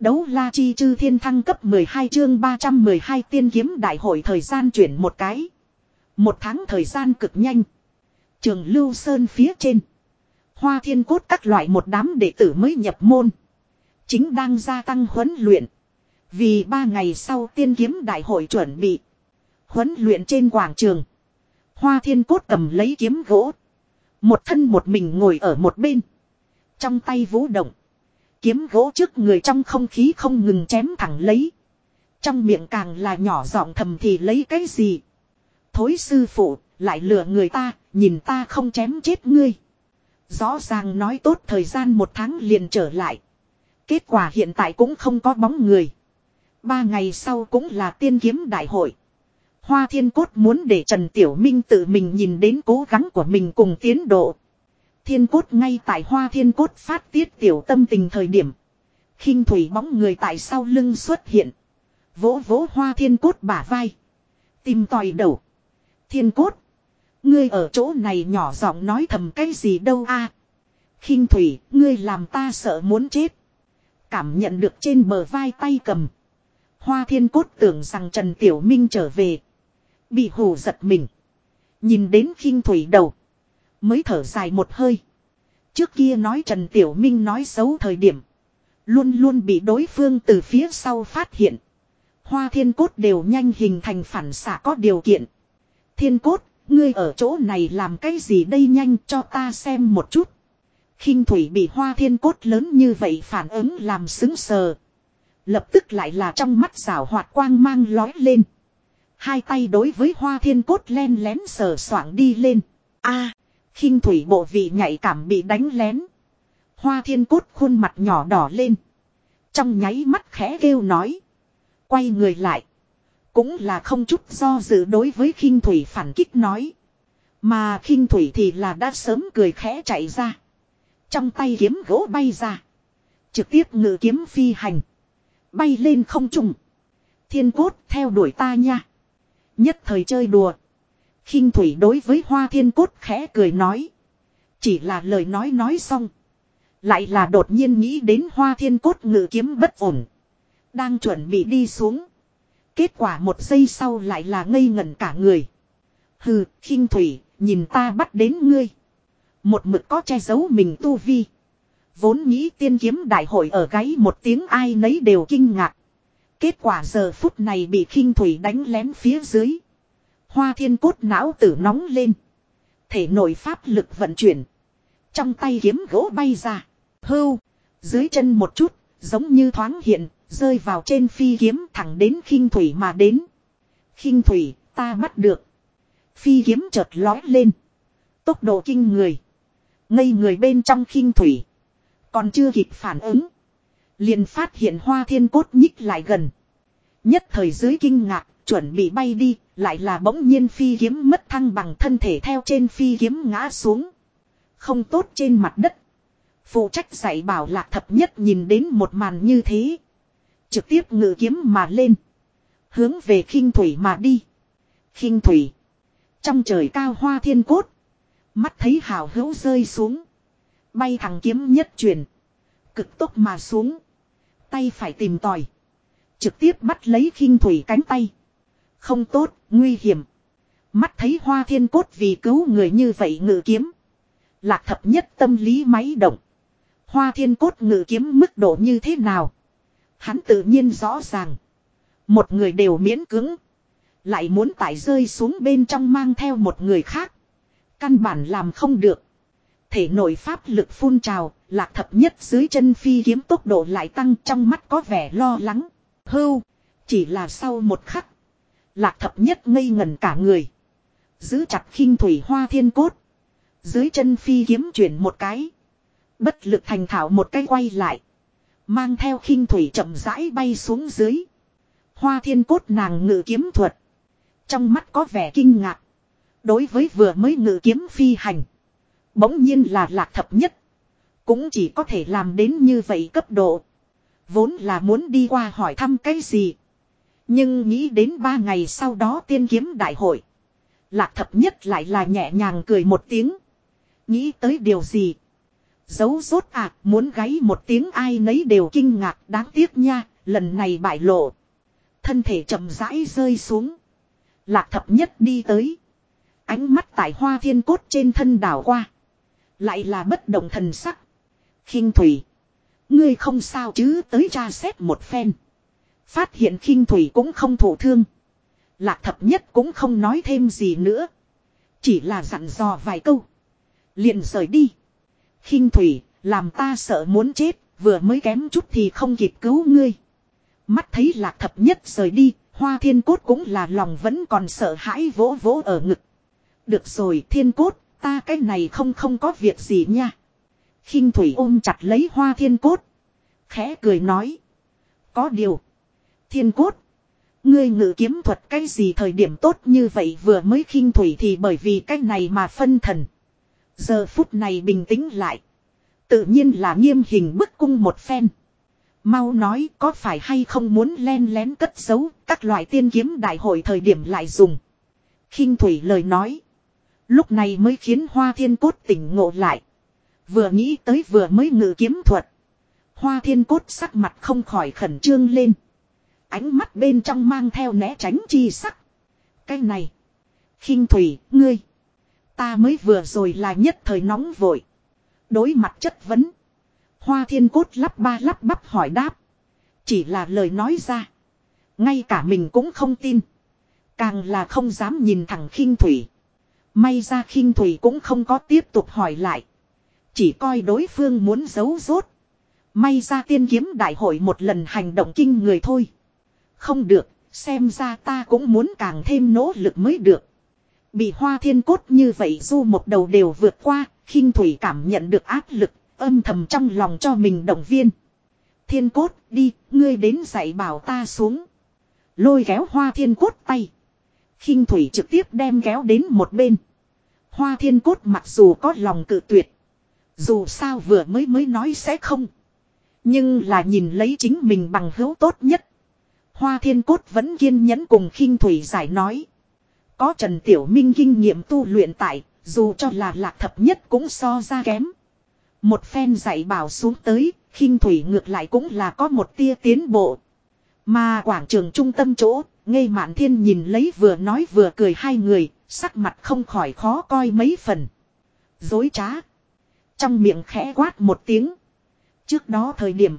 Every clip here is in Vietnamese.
Đấu la chi chư thiên thăng cấp 12 chương 312 tiên kiếm đại hội thời gian chuyển một cái. Một tháng thời gian cực nhanh. Trường Lưu Sơn phía trên. Hoa thiên cốt các loại một đám đệ tử mới nhập môn. Chính đang gia tăng huấn luyện. Vì ba ngày sau tiên kiếm đại hội chuẩn bị. Huấn luyện trên quảng trường. Hoa thiên cốt cầm lấy kiếm gỗ. Một thân một mình ngồi ở một bên. Trong tay vũ động. Kiếm gỗ trước người trong không khí không ngừng chém thẳng lấy. Trong miệng càng là nhỏ giọng thầm thì lấy cái gì. Thối sư phụ, lại lừa người ta, nhìn ta không chém chết ngươi. Rõ ràng nói tốt thời gian một tháng liền trở lại. Kết quả hiện tại cũng không có bóng người. Ba ngày sau cũng là tiên kiếm đại hội. Hoa thiên cốt muốn để Trần Tiểu Minh tự mình nhìn đến cố gắng của mình cùng tiến độ. Thiên cốt ngay tại hoa thiên cốt phát tiết tiểu tâm tình thời điểm. khinh thủy bóng người tại sau lưng xuất hiện. Vỗ vỗ hoa thiên cốt bả vai. Tìm tòi đầu. Thiên cốt. Ngươi ở chỗ này nhỏ giọng nói thầm cái gì đâu a? À, khinh thủy, ngươi làm ta sợ muốn chết. Cảm nhận được trên bờ vai tay cầm. Hoa thiên cốt tưởng rằng Trần Tiểu Minh trở về. Bị hù giật mình. Nhìn đến khinh thủy đầu. Mới thở dài một hơi. Trước kia nói Trần Tiểu Minh nói xấu thời điểm. Luôn luôn bị đối phương từ phía sau phát hiện. Hoa thiên cốt đều nhanh hình thành phản xạ có điều kiện. Thiên cốt, ngươi ở chỗ này làm cái gì đây nhanh cho ta xem một chút. khinh thủy bị hoa thiên cốt lớn như vậy phản ứng làm xứng sờ. Lập tức lại là trong mắt rào hoạt quang mang lói lên. Hai tay đối với hoa thiên cốt len lén sờ soạng đi lên. a khinh thủy bộ vị nhạy cảm bị đánh lén. Hoa thiên cốt khuôn mặt nhỏ đỏ lên. Trong nháy mắt khẽ kêu nói. Quay người lại. Cũng là không chút do dự đối với khinh thủy phản kích nói. Mà khinh thủy thì là đã sớm cười khẽ chạy ra. Trong tay kiếm gỗ bay ra. Trực tiếp ngự kiếm phi hành. Bay lên không trùng. Thiên cốt theo đuổi ta nha. Nhất thời chơi đùa khinh thủy đối với hoa thiên cốt khẽ cười nói. Chỉ là lời nói nói xong. Lại là đột nhiên nghĩ đến hoa thiên cốt ngự kiếm bất ổn. Đang chuẩn bị đi xuống. Kết quả một giây sau lại là ngây ngẩn cả người. Hừ, khinh thủy, nhìn ta bắt đến ngươi. Một mực có che giấu mình tu vi. Vốn nghĩ tiên kiếm đại hội ở gáy một tiếng ai nấy đều kinh ngạc. Kết quả giờ phút này bị khinh thủy đánh lén phía dưới. Hoa thiên cốt não tử nóng lên. Thể nội pháp lực vận chuyển. Trong tay kiếm gỗ bay ra. Hưu. Dưới chân một chút. Giống như thoáng hiện. Rơi vào trên phi kiếm thẳng đến khinh thủy mà đến. khinh thủy ta bắt được. Phi kiếm chợt lói lên. Tốc độ kinh người. Ngây người bên trong khinh thủy. Còn chưa kịp phản ứng. Liền phát hiện hoa thiên cốt nhích lại gần. Nhất thời dưới kinh ngạc, chuẩn bị bay đi, lại là bỗng nhiên phi kiếm mất thăng bằng thân thể theo trên phi kiếm ngã xuống. Không tốt trên mặt đất. Phụ trách dạy bảo lạc thập nhất nhìn đến một màn như thế. Trực tiếp ngự kiếm mà lên. Hướng về khinh thủy mà đi. khinh thủy. Trong trời cao hoa thiên cốt. Mắt thấy hào hữu rơi xuống. Bay thẳng kiếm nhất truyền. Cực tốc mà xuống. Tay phải tìm tòi. Trực tiếp bắt lấy khinh thủy cánh tay. Không tốt, nguy hiểm. Mắt thấy hoa thiên cốt vì cứu người như vậy ngự kiếm. Lạc thập nhất tâm lý máy động. Hoa thiên cốt ngự kiếm mức độ như thế nào? Hắn tự nhiên rõ ràng. Một người đều miễn cứng. Lại muốn tải rơi xuống bên trong mang theo một người khác. Căn bản làm không được. Thể nội pháp lực phun trào, lạc thập nhất dưới chân phi kiếm tốc độ lại tăng trong mắt có vẻ lo lắng. Hưu, chỉ là sau một khắc. Lạc thập nhất ngây ngẩn cả người. Giữ chặt khinh thủy hoa thiên cốt. Dưới chân phi kiếm chuyển một cái. Bất lực thành thảo một cái quay lại. Mang theo khinh thủy chậm rãi bay xuống dưới. Hoa thiên cốt nàng ngự kiếm thuật. Trong mắt có vẻ kinh ngạc. Đối với vừa mới ngự kiếm phi hành. Bỗng nhiên là lạc thập nhất. Cũng chỉ có thể làm đến như vậy cấp độ. Vốn là muốn đi qua hỏi thăm cái gì. Nhưng nghĩ đến ba ngày sau đó tiên kiếm đại hội. Lạc thập nhất lại là nhẹ nhàng cười một tiếng. Nghĩ tới điều gì. giấu rốt à, muốn gáy một tiếng ai nấy đều kinh ngạc, đáng tiếc nha, lần này bại lộ. Thân thể chậm rãi rơi xuống. Lạc thập nhất đi tới. Ánh mắt tại hoa thiên cốt trên thân đảo qua. Lại là bất động thần sắc. khinh thủy. Ngươi không sao chứ tới tra xét một phen. Phát hiện khinh thủy cũng không thổ thương. Lạc thập nhất cũng không nói thêm gì nữa. Chỉ là dặn dò vài câu. Liền rời đi. khinh thủy, làm ta sợ muốn chết, vừa mới kém chút thì không kịp cứu ngươi. Mắt thấy lạc thập nhất rời đi, hoa thiên cốt cũng là lòng vẫn còn sợ hãi vỗ vỗ ở ngực. Được rồi thiên cốt, ta cái này không không có việc gì nha. khinh thủy ôm chặt lấy hoa thiên cốt. Khẽ cười nói. Có điều. Thiên cốt. Ngươi ngự kiếm thuật cái gì thời điểm tốt như vậy vừa mới khinh thủy thì bởi vì cái này mà phân thần. Giờ phút này bình tĩnh lại. Tự nhiên là nghiêm hình bức cung một phen. Mau nói có phải hay không muốn len lén cất giấu các loại tiên kiếm đại hội thời điểm lại dùng. khinh thủy lời nói. Lúc này mới khiến hoa thiên cốt tỉnh ngộ lại. Vừa nghĩ tới vừa mới ngự kiếm thuật. Hoa thiên cốt sắc mặt không khỏi khẩn trương lên. Ánh mắt bên trong mang theo né tránh chi sắc. Cái này. khinh thủy, ngươi. Ta mới vừa rồi là nhất thời nóng vội. Đối mặt chất vấn. Hoa thiên cốt lắp ba lắp bắp hỏi đáp. Chỉ là lời nói ra. Ngay cả mình cũng không tin. Càng là không dám nhìn thẳng khinh thủy. May ra khinh thủy cũng không có tiếp tục hỏi lại. Chỉ coi đối phương muốn giấu rốt. May ra tiên kiếm đại hội một lần hành động kinh người thôi. Không được, xem ra ta cũng muốn càng thêm nỗ lực mới được. Bị hoa thiên cốt như vậy du một đầu đều vượt qua, khinh thủy cảm nhận được áp lực, âm thầm trong lòng cho mình động viên. Thiên cốt, đi, ngươi đến dạy bảo ta xuống. Lôi kéo hoa thiên cốt tay. khinh thủy trực tiếp đem kéo đến một bên. Hoa thiên cốt mặc dù có lòng cự tuyệt. Dù sao vừa mới mới nói sẽ không. Nhưng là nhìn lấy chính mình bằng hữu tốt nhất. Hoa thiên cốt vẫn kiên nhẫn cùng khinh thủy giải nói. Có Trần Tiểu Minh kinh nghiệm tu luyện tại, dù cho là lạc thập nhất cũng so ra kém. Một phen dạy bảo xuống tới, khinh thủy ngược lại cũng là có một tia tiến bộ. Mà quảng trường trung tâm chỗ, ngây mạn thiên nhìn lấy vừa nói vừa cười hai người, sắc mặt không khỏi khó coi mấy phần. Dối trá. Trong miệng khẽ quát một tiếng. Trước đó thời điểm.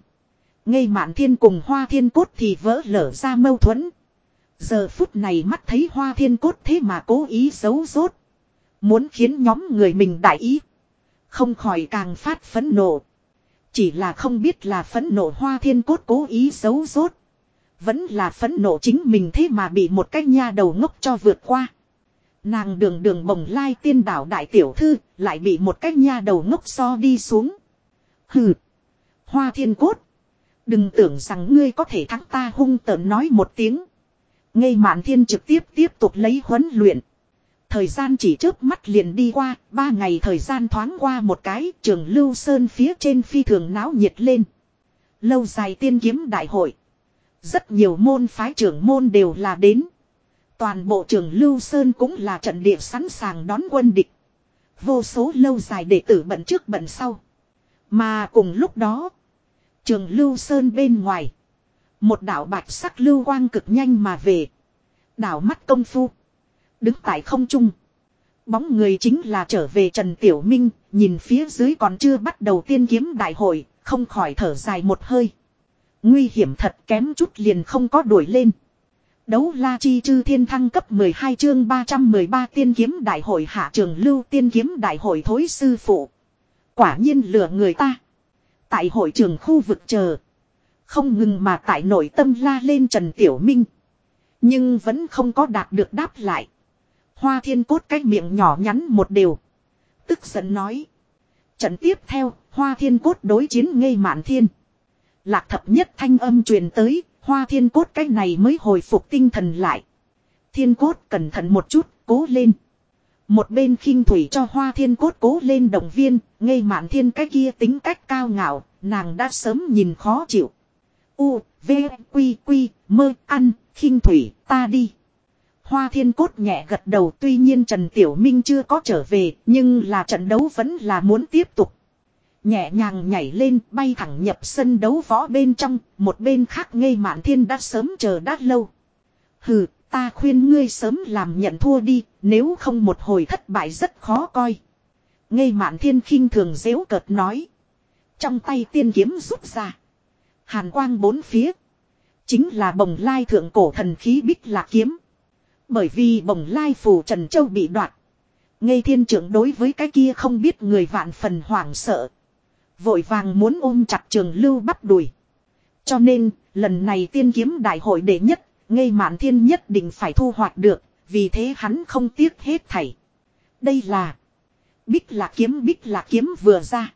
Ngây mạn thiên cùng hoa thiên cốt thì vỡ lở ra mâu thuẫn. Giờ phút này mắt thấy hoa thiên cốt thế mà cố ý giấu rốt. Muốn khiến nhóm người mình đại ý. Không khỏi càng phát phấn nộ. Chỉ là không biết là phấn nộ hoa thiên cốt cố ý giấu rốt. Vẫn là phấn nộ chính mình thế mà bị một cái nha đầu ngốc cho vượt qua. Nàng đường đường bồng lai tiên đảo đại tiểu thư lại bị một cái nha đầu ngốc so đi xuống. Hừ. Hoa thiên cốt. Đừng tưởng rằng ngươi có thể thắng ta hung tợn nói một tiếng. Ngây mạn thiên trực tiếp tiếp tục lấy huấn luyện. Thời gian chỉ trước mắt liền đi qua, ba ngày thời gian thoáng qua một cái, trường Lưu Sơn phía trên phi thường náo nhiệt lên. Lâu dài tiên kiếm đại hội. Rất nhiều môn phái trưởng môn đều là đến. Toàn bộ trường Lưu Sơn cũng là trận địa sẵn sàng đón quân địch. Vô số lâu dài đệ tử bận trước bận sau. Mà cùng lúc đó, trường Lưu Sơn bên ngoài. Một đảo bạch sắc lưu quang cực nhanh mà về. Đảo mắt công phu. Đứng tại không trung. Bóng người chính là trở về Trần Tiểu Minh, nhìn phía dưới còn chưa bắt đầu tiên kiếm đại hội, không khỏi thở dài một hơi. Nguy hiểm thật kém chút liền không có đuổi lên. Đấu la chi chư thiên thăng cấp 12 chương 313 tiên kiếm đại hội hạ trường lưu tiên kiếm đại hội thối sư phụ. Quả nhiên lừa người ta. Tại hội trường khu vực chờ. Không ngừng mà tại nội tâm la lên Trần Tiểu Minh. Nhưng vẫn không có đạt được đáp lại. Hoa thiên cốt cái miệng nhỏ nhắn một điều. Tức giận nói. Trận tiếp theo, hoa thiên cốt đối chiến ngây mạn thiên. Lạc thập nhất thanh âm truyền tới, hoa thiên cốt cái này mới hồi phục tinh thần lại. Thiên cốt cẩn thận một chút, cố lên. Một bên khinh thủy cho hoa thiên cốt cố lên động viên, ngây mạn thiên cái kia tính cách cao ngạo, nàng đã sớm nhìn khó chịu. U, V, Quy, Quy, mơ, ăn, khinh thủy, ta đi. Hoa thiên cốt nhẹ gật đầu tuy nhiên Trần Tiểu Minh chưa có trở về, nhưng là trận đấu vẫn là muốn tiếp tục. Nhẹ nhàng nhảy lên bay thẳng nhập sân đấu võ bên trong, một bên khác ngây mạn thiên đã sớm chờ đã lâu. Hừ, ta khuyên ngươi sớm làm nhận thua đi, nếu không một hồi thất bại rất khó coi. Ngây mạn thiên khinh thường dễu cợt nói. Trong tay tiên kiếm rút ra. Hàn quang bốn phía. Chính là bồng lai thượng cổ thần khí bích lạc kiếm. Bởi vì bồng lai phù Trần Châu bị đoạt. Ngây thiên trưởng đối với cái kia không biết người vạn phần hoảng sợ. Vội vàng muốn ôm chặt trường lưu bắt đuổi. Cho nên, lần này tiên kiếm đại hội đệ nhất, ngây mạn thiên nhất định phải thu hoạch được, vì thế hắn không tiếc hết thảy. Đây là Bích lạc kiếm bích lạc kiếm vừa ra.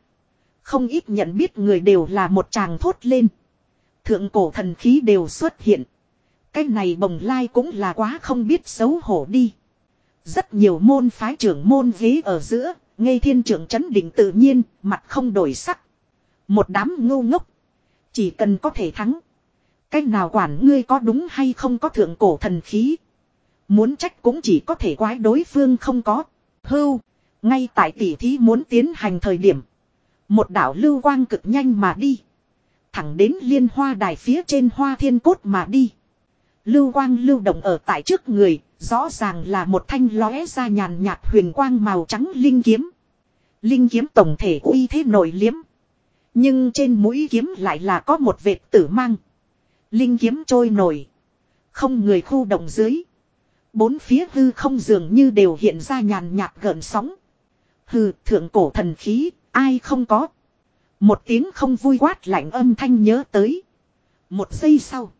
Không ít nhận biết người đều là một chàng thốt lên. Thượng cổ thần khí đều xuất hiện. Cái này bồng lai cũng là quá không biết xấu hổ đi. Rất nhiều môn phái trưởng môn ghế ở giữa, ngây thiên trưởng chấn định tự nhiên, mặt không đổi sắc. Một đám ngu ngốc. Chỉ cần có thể thắng. Cách nào quản ngươi có đúng hay không có thượng cổ thần khí. Muốn trách cũng chỉ có thể quái đối phương không có. Hưu. Ngay tại tỷ thí muốn tiến hành thời điểm. Một đảo lưu quang cực nhanh mà đi. Thẳng đến liên hoa đài phía trên hoa thiên cốt mà đi. Lưu quang lưu động ở tại trước người, rõ ràng là một thanh lóe ra nhàn nhạt huyền quang màu trắng linh kiếm. Linh kiếm tổng thể uy thế nổi liếm. Nhưng trên mũi kiếm lại là có một vệt tử mang. Linh kiếm trôi nổi. Không người khu động dưới. Bốn phía hư không dường như đều hiện ra nhàn nhạt gợn sóng. Hừ, thượng cổ thần khí, ai không có. Một tiếng không vui quát lạnh âm thanh nhớ tới. Một giây sau.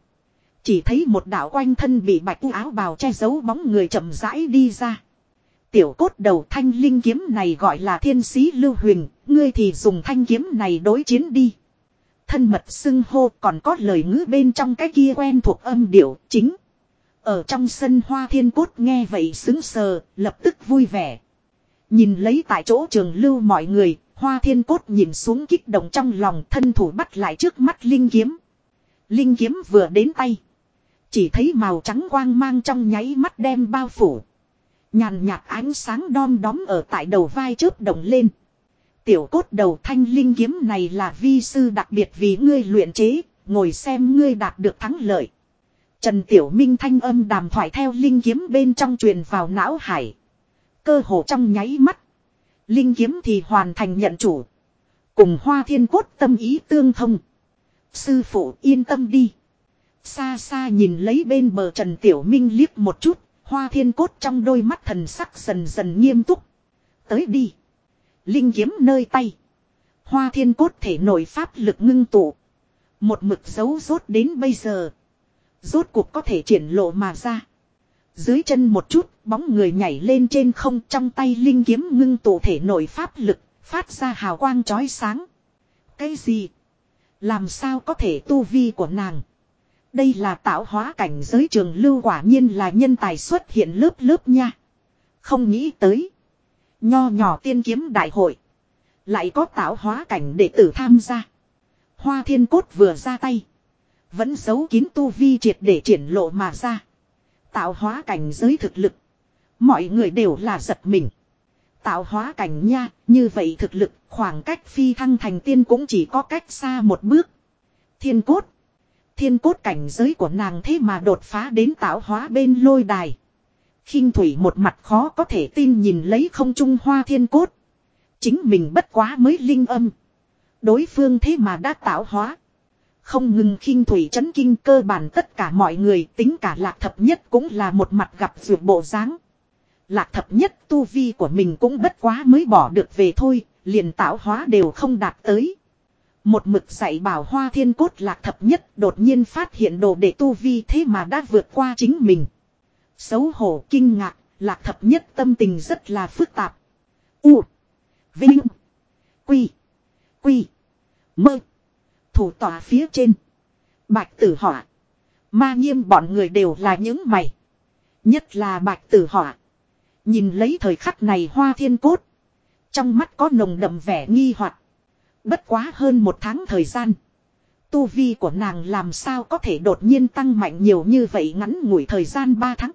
Chỉ thấy một đạo quanh thân bị bạch áo bào che giấu bóng người chậm rãi đi ra. Tiểu cốt đầu thanh linh kiếm này gọi là thiên sĩ lưu huyền, ngươi thì dùng thanh kiếm này đối chiến đi. Thân mật xưng hô còn có lời ngữ bên trong cái kia quen thuộc âm điệu chính. Ở trong sân hoa thiên cốt nghe vậy xứng sờ, lập tức vui vẻ. Nhìn lấy tại chỗ trường lưu mọi người, hoa thiên cốt nhìn xuống kích động trong lòng thân thủ bắt lại trước mắt linh kiếm. Linh kiếm vừa đến tay. Chỉ thấy màu trắng quang mang trong nháy mắt đem bao phủ. Nhàn nhạt ánh sáng đom đóm ở tại đầu vai chớp động lên. Tiểu cốt đầu thanh linh kiếm này là vi sư đặc biệt vì ngươi luyện chế, ngồi xem ngươi đạt được thắng lợi. Trần Tiểu Minh thanh âm đàm thoại theo linh kiếm bên trong truyền vào não hải. Cơ hồ trong nháy mắt. Linh kiếm thì hoàn thành nhận chủ. Cùng hoa thiên cốt tâm ý tương thông. Sư phụ yên tâm đi. Xa xa nhìn lấy bên bờ Trần Tiểu Minh liếc một chút. Hoa thiên cốt trong đôi mắt thần sắc dần dần nghiêm túc. Tới đi. Linh kiếm nơi tay. Hoa thiên cốt thể nổi pháp lực ngưng tụ. Một mực dấu rốt đến bây giờ. Rốt cuộc có thể triển lộ mà ra. Dưới chân một chút, bóng người nhảy lên trên không trong tay linh kiếm ngưng tụ thể nổi pháp lực, phát ra hào quang chói sáng. Cái gì? Làm sao có thể tu vi của nàng? Đây là tạo hóa cảnh giới trường lưu quả nhiên là nhân tài xuất hiện lớp lớp nha. Không nghĩ tới. Nho nhỏ tiên kiếm đại hội. Lại có tạo hóa cảnh đệ tử tham gia. Hoa thiên cốt vừa ra tay. Vẫn giấu kín tu vi triệt để triển lộ mà ra. Tạo hóa cảnh giới thực lực. Mọi người đều là giật mình. Tạo hóa cảnh nha, như vậy thực lực khoảng cách phi thăng thành tiên cũng chỉ có cách xa một bước. Thiên cốt. Thiên cốt cảnh giới của nàng thế mà đột phá đến tạo hóa bên lôi đài khinh thủy một mặt khó có thể tin nhìn lấy không trung hoa thiên cốt. Chính mình bất quá mới linh âm. Đối phương thế mà đã tạo hóa. Không ngừng khinh thủy chấn kinh cơ bản tất cả mọi người tính cả lạc thập nhất cũng là một mặt gặp vượt bộ dáng. Lạc thập nhất tu vi của mình cũng bất quá mới bỏ được về thôi, liền tạo hóa đều không đạt tới. Một mực dạy bảo hoa thiên cốt lạc thập nhất đột nhiên phát hiện đồ để tu vi thế mà đã vượt qua chính mình. Xấu hổ kinh ngạc, lạc thập nhất tâm tình rất là phức tạp. U. Vinh. Quy. Quy. Mơ. Thủ tòa phía trên. Bạch tử họa. Ma nghiêm bọn người đều là những mày. Nhất là bạch tử họa. Nhìn lấy thời khắc này hoa thiên cốt. Trong mắt có nồng đậm vẻ nghi hoặc Bất quá hơn một tháng thời gian. Tu vi của nàng làm sao có thể đột nhiên tăng mạnh nhiều như vậy ngắn ngủi thời gian 3 tháng.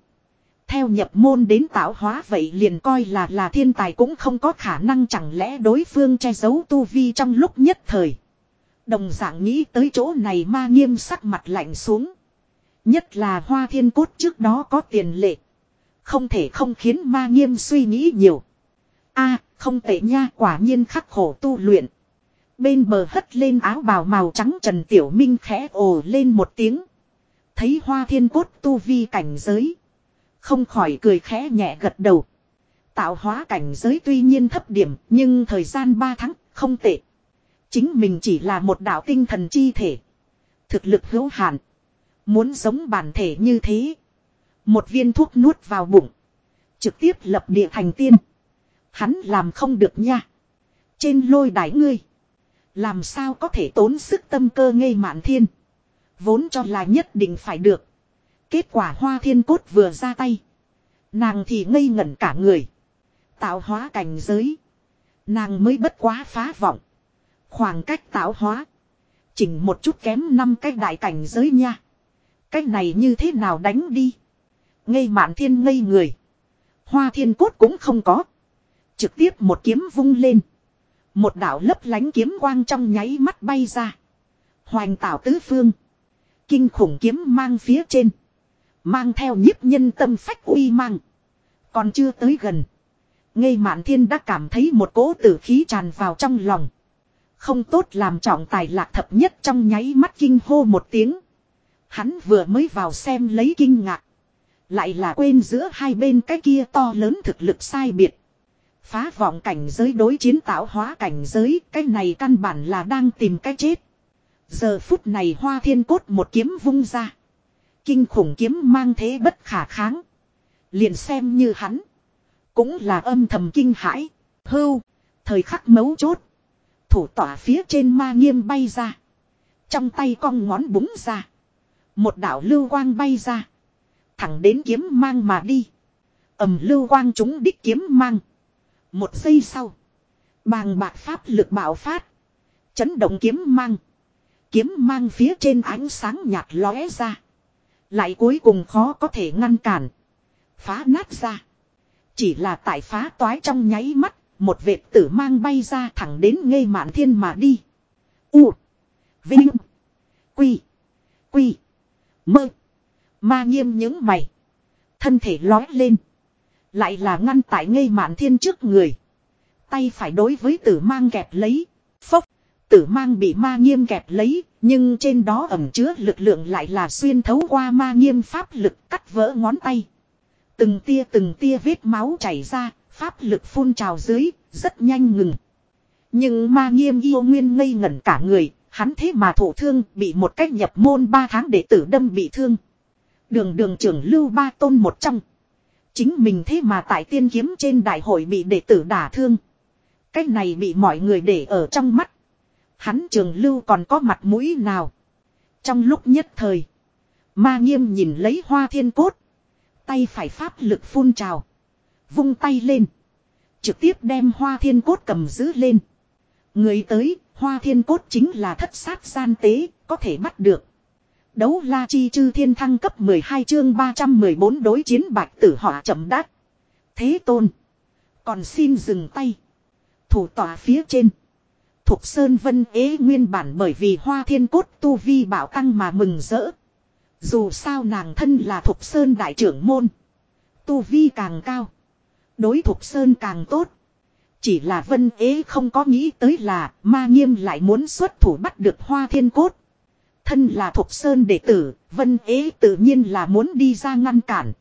Theo nhập môn đến tạo hóa vậy liền coi là là thiên tài cũng không có khả năng chẳng lẽ đối phương che giấu tu vi trong lúc nhất thời. Đồng dạng nghĩ tới chỗ này ma nghiêm sắc mặt lạnh xuống. Nhất là hoa thiên cốt trước đó có tiền lệ. Không thể không khiến ma nghiêm suy nghĩ nhiều. a, không tệ nha, quả nhiên khắc khổ tu luyện. Bên bờ hất lên áo bào màu trắng Trần Tiểu Minh khẽ ồ lên một tiếng. Thấy hoa thiên cốt tu vi cảnh giới. Không khỏi cười khẽ nhẹ gật đầu. Tạo hóa cảnh giới tuy nhiên thấp điểm, nhưng thời gian 3 tháng không tệ. Chính mình chỉ là một đạo tinh thần chi thể. Thực lực hữu hạn. Muốn giống bản thể như thế. Một viên thuốc nuốt vào bụng. Trực tiếp lập địa thành tiên. Hắn làm không được nha. Trên lôi đái ngươi. Làm sao có thể tốn sức tâm cơ ngây mạn thiên. Vốn cho là nhất định phải được. Kết quả hoa thiên cốt vừa ra tay. Nàng thì ngây ngẩn cả người. Tạo hóa cảnh giới. Nàng mới bất quá phá vọng. Khoảng cách tạo hóa. Chỉnh một chút kém năm cái đại cảnh giới nha. Cách này như thế nào đánh đi. Ngây mạn thiên ngây người. Hoa thiên cốt cũng không có. Trực tiếp một kiếm vung lên. Một đạo lấp lánh kiếm quang trong nháy mắt bay ra. Hoành tạo tứ phương. Kinh khủng kiếm mang phía trên. Mang theo nhiếp nhân tâm phách uy mang. Còn chưa tới gần. Ngây mạn thiên đã cảm thấy một cỗ tử khí tràn vào trong lòng. Không tốt làm trọng tài lạc thập nhất trong nháy mắt kinh hô một tiếng. Hắn vừa mới vào xem lấy kinh ngạc. Lại là quên giữa hai bên cái kia to lớn thực lực sai biệt. Phá vọng cảnh giới đối chiến tạo hóa cảnh giới, cái này căn bản là đang tìm cái chết. Giờ phút này hoa thiên cốt một kiếm vung ra. Kinh khủng kiếm mang thế bất khả kháng. Liền xem như hắn. Cũng là âm thầm kinh hãi. Hưu. Thời khắc mấu chốt. Thủ tỏa phía trên ma nghiêm bay ra. Trong tay cong ngón búng ra. Một đạo lưu quang bay ra. Thẳng đến kiếm mang mà đi. ầm lưu quang chúng đích kiếm mang. Một giây sau. Bàng bạc pháp lực bạo phát. Chấn động kiếm mang. Kiếm mang phía trên ánh sáng nhạt lóe ra. Lại cuối cùng khó có thể ngăn cản. Phá nát ra. Chỉ là tại phá toái trong nháy mắt. Một vệt tử mang bay ra thẳng đến ngây mạn thiên mà đi. U. Vinh. Quy. Quy. Mơ. Ma nghiêm những mày. Thân thể lói lên. Lại là ngăn tại ngây mạn thiên trước người. Tay phải đối với tử mang kẹp lấy. Phốc. Tử mang bị ma nghiêm kẹp lấy. Nhưng trên đó ẩm chứa lực lượng lại là xuyên thấu qua ma nghiêm pháp lực cắt vỡ ngón tay. Từng tia từng tia vết máu chảy ra. Pháp lực phun trào dưới. Rất nhanh ngừng. Nhưng ma nghiêm yêu nguyên ngây ngẩn cả người. Hắn thế mà thổ thương, bị một cách nhập môn ba tháng đệ tử đâm bị thương. Đường đường trưởng lưu ba tôn một trong. Chính mình thế mà tại tiên kiếm trên đại hội bị đệ tử đả thương. cách này bị mọi người để ở trong mắt. Hắn trường lưu còn có mặt mũi nào. Trong lúc nhất thời. Ma nghiêm nhìn lấy hoa thiên cốt. Tay phải pháp lực phun trào. Vung tay lên. Trực tiếp đem hoa thiên cốt cầm giữ lên. Người tới, hoa thiên cốt chính là thất sát gian tế, có thể bắt được. Đấu la chi chư thiên thăng cấp 12 chương 314 đối chiến bạch tử họa chậm đắc. Thế tôn. Còn xin dừng tay. Thủ tòa phía trên. Thục Sơn Vân ế nguyên bản bởi vì hoa thiên cốt tu vi bảo tăng mà mừng rỡ. Dù sao nàng thân là Thục Sơn đại trưởng môn. Tu vi càng cao. Đối Thục Sơn càng tốt. Chỉ là Vân ế không có nghĩ tới là ma nghiêm lại muốn xuất thủ bắt được hoa thiên cốt. Thân là Thục Sơn đệ tử, Vân ế tự nhiên là muốn đi ra ngăn cản.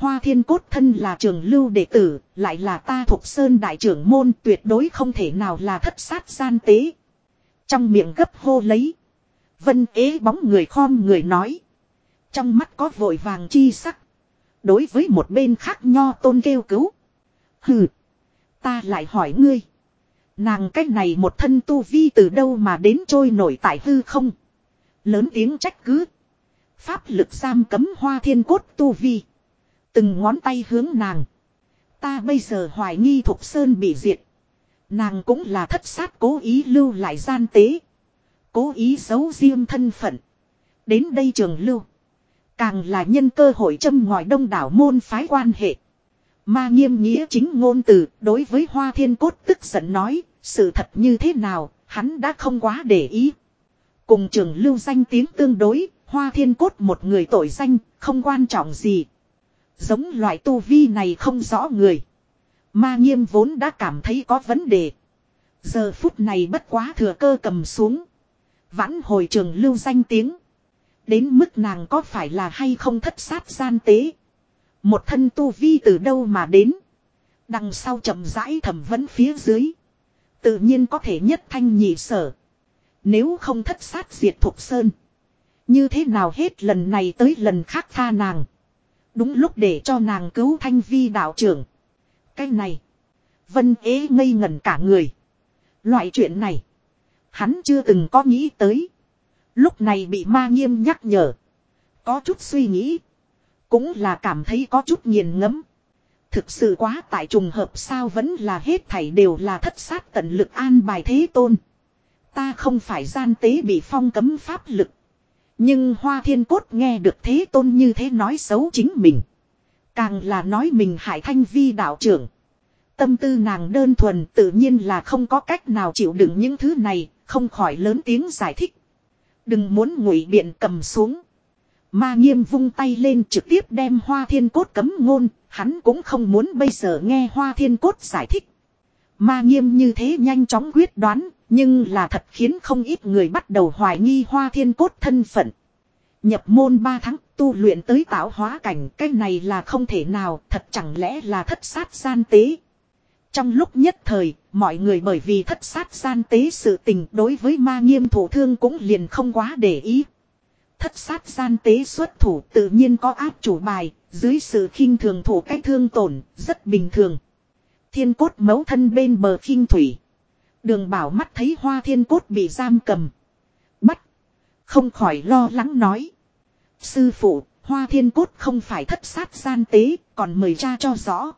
Hoa thiên cốt thân là trường lưu đệ tử, lại là ta thuộc Sơn đại trưởng môn tuyệt đối không thể nào là thất sát gian tế. Trong miệng gấp hô lấy. Vân ế bóng người khom người nói. Trong mắt có vội vàng chi sắc. Đối với một bên khác nho tôn kêu cứu. Hừ. Ta lại hỏi ngươi. Nàng cách này một thân tu vi từ đâu mà đến trôi nổi tại hư không. Lớn tiếng trách cứ. Pháp lực giam cấm hoa thiên cốt tu vi. Từng ngón tay hướng nàng. Ta bây giờ hoài nghi Thục Sơn bị diệt. Nàng cũng là thất sát cố ý lưu lại gian tế. Cố ý giấu riêng thân phận. Đến đây trường lưu. Càng là nhân cơ hội châm ngòi đông đảo môn phái quan hệ. Ma nghiêm nghĩa chính ngôn từ đối với hoa thiên cốt tức giận nói, sự thật như thế nào, hắn đã không quá để ý. Cùng trường lưu danh tiếng tương đối, hoa thiên cốt một người tội danh, không quan trọng gì. Giống loại tu vi này không rõ người. Ma nghiêm vốn đã cảm thấy có vấn đề. Giờ phút này bất quá thừa cơ cầm xuống. Vãn hồi trường lưu danh tiếng. Đến mức nàng có phải là hay không thất sát gian tế. Một thân tu vi từ đâu mà đến. Đằng sau chậm rãi thẩm vấn phía dưới. Tự nhiên có thể nhất thanh nhị sở. Nếu không thất sát diệt thục sơn. Như thế nào hết lần này tới lần khác tha nàng. Đúng lúc để cho nàng cứu thanh vi đạo trưởng. Cái này. Vân ế ngây ngẩn cả người. Loại chuyện này. Hắn chưa từng có nghĩ tới. Lúc này bị ma nghiêm nhắc nhở. Có chút suy nghĩ. Cũng là cảm thấy có chút nghiền ngẫm. Thực sự quá tại trùng hợp sao vẫn là hết thảy đều là thất sát tận lực an bài thế tôn. Ta không phải gian tế bị phong cấm pháp lực. Nhưng hoa thiên cốt nghe được thế tôn như thế nói xấu chính mình. Càng là nói mình hại thanh vi đạo trưởng. Tâm tư nàng đơn thuần tự nhiên là không có cách nào chịu đựng những thứ này, không khỏi lớn tiếng giải thích. Đừng muốn ngụy biện cầm xuống. Ma nghiêm vung tay lên trực tiếp đem hoa thiên cốt cấm ngôn, hắn cũng không muốn bây giờ nghe hoa thiên cốt giải thích. Ma nghiêm như thế nhanh chóng quyết đoán, nhưng là thật khiến không ít người bắt đầu hoài nghi hoa thiên cốt thân phận. Nhập môn 3 tháng tu luyện tới tạo hóa cảnh cái này là không thể nào thật chẳng lẽ là thất sát gian tế. Trong lúc nhất thời, mọi người bởi vì thất sát gian tế sự tình đối với ma nghiêm thủ thương cũng liền không quá để ý. Thất sát gian tế xuất thủ tự nhiên có áp chủ bài, dưới sự khinh thường thủ cách thương tổn, rất bình thường. Thiên cốt mấu thân bên bờ khinh thủy. Đường bảo mắt thấy hoa thiên cốt bị giam cầm. Bắt. Không khỏi lo lắng nói. Sư phụ, hoa thiên cốt không phải thất sát gian tế, còn mời cha cho rõ.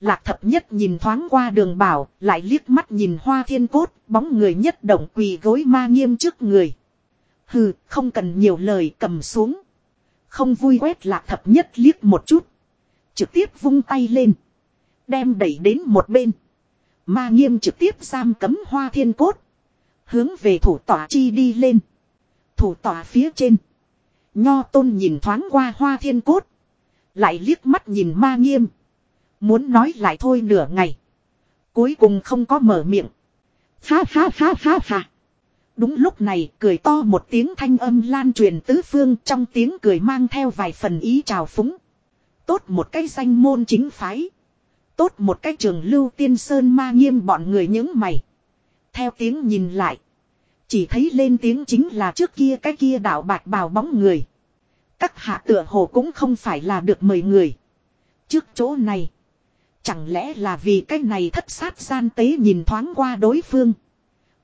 Lạc thập nhất nhìn thoáng qua đường bảo, lại liếc mắt nhìn hoa thiên cốt, bóng người nhất động quỳ gối ma nghiêm trước người. Hừ, không cần nhiều lời cầm xuống. Không vui quét lạc thập nhất liếc một chút. Trực tiếp vung tay lên. Đem đẩy đến một bên. Ma nghiêm trực tiếp giam cấm hoa thiên cốt. Hướng về thủ tỏa chi đi lên. Thủ tỏa phía trên. Nho tôn nhìn thoáng qua hoa thiên cốt. Lại liếc mắt nhìn ma nghiêm. Muốn nói lại thôi nửa ngày. Cuối cùng không có mở miệng. Ha ha ha ha ha. Đúng lúc này cười to một tiếng thanh âm lan truyền tứ phương trong tiếng cười mang theo vài phần ý trào phúng. Tốt một cái danh môn chính phái. Tốt một cái trường lưu tiên sơn ma nghiêm bọn người những mày. Theo tiếng nhìn lại. Chỉ thấy lên tiếng chính là trước kia cái kia đạo bạc bào bóng người. Các hạ tựa hồ cũng không phải là được mời người. Trước chỗ này. Chẳng lẽ là vì cái này thất sát gian tế nhìn thoáng qua đối phương.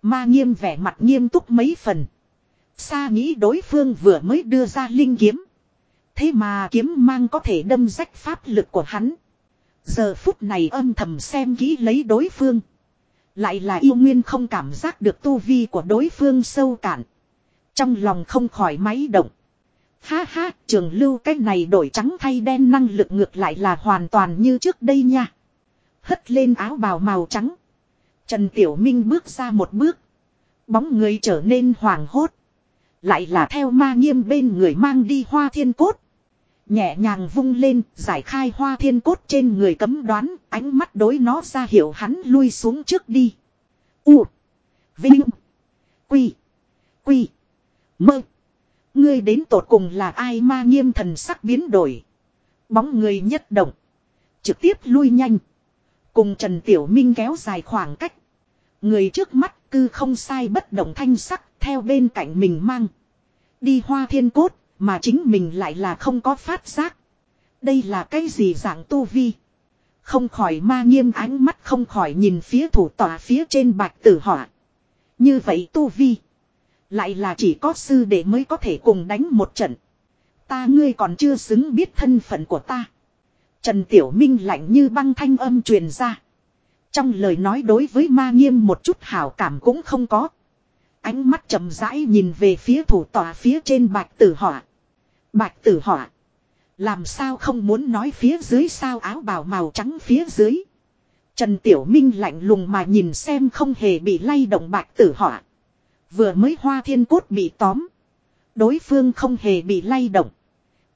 Ma nghiêm vẻ mặt nghiêm túc mấy phần. Xa nghĩ đối phương vừa mới đưa ra linh kiếm. Thế mà kiếm mang có thể đâm rách pháp lực của hắn. Giờ phút này âm thầm xem kỹ lấy đối phương. Lại là yêu nguyên không cảm giác được tu vi của đối phương sâu cạn. Trong lòng không khỏi máy động. Ha ha, trường lưu cái này đổi trắng thay đen năng lực ngược lại là hoàn toàn như trước đây nha. Hất lên áo bào màu trắng. Trần Tiểu Minh bước ra một bước. Bóng người trở nên hoàng hốt. Lại là theo ma nghiêm bên người mang đi hoa thiên cốt. Nhẹ nhàng vung lên, giải khai hoa thiên cốt trên người cấm đoán, ánh mắt đối nó ra hiệu hắn lui xuống trước đi. U. Vinh. Quy. Quy. Mơ. Ngươi đến tột cùng là ai ma nghiêm thần sắc biến đổi. Bóng người nhất động. Trực tiếp lui nhanh. Cùng Trần Tiểu Minh kéo dài khoảng cách. Người trước mắt cư không sai bất động thanh sắc theo bên cạnh mình mang. Đi hoa thiên cốt mà chính mình lại là không có phát giác. Đây là cái gì dạng tu vi. Không khỏi ma nghiêm ánh mắt không khỏi nhìn phía thủ tòa phía trên bạch tử họa. Như vậy tu vi. Lại là chỉ có sư để mới có thể cùng đánh một trận. Ta ngươi còn chưa xứng biết thân phận của ta. Trần Tiểu Minh lạnh như băng thanh âm truyền ra. Trong lời nói đối với ma nghiêm một chút hảo cảm cũng không có. Ánh mắt chậm rãi nhìn về phía thủ tòa phía trên bạch tử họa. Bạch tử họa. Làm sao không muốn nói phía dưới sao áo bào màu trắng phía dưới. Trần Tiểu Minh lạnh lùng mà nhìn xem không hề bị lay động bạch tử họa. Vừa mới hoa thiên cốt bị tóm. Đối phương không hề bị lay động.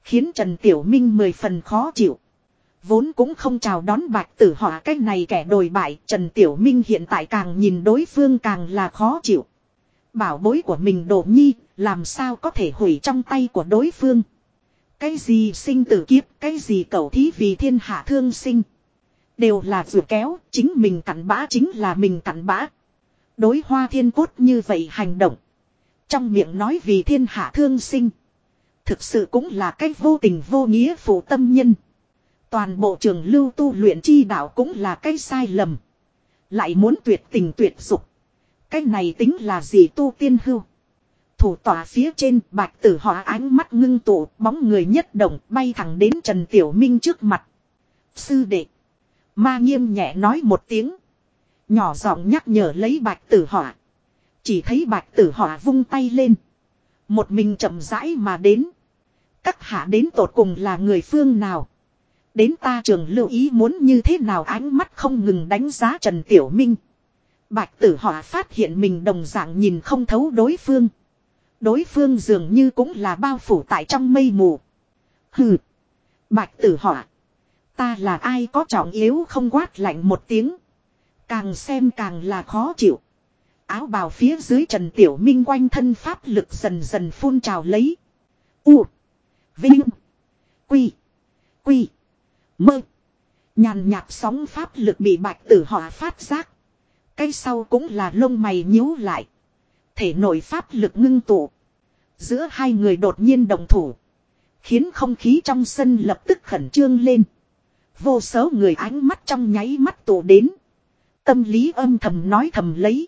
Khiến Trần Tiểu Minh mười phần khó chịu. Vốn cũng không chào đón bạch tử họa cách này kẻ đồi bại. Trần Tiểu Minh hiện tại càng nhìn đối phương càng là khó chịu. Bảo bối của mình đổ nhi làm sao có thể hủy trong tay của đối phương. Cái gì sinh tử kiếp, cái gì cầu thí vì thiên hạ thương sinh. Đều là vừa kéo, chính mình cặn bã chính là mình cặn bã. Đối hoa thiên cốt như vậy hành động. Trong miệng nói vì thiên hạ thương sinh. Thực sự cũng là cách vô tình vô nghĩa phụ tâm nhân. Toàn bộ trường lưu tu luyện chi đạo cũng là cái sai lầm. Lại muốn tuyệt tình tuyệt dục. Cái này tính là gì tu tiên hưu. Thủ tỏa phía trên, bạch tử hỏa ánh mắt ngưng tụ, bóng người nhất động, bay thẳng đến Trần Tiểu Minh trước mặt. Sư đệ. Ma nghiêm nhẹ nói một tiếng. Nhỏ giọng nhắc nhở lấy bạch tử hỏa. Chỉ thấy bạch tử hỏa vung tay lên. Một mình chậm rãi mà đến. Các hạ đến tột cùng là người phương nào. Đến ta trường lưu ý muốn như thế nào ánh mắt không ngừng đánh giá Trần Tiểu Minh. Bạch tử hỏa phát hiện mình đồng dạng nhìn không thấu đối phương. Đối phương dường như cũng là bao phủ tại trong mây mù. Hừ. Bạch tử hỏa. Ta là ai có trọng yếu không quát lạnh một tiếng. Càng xem càng là khó chịu. Áo bào phía dưới Trần Tiểu Minh quanh thân pháp lực dần dần phun trào lấy. U. Vinh. Quy. Quy. Mơ. Nhàn nhạt sóng pháp lực bị bạch tử hỏa phát giác. Cái sau cũng là lông mày nhíu lại. Thể nội pháp lực ngưng tụ. Giữa hai người đột nhiên đồng thủ. Khiến không khí trong sân lập tức khẩn trương lên. Vô số người ánh mắt trong nháy mắt tụ đến. Tâm lý âm thầm nói thầm lấy.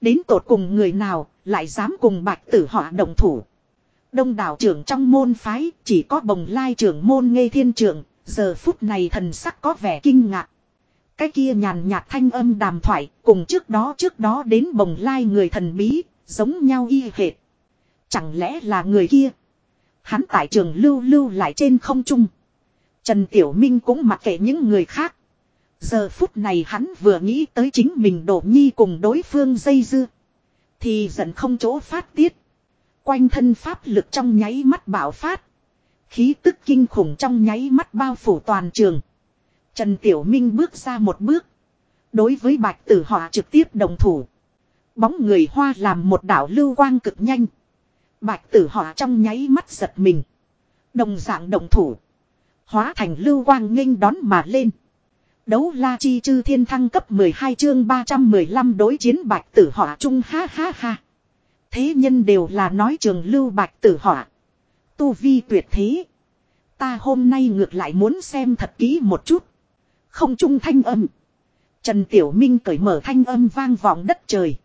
Đến tột cùng người nào lại dám cùng bạch tử họa đồng thủ. Đông đảo trưởng trong môn phái chỉ có bồng lai trưởng môn ngây thiên trưởng. Giờ phút này thần sắc có vẻ kinh ngạc. Cái kia nhàn nhạt thanh âm đàm thoại cùng trước đó trước đó đến bồng lai người thần bí giống nhau y hệt. Chẳng lẽ là người kia? Hắn tại trường lưu lưu lại trên không trung. Trần Tiểu Minh cũng mặc kệ những người khác. Giờ phút này hắn vừa nghĩ tới chính mình đổ nhi cùng đối phương dây dưa. Thì giận không chỗ phát tiết. Quanh thân pháp lực trong nháy mắt bạo phát. Khí tức kinh khủng trong nháy mắt bao phủ toàn trường. Trần Tiểu Minh bước ra một bước. Đối với bạch tử họa trực tiếp đồng thủ. Bóng người hoa làm một đảo lưu quang cực nhanh. Bạch tử họ trong nháy mắt giật mình. Đồng dạng đồng thủ. Hóa thành lưu quang nghênh đón mà lên. Đấu la chi chư thiên thăng cấp 12 chương 315 đối chiến bạch tử họ chung ha ha ha. Thế nhân đều là nói trường lưu bạch tử họ. Tu vi tuyệt thế. Ta hôm nay ngược lại muốn xem thật kỹ một chút. Không trung thanh âm. Trần Tiểu Minh cởi mở thanh âm vang vọng đất trời.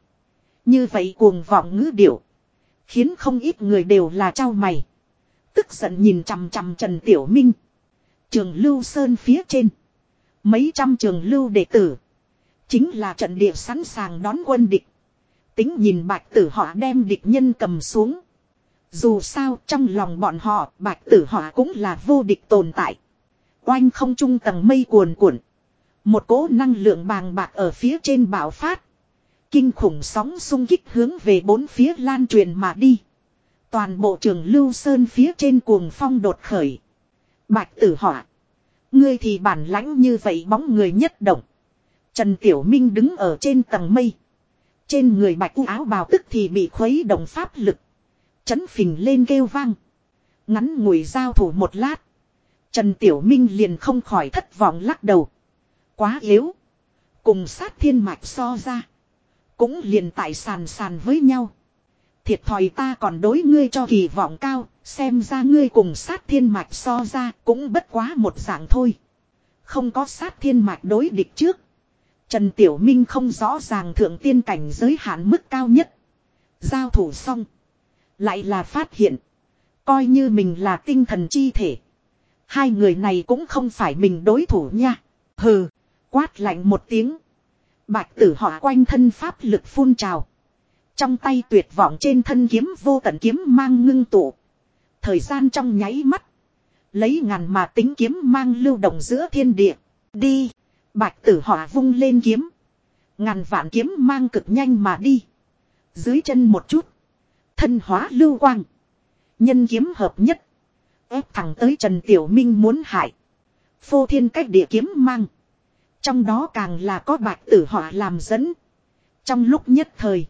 Như vậy cuồng vọng ngữ điệu. Khiến không ít người đều là trao mày. Tức giận nhìn chằm chằm Trần Tiểu Minh. Trường Lưu Sơn phía trên. Mấy trăm trường lưu đệ tử. Chính là trận địa sẵn sàng đón quân địch. Tính nhìn bạch tử họ đem địch nhân cầm xuống. Dù sao, trong lòng bọn họ, bạch tử họ cũng là vô địch tồn tại. Oanh không trung tầng mây cuồn cuộn. Một cỗ năng lượng bàng bạc ở phía trên bạo phát. Kinh khủng sóng xung kích hướng về bốn phía lan truyền mà đi. Toàn bộ trường Lưu Sơn phía trên cuồng phong đột khởi. Bạch tử họa. Ngươi thì bản lãnh như vậy bóng người nhất động. Trần Tiểu Minh đứng ở trên tầng mây. Trên người bạch u áo bào tức thì bị khuấy động pháp lực. Chấn phình lên kêu vang. Ngắn ngủi giao thủ một lát. Trần Tiểu Minh liền không khỏi thất vọng lắc đầu. Quá yếu. Cùng sát thiên mạch so ra. Cũng liền tại sàn sàn với nhau. Thiệt thòi ta còn đối ngươi cho kỳ vọng cao, xem ra ngươi cùng sát thiên mạch so ra cũng bất quá một dạng thôi. Không có sát thiên mạch đối địch trước. Trần Tiểu Minh không rõ ràng thượng tiên cảnh giới hạn mức cao nhất. Giao thủ xong. Lại là phát hiện. Coi như mình là tinh thần chi thể. Hai người này cũng không phải mình đối thủ nha. Hừ. Quát lạnh một tiếng. Bạch tử họ quanh thân pháp lực phun trào. Trong tay tuyệt vọng trên thân kiếm vô tận kiếm mang ngưng tụ. Thời gian trong nháy mắt. Lấy ngàn mà tính kiếm mang lưu động giữa thiên địa. Đi. Bạch tử hỏa vung lên kiếm. Ngàn vạn kiếm mang cực nhanh mà đi. Dưới chân một chút. Thân hóa lưu quang. Nhân kiếm hợp nhất. ép thẳng tới Trần Tiểu Minh muốn hại. Phô thiên cách địa kiếm mang. Trong đó càng là có bạch tử hỏa làm dẫn. Trong lúc nhất thời.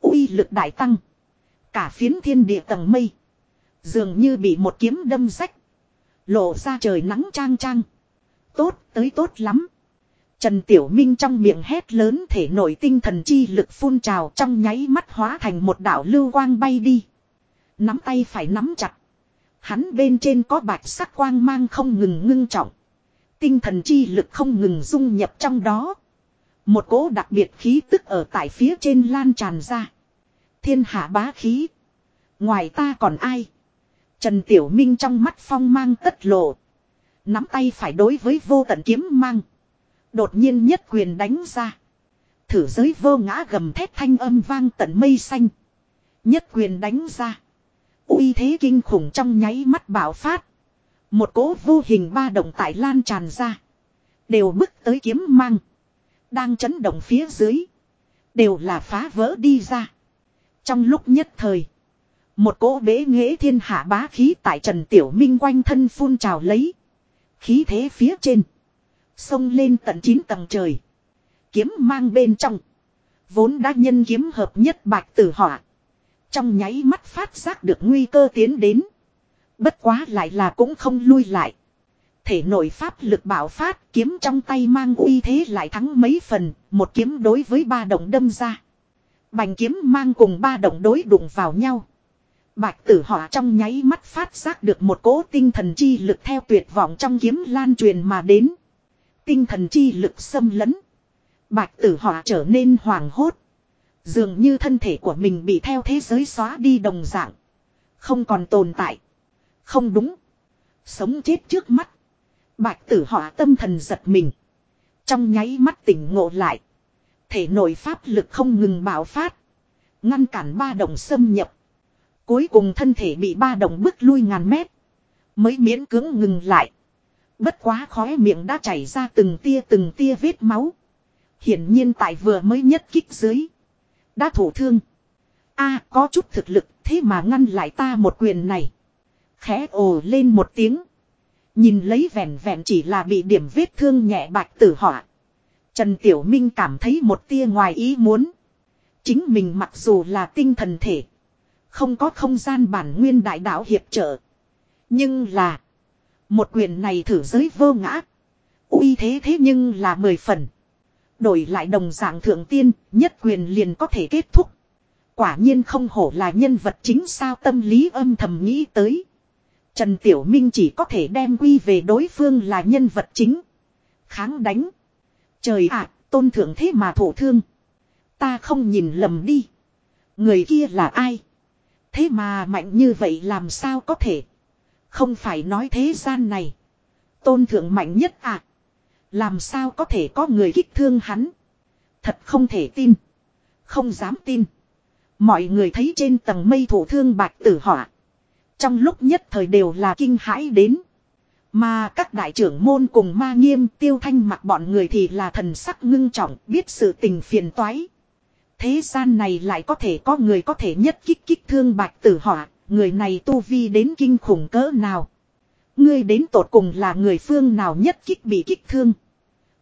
uy lực đại tăng. Cả phiến thiên địa tầng mây. Dường như bị một kiếm đâm rách. Lộ ra trời nắng trang trang. Tốt, tới tốt lắm. Trần Tiểu Minh trong miệng hét lớn thể nổi tinh thần chi lực phun trào trong nháy mắt hóa thành một đạo lưu quang bay đi. Nắm tay phải nắm chặt. Hắn bên trên có bạch sắc quang mang không ngừng ngưng trọng. Tinh thần chi lực không ngừng dung nhập trong đó. Một cỗ đặc biệt khí tức ở tại phía trên lan tràn ra. Thiên hạ bá khí. Ngoài ta còn ai? Trần Tiểu Minh trong mắt phong mang tất lộ. Nắm tay phải đối với vô tận kiếm mang. Đột nhiên nhất quyền đánh ra. Thử giới vô ngã gầm thét thanh âm vang tận mây xanh. Nhất quyền đánh ra. uy thế kinh khủng trong nháy mắt bạo phát. Một cỗ vô hình ba động tại lan tràn ra. Đều bước tới kiếm mang. Đang chấn động phía dưới. Đều là phá vỡ đi ra. Trong lúc nhất thời. Một cỗ bế nghệ thiên hạ bá khí tại Trần Tiểu Minh quanh thân phun trào lấy. Khí thế phía trên. Xông lên tận 9 tầng trời. Kiếm mang bên trong. Vốn đã nhân kiếm hợp nhất bạch tử hỏa. Trong nháy mắt phát giác được nguy cơ tiến đến. Bất quá lại là cũng không lui lại. Thể nội pháp lực bảo phát, kiếm trong tay mang uy thế lại thắng mấy phần. Một kiếm đối với ba đồng đâm ra. Bành kiếm mang cùng ba đồng đối đụng vào nhau. Bạch tử hỏa trong nháy mắt phát giác được một cỗ tinh thần chi lực theo tuyệt vọng trong kiếm lan truyền mà đến. Tinh thần chi lực xâm lấn. Bạch tử hỏa trở nên hoàng hốt. Dường như thân thể của mình bị theo thế giới xóa đi đồng dạng. Không còn tồn tại. Không đúng. Sống chết trước mắt. Bạch tử hỏa tâm thần giật mình. Trong nháy mắt tỉnh ngộ lại. Thể nội pháp lực không ngừng bạo phát. Ngăn cản ba đồng xâm nhập. Cuối cùng thân thể bị ba đồng bước lui ngàn mét. Mới miễn cưỡng ngừng lại. Bất quá khóe miệng đã chảy ra từng tia từng tia vết máu. Hiển nhiên tại vừa mới nhất kích dưới. Đã thổ thương. a, có chút thực lực, thế mà ngăn lại ta một quyền này. Khẽ ồ lên một tiếng. Nhìn lấy vẹn vẹn chỉ là bị điểm vết thương nhẹ bạch tử họa. Trần Tiểu Minh cảm thấy một tia ngoài ý muốn. Chính mình mặc dù là tinh thần thể. Không có không gian bản nguyên đại đạo hiệp trợ. Nhưng là. Một quyền này thử giới vô ngã. uy thế thế nhưng là mười phần. Đổi lại đồng dạng thượng tiên, nhất quyền liền có thể kết thúc. Quả nhiên không hổ là nhân vật chính sao tâm lý âm thầm nghĩ tới. Trần Tiểu Minh chỉ có thể đem quy về đối phương là nhân vật chính. Kháng đánh. Trời ạ, tôn thượng thế mà thổ thương. Ta không nhìn lầm đi. Người kia là ai? Thế mà mạnh như vậy làm sao có thể? Không phải nói thế gian này. Tôn thượng mạnh nhất à? Làm sao có thể có người kích thương hắn? Thật không thể tin. Không dám tin. Mọi người thấy trên tầng mây thổ thương bạch tử họa. Trong lúc nhất thời đều là kinh hãi đến. Mà các đại trưởng môn cùng ma nghiêm tiêu thanh mặc bọn người thì là thần sắc ngưng trọng biết sự tình phiền toái. Thế gian này lại có thể có người có thể nhất kích kích thương bạch tử họa, người này tu vi đến kinh khủng cỡ nào. Ngươi đến tột cùng là người phương nào nhất kích bị kích thương.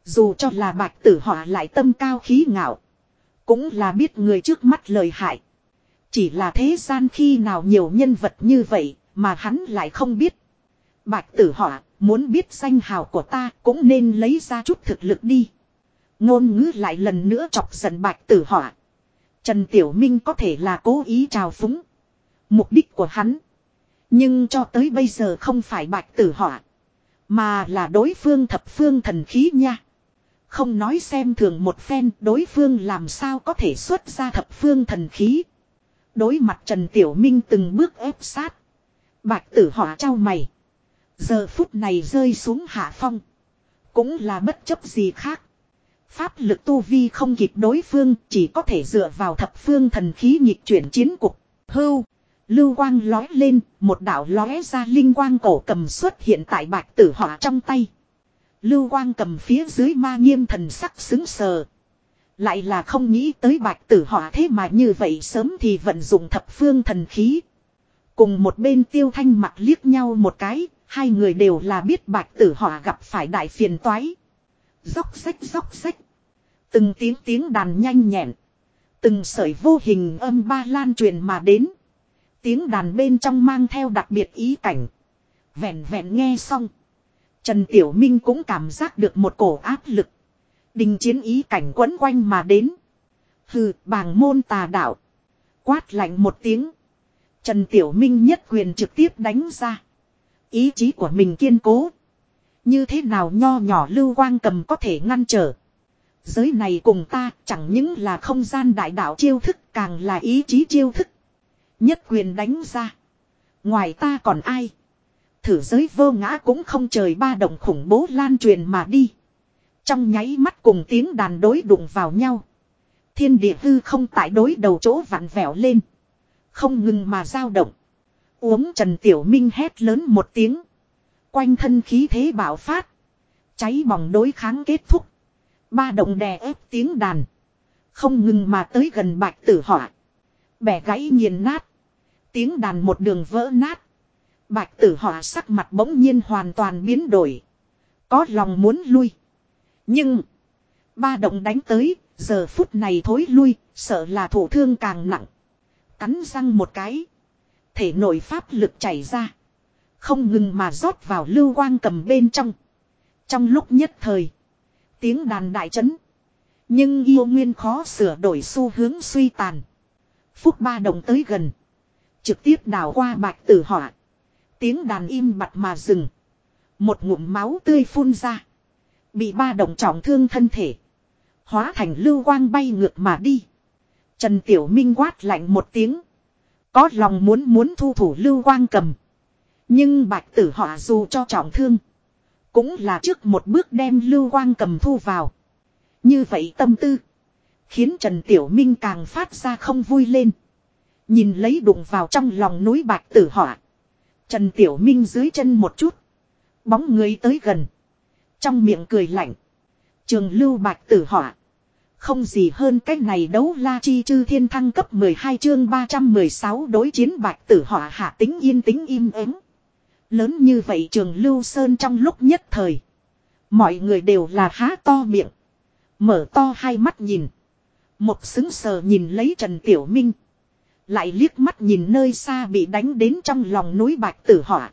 Dù cho là bạch tử họa lại tâm cao khí ngạo. Cũng là biết người trước mắt lời hại. Chỉ là thế gian khi nào nhiều nhân vật như vậy mà hắn lại không biết. Bạch tử họa muốn biết danh hào của ta cũng nên lấy ra chút thực lực đi. Ngôn ngữ lại lần nữa chọc giận bạch tử họa. Trần Tiểu Minh có thể là cố ý trào phúng. Mục đích của hắn. Nhưng cho tới bây giờ không phải bạch tử họa. Mà là đối phương thập phương thần khí nha. Không nói xem thường một phen, đối phương làm sao có thể xuất ra thập phương thần khí. Đối mặt Trần Tiểu Minh từng bước ép sát. Bạch tử họa trao mày. Giờ phút này rơi xuống hạ phong. Cũng là bất chấp gì khác. Pháp lực tu vi không kịp đối phương chỉ có thể dựa vào thập phương thần khí nhịp chuyển chiến cục. Hưu. Lưu quang lói lên, một đạo lóe ra linh quang cổ cầm xuất hiện tại bạch tử họa trong tay. Lưu quang cầm phía dưới ma nghiêm thần sắc xứng sờ. Lại là không nghĩ tới bạch tử họa thế mà như vậy sớm thì vận dụng thập phương thần khí. Cùng một bên tiêu thanh mặt liếc nhau một cái, hai người đều là biết bạch tử họa gặp phải đại phiền toái. Dốc sách dốc sách. Từng tiếng tiếng đàn nhanh nhẹn. Từng sợi vô hình âm ba lan truyền mà đến. Tiếng đàn bên trong mang theo đặc biệt ý cảnh. Vẹn vẹn nghe xong. Trần Tiểu Minh cũng cảm giác được một cổ áp lực. Đình chiến ý cảnh quấn quanh mà đến. Hừ, bàng môn tà đạo. Quát lạnh một tiếng. Trần Tiểu Minh nhất quyền trực tiếp đánh ra. Ý chí của mình kiên cố. Như thế nào nho nhỏ lưu quang cầm có thể ngăn trở. Giới này cùng ta chẳng những là không gian đại đạo chiêu thức càng là ý chí chiêu thức. Nhất quyền đánh ra. Ngoài ta còn ai. Thử giới vô ngã cũng không trời ba động khủng bố lan truyền mà đi. Trong nháy mắt cùng tiếng đàn đối đụng vào nhau. Thiên địa hư không tại đối đầu chỗ vặn vẹo lên. Không ngừng mà dao động. Uống Trần Tiểu Minh hét lớn một tiếng. Quanh thân khí thế bạo phát. Cháy bỏng đối kháng kết thúc. Ba động đè ép tiếng đàn. Không ngừng mà tới gần bạch tử họa. Bẻ gãy nghiền nát. Tiếng đàn một đường vỡ nát. Bạch tử họa sắc mặt bỗng nhiên hoàn toàn biến đổi. Có lòng muốn lui. Nhưng. Ba động đánh tới. Giờ phút này thối lui. Sợ là thổ thương càng nặng. Cắn răng một cái. Thể nội pháp lực chảy ra. Không ngừng mà rót vào lưu quang cầm bên trong. Trong lúc nhất thời. Tiếng đàn đại chấn. Nhưng yêu nguyên khó sửa đổi xu hướng suy tàn. Phúc ba đồng tới gần. Trực tiếp đào qua bạch tử họa. Tiếng đàn im bặt mà dừng. Một ngụm máu tươi phun ra. Bị ba đồng trọng thương thân thể. Hóa thành lưu quang bay ngược mà đi. Trần Tiểu Minh quát lạnh một tiếng. Có lòng muốn muốn thu thủ lưu quang cầm. Nhưng bạch tử họa dù cho trọng thương. Cũng là trước một bước đem lưu quang cầm thu vào. Như vậy tâm tư. Khiến Trần Tiểu Minh càng phát ra không vui lên. Nhìn lấy đụng vào trong lòng núi bạch tử họa. Trần Tiểu Minh dưới chân một chút. Bóng người tới gần. Trong miệng cười lạnh. Trường lưu bạch tử họa. Không gì hơn cách này đấu la chi chư thiên thăng cấp 12 chương 316 đối chiến bạch tử họa hạ tính yên tĩnh im ắng. Lớn như vậy trường Lưu Sơn trong lúc nhất thời. Mọi người đều là há to miệng. Mở to hai mắt nhìn. Một xứng sờ nhìn lấy Trần Tiểu Minh. Lại liếc mắt nhìn nơi xa bị đánh đến trong lòng núi bạch tử họa.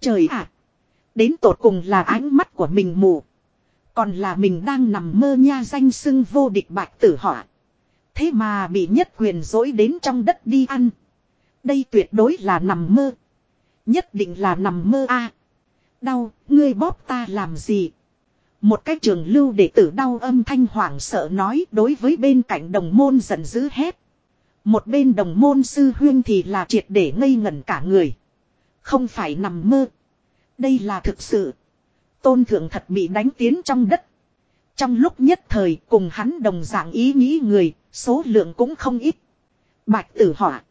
Trời ạ! Đến tột cùng là ánh mắt của mình mù. Còn là mình đang nằm mơ nha danh sưng vô địch bạch tử họa. Thế mà bị nhất quyền dối đến trong đất đi ăn. Đây tuyệt đối là nằm mơ. Nhất định là nằm mơ a. Đau, ngươi bóp ta làm gì? Một cái trường lưu đệ tử đau âm thanh hoảng sợ nói đối với bên cạnh đồng môn giận dữ hét. Một bên đồng môn sư huyên thì là triệt để ngây ngẩn cả người. Không phải nằm mơ. Đây là thực sự. Tôn thượng thật bị đánh tiến trong đất. Trong lúc nhất thời cùng hắn đồng dạng ý nghĩ người, số lượng cũng không ít. Bạch tử họa.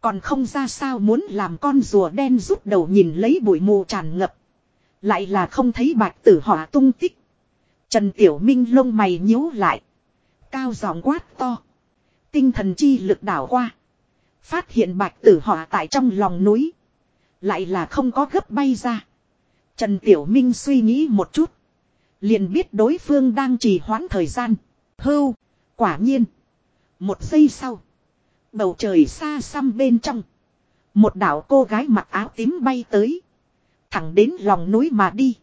Còn không ra sao muốn làm con rùa đen rút đầu nhìn lấy bụi mù tràn ngập. Lại là không thấy bạch tử họa tung tích. Trần Tiểu Minh lông mày nhíu lại. Cao giọng quát to. Tinh thần chi lực đảo qua. Phát hiện bạch tử họa tại trong lòng núi. Lại là không có gấp bay ra. Trần Tiểu Minh suy nghĩ một chút. Liền biết đối phương đang trì hoãn thời gian. Hưu. Quả nhiên. Một giây sau. Bầu trời xa xăm bên trong. Một đảo cô gái mặc áo tím bay tới. Thẳng đến lòng núi mà đi.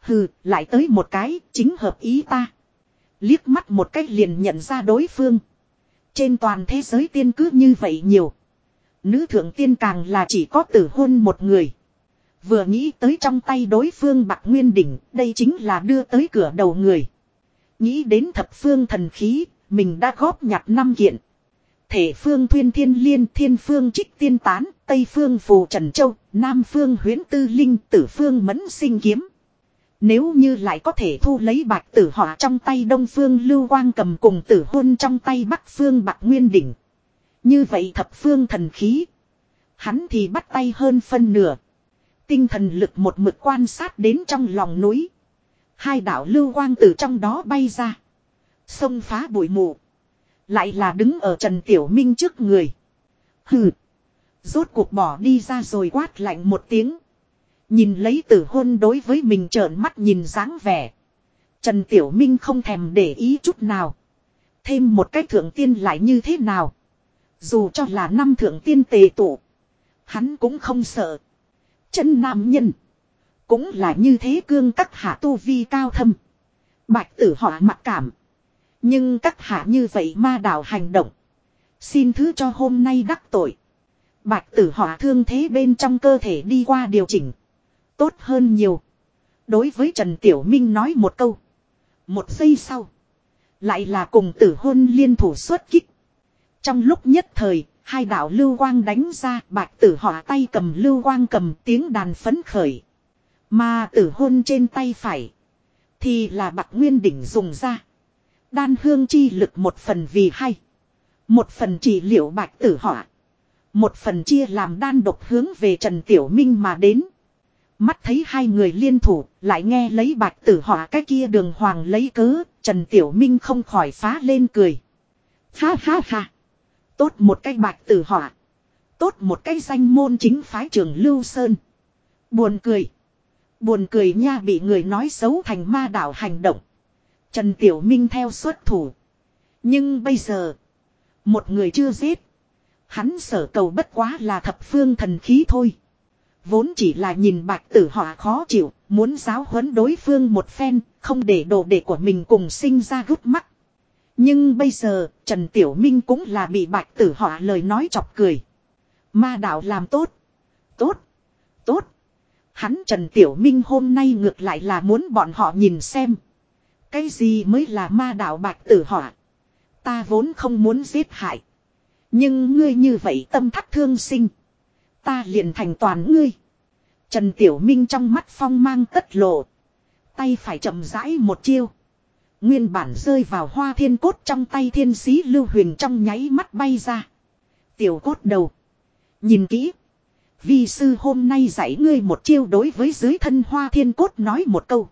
Hừ, lại tới một cái, chính hợp ý ta. Liếc mắt một cách liền nhận ra đối phương. Trên toàn thế giới tiên cứ như vậy nhiều. Nữ thượng tiên càng là chỉ có tử hôn một người. Vừa nghĩ tới trong tay đối phương bạc nguyên đỉnh, đây chính là đưa tới cửa đầu người. Nghĩ đến thập phương thần khí, mình đã góp nhặt năm kiện. Thể phương thuyên thiên liên thiên phương trích tiên tán, tây phương phù trần châu, nam phương huyến tư linh, tử phương mẫn sinh kiếm. Nếu như lại có thể thu lấy bạch tử họa trong tay đông phương lưu quang cầm cùng tử hôn trong tay bắc phương bạc nguyên đỉnh. Như vậy thập phương thần khí. Hắn thì bắt tay hơn phân nửa. Tinh thần lực một mực quan sát đến trong lòng núi. Hai đạo lưu quang từ trong đó bay ra. Xông phá bụi mù. Lại là đứng ở Trần Tiểu Minh trước người. Hừ. Rốt cuộc bỏ đi ra rồi quát lạnh một tiếng. Nhìn lấy tử hôn đối với mình trợn mắt nhìn dáng vẻ. Trần Tiểu Minh không thèm để ý chút nào. Thêm một cách thượng tiên lại như thế nào. Dù cho là năm thượng tiên tề tụ. Hắn cũng không sợ. Chân nam nhân. Cũng là như thế cương các hạ tu vi cao thâm. Bạch tử họ mặc cảm. Nhưng các hạ như vậy ma đảo hành động. Xin thứ cho hôm nay đắc tội. Bạch tử họ thương thế bên trong cơ thể đi qua điều chỉnh. Tốt hơn nhiều. Đối với Trần Tiểu Minh nói một câu. Một giây sau. Lại là cùng tử hôn liên thủ xuất kích. Trong lúc nhất thời, hai đạo lưu quang đánh ra bạch tử họ tay cầm lưu quang cầm tiếng đàn phấn khởi. Mà tử hôn trên tay phải. Thì là bạc nguyên đỉnh dùng ra. Đan hương chi lực một phần vì hay. Một phần trị liệu bạch tử họa. Một phần chia làm đan độc hướng về Trần Tiểu Minh mà đến. Mắt thấy hai người liên thủ, lại nghe lấy bạch tử họa cái kia đường hoàng lấy cớ, Trần Tiểu Minh không khỏi phá lên cười. Ha ha ha. Tốt một cái bạch tử họa. Tốt một cái danh môn chính phái trường Lưu Sơn. Buồn cười. Buồn cười nha bị người nói xấu thành ma đảo hành động. Trần Tiểu Minh theo xuất thủ. Nhưng bây giờ. Một người chưa giết. Hắn sở cầu bất quá là thập phương thần khí thôi. Vốn chỉ là nhìn bạch tử họa khó chịu. Muốn giáo huấn đối phương một phen. Không để đồ đệ của mình cùng sinh ra gút mắt. Nhưng bây giờ, Trần Tiểu Minh cũng là bị bạch tử họa lời nói chọc cười. Ma đạo làm tốt. Tốt. Tốt. Hắn Trần Tiểu Minh hôm nay ngược lại là muốn bọn họ nhìn xem. Cái gì mới là ma đạo bạch tử họa. Ta vốn không muốn giết hại. Nhưng ngươi như vậy tâm thắt thương sinh. Ta liền thành toàn ngươi. Trần Tiểu Minh trong mắt phong mang tất lộ. Tay phải chậm rãi một chiêu. Nguyên bản rơi vào hoa thiên cốt trong tay thiên sĩ lưu huyền trong nháy mắt bay ra. Tiểu cốt đầu. Nhìn kỹ. Vi sư hôm nay dạy ngươi một chiêu đối với dưới thân hoa thiên cốt nói một câu.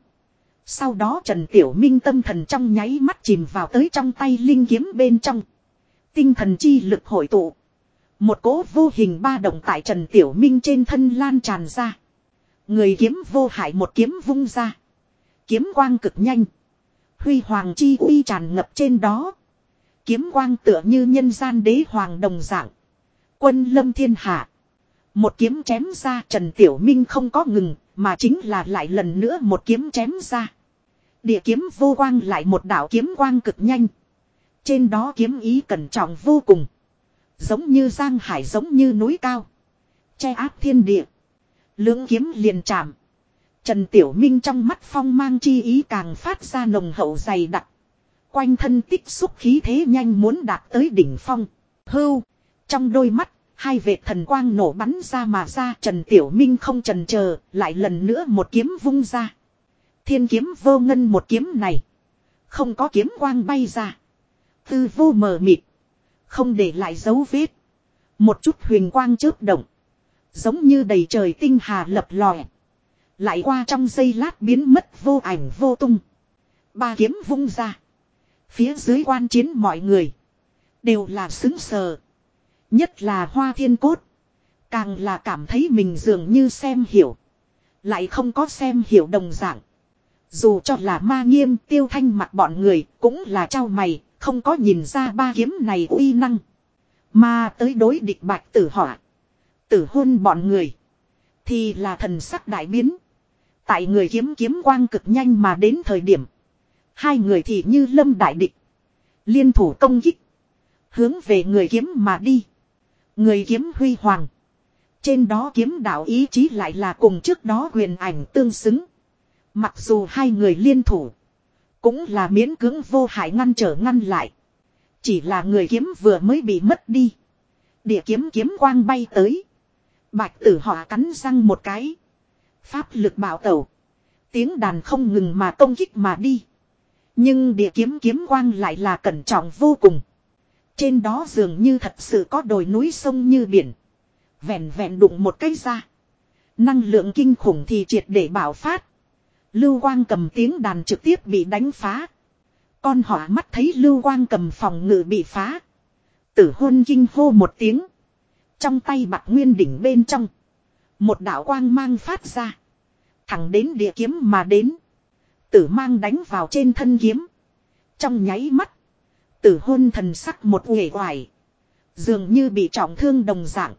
Sau đó Trần Tiểu Minh tâm thần trong nháy mắt chìm vào tới trong tay linh kiếm bên trong. Tinh thần chi lực hội tụ. Một cỗ vô hình ba động tại Trần Tiểu Minh trên thân lan tràn ra. Người kiếm vô hại một kiếm vung ra. Kiếm quang cực nhanh. Huy hoàng chi uy tràn ngập trên đó. Kiếm quang tựa như nhân gian đế hoàng đồng dạng. Quân lâm thiên hạ. Một kiếm chém ra Trần Tiểu Minh không có ngừng, mà chính là lại lần nữa một kiếm chém ra. Địa kiếm vô quang lại một đạo kiếm quang cực nhanh. Trên đó kiếm ý cẩn trọng vô cùng. Giống như giang hải giống như núi cao. Che áp thiên địa. Lưỡng kiếm liền chạm. Trần Tiểu Minh trong mắt phong mang chi ý càng phát ra nồng hậu dày đặc. Quanh thân tích xúc khí thế nhanh muốn đạt tới đỉnh phong. Hưu. Trong đôi mắt, hai vệt thần quang nổ bắn ra mà ra. Trần Tiểu Minh không trần chờ lại lần nữa một kiếm vung ra. Thiên kiếm vô ngân một kiếm này. Không có kiếm quang bay ra. Tư vô mờ mịt. Không để lại dấu vết. Một chút huyền quang chớp động. Giống như đầy trời tinh hà lập lòe. Lại qua trong giây lát biến mất vô ảnh vô tung. Ba kiếm vung ra. Phía dưới quan chiến mọi người. Đều là xứng sờ. Nhất là hoa thiên cốt. Càng là cảm thấy mình dường như xem hiểu. Lại không có xem hiểu đồng dạng. Dù cho là ma nghiêm tiêu thanh mặt bọn người cũng là trao mày. Không có nhìn ra ba kiếm này uy năng. Mà tới đối địch bạch tử họa. Tử hôn bọn người. Thì là thần sắc đại biến. Tại người kiếm kiếm quang cực nhanh mà đến thời điểm. Hai người thì như lâm đại địch. Liên thủ công kích. Hướng về người kiếm mà đi. Người kiếm huy hoàng. Trên đó kiếm đạo ý chí lại là cùng trước đó quyền ảnh tương xứng. Mặc dù hai người liên thủ. Cũng là miễn cưỡng vô hại ngăn trở ngăn lại. Chỉ là người kiếm vừa mới bị mất đi. Địa kiếm kiếm quang bay tới. Bạch tử họ cắn răng một cái. Pháp lực bảo tẩu. Tiếng đàn không ngừng mà công kích mà đi. Nhưng địa kiếm kiếm quang lại là cẩn trọng vô cùng. Trên đó dường như thật sự có đồi núi sông như biển. Vẹn vẹn đụng một cái ra. Năng lượng kinh khủng thì triệt để bảo phát. Lưu quang cầm tiếng đàn trực tiếp bị đánh phá. Con hỏa mắt thấy lưu quang cầm phòng ngự bị phá. Tử hôn kinh hô một tiếng. Trong tay bạc nguyên đỉnh bên trong. Một đạo quang mang phát ra. Thẳng đến địa kiếm mà đến. Tử mang đánh vào trên thân kiếm. Trong nháy mắt. Tử hôn thần sắc một nghề hoài. Dường như bị trọng thương đồng dạng.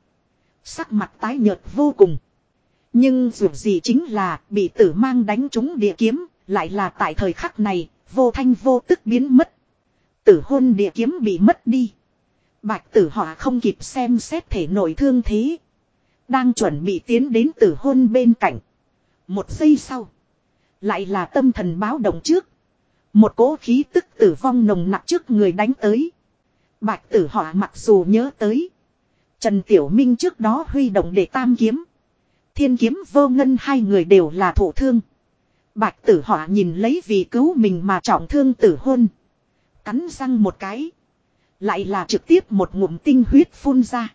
Sắc mặt tái nhợt vô cùng. Nhưng dù gì chính là bị tử mang đánh trúng địa kiếm. Lại là tại thời khắc này. Vô thanh vô tức biến mất. Tử hôn địa kiếm bị mất đi. Bạch tử họa không kịp xem xét thể nội thương thế. Đang chuẩn bị tiến đến tử hôn bên cạnh. Một giây sau. Lại là tâm thần báo động trước. Một cỗ khí tức tử vong nồng nặc trước người đánh tới. Bạch tử họa mặc dù nhớ tới. Trần Tiểu Minh trước đó huy động để tam kiếm. Thiên kiếm vô ngân hai người đều là thổ thương. Bạch tử họa nhìn lấy vì cứu mình mà trọng thương tử hôn. Cắn răng một cái. Lại là trực tiếp một ngụm tinh huyết phun ra.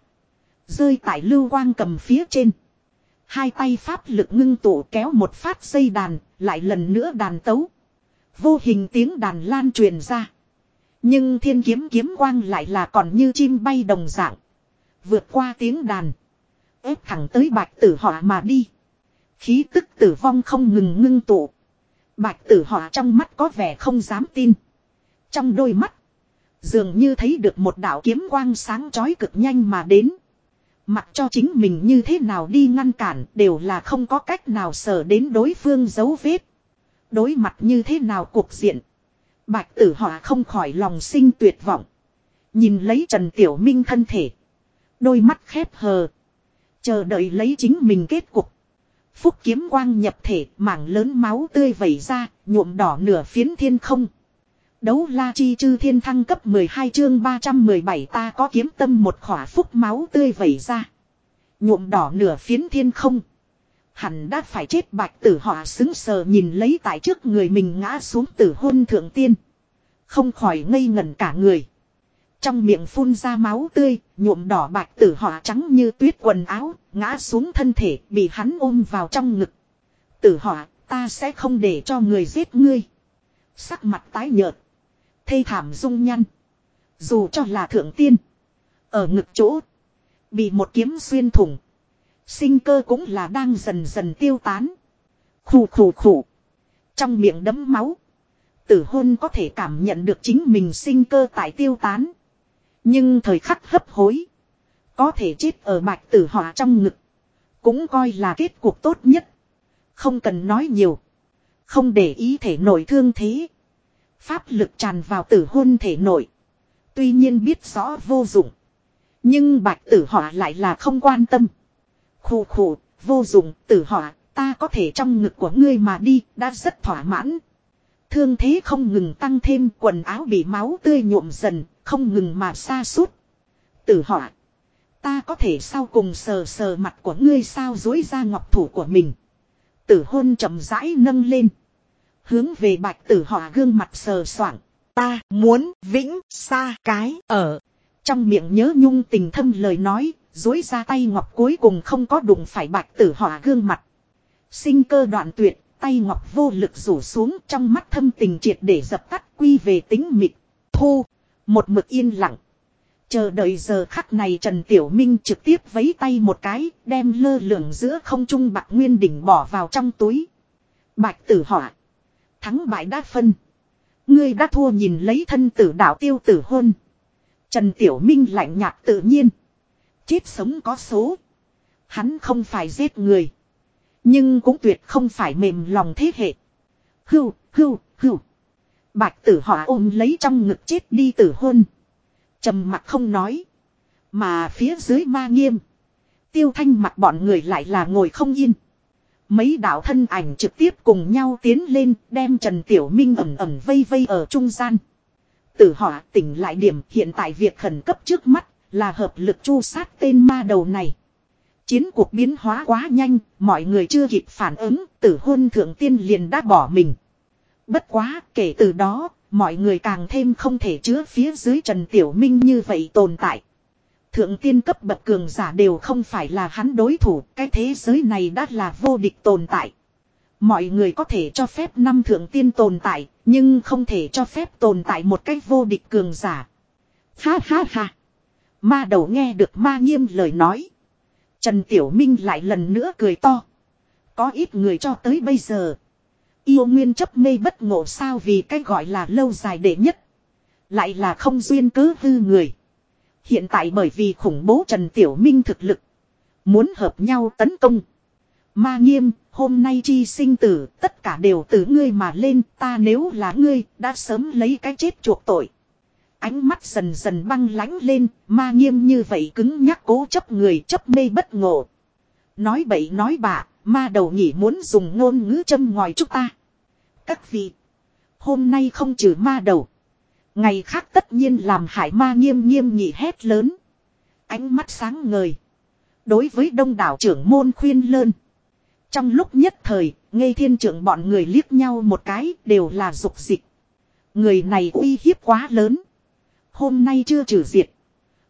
Rơi tại lưu quang cầm phía trên. Hai tay pháp lực ngưng tụ kéo một phát dây đàn, lại lần nữa đàn tấu. Vô hình tiếng đàn lan truyền ra. Nhưng thiên kiếm kiếm quang lại là còn như chim bay đồng dạng. Vượt qua tiếng đàn. ép thẳng tới bạch tử họa mà đi. Khí tức tử vong không ngừng ngưng tụ. Bạch tử họa trong mắt có vẻ không dám tin. Trong đôi mắt. Dường như thấy được một đạo kiếm quang sáng chói cực nhanh mà đến. Mặc cho chính mình như thế nào đi ngăn cản đều là không có cách nào sở đến đối phương dấu vết. Đối mặt như thế nào cuộc diện. Bạch tử họa không khỏi lòng sinh tuyệt vọng. Nhìn lấy Trần Tiểu Minh thân thể. Đôi mắt khép hờ. Chờ đợi lấy chính mình kết cục. Phúc kiếm quang nhập thể mảng lớn máu tươi vẩy ra, nhuộm đỏ nửa phiến thiên không. Đấu la chi chư thiên thăng cấp 12 chương 317 ta có kiếm tâm một khỏa phúc máu tươi vẩy ra. Nhuộm đỏ nửa phiến thiên không. Hẳn đã phải chết bạch tử họ xứng sờ nhìn lấy tại trước người mình ngã xuống tử hôn thượng tiên. Không khỏi ngây ngẩn cả người. Trong miệng phun ra máu tươi, nhuộm đỏ bạch tử họ trắng như tuyết quần áo, ngã xuống thân thể, bị hắn ôm vào trong ngực. Tử họ, ta sẽ không để cho người giết ngươi. Sắc mặt tái nhợt. Thê thảm dung nhăn. Dù cho là thượng tiên. Ở ngực chỗ. Bị một kiếm xuyên thủng. Sinh cơ cũng là đang dần dần tiêu tán. Khủ khủ khủ. Trong miệng đấm máu. Tử hôn có thể cảm nhận được chính mình sinh cơ tại tiêu tán. Nhưng thời khắc hấp hối. Có thể chết ở bạch tử họa trong ngực. Cũng coi là kết cuộc tốt nhất. Không cần nói nhiều. Không để ý thể nổi thương thế. Pháp lực tràn vào tử hôn thể nội. Tuy nhiên biết rõ vô dụng. Nhưng bạch tử họa lại là không quan tâm. Khủ khủ, vô dụng, tử họa, ta có thể trong ngực của ngươi mà đi, đã rất thỏa mãn. Thương thế không ngừng tăng thêm, quần áo bị máu tươi nhuộm dần, không ngừng mà xa suốt. Tử họa, ta có thể sau cùng sờ sờ mặt của ngươi sao dối ra ngọc thủ của mình. Tử hôn chậm rãi nâng lên. Hướng về bạch tử họa gương mặt sờ soạng. Ta muốn vĩnh xa cái ở. Trong miệng nhớ nhung tình thâm lời nói, dối ra tay ngọc cuối cùng không có đụng phải bạch tử họa gương mặt. Sinh cơ đoạn tuyệt, tay ngọc vô lực rủ xuống trong mắt thâm tình triệt để dập tắt quy về tính mịt. Thu, một mực yên lặng. Chờ đợi giờ khắc này Trần Tiểu Minh trực tiếp vấy tay một cái, đem lơ lửng giữa không trung bạc nguyên đỉnh bỏ vào trong túi. Bạch tử họa. Thắng bại đã phân. Ngươi đã thua nhìn lấy thân tử đạo tiêu tử hôn. Trần Tiểu Minh lạnh nhạt tự nhiên. Chết sống có số. Hắn không phải giết người. Nhưng cũng tuyệt không phải mềm lòng thế hệ. Hưu, hưu, hưu. Bạch tử họa ôm lấy trong ngực chết đi tử hôn. trầm mặt không nói. Mà phía dưới ma nghiêm. Tiêu thanh mặt bọn người lại là ngồi không yên. Mấy đạo thân ảnh trực tiếp cùng nhau tiến lên đem Trần Tiểu Minh ẩm ẩm vây vây ở trung gian. Tử họa tỉnh lại điểm hiện tại việc khẩn cấp trước mắt là hợp lực chu sát tên ma đầu này. Chiến cuộc biến hóa quá nhanh, mọi người chưa kịp phản ứng, tử hôn thượng tiên liền đã bỏ mình. Bất quá, kể từ đó, mọi người càng thêm không thể chứa phía dưới Trần Tiểu Minh như vậy tồn tại. Thượng tiên cấp bậc cường giả đều không phải là hắn đối thủ, cái thế giới này đã là vô địch tồn tại. Mọi người có thể cho phép năm thượng tiên tồn tại, nhưng không thể cho phép tồn tại một cách vô địch cường giả. Ha ha ha. Ma đầu nghe được ma nghiêm lời nói. Trần Tiểu Minh lại lần nữa cười to. Có ít người cho tới bây giờ. Yêu nguyên chấp mê bất ngộ sao vì cái gọi là lâu dài đệ nhất. Lại là không duyên cớ hư người. Hiện tại bởi vì khủng bố Trần Tiểu Minh thực lực. Muốn hợp nhau tấn công. Ma nghiêm, hôm nay chi sinh tử, tất cả đều từ ngươi mà lên, ta nếu là ngươi, đã sớm lấy cái chết chuộc tội. Ánh mắt dần dần băng lánh lên, ma nghiêm như vậy cứng nhắc cố chấp người chấp mê bất ngộ. Nói bậy nói bạ, ma đầu nhỉ muốn dùng ngôn ngữ châm ngòi chúng ta. Các vị, hôm nay không trừ ma đầu. Ngày khác tất nhiên làm hải ma nghiêm nghiêm nhị hét lớn. Ánh mắt sáng ngời. Đối với đông đảo trưởng môn khuyên lơn. Trong lúc nhất thời, ngây thiên trưởng bọn người liếc nhau một cái đều là dục dịch. Người này uy hiếp quá lớn. Hôm nay chưa trừ diệt.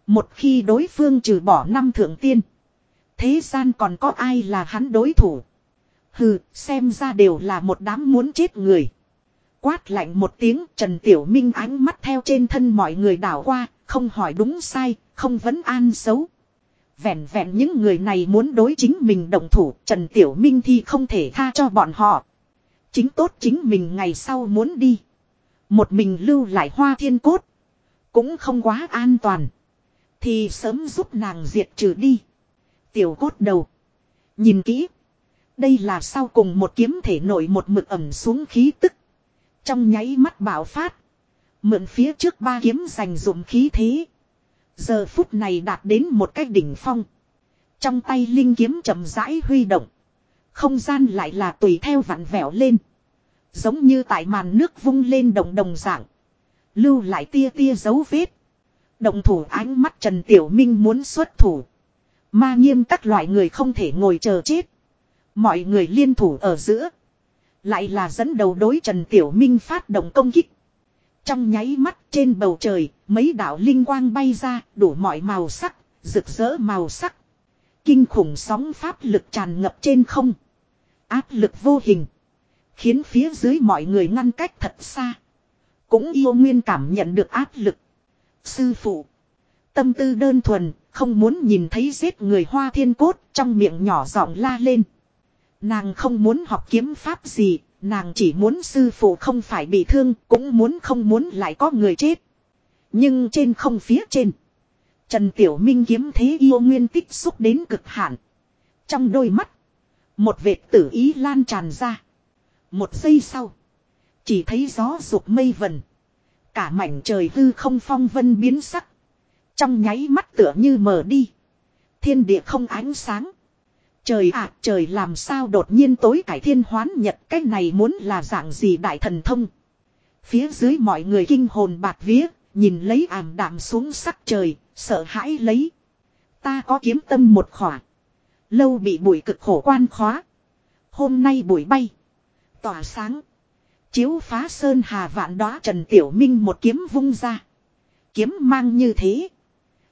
Một khi đối phương trừ bỏ năm thượng tiên. Thế gian còn có ai là hắn đối thủ. Hừ, xem ra đều là một đám muốn chết người. Quát lạnh một tiếng Trần Tiểu Minh ánh mắt theo trên thân mọi người đảo qua, không hỏi đúng sai, không vấn an xấu. Vẹn vẹn những người này muốn đối chính mình đồng thủ, Trần Tiểu Minh thì không thể tha cho bọn họ. Chính tốt chính mình ngày sau muốn đi. Một mình lưu lại hoa thiên cốt. Cũng không quá an toàn. Thì sớm giúp nàng diệt trừ đi. Tiểu cốt đầu. Nhìn kỹ. Đây là sau cùng một kiếm thể nổi một mực ẩm xuống khí tức. Trong nháy mắt bạo phát. Mượn phía trước ba kiếm dành dụng khí thế. Giờ phút này đạt đến một cái đỉnh phong. Trong tay linh kiếm chậm rãi huy động. Không gian lại là tùy theo vặn vẹo lên. Giống như tại màn nước vung lên đồng đồng dạng. Lưu lại tia tia dấu vết. Động thủ ánh mắt Trần Tiểu Minh muốn xuất thủ. Ma nghiêm các loại người không thể ngồi chờ chết. Mọi người liên thủ ở giữa. Lại là dẫn đầu đối Trần Tiểu Minh phát động công kích. Trong nháy mắt trên bầu trời, mấy đạo linh quang bay ra, đủ mọi màu sắc, rực rỡ màu sắc. Kinh khủng sóng pháp lực tràn ngập trên không. Áp lực vô hình. Khiến phía dưới mọi người ngăn cách thật xa. Cũng yêu nguyên cảm nhận được áp lực. Sư phụ. Tâm tư đơn thuần, không muốn nhìn thấy giết người hoa thiên cốt trong miệng nhỏ giọng la lên. Nàng không muốn học kiếm pháp gì, nàng chỉ muốn sư phụ không phải bị thương, cũng muốn không muốn lại có người chết. Nhưng trên không phía trên. Trần Tiểu Minh kiếm thế yêu nguyên tích xúc đến cực hạn. Trong đôi mắt. Một vệt tử ý lan tràn ra. Một giây sau. Chỉ thấy gió rụt mây vần. Cả mảnh trời hư không phong vân biến sắc. Trong nháy mắt tựa như mờ đi. Thiên địa không ánh sáng. Trời ạ trời làm sao đột nhiên tối cải thiên hoán nhật cái này muốn là dạng gì đại thần thông. Phía dưới mọi người kinh hồn bạt vía, nhìn lấy ảm đạm xuống sắc trời, sợ hãi lấy. Ta có kiếm tâm một khỏa. Lâu bị bụi cực khổ quan khóa. Hôm nay bụi bay. Tỏa sáng. Chiếu phá sơn hà vạn đó Trần Tiểu Minh một kiếm vung ra. Kiếm mang như thế.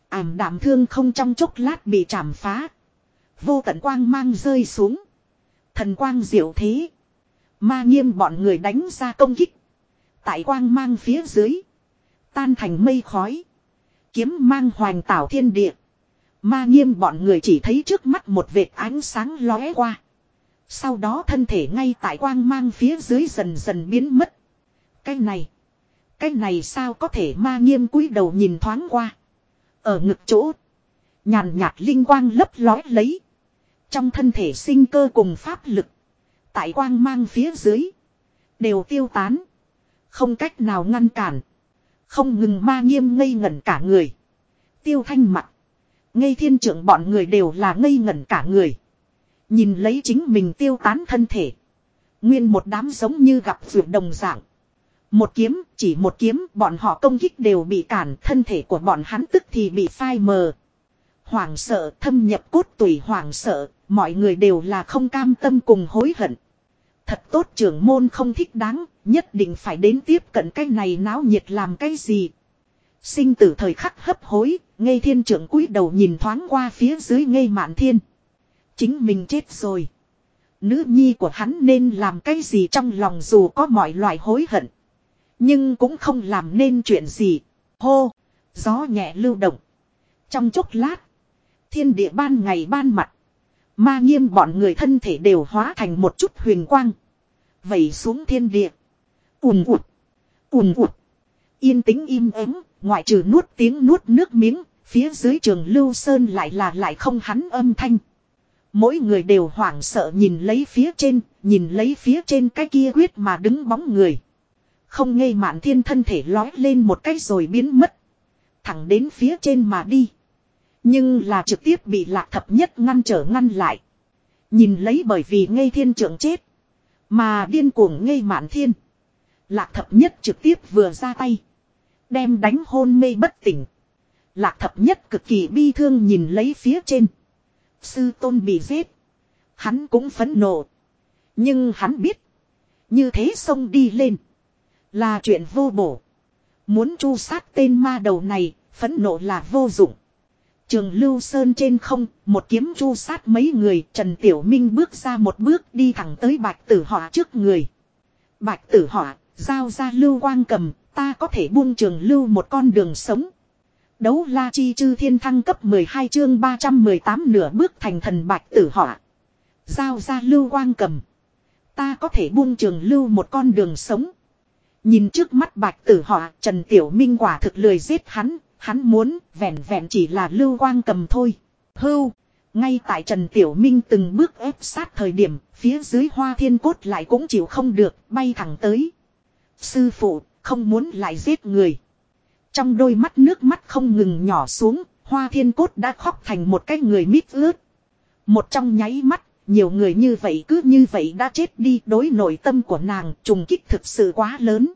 Ảm đạm thương không trong chốc lát bị chảm phá. Vô tận quang mang rơi xuống. Thần quang diệu thế. Ma nghiêm bọn người đánh ra công kích. Tại quang mang phía dưới. Tan thành mây khói. Kiếm mang hoành tảo thiên địa. Ma nghiêm bọn người chỉ thấy trước mắt một vệt ánh sáng lóe qua. Sau đó thân thể ngay tại quang mang phía dưới dần dần biến mất. Cái này. Cái này sao có thể ma nghiêm cúi đầu nhìn thoáng qua. Ở ngực chỗ. Nhàn nhạt linh quang lấp lói lấy. Trong thân thể sinh cơ cùng pháp lực. Tại quang mang phía dưới. Đều tiêu tán. Không cách nào ngăn cản. Không ngừng ma nghiêm ngây ngẩn cả người. Tiêu thanh mặt. Ngây thiên trưởng bọn người đều là ngây ngẩn cả người. Nhìn lấy chính mình tiêu tán thân thể. Nguyên một đám giống như gặp vượt đồng dạng. Một kiếm, chỉ một kiếm, bọn họ công kích đều bị cản, thân thể của bọn hắn tức thì bị phai mờ. Hoàng sợ, thâm nhập cốt tủy hoàng sợ, mọi người đều là không cam tâm cùng hối hận. Thật tốt trưởng môn không thích đáng, nhất định phải đến tiếp cận cái này náo nhiệt làm cái gì. Sinh tử thời khắc hấp hối, ngây thiên trưởng cúi đầu nhìn thoáng qua phía dưới ngây mạn thiên. Chính mình chết rồi. Nữ nhi của hắn nên làm cái gì trong lòng dù có mọi loại hối hận. Nhưng cũng không làm nên chuyện gì. Hô, gió nhẹ lưu động. Trong chốc lát, thiên địa ban ngày ban mặt. Ma nghiêm bọn người thân thể đều hóa thành một chút huyền quang. Vẩy xuống thiên địa. Ùm ụt. Ùm ụt. Yên tĩnh im ắng, ngoại trừ nuốt tiếng nuốt nước miếng, phía dưới trường Lưu Sơn lại là lại không hắn âm thanh. Mỗi người đều hoảng sợ nhìn lấy phía trên, nhìn lấy phía trên cái kia quyết mà đứng bóng người. Không ngây mạn thiên thân thể lói lên một cái rồi biến mất. Thẳng đến phía trên mà đi. Nhưng là trực tiếp bị lạc thập nhất ngăn trở ngăn lại. Nhìn lấy bởi vì ngây thiên trưởng chết. Mà điên cuồng ngây mạn thiên. Lạc thập nhất trực tiếp vừa ra tay. Đem đánh hôn mê bất tỉnh. Lạc thập nhất cực kỳ bi thương nhìn lấy phía trên. Sư tôn bị giết. Hắn cũng phấn nộ. Nhưng hắn biết. Như thế xông đi lên. Là chuyện vô bổ. Muốn chu sát tên ma đầu này. Phấn nộ là vô dụng. Trường Lưu Sơn trên không, một kiếm chu sát mấy người, Trần Tiểu Minh bước ra một bước đi thẳng tới bạch tử họa trước người. Bạch tử họa, giao ra lưu quang cầm, ta có thể buông trường lưu một con đường sống. Đấu la chi chư thiên thăng cấp 12 chương 318 nửa bước thành thần bạch tử họa. Giao ra lưu quang cầm. Ta có thể buông trường lưu một con đường sống. Nhìn trước mắt bạch tử họa, Trần Tiểu Minh quả thực lười giết hắn, hắn muốn vẹn vẹn chỉ là lưu quang cầm thôi. Hưu, ngay tại Trần Tiểu Minh từng bước ép sát thời điểm, phía dưới hoa thiên cốt lại cũng chịu không được, bay thẳng tới. Sư phụ, không muốn lại giết người. Trong đôi mắt nước mắt không ngừng nhỏ xuống, hoa thiên cốt đã khóc thành một cái người mít ướt. Một trong nháy mắt, nhiều người như vậy cứ như vậy đã chết đi đối nội tâm của nàng trùng kích thực sự quá lớn.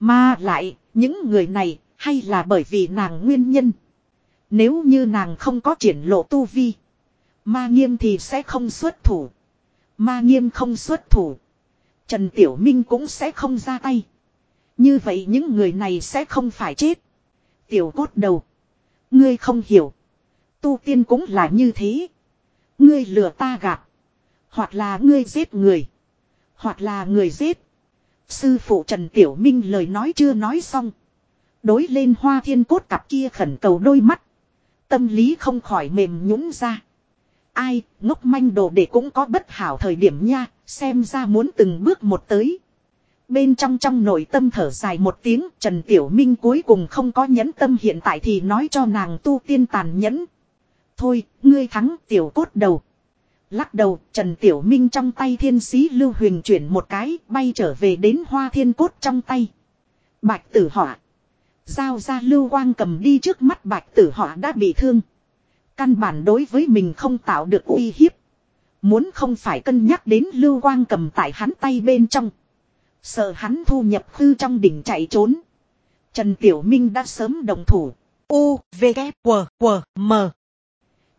Mà lại, những người này, hay là bởi vì nàng nguyên nhân. Nếu như nàng không có triển lộ tu vi, ma nghiêm thì sẽ không xuất thủ. Ma nghiêm không xuất thủ. Trần Tiểu Minh cũng sẽ không ra tay. Như vậy những người này sẽ không phải chết. Tiểu cốt đầu. Ngươi không hiểu. Tu tiên cũng là như thế. Ngươi lừa ta gạt. Hoặc là ngươi giết người. Hoặc là người giết. Sư phụ Trần Tiểu Minh lời nói chưa nói xong. Đối lên hoa thiên cốt cặp kia khẩn cầu đôi mắt. Tâm lý không khỏi mềm nhũn ra. Ai, ngốc manh đồ để cũng có bất hảo thời điểm nha, xem ra muốn từng bước một tới. Bên trong trong nội tâm thở dài một tiếng, Trần Tiểu Minh cuối cùng không có nhẫn tâm hiện tại thì nói cho nàng tu tiên tàn nhẫn. Thôi, ngươi thắng tiểu cốt đầu. Lắc đầu, Trần Tiểu Minh trong tay thiên sĩ lưu huyền chuyển một cái, bay trở về đến hoa thiên cốt trong tay. Bạch tử họa. Giao ra lưu quang cầm đi trước mắt bạch tử họa đã bị thương. Căn bản đối với mình không tạo được uy hiếp. Muốn không phải cân nhắc đến lưu quang cầm tại hắn tay bên trong. Sợ hắn thu nhập khư trong đỉnh chạy trốn. Trần Tiểu Minh đã sớm đồng thủ. U, V, K, W, W, M.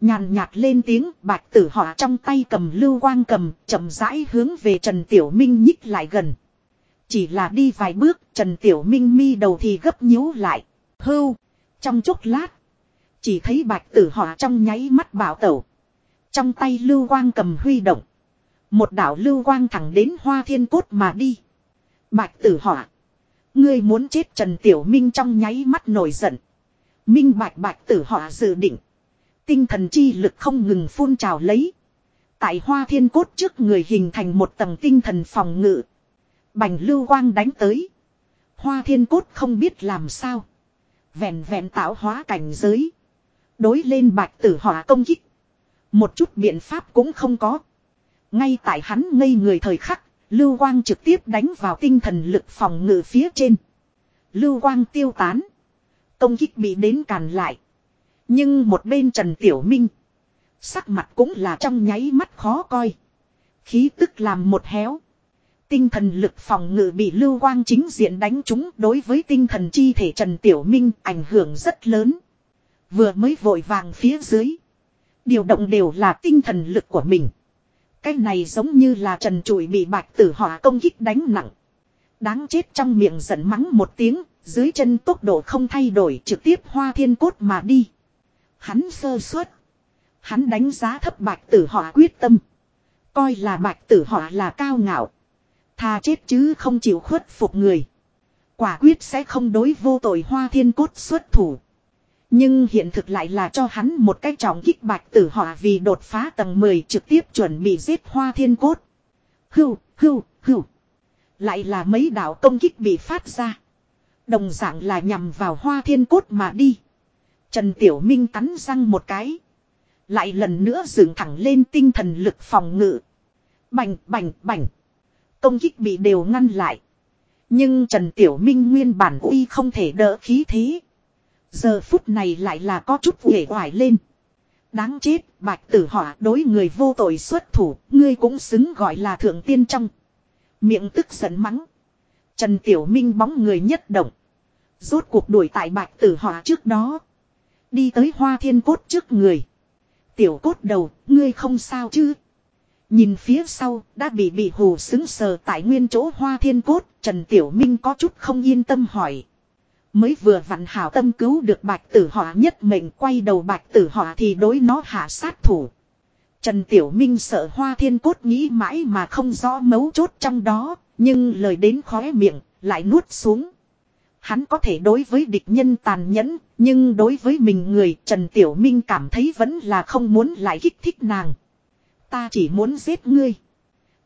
Nhàn nhạt lên tiếng bạch tử họa trong tay cầm lưu quang cầm chậm rãi hướng về Trần Tiểu Minh nhích lại gần. Chỉ là đi vài bước Trần Tiểu Minh mi đầu thì gấp nhíu lại. Hưu. Trong chốc lát. Chỉ thấy bạch tử hỏa trong nháy mắt bảo tẩu. Trong tay lưu quang cầm huy động. Một đảo lưu quang thẳng đến hoa thiên cốt mà đi. Bạch tử hỏa, Ngươi muốn chết Trần Tiểu Minh trong nháy mắt nổi giận. Minh bạch bạch tử hỏa dự định. Tinh thần chi lực không ngừng phun trào lấy. Tại hoa thiên cốt trước người hình thành một tầng tinh thần phòng ngự. Bành lưu quang đánh tới. Hoa thiên cốt không biết làm sao. Vẹn vẹn tạo hóa cảnh giới. Đối lên bạch tử hỏa công kích. Một chút biện pháp cũng không có. Ngay tại hắn ngây người thời khắc. Lưu quang trực tiếp đánh vào tinh thần lực phòng ngự phía trên. Lưu quang tiêu tán. Công kích bị đến càn lại. Nhưng một bên Trần Tiểu Minh. Sắc mặt cũng là trong nháy mắt khó coi. Khí tức làm một héo. Tinh thần lực phòng ngự bị lưu quang chính diện đánh trúng đối với tinh thần chi thể Trần Tiểu Minh ảnh hưởng rất lớn. Vừa mới vội vàng phía dưới. Điều động đều là tinh thần lực của mình. Cái này giống như là trần trụi bị bạch tử hỏa công kích đánh nặng. Đáng chết trong miệng giận mắng một tiếng, dưới chân tốc độ không thay đổi trực tiếp hoa thiên cốt mà đi. Hắn sơ suất. Hắn đánh giá thấp bạch tử hỏa quyết tâm. Coi là bạch tử hỏa là cao ngạo. Thà chết chứ không chịu khuất phục người. Quả quyết sẽ không đối vô tội hoa thiên cốt xuất thủ. Nhưng hiện thực lại là cho hắn một cách trọng kích bạch tử họa vì đột phá tầng 10 trực tiếp chuẩn bị giết hoa thiên cốt. Hưu, hưu, hưu. Lại là mấy đạo công kích bị phát ra. Đồng dạng là nhằm vào hoa thiên cốt mà đi. Trần Tiểu Minh cắn răng một cái. Lại lần nữa dựng thẳng lên tinh thần lực phòng ngự. Bành, bành, bành. Công kích bị đều ngăn lại. Nhưng Trần Tiểu Minh nguyên bản uy không thể đỡ khí thế. Giờ phút này lại là có chút uể oải lên. Đáng chết, bạch tử họa đối người vô tội xuất thủ, ngươi cũng xứng gọi là thượng tiên trong. Miệng tức giận mắng. Trần Tiểu Minh bóng người nhất động. Rốt cuộc đuổi tại bạch tử họa trước đó. Đi tới hoa thiên cốt trước người. Tiểu cốt đầu, ngươi không sao chứ? Nhìn phía sau, đã bị bị hù xứng sờ tại nguyên chỗ hoa thiên cốt, Trần Tiểu Minh có chút không yên tâm hỏi. Mới vừa vặn hảo tâm cứu được bạch tử họa nhất mệnh quay đầu bạch tử họa thì đối nó hạ sát thủ. Trần Tiểu Minh sợ hoa thiên cốt nghĩ mãi mà không rõ mấu chốt trong đó, nhưng lời đến khóe miệng, lại nuốt xuống. Hắn có thể đối với địch nhân tàn nhẫn, nhưng đối với mình người Trần Tiểu Minh cảm thấy vẫn là không muốn lại kích thích nàng. Ta chỉ muốn giết ngươi.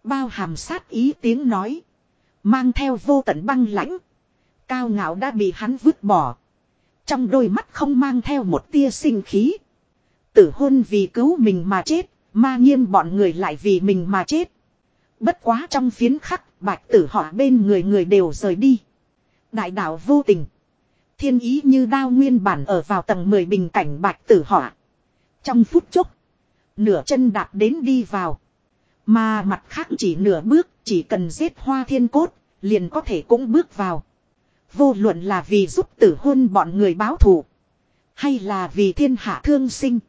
Bao hàm sát ý tiếng nói. Mang theo vô tận băng lãnh. Cao ngạo đã bị hắn vứt bỏ. Trong đôi mắt không mang theo một tia sinh khí. Tử hôn vì cứu mình mà chết. Ma nghiêm bọn người lại vì mình mà chết. Bất quá trong phiến khắc, bạch tử họ bên người người đều rời đi. Đại đạo vô tình. Thiên ý như đao nguyên bản ở vào tầng 10 bình cảnh bạch tử họ. Trong phút chốc. Nửa chân đạp đến đi vào. Mà mặt khác chỉ nửa bước, chỉ cần giết hoa thiên cốt, liền có thể cũng bước vào. Vô luận là vì giúp tử hôn bọn người báo thù. Hay là vì thiên hạ thương sinh.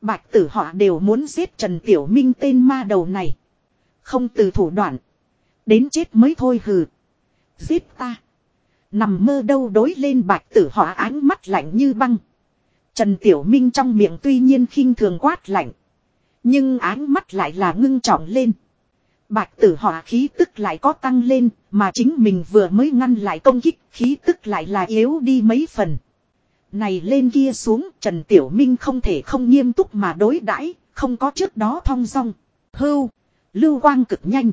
Bạch tử họ đều muốn giết Trần Tiểu Minh tên ma đầu này. Không từ thủ đoạn. Đến chết mới thôi hừ. Giết ta. Nằm mơ đâu đối lên bạch tử họ ánh mắt lạnh như băng. Trần Tiểu Minh trong miệng tuy nhiên khinh thường quát lạnh. Nhưng ánh mắt lại là ngưng trọng lên. Bạch tử hỏa khí tức lại có tăng lên, mà chính mình vừa mới ngăn lại công kích, khí tức lại là yếu đi mấy phần. Này lên kia xuống, Trần Tiểu Minh không thể không nghiêm túc mà đối đãi, không có trước đó thong dong. Hưu, lưu quang cực nhanh.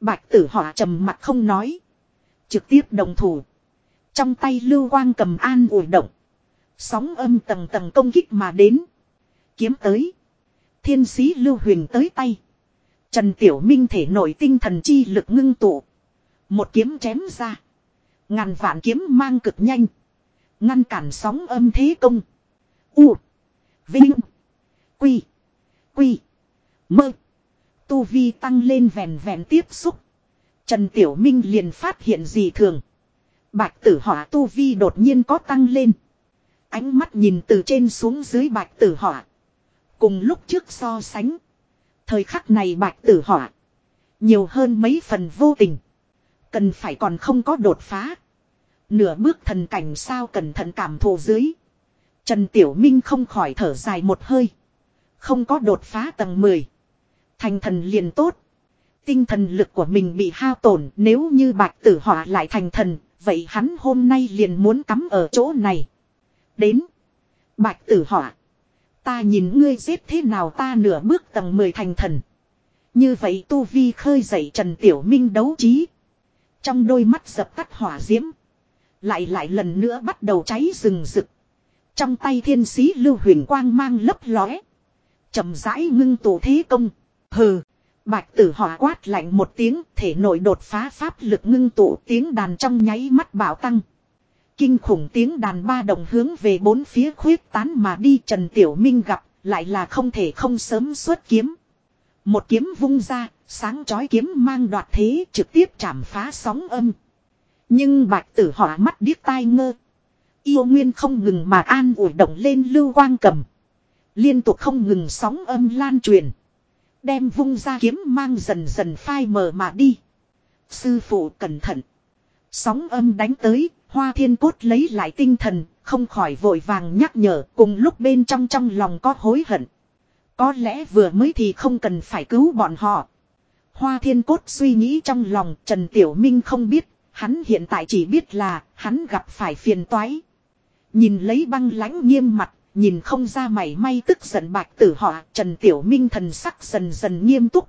Bạch tử hỏa trầm mặt không nói. Trực tiếp đồng thủ. Trong tay lưu quang cầm an ủi động. Sóng âm tầng tầng công kích mà đến. Kiếm tới. Thiên sĩ lưu huyền tới tay. Trần Tiểu Minh thể nổi tinh thần chi lực ngưng tụ. Một kiếm chém ra. Ngàn vạn kiếm mang cực nhanh. Ngăn cản sóng âm thế công. U. Vinh. Quy. Quy. Mơ. Tu vi tăng lên vèn vèn tiếp xúc. Trần Tiểu Minh liền phát hiện gì thường. Bạch tử hỏa tu vi đột nhiên có tăng lên. Ánh mắt nhìn từ trên xuống dưới bạch tử hỏa. Cùng lúc trước so sánh. Thời khắc này bạch tử hỏa. Nhiều hơn mấy phần vô tình. Cần phải còn không có đột phá. Nửa bước thần cảnh sao cẩn thận cảm thụ dưới. Trần Tiểu Minh không khỏi thở dài một hơi. Không có đột phá tầng 10. Thành thần liền tốt. Tinh thần lực của mình bị hao tổn, nếu như bạch tử hỏa lại thành thần. Vậy hắn hôm nay liền muốn cắm ở chỗ này. Đến. Bạch tử hỏa. Ta nhìn ngươi giết thế nào ta nửa bước tầng 10 thành thần. Như vậy Tu Vi khơi dậy Trần Tiểu Minh đấu trí. Trong đôi mắt dập tắt hỏa diễm. Lại lại lần nữa bắt đầu cháy rừng rực. Trong tay thiên sĩ lưu huyền quang mang lấp lóe. chậm rãi ngưng tổ thế công. Hừ. Bạch tử hỏa quát lạnh một tiếng, thể nội đột phá pháp lực ngưng tụ, tiếng đàn trong nháy mắt bảo tăng. Kinh khủng tiếng đàn ba đồng hướng về bốn phía khuyết tán mà đi Trần Tiểu Minh gặp, lại là không thể không sớm xuất kiếm. Một kiếm vung ra, sáng chói kiếm mang đoạt thế trực tiếp chạm phá sóng âm. Nhưng bạch tử hỏa mắt điếc tai ngơ. Yêu nguyên không ngừng mà an ủi động lên lưu quang cầm. Liên tục không ngừng sóng âm lan truyền. Đem vung ra kiếm mang dần dần phai mờ mà đi. Sư phụ cẩn thận. Sóng âm đánh tới, hoa thiên cốt lấy lại tinh thần, không khỏi vội vàng nhắc nhở cùng lúc bên trong trong lòng có hối hận. Có lẽ vừa mới thì không cần phải cứu bọn họ. Hoa thiên cốt suy nghĩ trong lòng Trần Tiểu Minh không biết, hắn hiện tại chỉ biết là hắn gặp phải phiền toái. Nhìn lấy băng lãnh nghiêm mặt, nhìn không ra mảy may tức giận bạch tử họ Trần Tiểu Minh thần sắc dần dần nghiêm túc.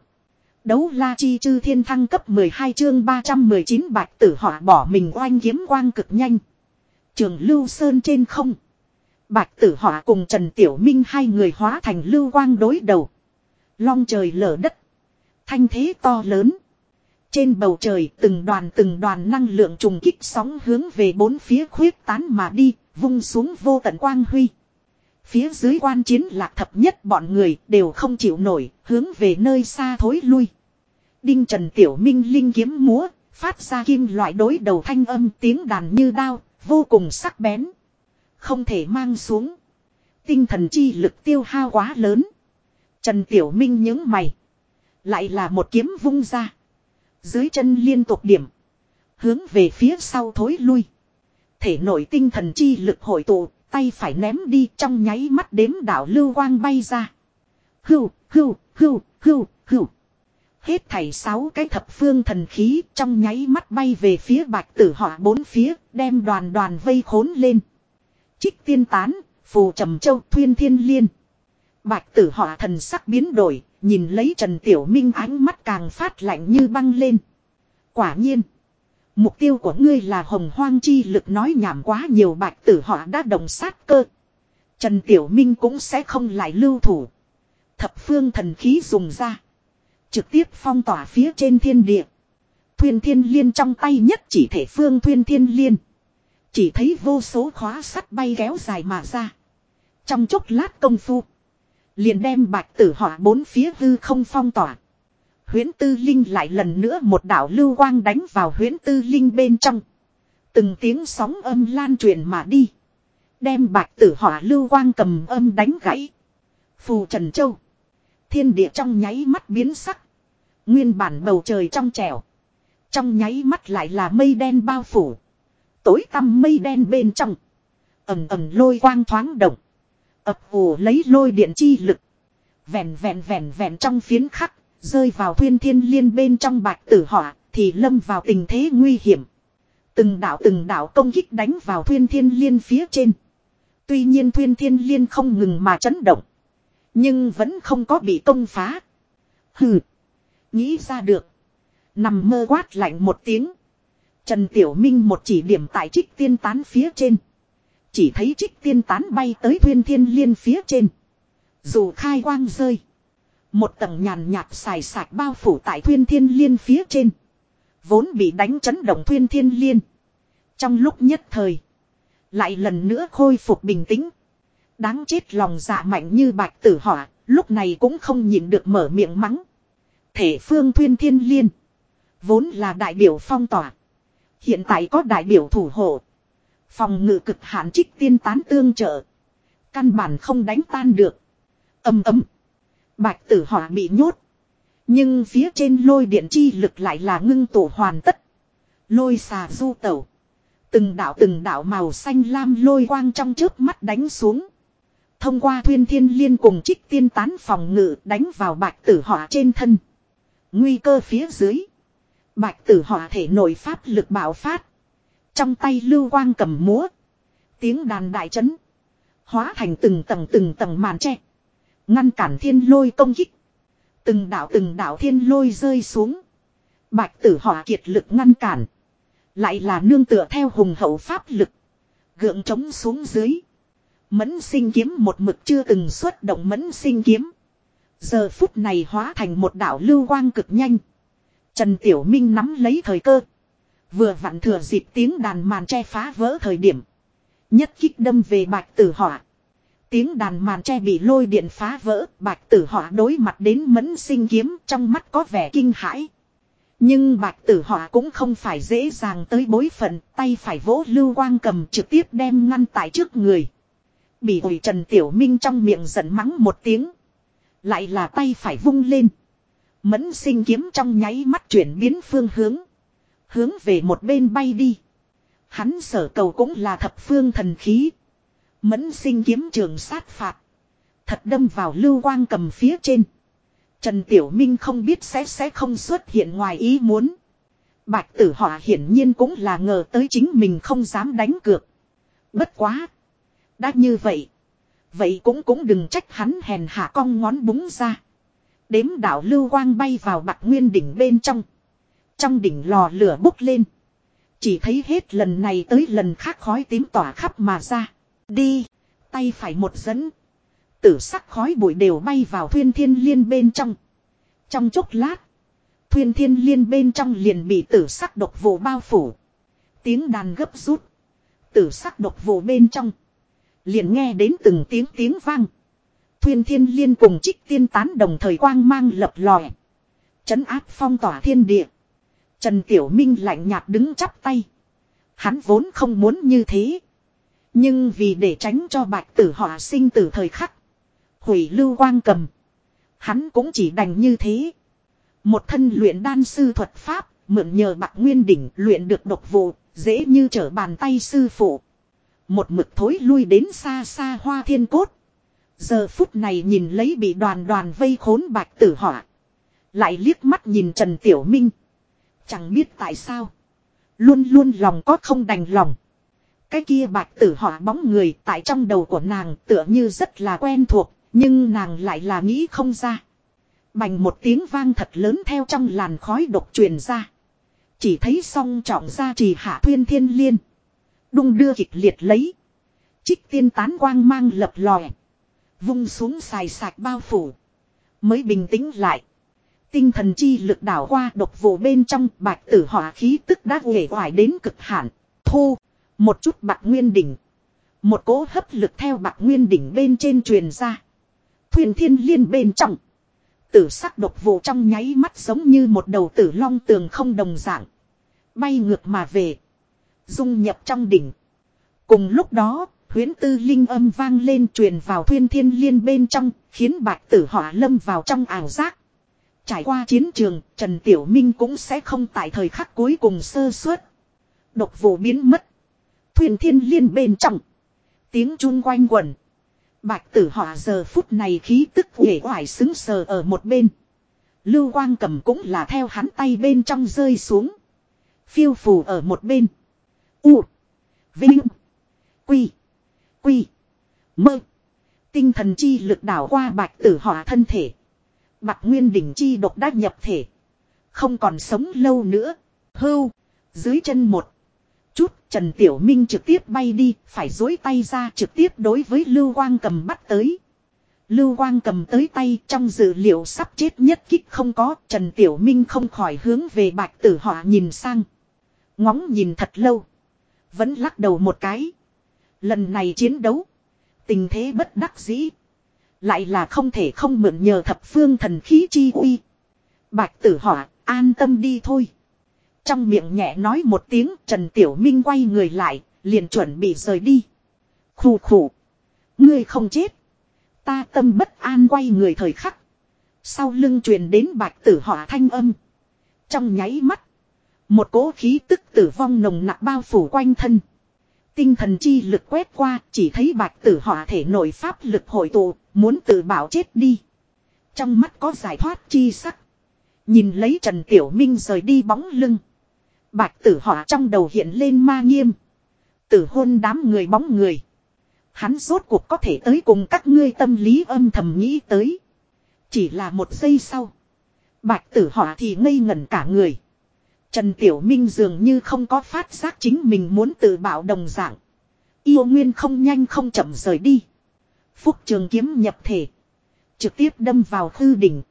Đấu la chi chư thiên thăng cấp 12 chương 319 bạch tử họa bỏ mình oanh kiếm quang cực nhanh. Trường Lưu Sơn trên không. Bạch tử họa cùng Trần Tiểu Minh hai người hóa thành lưu quang đối đầu. Long trời lở đất. Thanh thế to lớn. Trên bầu trời từng đoàn từng đoàn năng lượng trùng kích sóng hướng về bốn phía khuyết tán mà đi, vung xuống vô tận quang huy. Phía dưới quan chiến lạc thập nhất bọn người đều không chịu nổi, hướng về nơi xa thối lui. Đinh Trần Tiểu Minh linh kiếm múa, phát ra kim loại đối đầu thanh âm tiếng đàn như đao, vô cùng sắc bén. Không thể mang xuống. Tinh thần chi lực tiêu hao quá lớn. Trần Tiểu Minh nhớ mày. Lại là một kiếm vung ra. Dưới chân liên tục điểm. Hướng về phía sau thối lui. Thể nội tinh thần chi lực hội tụ, tay phải ném đi trong nháy mắt đếm đảo lưu quang bay ra. Hưu, hưu, hưu, hưu, hưu. Hết thảy sáu cái thập phương thần khí trong nháy mắt bay về phía bạch tử họa bốn phía, đem đoàn đoàn vây khốn lên. Trích tiên tán, phù trầm châu thuyên thiên liên. Bạch tử họa thần sắc biến đổi, nhìn lấy Trần Tiểu Minh ánh mắt càng phát lạnh như băng lên. Quả nhiên, mục tiêu của ngươi là hồng hoang chi lực nói nhảm quá nhiều bạch tử họ đã đồng sát cơ. Trần Tiểu Minh cũng sẽ không lại lưu thủ. Thập phương thần khí dùng ra. Trực tiếp phong tỏa phía trên thiên địa. Thuyên thiên liên trong tay nhất chỉ thể phương thuyên thiên liên. Chỉ thấy vô số khóa sắt bay kéo dài mà ra. Trong chốc lát công phu. Liền đem bạch tử họa bốn phía hư không phong tỏa. Huyễn tư linh lại lần nữa một đạo lưu quang đánh vào huyễn tư linh bên trong. Từng tiếng sóng âm lan truyền mà đi. Đem bạch tử hỏa lưu quang cầm âm đánh gãy. Phù Trần Châu. Thiên địa trong nháy mắt biến sắc. Nguyên bản bầu trời trong trẻo. Trong nháy mắt lại là mây đen bao phủ. Tối tăm mây đen bên trong. ầm ầm lôi quang thoáng động. ập ủ lấy lôi điện chi lực. Vẹn vẹn vẹn vẹn trong phiến khắc. Rơi vào thuyên thiên liên bên trong bạch tử họa. Thì lâm vào tình thế nguy hiểm. Từng đạo từng đạo công kích đánh vào thuyên thiên liên phía trên. Tuy nhiên thuyên thiên liên không ngừng mà chấn động. Nhưng vẫn không có bị công phá. Hừ. Nghĩ ra được. Nằm mơ quát lạnh một tiếng. Trần Tiểu Minh một chỉ điểm tại trích tiên tán phía trên. Chỉ thấy trích tiên tán bay tới thuyên thiên liên phía trên. Dù khai quang rơi. Một tầng nhàn nhạt xài sạc bao phủ tại thuyên thiên liên phía trên. Vốn bị đánh chấn động thuyên thiên liên. Trong lúc nhất thời. Lại lần nữa khôi phục bình tĩnh. Đáng chết lòng dạ mạnh như bạch tử họa. Lúc này cũng không nhịn được mở miệng mắng. Thể phương thuyên thiên liên. Vốn là đại biểu phong tỏa. Hiện tại có đại biểu thủ hộ. Phòng ngự cực hạn trích tiên tán tương trợ. Căn bản không đánh tan được. Âm ấm. Bạch tử hỏa bị nhốt. Nhưng phía trên lôi điện chi lực lại là ngưng tổ hoàn tất. Lôi xà du tẩu. Từng đạo từng đạo màu xanh lam lôi quang trong trước mắt đánh xuống. Thông qua thuyên thiên liên cùng trích tiên tán phòng ngự đánh vào bạch tử hỏa trên thân. Nguy cơ phía dưới. Bạch tử hỏa thể nội pháp lực bạo phát. Trong tay lưu quang cầm múa. Tiếng đàn đại chấn. Hóa thành từng tầng từng tầng màn tre. Ngăn cản thiên lôi công kích. Từng đạo từng đạo thiên lôi rơi xuống. Bạch tử hỏa kiệt lực ngăn cản. Lại là nương tựa theo hùng hậu pháp lực. Gượng trống xuống dưới. Mẫn sinh kiếm một mực chưa từng xuất động mẫn sinh kiếm. Giờ phút này hóa thành một đạo lưu quang cực nhanh. Trần Tiểu Minh nắm lấy thời cơ. Vừa vặn thừa dịp tiếng đàn màn che phá vỡ thời điểm. Nhất kích đâm về bạch tử hỏa. Tiếng đàn màn tre bị lôi điện phá vỡ, bạch tử hỏa đối mặt đến mẫn sinh kiếm trong mắt có vẻ kinh hãi. Nhưng bạch tử hỏa cũng không phải dễ dàng tới bối phận, tay phải vỗ lưu quang cầm trực tiếp đem ngăn tại trước người. Bị ủi Trần Tiểu Minh trong miệng giận mắng một tiếng. Lại là tay phải vung lên. Mẫn sinh kiếm trong nháy mắt chuyển biến phương hướng. Hướng về một bên bay đi. Hắn sở cầu cũng là thập phương thần khí. Mẫn sinh kiếm trường sát phạt. Thật đâm vào lưu quang cầm phía trên. Trần Tiểu Minh không biết sẽ sẽ không xuất hiện ngoài ý muốn. Bạch tử họa hiển nhiên cũng là ngờ tới chính mình không dám đánh cược. Bất quá. Đã như vậy. Vậy cũng cũng đừng trách hắn hèn hạ cong ngón búng ra. Đếm đảo lưu quang bay vào bạc nguyên đỉnh bên trong. Trong đỉnh lò lửa bốc lên. Chỉ thấy hết lần này tới lần khác khói tím tỏa khắp mà ra. Đi. Tay phải một dẫn. Tử sắc khói bụi đều bay vào thuyên thiên liên bên trong. Trong chốc lát. Thuyên thiên liên bên trong liền bị tử sắc độc vụ bao phủ. Tiếng đàn gấp rút. Tử sắc độc vụ bên trong. Liền nghe đến từng tiếng tiếng vang. Thuyên thiên liên cùng trích tiên tán đồng thời quang mang lập lòe. Chấn áp phong tỏa thiên địa. Trần Tiểu Minh lạnh nhạt đứng chắp tay. Hắn vốn không muốn như thế. Nhưng vì để tránh cho bạch tử họ sinh tử thời khắc. Hủy lưu quang cầm. Hắn cũng chỉ đành như thế. Một thân luyện đan sư thuật pháp, mượn nhờ bạc nguyên đỉnh luyện được độc vụ, dễ như trở bàn tay sư phụ. Một mực thối lui đến xa xa hoa thiên cốt. Giờ phút này nhìn lấy bị đoàn đoàn vây khốn bạch tử họa. Lại liếc mắt nhìn Trần Tiểu Minh. Chẳng biết tại sao. Luôn luôn lòng có không đành lòng. Cái kia bạch tử họa bóng người tại trong đầu của nàng tựa như rất là quen thuộc. Nhưng nàng lại là nghĩ không ra. Bành một tiếng vang thật lớn theo trong làn khói độc truyền ra. Chỉ thấy song trọng ra trì hạ thuyên thiên liên. Đung đưa kịch liệt lấy. Trích tiên tán quang mang lập lòe. Vung xuống xài sạc bao phủ. Mới bình tĩnh lại. Tinh thần chi lực đảo qua độc vụ bên trong bạch tử hỏa khí tức đã nghề hoài đến cực hạn. Thu. Một chút bạc nguyên đỉnh. Một cỗ hấp lực theo bạc nguyên đỉnh bên trên truyền ra. Thuyền thiên liên bên trong. Tử sắc độc vụ trong nháy mắt giống như một đầu tử long tường không đồng dạng. Bay ngược mà về. Dung nhập trong đỉnh. Cùng lúc đó, huyến tư linh âm vang lên truyền vào thuyên thiên liên bên trong, khiến bạch tử hỏa lâm vào trong ảo giác. Trải qua chiến trường, Trần Tiểu Minh cũng sẽ không tại thời khắc cuối cùng sơ suất. Độc vụ biến mất. Thuyền thiên liên bên trong. Tiếng chun quanh quẩn. Bạch tử họa giờ phút này khí tức uể oải xứng sờ ở một bên. Lưu quang cầm cũng là theo hắn tay bên trong rơi xuống. Phiêu phù ở một bên. U. Vinh. Quy. Quy. Mơ. Tinh thần chi lực đảo qua bạch tử họa thân thể. Bạch nguyên đỉnh chi độc đã nhập thể. Không còn sống lâu nữa. Hưu. Dưới chân một. Chút Trần Tiểu Minh trực tiếp bay đi, phải dối tay ra trực tiếp đối với Lưu Quang cầm bắt tới. Lưu Quang cầm tới tay trong dự liệu sắp chết nhất kích không có, Trần Tiểu Minh không khỏi hướng về bạch tử họa nhìn sang. Ngóng nhìn thật lâu. Vẫn lắc đầu một cái. Lần này chiến đấu. Tình thế bất đắc dĩ. Lại là không thể không mượn nhờ thập phương thần khí chi uy. Bạch tử họa, an tâm đi thôi. Trong miệng nhẹ nói một tiếng Trần Tiểu Minh quay người lại, liền chuẩn bị rời đi. Khủ khủ. Ngươi không chết. Ta tâm bất an quay người thời khắc. Sau lưng truyền đến bạch tử họa thanh âm. Trong nháy mắt. Một cỗ khí tức tử vong nồng nặc bao phủ quanh thân. Tinh thần chi lực quét qua, chỉ thấy bạch tử họa thể nội pháp lực hội tụ, muốn tự bảo chết đi. Trong mắt có giải thoát chi sắc. Nhìn lấy Trần Tiểu Minh rời đi bóng lưng. Bạch tử họa trong đầu hiện lên ma nghiêm. Tử hôn đám người bóng người. Hắn rốt cuộc có thể tới cùng các ngươi tâm lý âm thầm nghĩ tới. Chỉ là một giây sau. Bạch tử họa thì ngây ngẩn cả người. Trần Tiểu Minh dường như không có phát giác chính mình muốn tự bảo đồng dạng. Yêu nguyên không nhanh không chậm rời đi. Phúc trường kiếm nhập thể. Trực tiếp đâm vào hư đỉnh.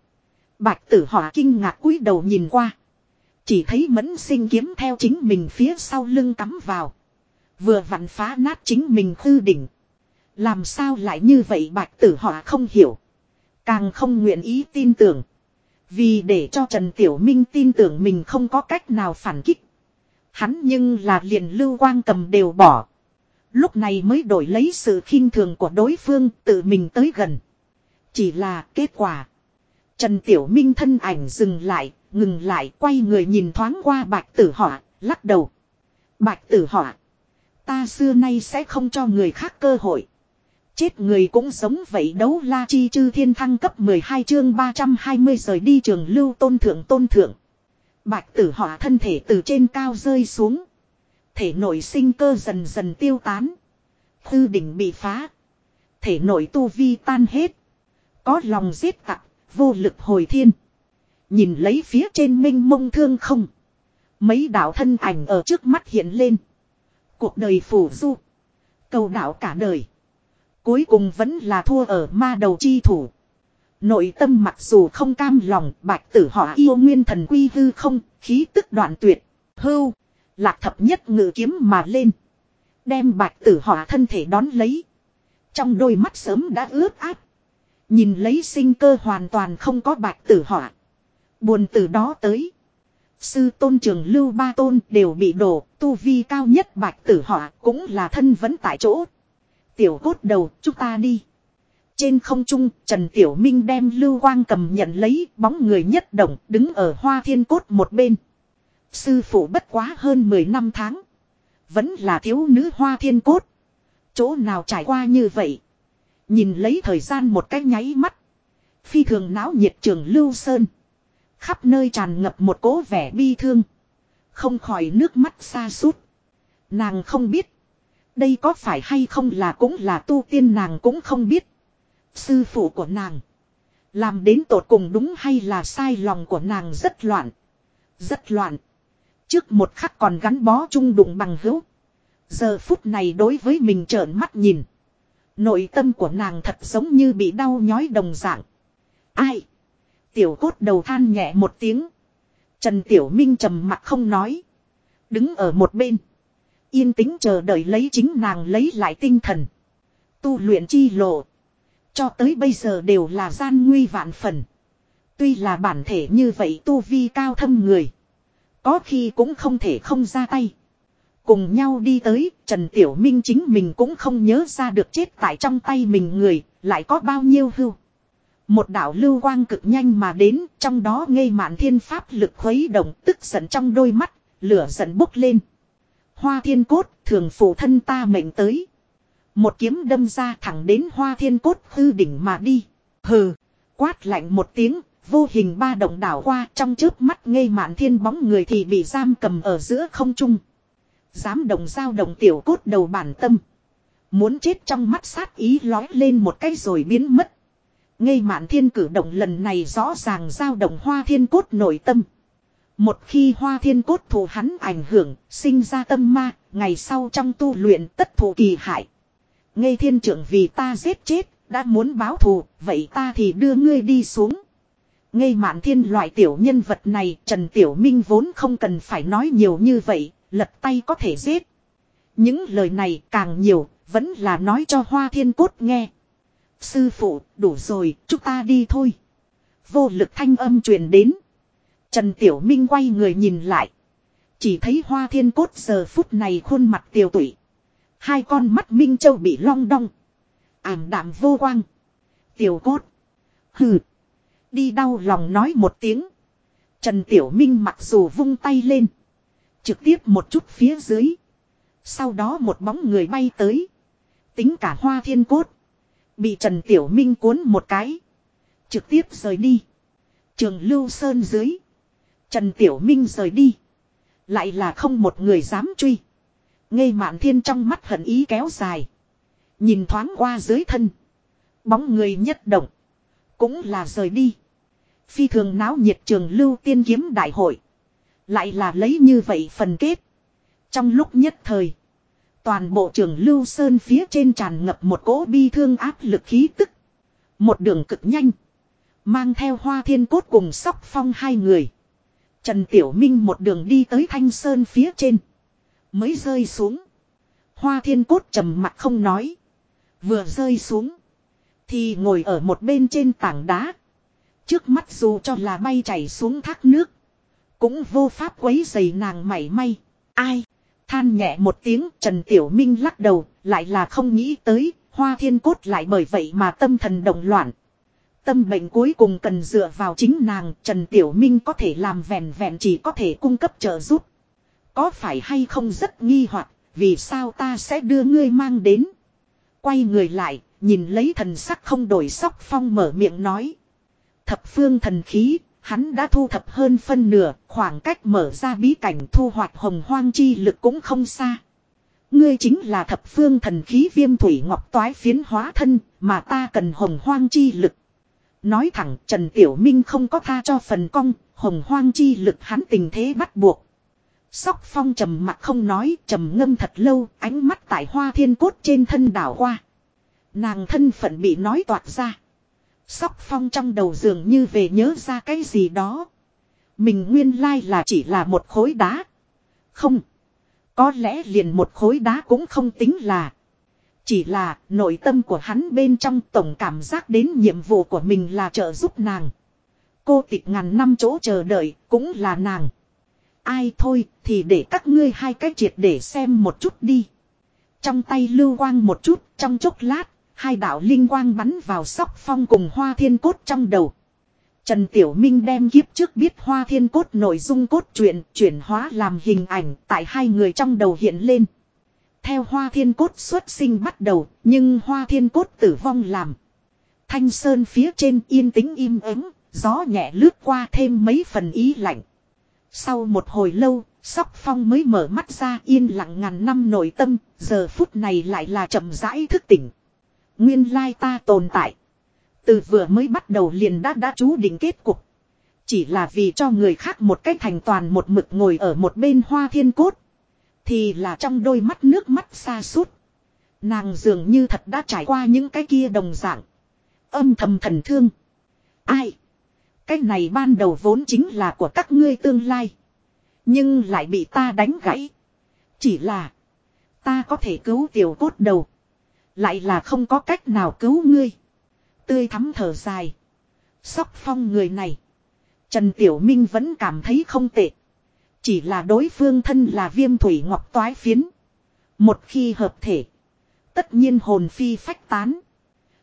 Bạch tử họa kinh ngạc cúi đầu nhìn qua. Chỉ thấy mẫn sinh kiếm theo chính mình phía sau lưng cắm vào. Vừa vặn phá nát chính mình hư đỉnh. Làm sao lại như vậy bạch tử họ không hiểu. Càng không nguyện ý tin tưởng. Vì để cho Trần Tiểu Minh tin tưởng mình không có cách nào phản kích. Hắn nhưng là liền lưu quang cầm đều bỏ. Lúc này mới đổi lấy sự khinh thường của đối phương tự mình tới gần. Chỉ là kết quả. Trần Tiểu Minh thân ảnh dừng lại, ngừng lại quay người nhìn thoáng qua bạch tử họa, lắc đầu. Bạch tử họa. Ta xưa nay sẽ không cho người khác cơ hội. Chết người cũng sống vậy đấu la chi chư thiên thăng cấp 12 chương 320 rời đi trường lưu tôn thượng tôn thượng. Bạch tử họa thân thể từ trên cao rơi xuống. Thể nội sinh cơ dần dần tiêu tán. Thư đỉnh bị phá. Thể nội tu vi tan hết. Có lòng giết tặc, vô lực hồi thiên. Nhìn lấy phía trên minh mông thương không. Mấy đạo thân ảnh ở trước mắt hiện lên. Cuộc đời phủ du. Cầu đạo cả đời. Cuối cùng vẫn là thua ở ma đầu chi thủ. Nội tâm mặc dù không cam lòng bạch tử họ yêu nguyên thần quy hư không, khí tức đoạn tuyệt, hưu, lạc thập nhất ngự kiếm mà lên. Đem bạch tử họ thân thể đón lấy. Trong đôi mắt sớm đã ướt át. Nhìn lấy sinh cơ hoàn toàn không có bạch tử họa. Buồn từ đó tới. Sư tôn trường lưu ba tôn đều bị đổ, tu vi cao nhất bạch tử họa cũng là thân vẫn tại chỗ. Tiểu cốt đầu, chúng ta đi. Trên không trung, Trần Tiểu Minh đem lưu quang cầm nhận lấy bóng người nhất động đứng ở hoa thiên cốt một bên. Sư phụ bất quá hơn 10 năm tháng. Vẫn là thiếu nữ hoa thiên cốt. Chỗ nào trải qua như vậy. Nhìn lấy thời gian một cái nháy mắt. Phi thường náo nhiệt trường Lưu Sơn. Khắp nơi tràn ngập một cố vẻ bi thương. Không khỏi nước mắt xa sút Nàng không biết. Đây có phải hay không là cũng là tu tiên nàng cũng không biết. Sư phụ của nàng. Làm đến tột cùng đúng hay là sai lòng của nàng rất loạn. Rất loạn. Trước một khắc còn gắn bó chung đụng bằng hữu. Giờ phút này đối với mình trợn mắt nhìn. Nội tâm của nàng thật giống như bị đau nhói đồng dạng. Ai? Tiểu cốt đầu than nhẹ một tiếng. Trần Tiểu Minh trầm mặt không nói. Đứng ở một bên. Yên tĩnh chờ đợi lấy chính nàng lấy lại tinh thần. Tu luyện chi lộ. Cho tới bây giờ đều là gian nguy vạn phần. Tuy là bản thể như vậy tu vi cao thâm người. Có khi cũng không thể không ra tay. Cùng nhau đi tới, Trần Tiểu Minh chính mình cũng không nhớ ra được chết tại trong tay mình người, lại có bao nhiêu hưu. Một đạo lưu quang cực nhanh mà đến, trong đó ngây mạn thiên pháp lực khuấy động tức giận trong đôi mắt, lửa giận bốc lên. Hoa thiên cốt, thường phụ thân ta mệnh tới. Một kiếm đâm ra thẳng đến hoa thiên cốt hư đỉnh mà đi. Hừ, quát lạnh một tiếng, vô hình ba động đảo qua trong chớp mắt ngây mạn thiên bóng người thì bị giam cầm ở giữa không trung. Dám động giao động tiểu cốt đầu bản tâm. Muốn chết trong mắt sát ý lói lên một cái rồi biến mất. Ngây mạn thiên cử động lần này rõ ràng giao động hoa thiên cốt nội tâm. Một khi hoa thiên cốt thù hắn ảnh hưởng, sinh ra tâm ma, ngày sau trong tu luyện tất thù kỳ hại. Ngây thiên trưởng vì ta giết chết, đã muốn báo thù, vậy ta thì đưa ngươi đi xuống. Ngây mạn thiên loại tiểu nhân vật này, Trần Tiểu Minh vốn không cần phải nói nhiều như vậy, lật tay có thể giết. Những lời này càng nhiều, vẫn là nói cho hoa thiên cốt nghe. Sư phụ, đủ rồi, chúng ta đi thôi. Vô lực thanh âm truyền đến. Trần Tiểu Minh quay người nhìn lại. Chỉ thấy hoa thiên cốt giờ phút này khuôn mặt tiều tụy. Hai con mắt Minh Châu bị long đong. Ảm đạm vô quang. Tiểu cốt. Hừ. Đi đau lòng nói một tiếng. Trần Tiểu Minh mặc dù vung tay lên. Trực tiếp một chút phía dưới. Sau đó một bóng người bay tới. Tính cả hoa thiên cốt. Bị Trần Tiểu Minh cuốn một cái. Trực tiếp rời đi. Trường Lưu Sơn dưới. Trần Tiểu Minh rời đi. Lại là không một người dám truy. Ngây mạn thiên trong mắt hận ý kéo dài. Nhìn thoáng qua dưới thân. Bóng người nhất động. Cũng là rời đi. Phi thường náo nhiệt trường lưu tiên kiếm đại hội. Lại là lấy như vậy phần kết. Trong lúc nhất thời. Toàn bộ trường lưu sơn phía trên tràn ngập một cỗ bi thương áp lực khí tức. Một đường cực nhanh. Mang theo hoa thiên cốt cùng sóc phong hai người. Trần Tiểu Minh một đường đi tới thanh sơn phía trên. Mới rơi xuống. Hoa thiên cốt trầm mặt không nói. Vừa rơi xuống. Thì ngồi ở một bên trên tảng đá. Trước mắt dù cho là bay chảy xuống thác nước. Cũng vô pháp quấy dày nàng mảy may. Ai? Than nhẹ một tiếng Trần Tiểu Minh lắc đầu. Lại là không nghĩ tới. Hoa thiên cốt lại bởi vậy mà tâm thần động loạn. Tâm bệnh cuối cùng cần dựa vào chính nàng. Trần Tiểu Minh có thể làm vẹn vẹn chỉ có thể cung cấp trợ giúp. Có phải hay không rất nghi hoặc vì sao ta sẽ đưa ngươi mang đến. Quay người lại, nhìn lấy thần sắc không đổi sóc phong mở miệng nói. Thập phương thần khí, hắn đã thu thập hơn phân nửa, khoảng cách mở ra bí cảnh thu hoạch hồng hoang chi lực cũng không xa. Ngươi chính là thập phương thần khí viêm thủy ngọc toái phiến hóa thân, mà ta cần hồng hoang chi lực. Nói thẳng Trần Tiểu Minh không có tha cho phần cong, hồng hoang chi lực hắn tình thế bắt buộc. Sóc phong trầm mặt không nói, trầm ngâm thật lâu, ánh mắt tại hoa thiên cốt trên thân đảo qua. Nàng thân phận bị nói toạc ra. Sóc phong trong đầu dường như về nhớ ra cái gì đó. Mình nguyên lai là chỉ là một khối đá. Không. Có lẽ liền một khối đá cũng không tính là. Chỉ là nội tâm của hắn bên trong tổng cảm giác đến nhiệm vụ của mình là trợ giúp nàng. Cô tịch ngàn năm chỗ chờ đợi cũng là nàng. Ai thôi thì để các ngươi hai cái triệt để xem một chút đi. Trong tay lưu quang một chút, trong chốc lát Hai đạo linh quang bắn vào sóc phong cùng hoa thiên cốt trong đầu. Trần Tiểu Minh đem kiếp trước biết hoa thiên cốt nội dung cốt truyện chuyển hóa làm hình ảnh tại hai người trong đầu hiện lên. Theo hoa thiên cốt xuất sinh bắt đầu, nhưng hoa thiên cốt tử vong làm. Thanh sơn phía trên yên tĩnh im ắng, gió nhẹ lướt qua thêm mấy phần ý lạnh. Sau một hồi lâu, Sóc Phong mới mở mắt ra yên lặng ngàn năm nội tâm, giờ phút này lại là chậm rãi thức tỉnh. Nguyên lai ta tồn tại. Từ vừa mới bắt đầu liền đã đã chú định kết cục. Chỉ là vì cho người khác một cách thành toàn một mực ngồi ở một bên hoa thiên cốt. Thì là trong đôi mắt nước mắt xa suốt. Nàng dường như thật đã trải qua những cái kia đồng dạng. Âm thầm thần thương. Ai? Cái này ban đầu vốn chính là của các ngươi tương lai. Nhưng lại bị ta đánh gãy. Chỉ là. Ta có thể cứu tiểu cốt đầu. Lại là không có cách nào cứu ngươi. Tươi thắm thở dài. Sóc phong người này. Trần Tiểu Minh vẫn cảm thấy không tệ. Chỉ là đối phương thân là viêm thủy ngọc toái phiến. Một khi hợp thể. Tất nhiên hồn phi phách tán.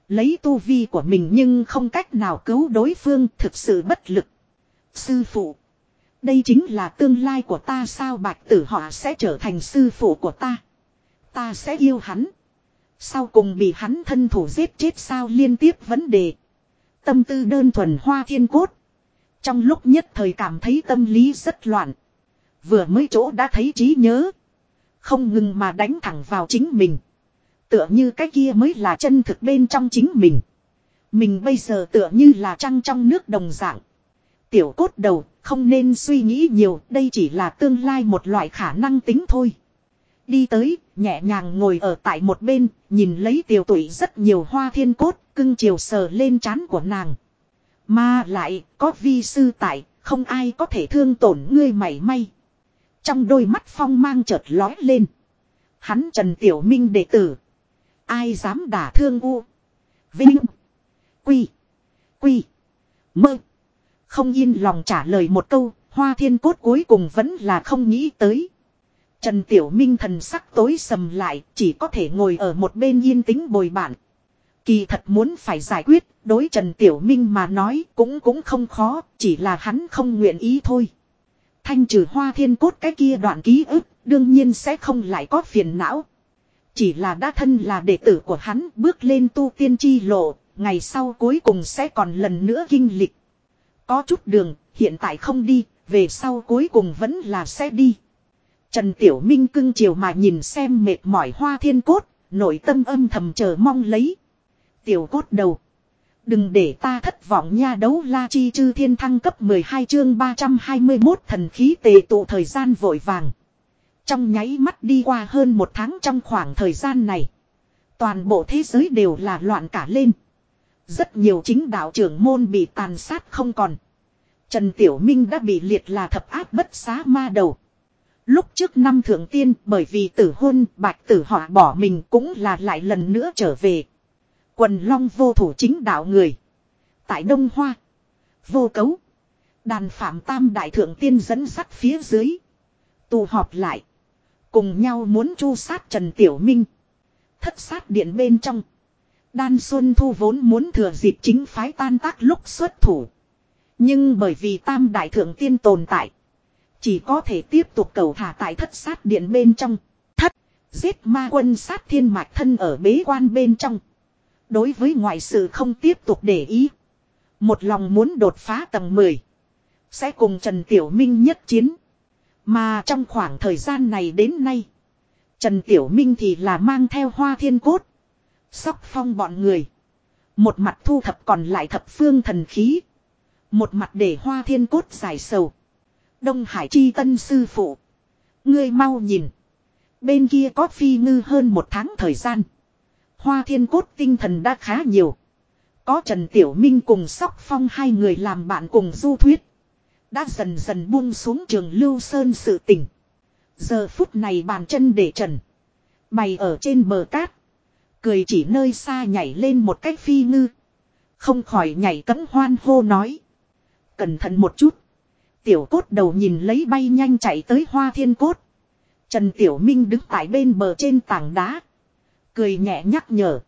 Lấy tu vi của mình nhưng không cách nào cứu đối phương thực sự bất lực. Sư phụ. Đây chính là tương lai của ta sao bạch tử họ sẽ trở thành sư phụ của ta. Ta sẽ yêu hắn. Sau cùng bị hắn thân thủ giết chết sao liên tiếp vấn đề. Tâm tư đơn thuần hoa thiên cốt. Trong lúc nhất thời cảm thấy tâm lý rất loạn. Vừa mới chỗ đã thấy trí nhớ. Không ngừng mà đánh thẳng vào chính mình. Tựa như cái kia mới là chân thực bên trong chính mình. Mình bây giờ tựa như là trăng trong nước đồng dạng. Tiểu cốt đầu, không nên suy nghĩ nhiều, đây chỉ là tương lai một loại khả năng tính thôi. Đi tới, nhẹ nhàng ngồi ở tại một bên, nhìn lấy tiểu tụy rất nhiều hoa thiên cốt, cưng chiều sờ lên trán của nàng. Mà lại, có vi sư tại, không ai có thể thương tổn ngươi mảy may. Trong đôi mắt phong mang chợt lói lên. Hắn Trần Tiểu Minh đệ tử. Ai dám đả thương u. Vinh. Quy. Quy. Mơ. Không yên lòng trả lời một câu, hoa thiên cốt cuối cùng vẫn là không nghĩ tới. Trần Tiểu Minh thần sắc tối sầm lại, chỉ có thể ngồi ở một bên yên tĩnh bồi bản. Kỳ thật muốn phải giải quyết, đối Trần Tiểu Minh mà nói cũng cũng không khó, chỉ là hắn không nguyện ý thôi. Thanh trừ hoa thiên cốt cái kia đoạn ký ức, đương nhiên sẽ không lại có phiền não. Chỉ là đã thân là đệ tử của hắn bước lên tu tiên chi lộ, ngày sau cuối cùng sẽ còn lần nữa kinh lịch. Có chút đường, hiện tại không đi, về sau cuối cùng vẫn là sẽ đi. Trần Tiểu Minh cưng chiều mà nhìn xem mệt mỏi hoa thiên cốt, nội tâm âm thầm chờ mong lấy. Tiểu cốt đầu. Đừng để ta thất vọng nha đấu la chi chư thiên thăng cấp 12 chương 321 thần khí tề tụ thời gian vội vàng. Trong nháy mắt đi qua hơn một tháng trong khoảng thời gian này. Toàn bộ thế giới đều là loạn cả lên. Rất nhiều chính đạo trưởng môn bị tàn sát không còn. Trần Tiểu Minh đã bị liệt là thập áp bất xá ma đầu. Lúc trước năm thượng tiên, bởi vì tử hôn, bạch tử họ bỏ mình cũng là lại lần nữa trở về. Quần long vô thủ chính đạo người. Tại Đông Hoa. Vô cấu. Đàn phạm tam đại thượng tiên dẫn sắt phía dưới. Tụ họp lại. Cùng nhau muốn chu sát Trần Tiểu Minh. Thất sát điện bên trong. Đan Xuân Thu vốn muốn thừa dịp chính phái tan tác lúc xuất thủ. Nhưng bởi vì tam đại thượng tiên tồn tại. Chỉ có thể tiếp tục cầu thả tại thất sát điện bên trong. Thất, giết ma quân sát thiên mạch thân ở bế quan bên trong. Đối với ngoại sự không tiếp tục để ý. Một lòng muốn đột phá tầng 10. Sẽ cùng Trần Tiểu Minh nhất chiến. Mà trong khoảng thời gian này đến nay. Trần Tiểu Minh thì là mang theo hoa thiên cốt. Sóc phong bọn người. Một mặt thu thập còn lại thập phương thần khí. Một mặt để hoa thiên cốt giải sầu. Đông Hải chi tân sư phụ. Ngươi mau nhìn. Bên kia có phi ngư hơn một tháng thời gian. Hoa thiên cốt tinh thần đã khá nhiều. Có Trần Tiểu Minh cùng Sóc Phong hai người làm bạn cùng du thuyết. Đã dần dần buông xuống trường Lưu Sơn sự tỉnh. Giờ phút này bàn chân để trần. Bày ở trên bờ cát. Cười chỉ nơi xa nhảy lên một cách phi ngư. Không khỏi nhảy cấm hoan hô nói. Cẩn thận một chút. Tiểu cốt đầu nhìn lấy bay nhanh chạy tới hoa thiên cốt. Trần Tiểu Minh đứng tại bên bờ trên tảng đá. Cười nhẹ nhắc nhở.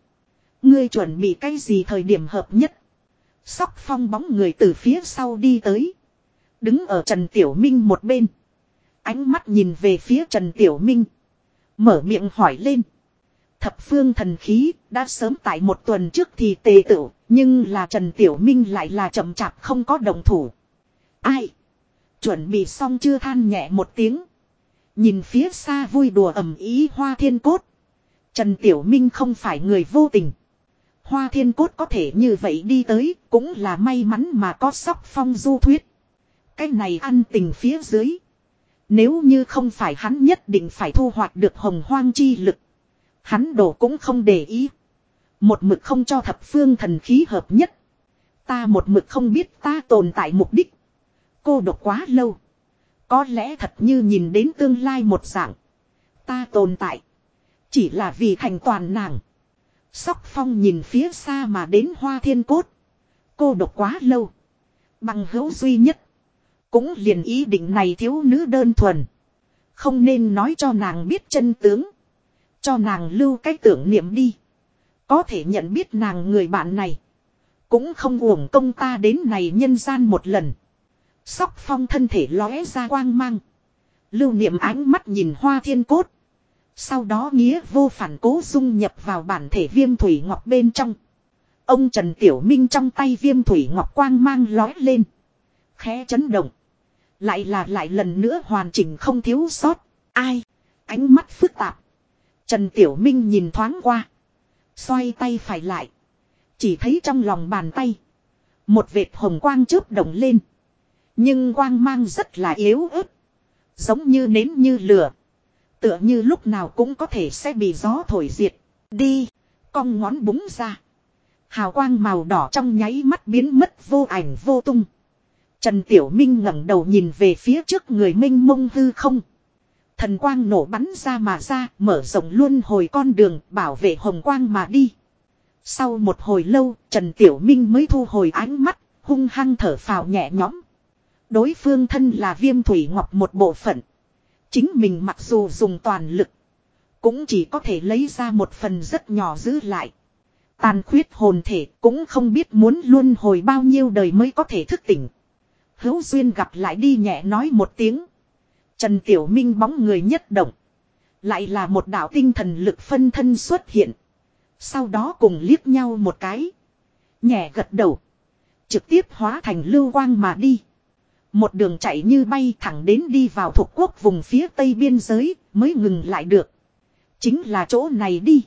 Ngươi chuẩn bị cái gì thời điểm hợp nhất. Sóc phong bóng người từ phía sau đi tới. Đứng ở Trần Tiểu Minh một bên. Ánh mắt nhìn về phía Trần Tiểu Minh. Mở miệng hỏi lên. Thập phương thần khí đã sớm tại một tuần trước thì tề tựu. Nhưng là Trần Tiểu Minh lại là chậm chạp không có đồng thủ. Ai? Chuẩn bị xong chưa than nhẹ một tiếng. Nhìn phía xa vui đùa ẩm ý hoa thiên cốt. Trần Tiểu Minh không phải người vô tình. Hoa thiên cốt có thể như vậy đi tới cũng là may mắn mà có sóc phong du thuyết. Cái này ăn tình phía dưới. Nếu như không phải hắn nhất định phải thu hoạch được hồng hoang chi lực. Hắn đổ cũng không để ý. Một mực không cho thập phương thần khí hợp nhất. Ta một mực không biết ta tồn tại mục đích. Cô độc quá lâu. Có lẽ thật như nhìn đến tương lai một dạng. Ta tồn tại. Chỉ là vì thành toàn nàng. Sóc phong nhìn phía xa mà đến hoa thiên cốt. Cô độc quá lâu. Bằng hữu duy nhất. Cũng liền ý định này thiếu nữ đơn thuần. Không nên nói cho nàng biết chân tướng. Cho nàng lưu cái tưởng niệm đi. Có thể nhận biết nàng người bạn này. Cũng không uổng công ta đến này nhân gian một lần. Sóc phong thân thể lóe ra quang mang. Lưu niệm ánh mắt nhìn hoa thiên cốt. Sau đó nghĩa vô phản cố dung nhập vào bản thể viêm thủy ngọc bên trong. Ông Trần Tiểu Minh trong tay viêm thủy ngọc quang mang lói lên. Khẽ chấn động. Lại là lại lần nữa hoàn chỉnh không thiếu sót. Ai? Ánh mắt phức tạp. Trần Tiểu Minh nhìn thoáng qua. Xoay tay phải lại. Chỉ thấy trong lòng bàn tay. Một vệt hồng quang chớp động lên. Nhưng quang mang rất là yếu ớt. Giống như nến như lửa. Tựa như lúc nào cũng có thể sẽ bị gió thổi diệt. Đi. Cong ngón búng ra. Hào quang màu đỏ trong nháy mắt biến mất vô ảnh vô tung. Trần Tiểu Minh ngẩng đầu nhìn về phía trước người minh mông hư không. Thần quang nổ bắn ra mà ra, mở rộng luôn hồi con đường, bảo vệ hồng quang mà đi. Sau một hồi lâu, Trần Tiểu Minh mới thu hồi ánh mắt, hung hăng thở phào nhẹ nhõm. Đối phương thân là viêm thủy ngọc một bộ phận. Chính mình mặc dù dùng toàn lực. Cũng chỉ có thể lấy ra một phần rất nhỏ giữ lại. Tàn khuyết hồn thể cũng không biết muốn luôn hồi bao nhiêu đời mới có thể thức tỉnh. Hữu duyên gặp lại đi nhẹ nói một tiếng. Trần Tiểu Minh bóng người nhất động. Lại là một đạo tinh thần lực phân thân xuất hiện. Sau đó cùng liếc nhau một cái. Nhẹ gật đầu. Trực tiếp hóa thành lưu quang mà đi. Một đường chạy như bay thẳng đến đi vào thuộc quốc vùng phía tây biên giới, mới ngừng lại được. Chính là chỗ này đi.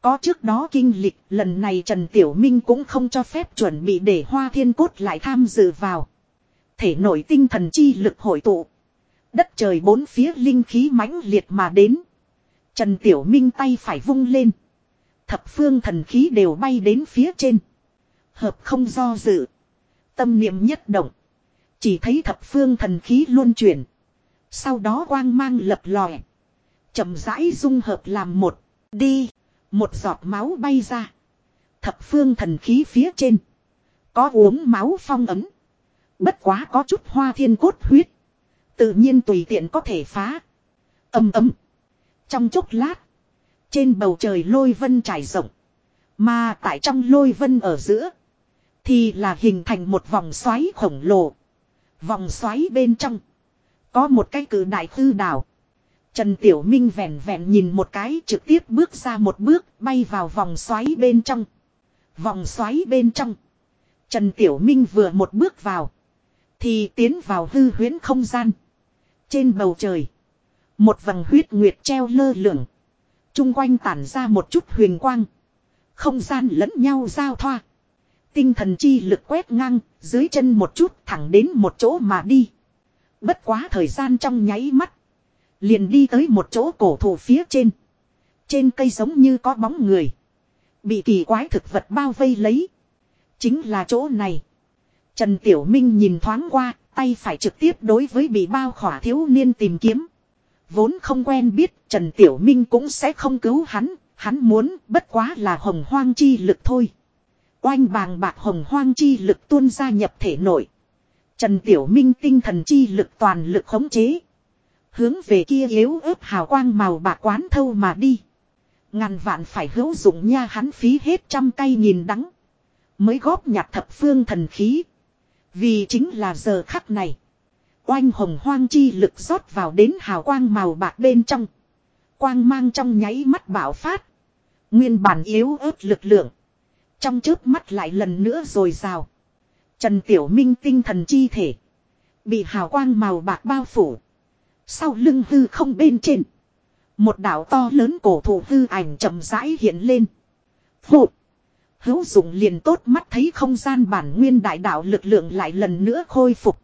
Có trước đó kinh lịch, lần này Trần Tiểu Minh cũng không cho phép chuẩn bị để Hoa Thiên Cốt lại tham dự vào. Thể nổi tinh thần chi lực hội tụ. Đất trời bốn phía linh khí mãnh liệt mà đến. Trần Tiểu Minh tay phải vung lên. Thập phương thần khí đều bay đến phía trên. Hợp không do dự. Tâm niệm nhất động. Chỉ thấy thập phương thần khí luôn chuyển. Sau đó quang mang lập lòe. chậm rãi dung hợp làm một. Đi. Một giọt máu bay ra. Thập phương thần khí phía trên. Có uống máu phong ấm. Bất quá có chút hoa thiên cốt huyết. Tự nhiên tùy tiện có thể phá. Âm ấm. Trong chốc lát. Trên bầu trời lôi vân trải rộng. Mà tại trong lôi vân ở giữa. Thì là hình thành một vòng xoáy khổng lồ. Vòng xoáy bên trong. Có một cái cử đại hư đảo. Trần Tiểu Minh vẹn vẹn nhìn một cái trực tiếp bước ra một bước bay vào vòng xoáy bên trong. Vòng xoáy bên trong. Trần Tiểu Minh vừa một bước vào. Thì tiến vào hư huyễn không gian. Trên bầu trời. Một vầng huyết nguyệt treo lơ lửng. Trung quanh tản ra một chút huyền quang. Không gian lẫn nhau giao thoa. Tinh thần chi lực quét ngang, dưới chân một chút thẳng đến một chỗ mà đi. Bất quá thời gian trong nháy mắt. Liền đi tới một chỗ cổ thụ phía trên. Trên cây giống như có bóng người. Bị kỳ quái thực vật bao vây lấy. Chính là chỗ này. Trần Tiểu Minh nhìn thoáng qua, tay phải trực tiếp đối với bị bao khỏa thiếu niên tìm kiếm. Vốn không quen biết, Trần Tiểu Minh cũng sẽ không cứu hắn, hắn muốn bất quá là hồng hoang chi lực thôi. Oanh bàng bạc hồng hoang chi lực tuôn ra nhập thể nội. Trần Tiểu Minh tinh thần chi lực toàn lực khống chế. Hướng về kia yếu ớt hào quang màu bạc quán thâu mà đi. Ngàn vạn phải hữu dụng nha hắn phí hết trăm cây nhìn đắng. Mới góp nhặt thập phương thần khí. Vì chính là giờ khắc này. Oanh hồng hoang chi lực rót vào đến hào quang màu bạc bên trong. Quang mang trong nháy mắt bảo phát. Nguyên bản yếu ớt lực lượng. Trong chớp mắt lại lần nữa rồi rào. Trần Tiểu Minh tinh thần chi thể. Bị hào quang màu bạc bao phủ. Sau lưng hư không bên trên. Một đảo to lớn cổ thụ hư ảnh chậm rãi hiện lên. Phụ. Hữu dụng liền tốt mắt thấy không gian bản nguyên đại đạo lực lượng lại lần nữa khôi phục.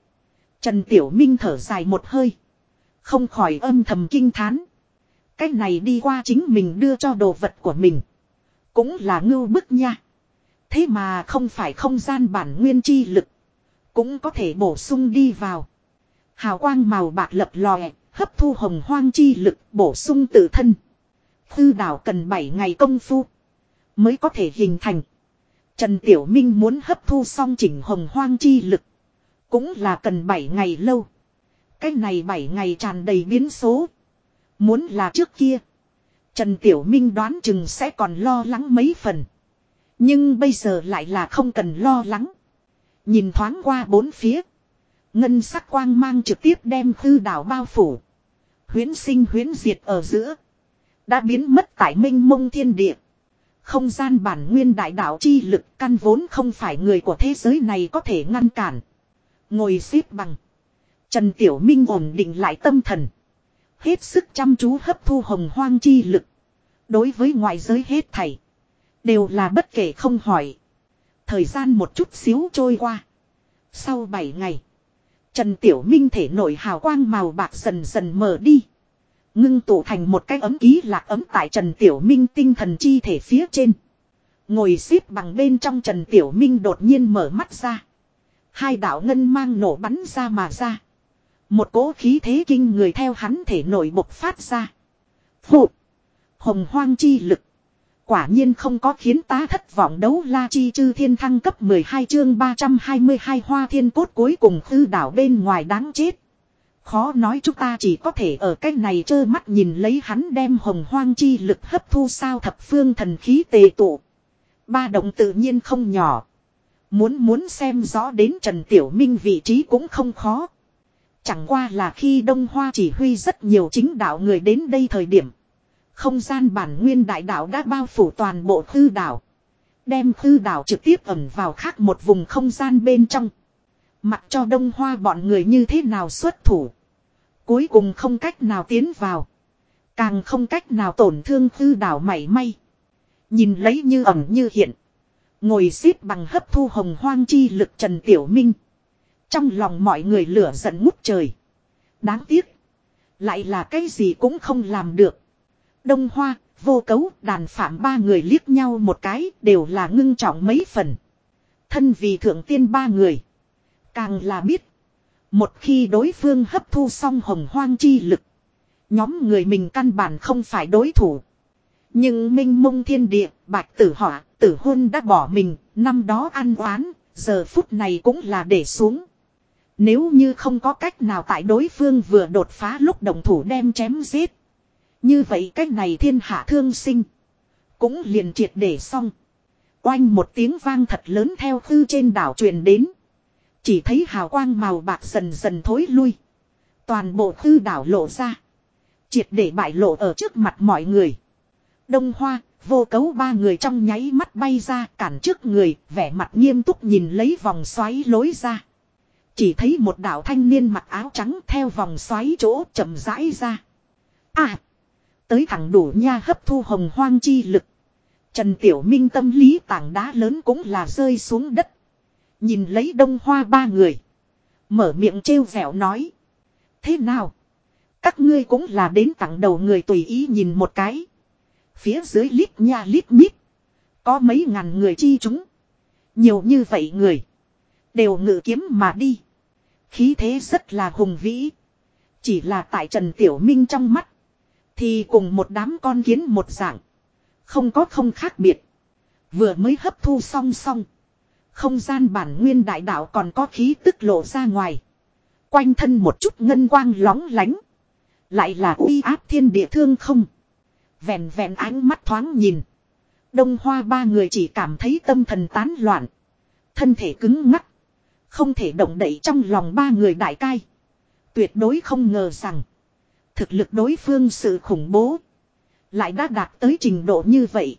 Trần Tiểu Minh thở dài một hơi. Không khỏi âm thầm kinh thán. Cái này đi qua chính mình đưa cho đồ vật của mình. Cũng là ngưu bức nha. Thế mà không phải không gian bản nguyên chi lực. Cũng có thể bổ sung đi vào. Hào quang màu bạc lập lòe, hấp thu hồng hoang chi lực bổ sung tự thân. Tư đảo cần 7 ngày công phu. Mới có thể hình thành. Trần Tiểu Minh muốn hấp thu xong chỉnh hồng hoang chi lực. Cũng là cần 7 ngày lâu. Cái này 7 ngày tràn đầy biến số. Muốn là trước kia. Trần Tiểu Minh đoán chừng sẽ còn lo lắng mấy phần. Nhưng bây giờ lại là không cần lo lắng. Nhìn thoáng qua bốn phía. Ngân sắc quang mang trực tiếp đem hư đảo bao phủ. Huyến sinh huyến diệt ở giữa. Đã biến mất tại minh mông thiên địa. Không gian bản nguyên đại đạo chi lực căn vốn không phải người của thế giới này có thể ngăn cản. Ngồi xếp bằng. Trần Tiểu Minh ổn định lại tâm thần. Hết sức chăm chú hấp thu hồng hoang chi lực. Đối với ngoại giới hết thảy. Đều là bất kể không hỏi. Thời gian một chút xíu trôi qua. Sau 7 ngày. Trần Tiểu Minh thể nổi hào quang màu bạc dần dần mở đi. Ngưng tụ thành một cái ấm ký lạc ấm tại Trần Tiểu Minh tinh thần chi thể phía trên. Ngồi xếp bằng bên trong Trần Tiểu Minh đột nhiên mở mắt ra. Hai đạo ngân mang nổ bắn ra mà ra. Một cỗ khí thế kinh người theo hắn thể nổi bộc phát ra. Phụ. Hồng hoang chi lực. Quả nhiên không có khiến ta thất vọng đấu la chi chư thiên thăng cấp 12 chương 322 hoa thiên cốt cuối cùng hư đảo bên ngoài đáng chết. Khó nói chúng ta chỉ có thể ở cái này trơ mắt nhìn lấy hắn đem hồng hoang chi lực hấp thu sao thập phương thần khí tề tụ. Ba động tự nhiên không nhỏ. Muốn muốn xem rõ đến Trần Tiểu Minh vị trí cũng không khó. Chẳng qua là khi Đông Hoa chỉ huy rất nhiều chính đạo người đến đây thời điểm. Không gian bản nguyên đại đạo đã bao phủ toàn bộ khư đảo. Đem khư đảo trực tiếp ẩn vào khác một vùng không gian bên trong. Mặc cho đông hoa bọn người như thế nào xuất thủ. Cuối cùng không cách nào tiến vào. Càng không cách nào tổn thương khư đảo mảy may. Nhìn lấy như ẩm như hiện. Ngồi xếp bằng hấp thu hồng hoang chi lực Trần Tiểu Minh. Trong lòng mọi người lửa giận ngút trời. Đáng tiếc. Lại là cái gì cũng không làm được. Đông Hoa, vô cấu, đàn phạm ba người liếc nhau một cái đều là ngưng trọng mấy phần. Thân vì thượng tiên ba người. Càng là biết. Một khi đối phương hấp thu xong hồng hoang chi lực. Nhóm người mình căn bản không phải đối thủ. Nhưng minh mông thiên địa, bạch tử họa, tử hôn đã bỏ mình, năm đó ăn oán, giờ phút này cũng là để xuống. Nếu như không có cách nào tại đối phương vừa đột phá lúc đồng thủ đem chém giết. Như vậy cách này thiên hạ thương sinh. Cũng liền triệt để xong. Oanh một tiếng vang thật lớn theo thư trên đảo truyền đến. Chỉ thấy hào quang màu bạc dần dần thối lui. Toàn bộ thư đảo lộ ra. Triệt để bại lộ ở trước mặt mọi người. Đông Hoa, vô cấu ba người trong nháy mắt bay ra cản trước người, vẻ mặt nghiêm túc nhìn lấy vòng xoáy lối ra. Chỉ thấy một đạo thanh niên mặc áo trắng theo vòng xoáy chỗ chậm rãi ra. À! Tới thẳng đủ nha hấp thu hồng hoang chi lực. Trần Tiểu Minh tâm lý tảng đá lớn cũng là rơi xuống đất. Nhìn lấy đông hoa ba người. Mở miệng trêu vẻo nói. Thế nào? Các ngươi cũng là đến tặng đầu người tùy ý nhìn một cái. Phía dưới lít nha lít nhít. Có mấy ngàn người chi chúng. Nhiều như vậy người. Đều ngự kiếm mà đi. Khí thế rất là hùng vĩ. Chỉ là tại Trần Tiểu Minh trong mắt. Thì cùng một đám con kiến một dạng. Không có không khác biệt. Vừa mới hấp thu song song. Không gian bản nguyên đại đạo còn có khí tức lộ ra ngoài. Quanh thân một chút ngân quang lóng lánh. Lại là uy áp thiên địa thương không. Vẹn vẹn ánh mắt thoáng nhìn. Đông hoa ba người chỉ cảm thấy tâm thần tán loạn. Thân thể cứng ngắc. Không thể động đậy trong lòng ba người đại cai. Tuyệt đối không ngờ rằng. Thực lực đối phương sự khủng bố. Lại đã đạt tới trình độ như vậy.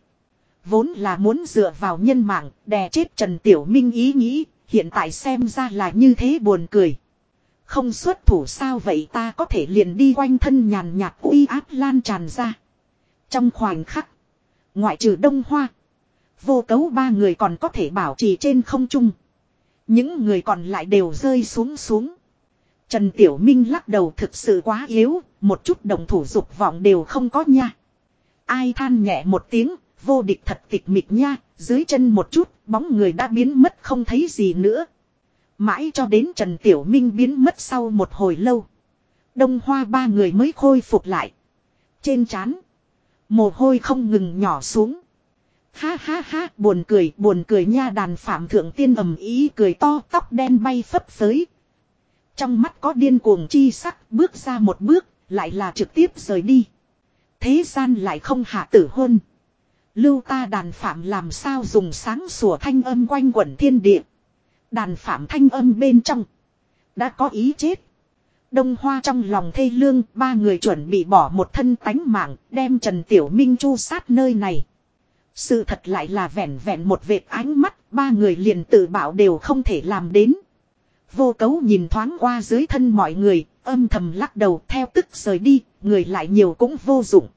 Vốn là muốn dựa vào nhân mạng, đè chết Trần Tiểu Minh ý nghĩ. Hiện tại xem ra là như thế buồn cười. Không xuất thủ sao vậy ta có thể liền đi quanh thân nhàn nhạt uy áp lan tràn ra. Trong khoảnh khắc. Ngoại trừ đông hoa. Vô cấu ba người còn có thể bảo trì trên không trung. Những người còn lại đều rơi xuống xuống. Trần Tiểu Minh lắc đầu thực sự quá yếu, một chút đồng thủ dục vọng đều không có nha. Ai than nhẹ một tiếng, vô địch thật tịch mịch nha, dưới chân một chút, bóng người đã biến mất không thấy gì nữa. Mãi cho đến Trần Tiểu Minh biến mất sau một hồi lâu. Đông hoa ba người mới khôi phục lại. Trên chán. Mồ hôi không ngừng nhỏ xuống. Ha ha ha, buồn cười, buồn cười nha đàn phạm thượng tiên ầm ý cười to tóc đen bay phấp phới. Trong mắt có điên cuồng chi sắc, bước ra một bước, lại là trực tiếp rời đi. Thế gian lại không hạ tử hôn. Lưu ta đàn phạm làm sao dùng sáng sủa thanh âm quanh quẩn thiên địa. Đàn phạm thanh âm bên trong. Đã có ý chết. Đông Hoa trong lòng thê lương, ba người chuẩn bị bỏ một thân tánh mạng, đem Trần Tiểu Minh chu sát nơi này. Sự thật lại là vẹn vẹn một vệt ánh mắt, ba người liền tự bảo đều không thể làm đến. Vô cấu nhìn thoáng qua dưới thân mọi người, âm thầm lắc đầu theo tức rời đi, người lại nhiều cũng vô dụng.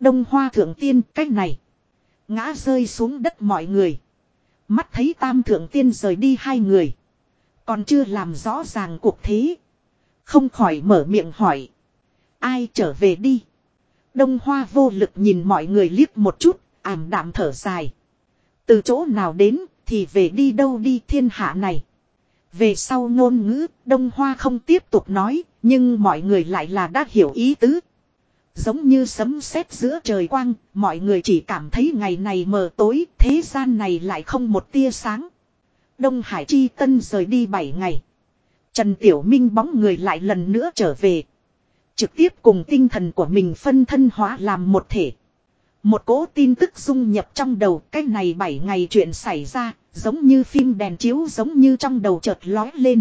Đông Hoa Thượng Tiên cách này. Ngã rơi xuống đất mọi người. Mắt thấy Tam Thượng Tiên rời đi hai người. Còn chưa làm rõ ràng cuộc thế. Không khỏi mở miệng hỏi. Ai trở về đi. Đông Hoa vô lực nhìn mọi người liếc một chút, ảm đạm thở dài. Từ chỗ nào đến thì về đi đâu đi thiên hạ này. Về sau ngôn ngữ, Đông Hoa không tiếp tục nói, nhưng mọi người lại là đã hiểu ý tứ. Giống như sấm sét giữa trời quang, mọi người chỉ cảm thấy ngày này mờ tối, thế gian này lại không một tia sáng. Đông Hải Chi Tân rời đi 7 ngày. Trần Tiểu Minh bóng người lại lần nữa trở về. Trực tiếp cùng tinh thần của mình phân thân hóa làm một thể. Một cố tin tức dung nhập trong đầu cái này 7 ngày chuyện xảy ra, giống như phim đèn chiếu giống như trong đầu chợt lói lên.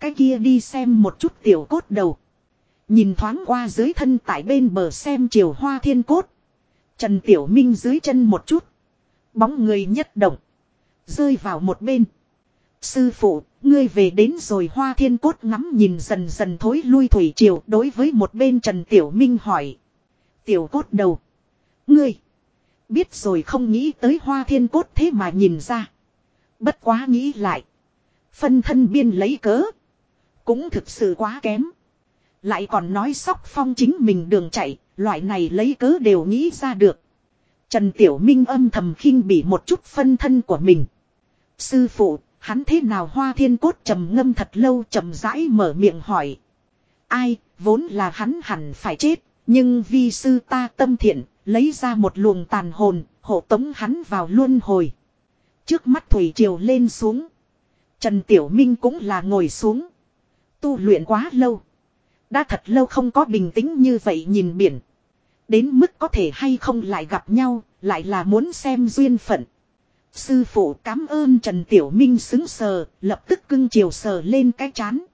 Cái kia đi xem một chút tiểu cốt đầu. Nhìn thoáng qua dưới thân tại bên bờ xem chiều hoa thiên cốt. Trần Tiểu Minh dưới chân một chút. Bóng người nhất động. Rơi vào một bên. Sư phụ, ngươi về đến rồi hoa thiên cốt ngắm nhìn dần dần thối lui thủy triều đối với một bên Trần Tiểu Minh hỏi. Tiểu cốt đầu. Ngươi. Biết rồi không nghĩ tới hoa thiên cốt thế mà nhìn ra. Bất quá nghĩ lại. Phân thân biên lấy cớ. Cũng thực sự quá kém. Lại còn nói sóc phong chính mình đường chạy. Loại này lấy cớ đều nghĩ ra được. Trần Tiểu Minh âm thầm khinh bỉ một chút phân thân của mình. Sư phụ, hắn thế nào hoa thiên cốt trầm ngâm thật lâu trầm rãi mở miệng hỏi. Ai, vốn là hắn hẳn phải chết, nhưng vi sư ta tâm thiện, lấy ra một luồng tàn hồn, hộ tống hắn vào luân hồi. Trước mắt thủy triều lên xuống. Trần Tiểu Minh cũng là ngồi xuống. Tu luyện quá lâu. Đã thật lâu không có bình tĩnh như vậy nhìn biển. Đến mức có thể hay không lại gặp nhau, lại là muốn xem duyên phận. Sư phụ cảm ơn Trần Tiểu Minh xứng sờ, lập tức cưng chiều sờ lên cái chán.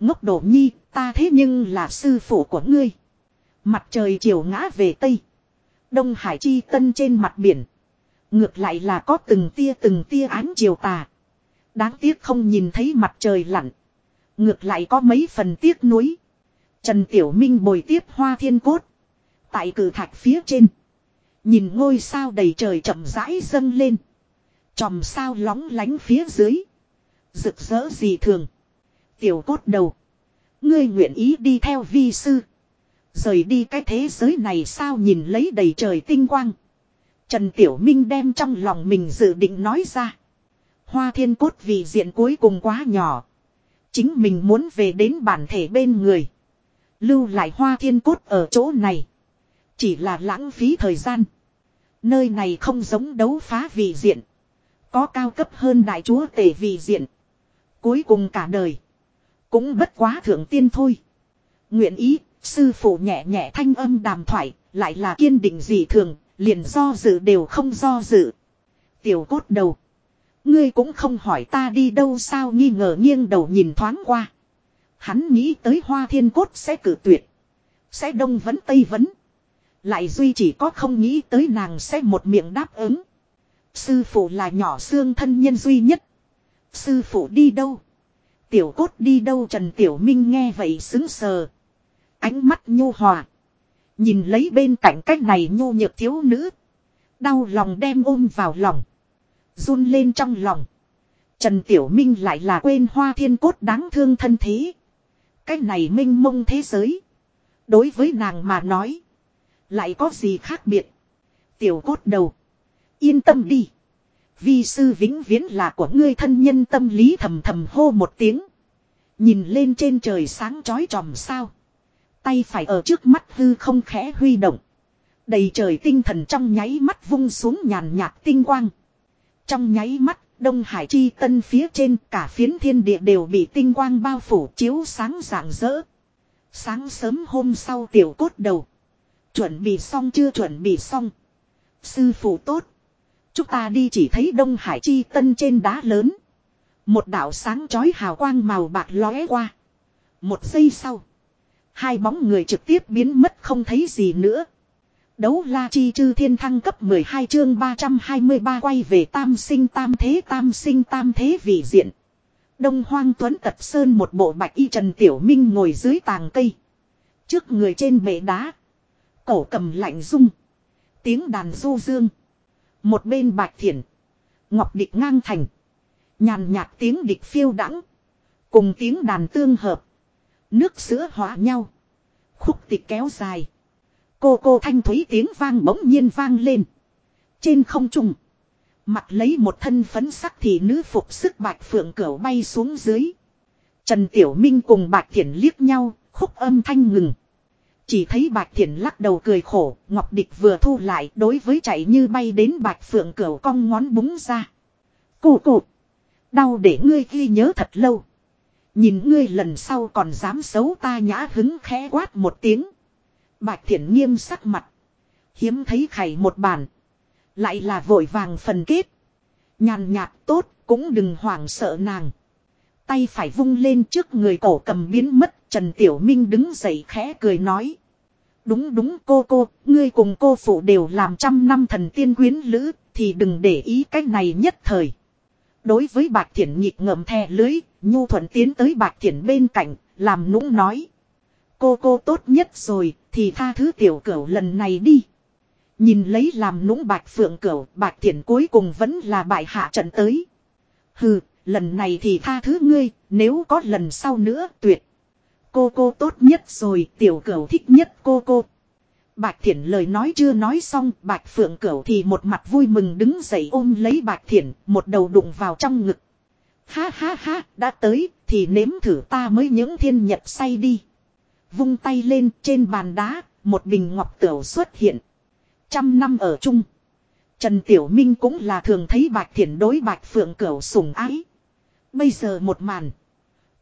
Ngốc đổ nhi, Ta thế nhưng là sư phụ của ngươi. Mặt trời chiều ngã về Tây. Đông Hải chi tân trên mặt biển. Ngược lại là có từng tia từng tia ánh chiều tà. Đáng tiếc không nhìn thấy mặt trời lặn. Ngược lại có mấy phần tiếc nuối. Trần Tiểu Minh bồi tiếp hoa thiên cốt. Tại cử thạch phía trên. Nhìn ngôi sao đầy trời chậm rãi dâng lên. Chòm sao lóng lánh phía dưới. Rực rỡ gì thường. Tiểu cốt đầu. Ngươi nguyện ý đi theo vi sư. Rời đi cái thế giới này sao nhìn lấy đầy trời tinh quang. Trần Tiểu Minh đem trong lòng mình dự định nói ra. Hoa thiên cốt vì diện cuối cùng quá nhỏ. Chính mình muốn về đến bản thể bên người. Lưu lại hoa thiên cốt ở chỗ này. Chỉ là lãng phí thời gian. Nơi này không giống đấu phá vị diện. Có cao cấp hơn đại chúa tể vị diện. Cuối cùng cả đời. Cũng bất quá thượng tiên thôi. Nguyện ý, sư phụ nhẹ nhẹ thanh âm đàm thoại, lại là kiên định dị thường, liền do dự đều không do dự. Tiểu cốt đầu. Ngươi cũng không hỏi ta đi đâu sao nghi ngờ nghiêng đầu nhìn thoáng qua. Hắn nghĩ tới hoa thiên cốt sẽ cử tuyệt. Sẽ đông vấn tây vấn. Lại duy chỉ có không nghĩ tới nàng sẽ một miệng đáp ứng. Sư phụ là nhỏ xương thân nhân duy nhất. Sư phụ đi đâu? Tiểu cốt đi đâu Trần Tiểu Minh nghe vậy xứng sờ. Ánh mắt nhu hòa. Nhìn lấy bên cạnh cách này nhu nhược thiếu nữ. Đau lòng đem ôm vào lòng. Run lên trong lòng. Trần Tiểu Minh lại là quên hoa thiên cốt đáng thương thân thế. Cách này minh mông thế giới. Đối với nàng mà nói. Lại có gì khác biệt. Tiểu cốt đầu. Yên tâm đi. Vi sư vĩnh viễn là của ngươi thân nhân tâm lý thầm thầm hô một tiếng. Nhìn lên trên trời sáng chói tròm sao. Tay phải ở trước mắt hư không khẽ huy động. Đầy trời tinh thần trong nháy mắt vung xuống nhàn nhạt tinh quang. Trong nháy mắt, Đông Hải chi tân phía trên cả phiến thiên địa đều bị tinh quang bao phủ chiếu sáng rạng rỡ. Sáng sớm hôm sau tiểu cốt đầu. Chuẩn bị xong chưa chuẩn bị xong. Sư phụ tốt. Chúng ta đi chỉ thấy Đông Hải chi tân trên đá lớn. Một đạo sáng chói hào quang màu bạc lóe qua. Một giây sau. Hai bóng người trực tiếp biến mất không thấy gì nữa. Đấu la chi chư thiên thăng cấp 12 chương 323 quay về tam sinh tam thế, tam sinh tam thế vị diện. Đông hoang tuấn tật sơn một bộ bạch y trần tiểu minh ngồi dưới tàng cây. Trước người trên bệ đá. Cổ cầm lạnh rung. Tiếng đàn du dương. Một bên bạch thiển. Ngọc địch ngang thành. Nhàn nhạt tiếng địch phiêu đãng, Cùng tiếng đàn tương hợp. Nước sữa hóa nhau. Khúc tịch kéo dài. Cô cô thanh thúy tiếng vang bỗng nhiên vang lên. Trên không trung. Mặt lấy một thân phấn sắc thì nữ phục sức bạch phượng cửu bay xuống dưới. Trần Tiểu Minh cùng bạch thiển liếc nhau, khúc âm thanh ngừng. Chỉ thấy bạch thiển lắc đầu cười khổ, ngọc địch vừa thu lại đối với chạy như bay đến bạch phượng cửu cong ngón búng ra. Cô cô. Đau để ngươi ghi nhớ thật lâu. Nhìn ngươi lần sau còn dám xấu ta nhã hứng khẽ quát một tiếng. Bạch thiện nghiêm sắc mặt. Hiếm thấy khảy một bản. Lại là vội vàng phần kết. Nhàn nhạt tốt cũng đừng hoảng sợ nàng. Tay phải vung lên trước người cổ cầm biến mất. Trần Tiểu Minh đứng dậy khẽ cười nói. Đúng đúng cô cô, ngươi cùng cô phụ đều làm trăm năm thần tiên quyến lữ, thì đừng để ý cách này nhất thời. Đối với bạc thiển nhịp ngậm thè lưới, nhu thuận tiến tới bạc thiển bên cạnh, làm nũng nói. Cô cô tốt nhất rồi, thì tha thứ tiểu cửu lần này đi. Nhìn lấy làm nũng bạch phượng cửu, bạch thiển cuối cùng vẫn là bại hạ trận tới. Hừ, lần này thì tha thứ ngươi, nếu có lần sau nữa tuyệt. Cô cô tốt nhất rồi, tiểu cửu thích nhất cô cô. Bạch Thiển lời nói chưa nói xong, Bạch Phượng Cửu thì một mặt vui mừng đứng dậy ôm lấy Bạch Thiển, một đầu đụng vào trong ngực. Ha ha ha, đã tới, thì nếm thử ta mới những thiên nhật say đi. Vung tay lên trên bàn đá, một bình ngọc tửu xuất hiện. Trăm năm ở chung. Trần Tiểu Minh cũng là thường thấy Bạch Thiển đối Bạch Phượng Cửu sủng ái. Bây giờ một màn.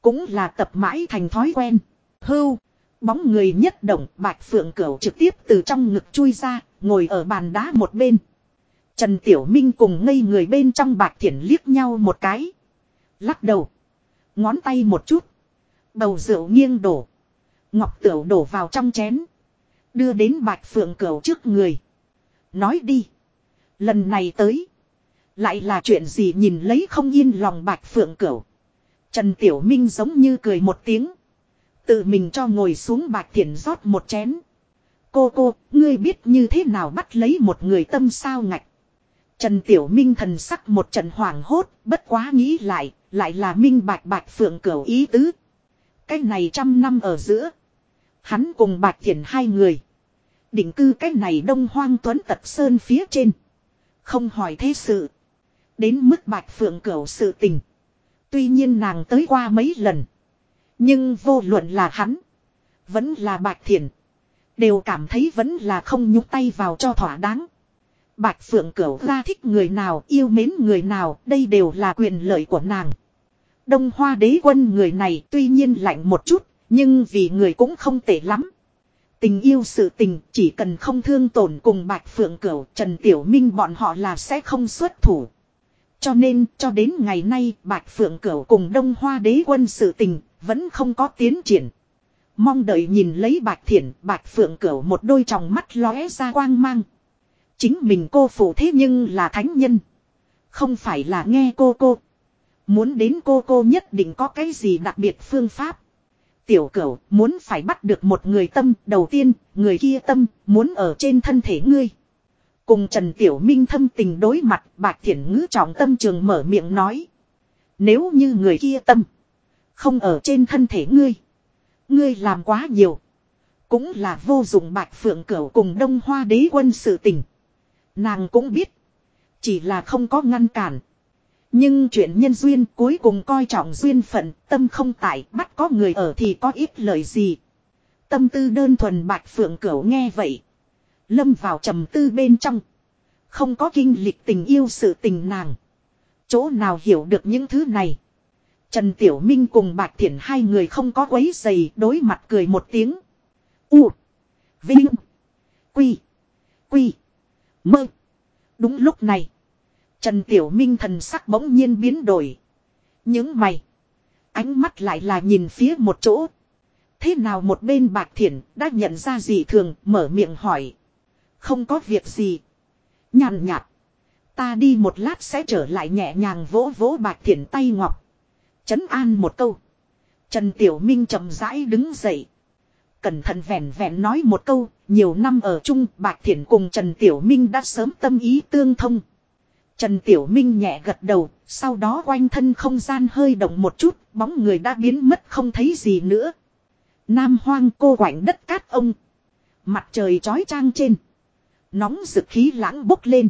Cũng là tập mãi thành thói quen. Hưu. Bóng người nhất động Bạch Phượng Cửu trực tiếp từ trong ngực chui ra, ngồi ở bàn đá một bên. Trần Tiểu Minh cùng ngây người bên trong Bạch Thiển liếc nhau một cái. Lắc đầu. Ngón tay một chút. Bầu rượu nghiêng đổ. Ngọc tiểu đổ vào trong chén. Đưa đến Bạch Phượng Cửu trước người. Nói đi. Lần này tới. Lại là chuyện gì nhìn lấy không yên lòng Bạch Phượng Cửu. Trần Tiểu Minh giống như cười một tiếng. Tự mình cho ngồi xuống Bạch Thiển rót một chén. Cô cô, ngươi biết như thế nào bắt lấy một người tâm sao ngạch. Trần Tiểu Minh thần sắc một trận hoảng hốt, bất quá nghĩ lại, lại là minh bạch bạch phượng cửu ý tứ. Cái này trăm năm ở giữa. Hắn cùng bạch thiển hai người. Định cư cái này đông hoang tuấn tật sơn phía trên. Không hỏi thế sự. Đến mức bạch phượng cửu sự tình. Tuy nhiên nàng tới qua mấy lần. Nhưng vô luận là hắn. Vẫn là bạch thiển. Đều cảm thấy vẫn là không nhúc tay vào cho thỏa đáng. Bạch Phượng Cửu ra thích người nào, yêu mến người nào, đây đều là quyền lợi của nàng. Đông Hoa đế quân người này tuy nhiên lạnh một chút, nhưng vì người cũng không tệ lắm. Tình yêu sự tình, chỉ cần không thương tổn cùng Bạch Phượng Cửu, Trần Tiểu Minh bọn họ là sẽ không xuất thủ. Cho nên, cho đến ngày nay, Bạch Phượng Cửu cùng Đông Hoa đế quân sự tình vẫn không có tiến triển. Mong đợi nhìn lấy Bạch Thiển Bạch Phượng Cửu một đôi tròng mắt lóe ra quang mang. Chính mình cô phụ thế nhưng là thánh nhân. Không phải là nghe cô cô. Muốn đến cô cô nhất định có cái gì đặc biệt phương pháp. Tiểu cửu muốn phải bắt được một người tâm đầu tiên, người kia tâm muốn ở trên thân thể ngươi. Cùng Trần Tiểu Minh thâm tình đối mặt, Bạch Thiển Ngữ trọng tâm trường mở miệng nói. Nếu như người kia tâm, không ở trên thân thể ngươi. Ngươi làm quá nhiều. Cũng là vô dụng Bạch Phượng Cửu cùng Đông Hoa đế quân sự tình. Nàng cũng biết. Chỉ là không có ngăn cản. Nhưng chuyện nhân duyên cuối cùng coi trọng duyên phận, tâm không tại, bắt có người ở thì có ít lời gì. Tâm tư đơn thuần bạch phượng cửu nghe vậy. Lâm vào trầm tư bên trong. Không có kinh lịch tình yêu sự tình nàng. Chỗ nào hiểu được những thứ này. Trần Tiểu Minh cùng Bạch Thiển hai người không có quấy giày, đối mặt cười một tiếng. U. Vinh. Quy. Quy. Mơ. Đúng lúc này. Trần Tiểu Minh thần sắc bỗng nhiên biến đổi. Những mày. Ánh mắt lại là nhìn phía một chỗ. Thế nào một bên bạc thiển đã nhận ra gì thường, mở miệng hỏi. Không có việc gì. Nhàn nhạt. Ta đi một lát sẽ trở lại nhẹ nhàng vỗ vỗ bạc thiển tay ngọc. Chấn an một câu. Trần Tiểu Minh chậm rãi đứng dậy. Cẩn thận vẹn vẹn nói một câu, nhiều năm ở chung Bạch Thiển cùng Trần Tiểu Minh đã sớm tâm ý tương thông. Trần Tiểu Minh nhẹ gật đầu, sau đó quanh thân không gian hơi động một chút, bóng người đã biến mất không thấy gì nữa. Nam hoang cô quạnh đất cát ông. Mặt trời trói trang trên. Nóng rực khí lãng bốc lên.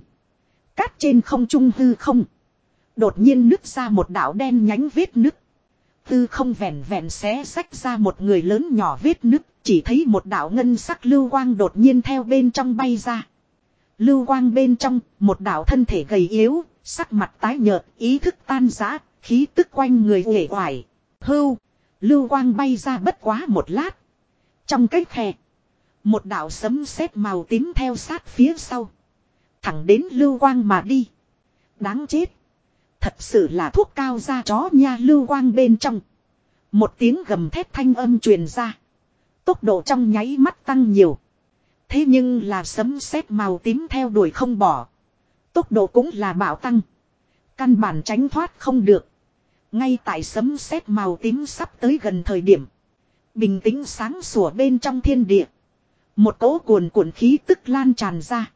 Cát trên không trung hư không. Đột nhiên nứt ra một đảo đen nhánh vết nứt. Tư không vẹn vẹn xé sách ra một người lớn nhỏ vết nứt, chỉ thấy một đạo ngân sắc lưu quang đột nhiên theo bên trong bay ra. Lưu quang bên trong, một đạo thân thể gầy yếu, sắc mặt tái nhợt, ý thức tan rã, khí tức quanh người uể oải. Hưu, lưu quang bay ra bất quá một lát. Trong cái khe, một đạo sấm sét màu tím theo sát phía sau. Thẳng đến lưu quang mà đi. Đáng chết. Thật sự là thuốc cao ra chó nha lưu quang bên trong. Một tiếng gầm thét thanh âm truyền ra. Tốc độ trong nháy mắt tăng nhiều. Thế nhưng là sấm sét màu tím theo đuổi không bỏ. Tốc độ cũng là bạo tăng. Căn bản tránh thoát không được. Ngay tại sấm sét màu tím sắp tới gần thời điểm. Bình tĩnh sáng sủa bên trong thiên địa. Một cỗ cuồn cuộn khí tức lan tràn ra.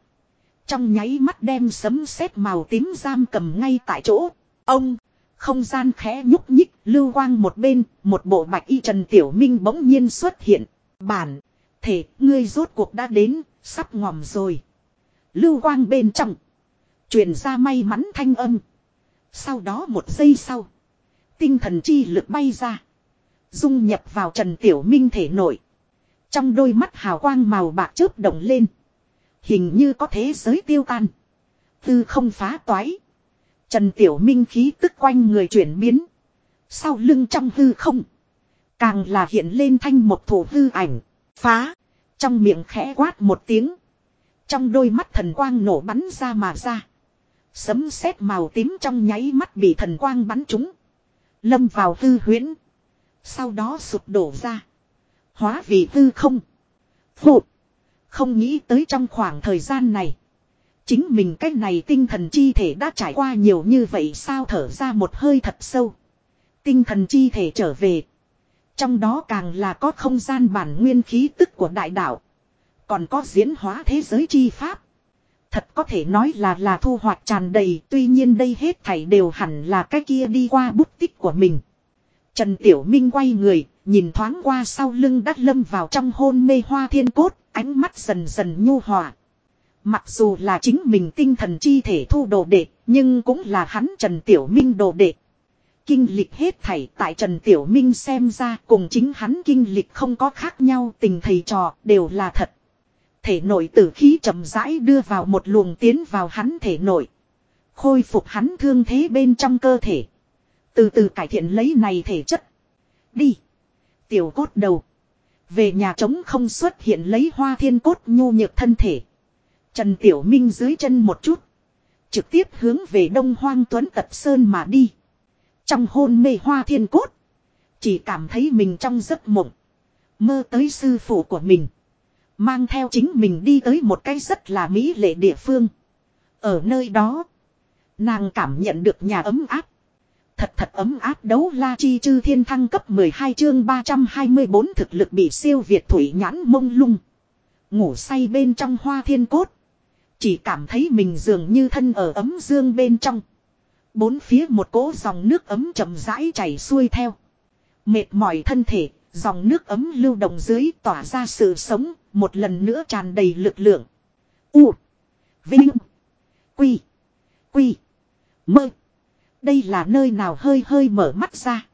Trong nháy mắt đem sấm sét màu tím giam cầm ngay tại chỗ. Ông, không gian khẽ nhúc nhích, lưu quang một bên, một bộ bạch y Trần Tiểu Minh bỗng nhiên xuất hiện. Bản, thể, ngươi rốt cuộc đã đến, sắp ngòm rồi. Lưu quang bên trong. truyền ra may mắn thanh âm. Sau đó một giây sau. Tinh thần chi lực bay ra. Dung nhập vào Trần Tiểu Minh thể nội. Trong đôi mắt hào quang màu bạc chớp động lên. Hình như có thế giới tiêu tan. Tư không phá toái. Trần Tiểu Minh khí tức quanh người chuyển biến. Sau lưng trong hư không. Càng là hiện lên thanh một thủ hư ảnh. Phá. Trong miệng khẽ quát một tiếng. Trong đôi mắt thần quang nổ bắn ra mà ra. Sấm sét màu tím trong nháy mắt bị thần quang bắn trúng. Lâm vào hư huyễn. Sau đó sụp đổ ra. Hóa vì hư không. Phụ. Không nghĩ tới trong khoảng thời gian này. Chính mình cái này tinh thần chi thể đã trải qua nhiều như vậy sao thở ra một hơi thật sâu. Tinh thần chi thể trở về. Trong đó càng là có không gian bản nguyên khí tức của đại đạo. Còn có diễn hóa thế giới chi pháp. Thật có thể nói là là thu hoạch tràn đầy. Tuy nhiên đây hết thảy đều hẳn là cái kia đi qua bút tích của mình. Trần Tiểu Minh quay người, nhìn thoáng qua sau lưng đắt lâm vào trong hôn mê hoa thiên cốt, ánh mắt dần dần nhu hòa. Mặc dù là chính mình tinh thần chi thể thu đồ đệ, nhưng cũng là hắn Trần Tiểu Minh đồ đệ. Kinh lịch hết thảy tại Trần Tiểu Minh xem ra cùng chính hắn kinh lịch không có khác nhau tình thầy trò đều là thật. Thể nội tử khí chậm rãi đưa vào một luồng tiến vào hắn thể nội. Khôi phục hắn thương thế bên trong cơ thể. Từ từ cải thiện lấy này thể chất. Đi. Tiểu cốt đầu. Về nhà trống không xuất hiện lấy hoa thiên cốt nhu nhược thân thể. Trần Tiểu Minh dưới chân một chút. Trực tiếp hướng về đông hoang tuấn tập sơn mà đi. Trong hôn mê hoa thiên cốt. Chỉ cảm thấy mình trong giấc mộng. Mơ tới sư phụ của mình. Mang theo chính mình đi tới một cái rất là mỹ lệ địa phương. Ở nơi đó. Nàng cảm nhận được nhà ấm áp. Thật thật ấm áp đấu la chi chư thiên thăng cấp 12 chương 324 thực lực bị siêu việt thủy nhãn mông lung. Ngủ say bên trong hoa thiên cốt. Chỉ cảm thấy mình dường như thân ở ấm dương bên trong. Bốn phía một cỗ dòng nước ấm chậm rãi chảy xuôi theo. Mệt mỏi thân thể, dòng nước ấm lưu động dưới tỏa ra sự sống, một lần nữa tràn đầy lực lượng. U. Vinh. Quy. Quy. Mơ. Đây là nơi nào hơi hơi mở mắt ra.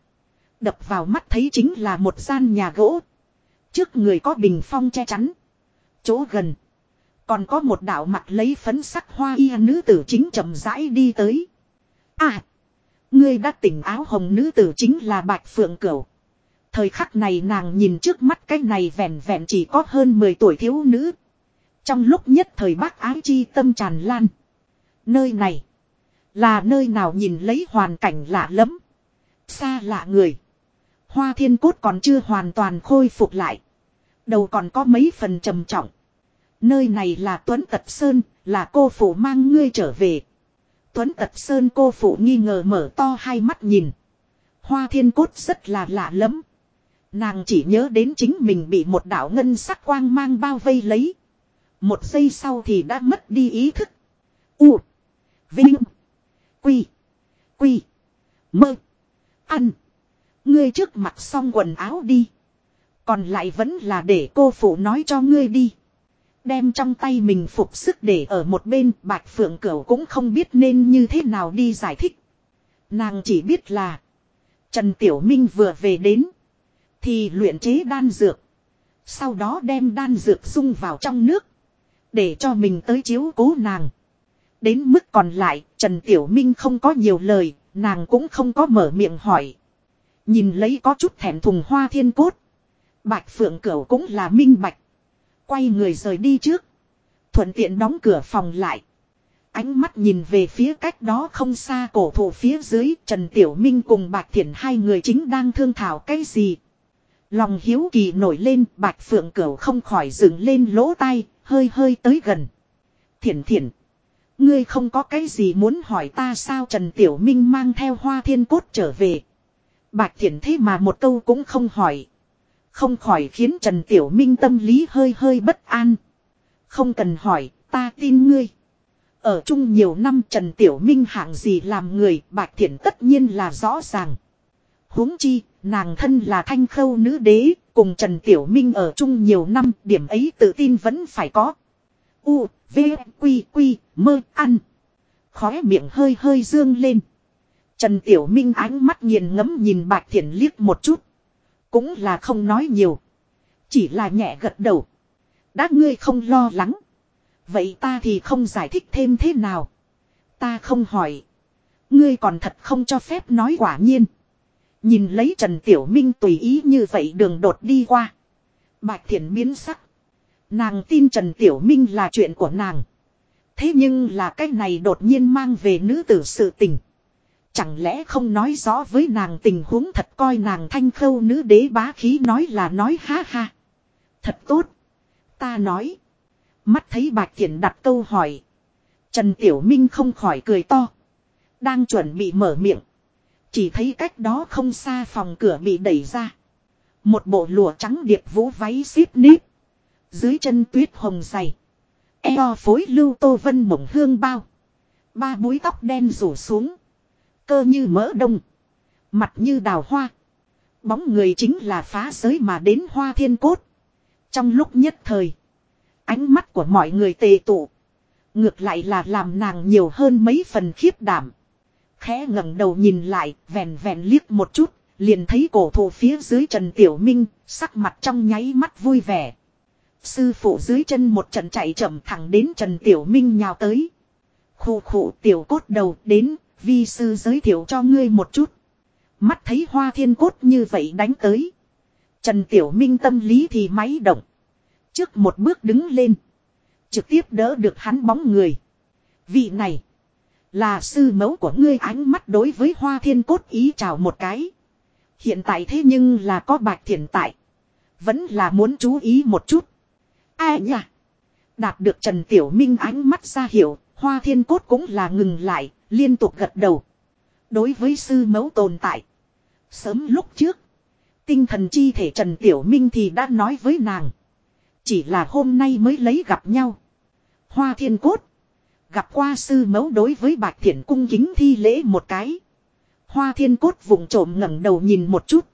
Đập vào mắt thấy chính là một gian nhà gỗ. Trước người có bình phong che chắn. Chỗ gần. Còn có một đạo mặt lấy phấn sắc hoa y nữ tử chính chậm rãi đi tới. À. Ngươi đã tỉnh áo hồng nữ tử chính là Bạch Phượng Cửu. Thời khắc này nàng nhìn trước mắt cái này vẹn vẹn chỉ có hơn 10 tuổi thiếu nữ. Trong lúc nhất thời bác ái chi tâm tràn lan. Nơi này. Là nơi nào nhìn lấy hoàn cảnh lạ lắm. Xa lạ người. Hoa thiên cốt còn chưa hoàn toàn khôi phục lại. Đầu còn có mấy phần trầm trọng. Nơi này là Tuấn Tật Sơn, là cô phụ mang ngươi trở về. Tuấn Tật Sơn cô phụ nghi ngờ mở to hai mắt nhìn. Hoa thiên cốt rất là lạ lắm. Nàng chỉ nhớ đến chính mình bị một đạo ngân sắc quang mang bao vây lấy. Một giây sau thì đã mất đi ý thức. U. Vinh. Quy. Quy. Mơ. Ăn. Ngươi trước mặc xong quần áo đi. Còn lại vẫn là để cô phụ nói cho ngươi đi. Đem trong tay mình phục sức để ở một bên bạch phượng cửu cũng không biết nên như thế nào đi giải thích. Nàng chỉ biết là. Trần Tiểu Minh vừa về đến. Thì luyện chế đan dược. Sau đó đem đan dược dung vào trong nước. Để cho mình tới chiếu cố nàng. Đến mức còn lại, Trần Tiểu Minh không có nhiều lời, nàng cũng không có mở miệng hỏi. Nhìn lấy có chút thèm thùng hoa thiên cốt. Bạch Phượng Cửu cũng là minh bạch. Quay người rời đi trước. Thuận tiện đóng cửa phòng lại. Ánh mắt nhìn về phía cách đó không xa cổ thụ phía dưới Trần Tiểu Minh cùng Bạch Thiển hai người chính đang thương thảo cái gì. Lòng hiếu kỳ nổi lên Bạch Phượng Cửu không khỏi dựng lên lỗ tai, hơi hơi tới gần. Thiển thiển. Ngươi không có cái gì muốn hỏi ta sao Trần Tiểu Minh mang theo hoa thiên cốt trở về. Bạch thiển thế mà một câu cũng không hỏi. Không khỏi khiến Trần Tiểu Minh tâm lý hơi hơi bất an. Không cần hỏi, ta tin ngươi. Ở chung nhiều năm Trần Tiểu Minh hạng gì làm người, Bạch Thiển tất nhiên là rõ ràng. huống chi, nàng thân là thanh khâu nữ đế, cùng Trần Tiểu Minh ở chung nhiều năm, điểm ấy tự tin vẫn phải có. U, V, Quy, Quy, mơ, ăn. Khóe miệng hơi hơi dương lên. Trần Tiểu Minh ánh mắt nghiền ngẫm nhìn Bạch Thiển liếc một chút. Cũng là không nói nhiều. Chỉ là nhẹ gật đầu. Đã ngươi không lo lắng. Vậy ta thì không giải thích thêm thế nào. Ta không hỏi. Ngươi còn thật không cho phép nói quả nhiên. Nhìn lấy Trần Tiểu Minh tùy ý như vậy đường đột đi qua. Bạch Thiển biến sắc. Nàng tin Trần Tiểu Minh là chuyện của nàng. Thế nhưng là cái này đột nhiên mang về nữ tử sự tình. Chẳng lẽ không nói rõ với nàng tình huống thật coi nàng thanh khâu nữ đế bá khí nói là nói ha ha. Thật tốt. Ta nói. Mắt thấy Bạch thiện đặt câu hỏi. Trần Tiểu Minh không khỏi cười to. Đang chuẩn bị mở miệng. Chỉ thấy cách đó không xa phòng cửa bị đẩy ra. Một bộ lụa trắng điệp vũ váy xếp nếp. Dưới chân tuyết hồng dày. Eo phối lưu tô vân mộng hương bao. Ba búi tóc đen rủ xuống. Cơ như mỡ đông. Mặt như đào hoa. Bóng người chính là phá giới mà đến hoa thiên cốt. Trong lúc nhất thời. Ánh mắt của mọi người tề tụ. Ngược lại là làm nàng nhiều hơn mấy phần khiếp đảm. Khẽ ngẩng đầu nhìn lại, vèn vèn liếc một chút, liền thấy cổ thụ phía dưới Trần Tiểu Minh, sắc mặt trong nháy mắt vui vẻ. Sư phụ dưới chân một trận chạy chậm thẳng đến Trần Tiểu Minh nhào tới. Khụ khụ tiểu cốt đầu đến, vi sư giới thiệu cho ngươi một chút. Mắt thấy hoa thiên cốt như vậy đánh tới. Trần Tiểu Minh tâm lý thì máy động. Trước một bước đứng lên. Trực tiếp đỡ được hắn bóng người. Vị này. Là sư mẫu của ngươi ánh mắt đối với hoa thiên cốt ý chào một cái. Hiện tại thế nhưng là có bạch thiện tại. Vẫn là muốn chú ý một chút. Ai nhỉ? Đạt được Trần Tiểu Minh ánh mắt ra hiểu, hoa thiên cốt cũng là ngừng lại, liên tục gật đầu. Đối với sư mẫu tồn tại. Sớm lúc trước, tinh thần chi thể Trần Tiểu Minh thì đã nói với nàng. Chỉ là hôm nay mới lấy gặp nhau. Hoa thiên cốt. Gặp qua sư mẫu đối với bạch thiện cung kính thi lễ một cái. Hoa thiên cốt vùng trộm ngẩng đầu nhìn một chút.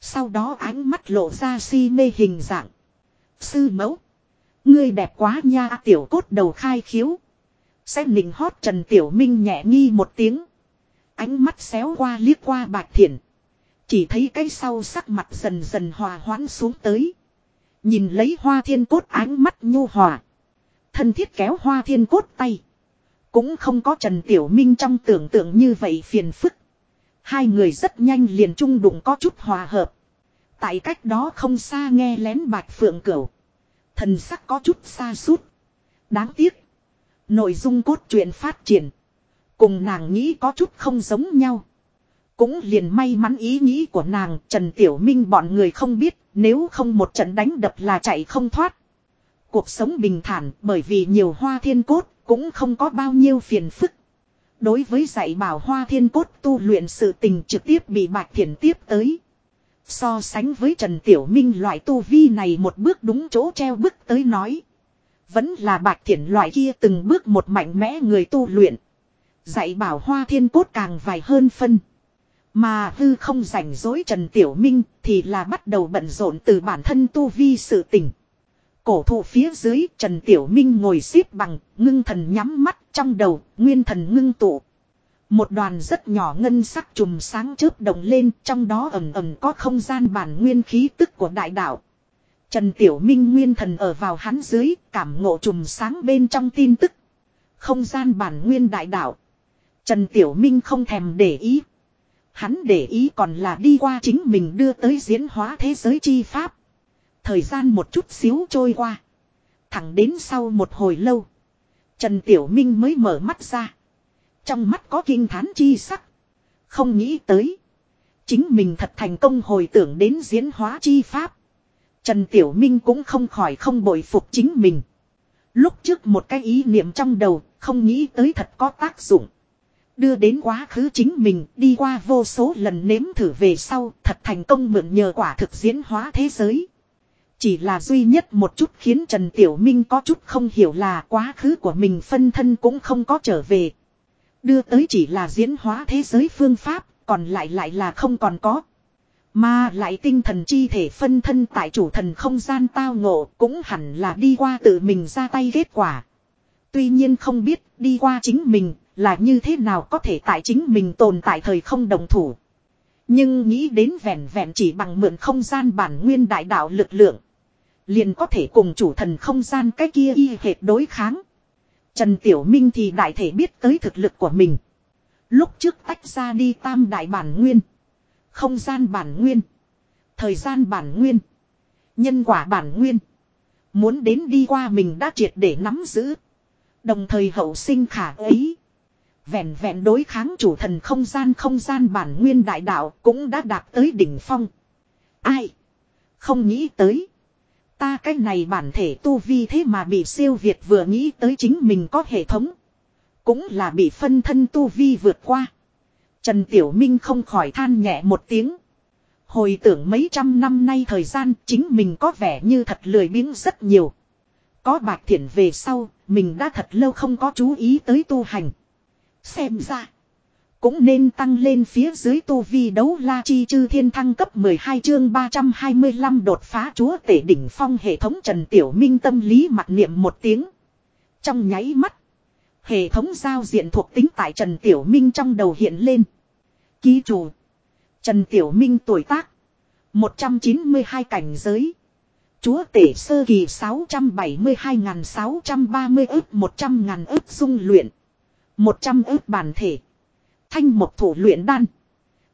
Sau đó ánh mắt lộ ra si mê hình dạng. Sư mẫu. Ngươi đẹp quá nha tiểu cốt đầu khai khiếu. Sẽ nịnh hót Trần Tiểu Minh nhẹ nghi một tiếng. Ánh mắt xéo qua liếc qua bạch thiện. Chỉ thấy cái sau sắc mặt dần dần hòa hoãn xuống tới. Nhìn lấy hoa thiên cốt ánh mắt nhu hòa. Thân thiết kéo hoa thiên cốt tay. Cũng không có Trần Tiểu Minh trong tưởng tượng như vậy phiền phức. Hai người rất nhanh liền chung đụng có chút hòa hợp. Tại cách đó không xa nghe lén bạch phượng cửu. Thần sắc có chút xa suốt. Đáng tiếc. Nội dung cốt truyện phát triển. Cùng nàng nghĩ có chút không giống nhau. Cũng liền may mắn ý nghĩ của nàng, Trần Tiểu Minh bọn người không biết, Nếu không một trận đánh đập là chạy không thoát Cuộc sống bình thản, bởi vì nhiều hoa thiên cốt, cũng không có bao nhiêu phiền phức. Đối với dạy bảo hoa thiên cốt tu luyện sự tình trực tiếp bị bạch thiền tiếp tới. So sánh với Trần Tiểu Minh, loại tu vi này một bước đúng chỗ treo bước tới nói. Vẫn là bạch thiển loại kia từng bước một mạnh mẽ người tu luyện. Dạy bảo hoa thiên cốt càng vài hơn phân. Mà hư không rảnh dối Trần Tiểu Minh thì là bắt đầu bận rộn từ bản thân tu vi sự tình. Cổ thụ phía dưới Trần Tiểu Minh ngồi xếp bằng, ngưng thần nhắm mắt trong đầu, nguyên thần ngưng tụ. Một đoàn rất nhỏ ngân sắc trùm sáng chớp động lên trong đó ẩm ẩm có không gian bản nguyên khí tức của đại đạo. Trần Tiểu Minh nguyên thần ở vào hắn dưới, cảm ngộ trùm sáng bên trong tin tức. Không gian bản nguyên đại đạo. Trần Tiểu Minh không thèm để ý. Hắn để ý còn là đi qua chính mình đưa tới diễn hóa thế giới chi pháp. Thời gian một chút xíu trôi qua. Thẳng đến sau một hồi lâu. Trần Tiểu Minh mới mở mắt ra. Trong mắt có kinh thán chi sắc. Không nghĩ tới. Chính mình thật thành công hồi tưởng đến diễn hóa chi pháp. Trần Tiểu Minh cũng không khỏi không bội phục chính mình. Lúc trước một cái ý niệm trong đầu, không nghĩ tới thật có tác dụng. Đưa đến quá khứ chính mình, đi qua vô số lần nếm thử về sau, thật thành công mượn nhờ quả thực diễn hóa thế giới. Chỉ là duy nhất một chút khiến Trần Tiểu Minh có chút không hiểu là quá khứ của mình phân thân cũng không có trở về. Đưa tới chỉ là diễn hóa thế giới phương pháp, còn lại lại là không còn có. Mà lại tinh thần chi thể phân thân tại chủ thần không gian tao ngộ cũng hẳn là đi qua tự mình ra tay kết quả. Tuy nhiên không biết đi qua chính mình là như thế nào có thể tại chính mình tồn tại thời không đồng thủ. Nhưng nghĩ đến vẹn vẹn chỉ bằng mượn không gian bản nguyên đại đạo lực lượng. Liền có thể cùng chủ thần không gian cái kia y hệt đối kháng. Trần Tiểu Minh thì đại thể biết tới thực lực của mình. Lúc trước tách ra đi tam đại bản nguyên. Không gian bản nguyên. Thời gian bản nguyên. Nhân quả bản nguyên. Muốn đến đi qua mình đã triệt để nắm giữ. Đồng thời hậu sinh khả ấy. Vẹn vẹn đối kháng chủ thần không gian không gian bản nguyên đại đạo cũng đã đạt tới đỉnh phong. Ai? Không nghĩ tới. Ta cái này bản thể tu vi thế mà bị siêu việt vừa nghĩ tới chính mình có hệ thống. Cũng là bị phân thân tu vi vượt qua. Trần Tiểu Minh không khỏi than nhẹ một tiếng. Hồi tưởng mấy trăm năm nay thời gian chính mình có vẻ như thật lười biếng rất nhiều. Có bạc thiện về sau, mình đã thật lâu không có chú ý tới tu hành. Xem ra, cũng nên tăng lên phía dưới tu vi đấu la chi chư thiên thăng cấp 12 chương 325 đột phá chúa tể đỉnh phong hệ thống Trần Tiểu Minh tâm lý mặt niệm một tiếng. Trong nháy mắt, hệ thống giao diện thuộc tính tại Trần Tiểu Minh trong đầu hiện lên. Ký chủ. Trần Tiểu Minh tuổi tác. 192 cảnh giới. Chúa tể sơ kỳ 672.630 ức 100.000 ức dung luyện. 100 ức bản thể. Thanh một thủ luyện đan.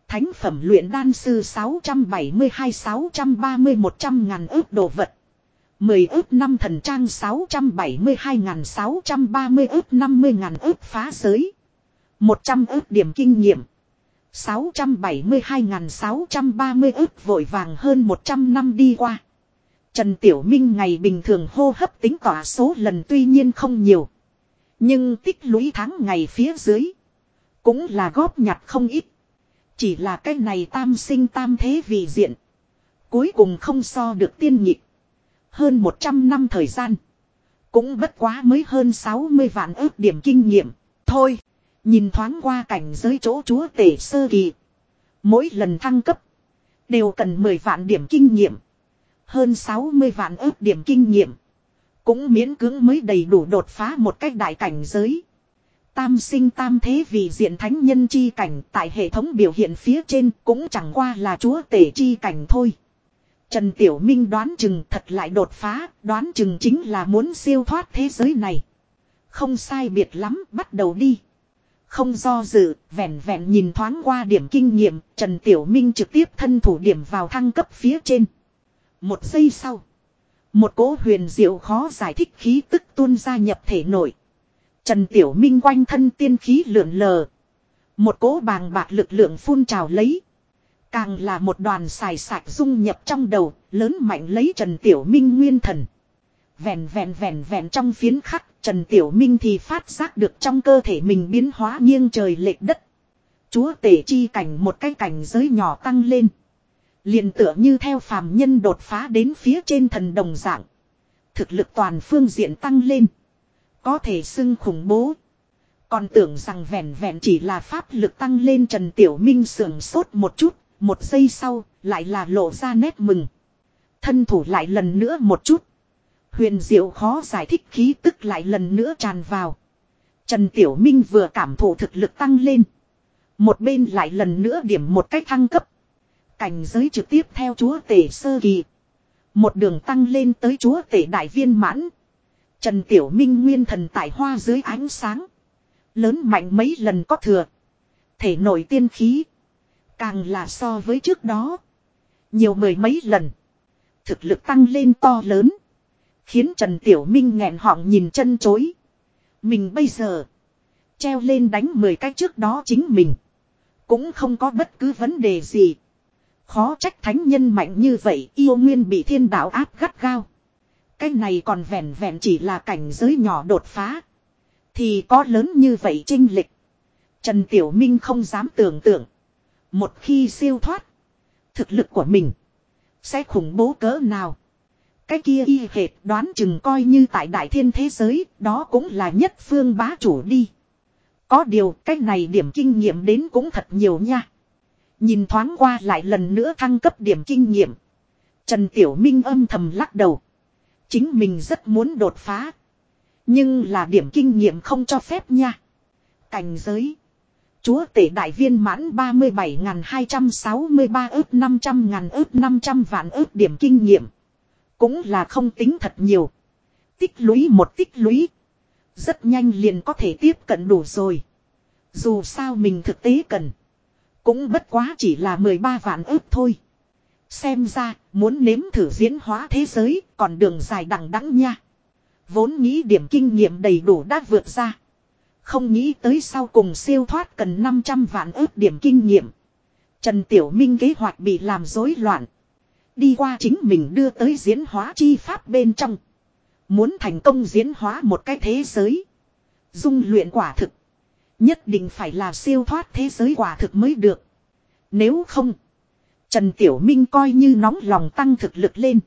Thánh phẩm luyện đan sư 672-630-100 ngàn ức đồ vật. 10 ước năm thần trang 672.630 ức 50 ngàn ước phá giới. 100 ước điểm kinh nghiệm. 672.630 ước vội vàng hơn 100 năm đi qua. Trần Tiểu Minh ngày bình thường hô hấp tính tỏa số lần tuy nhiên không nhiều. Nhưng tích lũy tháng ngày phía dưới. Cũng là góp nhặt không ít. Chỉ là cái này tam sinh tam thế vì diện. Cuối cùng không so được tiên nhịp. Hơn 100 năm thời gian. Cũng bất quá mới hơn 60 vạn ước điểm kinh nghiệm. Thôi. Nhìn thoáng qua cảnh giới chỗ chúa tể sơ kỳ. Mỗi lần thăng cấp. Đều cần 10 vạn điểm kinh nghiệm. Hơn 60 vạn ước điểm kinh nghiệm. Cũng miễn cưỡng mới đầy đủ đột phá một cách đại cảnh giới. Tam sinh tam thế vì diện thánh nhân chi cảnh tại hệ thống biểu hiện phía trên cũng chẳng qua là chúa tể chi cảnh thôi. Trần Tiểu Minh đoán chừng thật lại đột phá, đoán chừng chính là muốn siêu thoát thế giới này. Không sai biệt lắm, bắt đầu đi. Không do dự, vẹn vẹn nhìn thoáng qua điểm kinh nghiệm, Trần Tiểu Minh trực tiếp thân thủ điểm vào thăng cấp phía trên. Một giây sau, một cỗ huyền diệu khó giải thích khí tức tuôn ra nhập thể nội. Trần Tiểu Minh quanh thân tiên khí lượn lờ. Một cỗ bàng bạc lực lượng phun trào lấy. Càng là một đoàn xài sạch dung nhập trong đầu, lớn mạnh lấy Trần Tiểu Minh nguyên thần. Vẹn vẹn vẹn vẹn trong phiến khắc, Trần Tiểu Minh thì phát giác được trong cơ thể mình biến hóa nghiêng trời lệch đất. Chúa tể chi cảnh một cái cảnh giới nhỏ tăng lên. liền tựa như theo phàm nhân đột phá đến phía trên thần đồng dạng. Thực lực toàn phương diện tăng lên. Có thể xưng khủng bố. Còn tưởng rằng vẹn vẹn chỉ là pháp lực tăng lên Trần Tiểu Minh sườn sốt một chút, một giây sau, lại là lộ ra nét mừng. Thân thủ lại lần nữa một chút. Huyền diệu khó giải thích khí tức lại lần nữa tràn vào. Trần Tiểu Minh vừa cảm thụ thực lực tăng lên. Một bên lại lần nữa điểm một cách thăng cấp. Cảnh giới trực tiếp theo chúa tể sơ kỳ. Một đường tăng lên tới chúa tể đại viên mãn. Trần Tiểu Minh nguyên thần tại hoa dưới ánh sáng. Lớn mạnh mấy lần có thừa. Thể nổi tiên khí. Càng là so với trước đó. Nhiều mười mấy lần. Thực lực tăng lên to lớn. Khiến Trần Tiểu Minh nghẹn họng nhìn chân chối. Mình bây giờ. Treo lên đánh 10 cái trước đó chính mình. Cũng không có bất cứ vấn đề gì. Khó trách thánh nhân mạnh như vậy, yêu nguyên bị thiên đạo áp gắt gao. Cái này còn vẹn vẹn chỉ là cảnh giới nhỏ đột phá. Thì có lớn như vậy trinh lịch. Trần Tiểu Minh không dám tưởng tượng. Một khi siêu thoát. Thực lực của mình. Sẽ khủng bố cỡ nào. Cái kia y hệt đoán chừng coi như tại đại thiên thế giới. Đó cũng là nhất phương bá chủ đi. Có điều, cái này điểm kinh nghiệm đến cũng thật nhiều nha. Nhìn thoáng qua lại lần nữa thăng cấp điểm kinh nghiệm. Trần Tiểu Minh âm thầm lắc đầu. Chính mình rất muốn đột phá. Nhưng là điểm kinh nghiệm không cho phép nha. Cảnh giới. Chúa tể đại viên mãn 37.263 ước 500 ngàn ước 500 vạn ước điểm kinh nghiệm. Cũng là không tính thật nhiều. Tích lũy một tích lũy. Rất nhanh liền có thể tiếp cận đủ rồi. Dù sao mình thực tế cần. Cũng bất quá chỉ là 13 vạn ước thôi. Xem ra, muốn nếm thử diễn hóa thế giới, còn đường dài đằng đẵng nha. Vốn nghĩ điểm kinh nghiệm đầy đủ đã vượt ra. Không nghĩ tới sau cùng siêu thoát cần 500 vạn ước điểm kinh nghiệm. Trần Tiểu Minh kế hoạch bị làm rối loạn. Đi qua chính mình đưa tới diễn hóa chi pháp bên trong. Muốn thành công diễn hóa một cái thế giới. Dung luyện quả thực. Nhất định phải là siêu thoát thế giới quả thực mới được. Nếu không. Trần Tiểu Minh coi như nóng lòng tăng thực lực lên.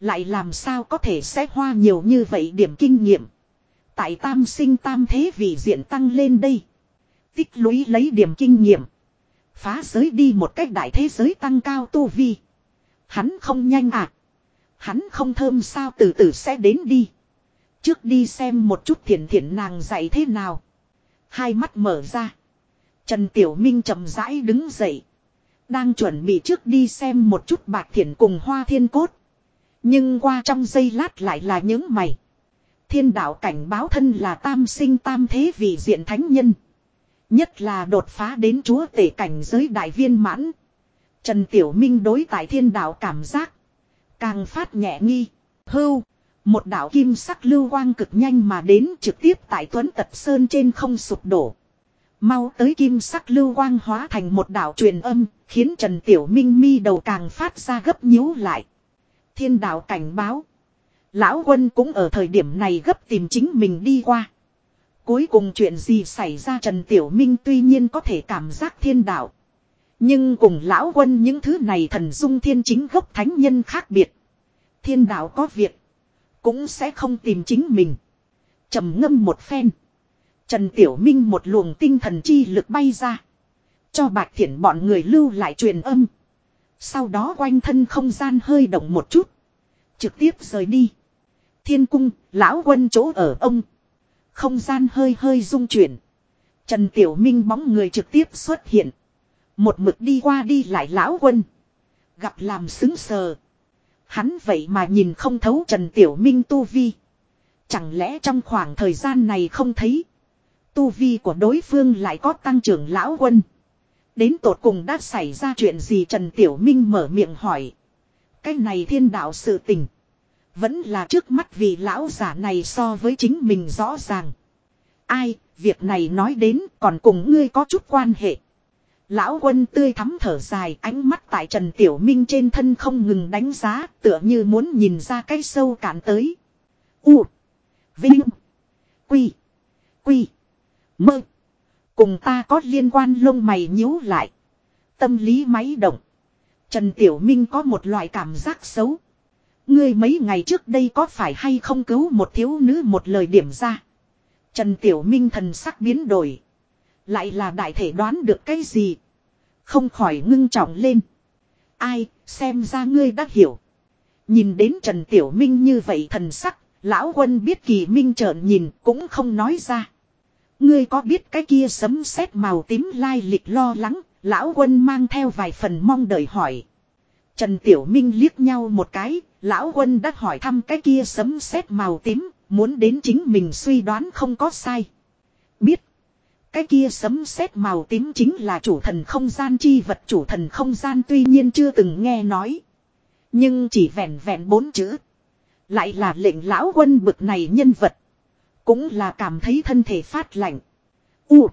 Lại làm sao có thể sẽ hoa nhiều như vậy điểm kinh nghiệm. Tại tam sinh tam thế vị diện tăng lên đây. Tích lũy lấy điểm kinh nghiệm. Phá giới đi một cách đại thế giới tăng cao tu vi. Hắn không nhanh à. Hắn không thơm sao từ từ sẽ đến đi. Trước đi xem một chút thiện thiện nàng dạy thế nào. Hai mắt mở ra. Trần Tiểu Minh chậm rãi đứng dậy. Đang chuẩn bị trước đi xem một chút bạc thiện cùng hoa thiên cốt. Nhưng qua trong giây lát lại là những mày. Thiên đạo cảnh báo thân là tam sinh tam thế vị diện thánh nhân. Nhất là đột phá đến chúa tể cảnh giới đại viên mãn. Trần Tiểu Minh đối tại thiên đạo cảm giác. Càng phát nhẹ nghi. Hưu. Một đạo kim sắc lưu quang cực nhanh mà đến trực tiếp tại Tuấn Tật Sơn trên không sụp đổ. Mau tới kim sắc lưu quang hóa thành một đạo truyền âm, khiến Trần Tiểu Minh mi đầu càng phát ra gấp nhíu lại. Thiên đạo cảnh báo. Lão quân cũng ở thời điểm này gấp tìm chính mình đi qua. Cuối cùng chuyện gì xảy ra Trần Tiểu Minh tuy nhiên có thể cảm giác thiên đạo. Nhưng cùng lão quân những thứ này thần dung thiên chính gốc thánh nhân khác biệt. Thiên đạo có việc. Cũng sẽ không tìm chính mình. trầm ngâm một phen. Trần Tiểu Minh một luồng tinh thần chi lực bay ra. Cho bạc thiện bọn người lưu lại truyền âm. Sau đó quanh thân không gian hơi động một chút. Trực tiếp rời đi. Thiên cung, lão quân chỗ ở ông. Không gian hơi hơi rung chuyển. Trần Tiểu Minh bóng người trực tiếp xuất hiện. Một mực đi qua đi lại lão quân. Gặp làm xứng sờ. Hắn vậy mà nhìn không thấu Trần Tiểu Minh tu vi. Chẳng lẽ trong khoảng thời gian này không thấy. Tu vi của đối phương lại có tăng trưởng lão quân. Đến tột cùng đã xảy ra chuyện gì Trần Tiểu Minh mở miệng hỏi. Cái này thiên đạo sự tình. Vẫn là trước mắt vì lão giả này so với chính mình rõ ràng. Ai, việc này nói đến còn cùng ngươi có chút quan hệ. Lão quân tươi thắm thở dài ánh mắt tại Trần Tiểu Minh trên thân không ngừng đánh giá tựa như muốn nhìn ra cái sâu cạn tới. U. Vinh. Quy. Quy. Mơ. Cùng ta có liên quan lông mày nhíu lại. Tâm lý máy động. Trần Tiểu Minh có một loại cảm giác xấu. Ngươi mấy ngày trước đây có phải hay không cứu một thiếu nữ một lời điểm ra. Trần Tiểu Minh thần sắc biến đổi. Lại là đại thể đoán được cái gì. Không khỏi ngưng trọng lên. Ai, xem ra ngươi đã hiểu. Nhìn đến Trần Tiểu Minh như vậy thần sắc, lão quân biết kỳ minh trợn nhìn cũng không nói ra. Ngươi có biết cái kia sấm sét màu tím lai lịch lo lắng, lão quân mang theo vài phần mong đợi hỏi. Trần Tiểu Minh liếc nhau một cái, lão quân đã hỏi thăm cái kia sấm sét màu tím, muốn đến chính mình suy đoán không có sai. Biết. Cái kia sấm sét màu tím chính là chủ thần không gian chi vật chủ thần không gian tuy nhiên chưa từng nghe nói. Nhưng chỉ vẹn vẹn bốn chữ. Lại là lệnh lão quân bực này nhân vật. Cũng là cảm thấy thân thể phát lạnh. U.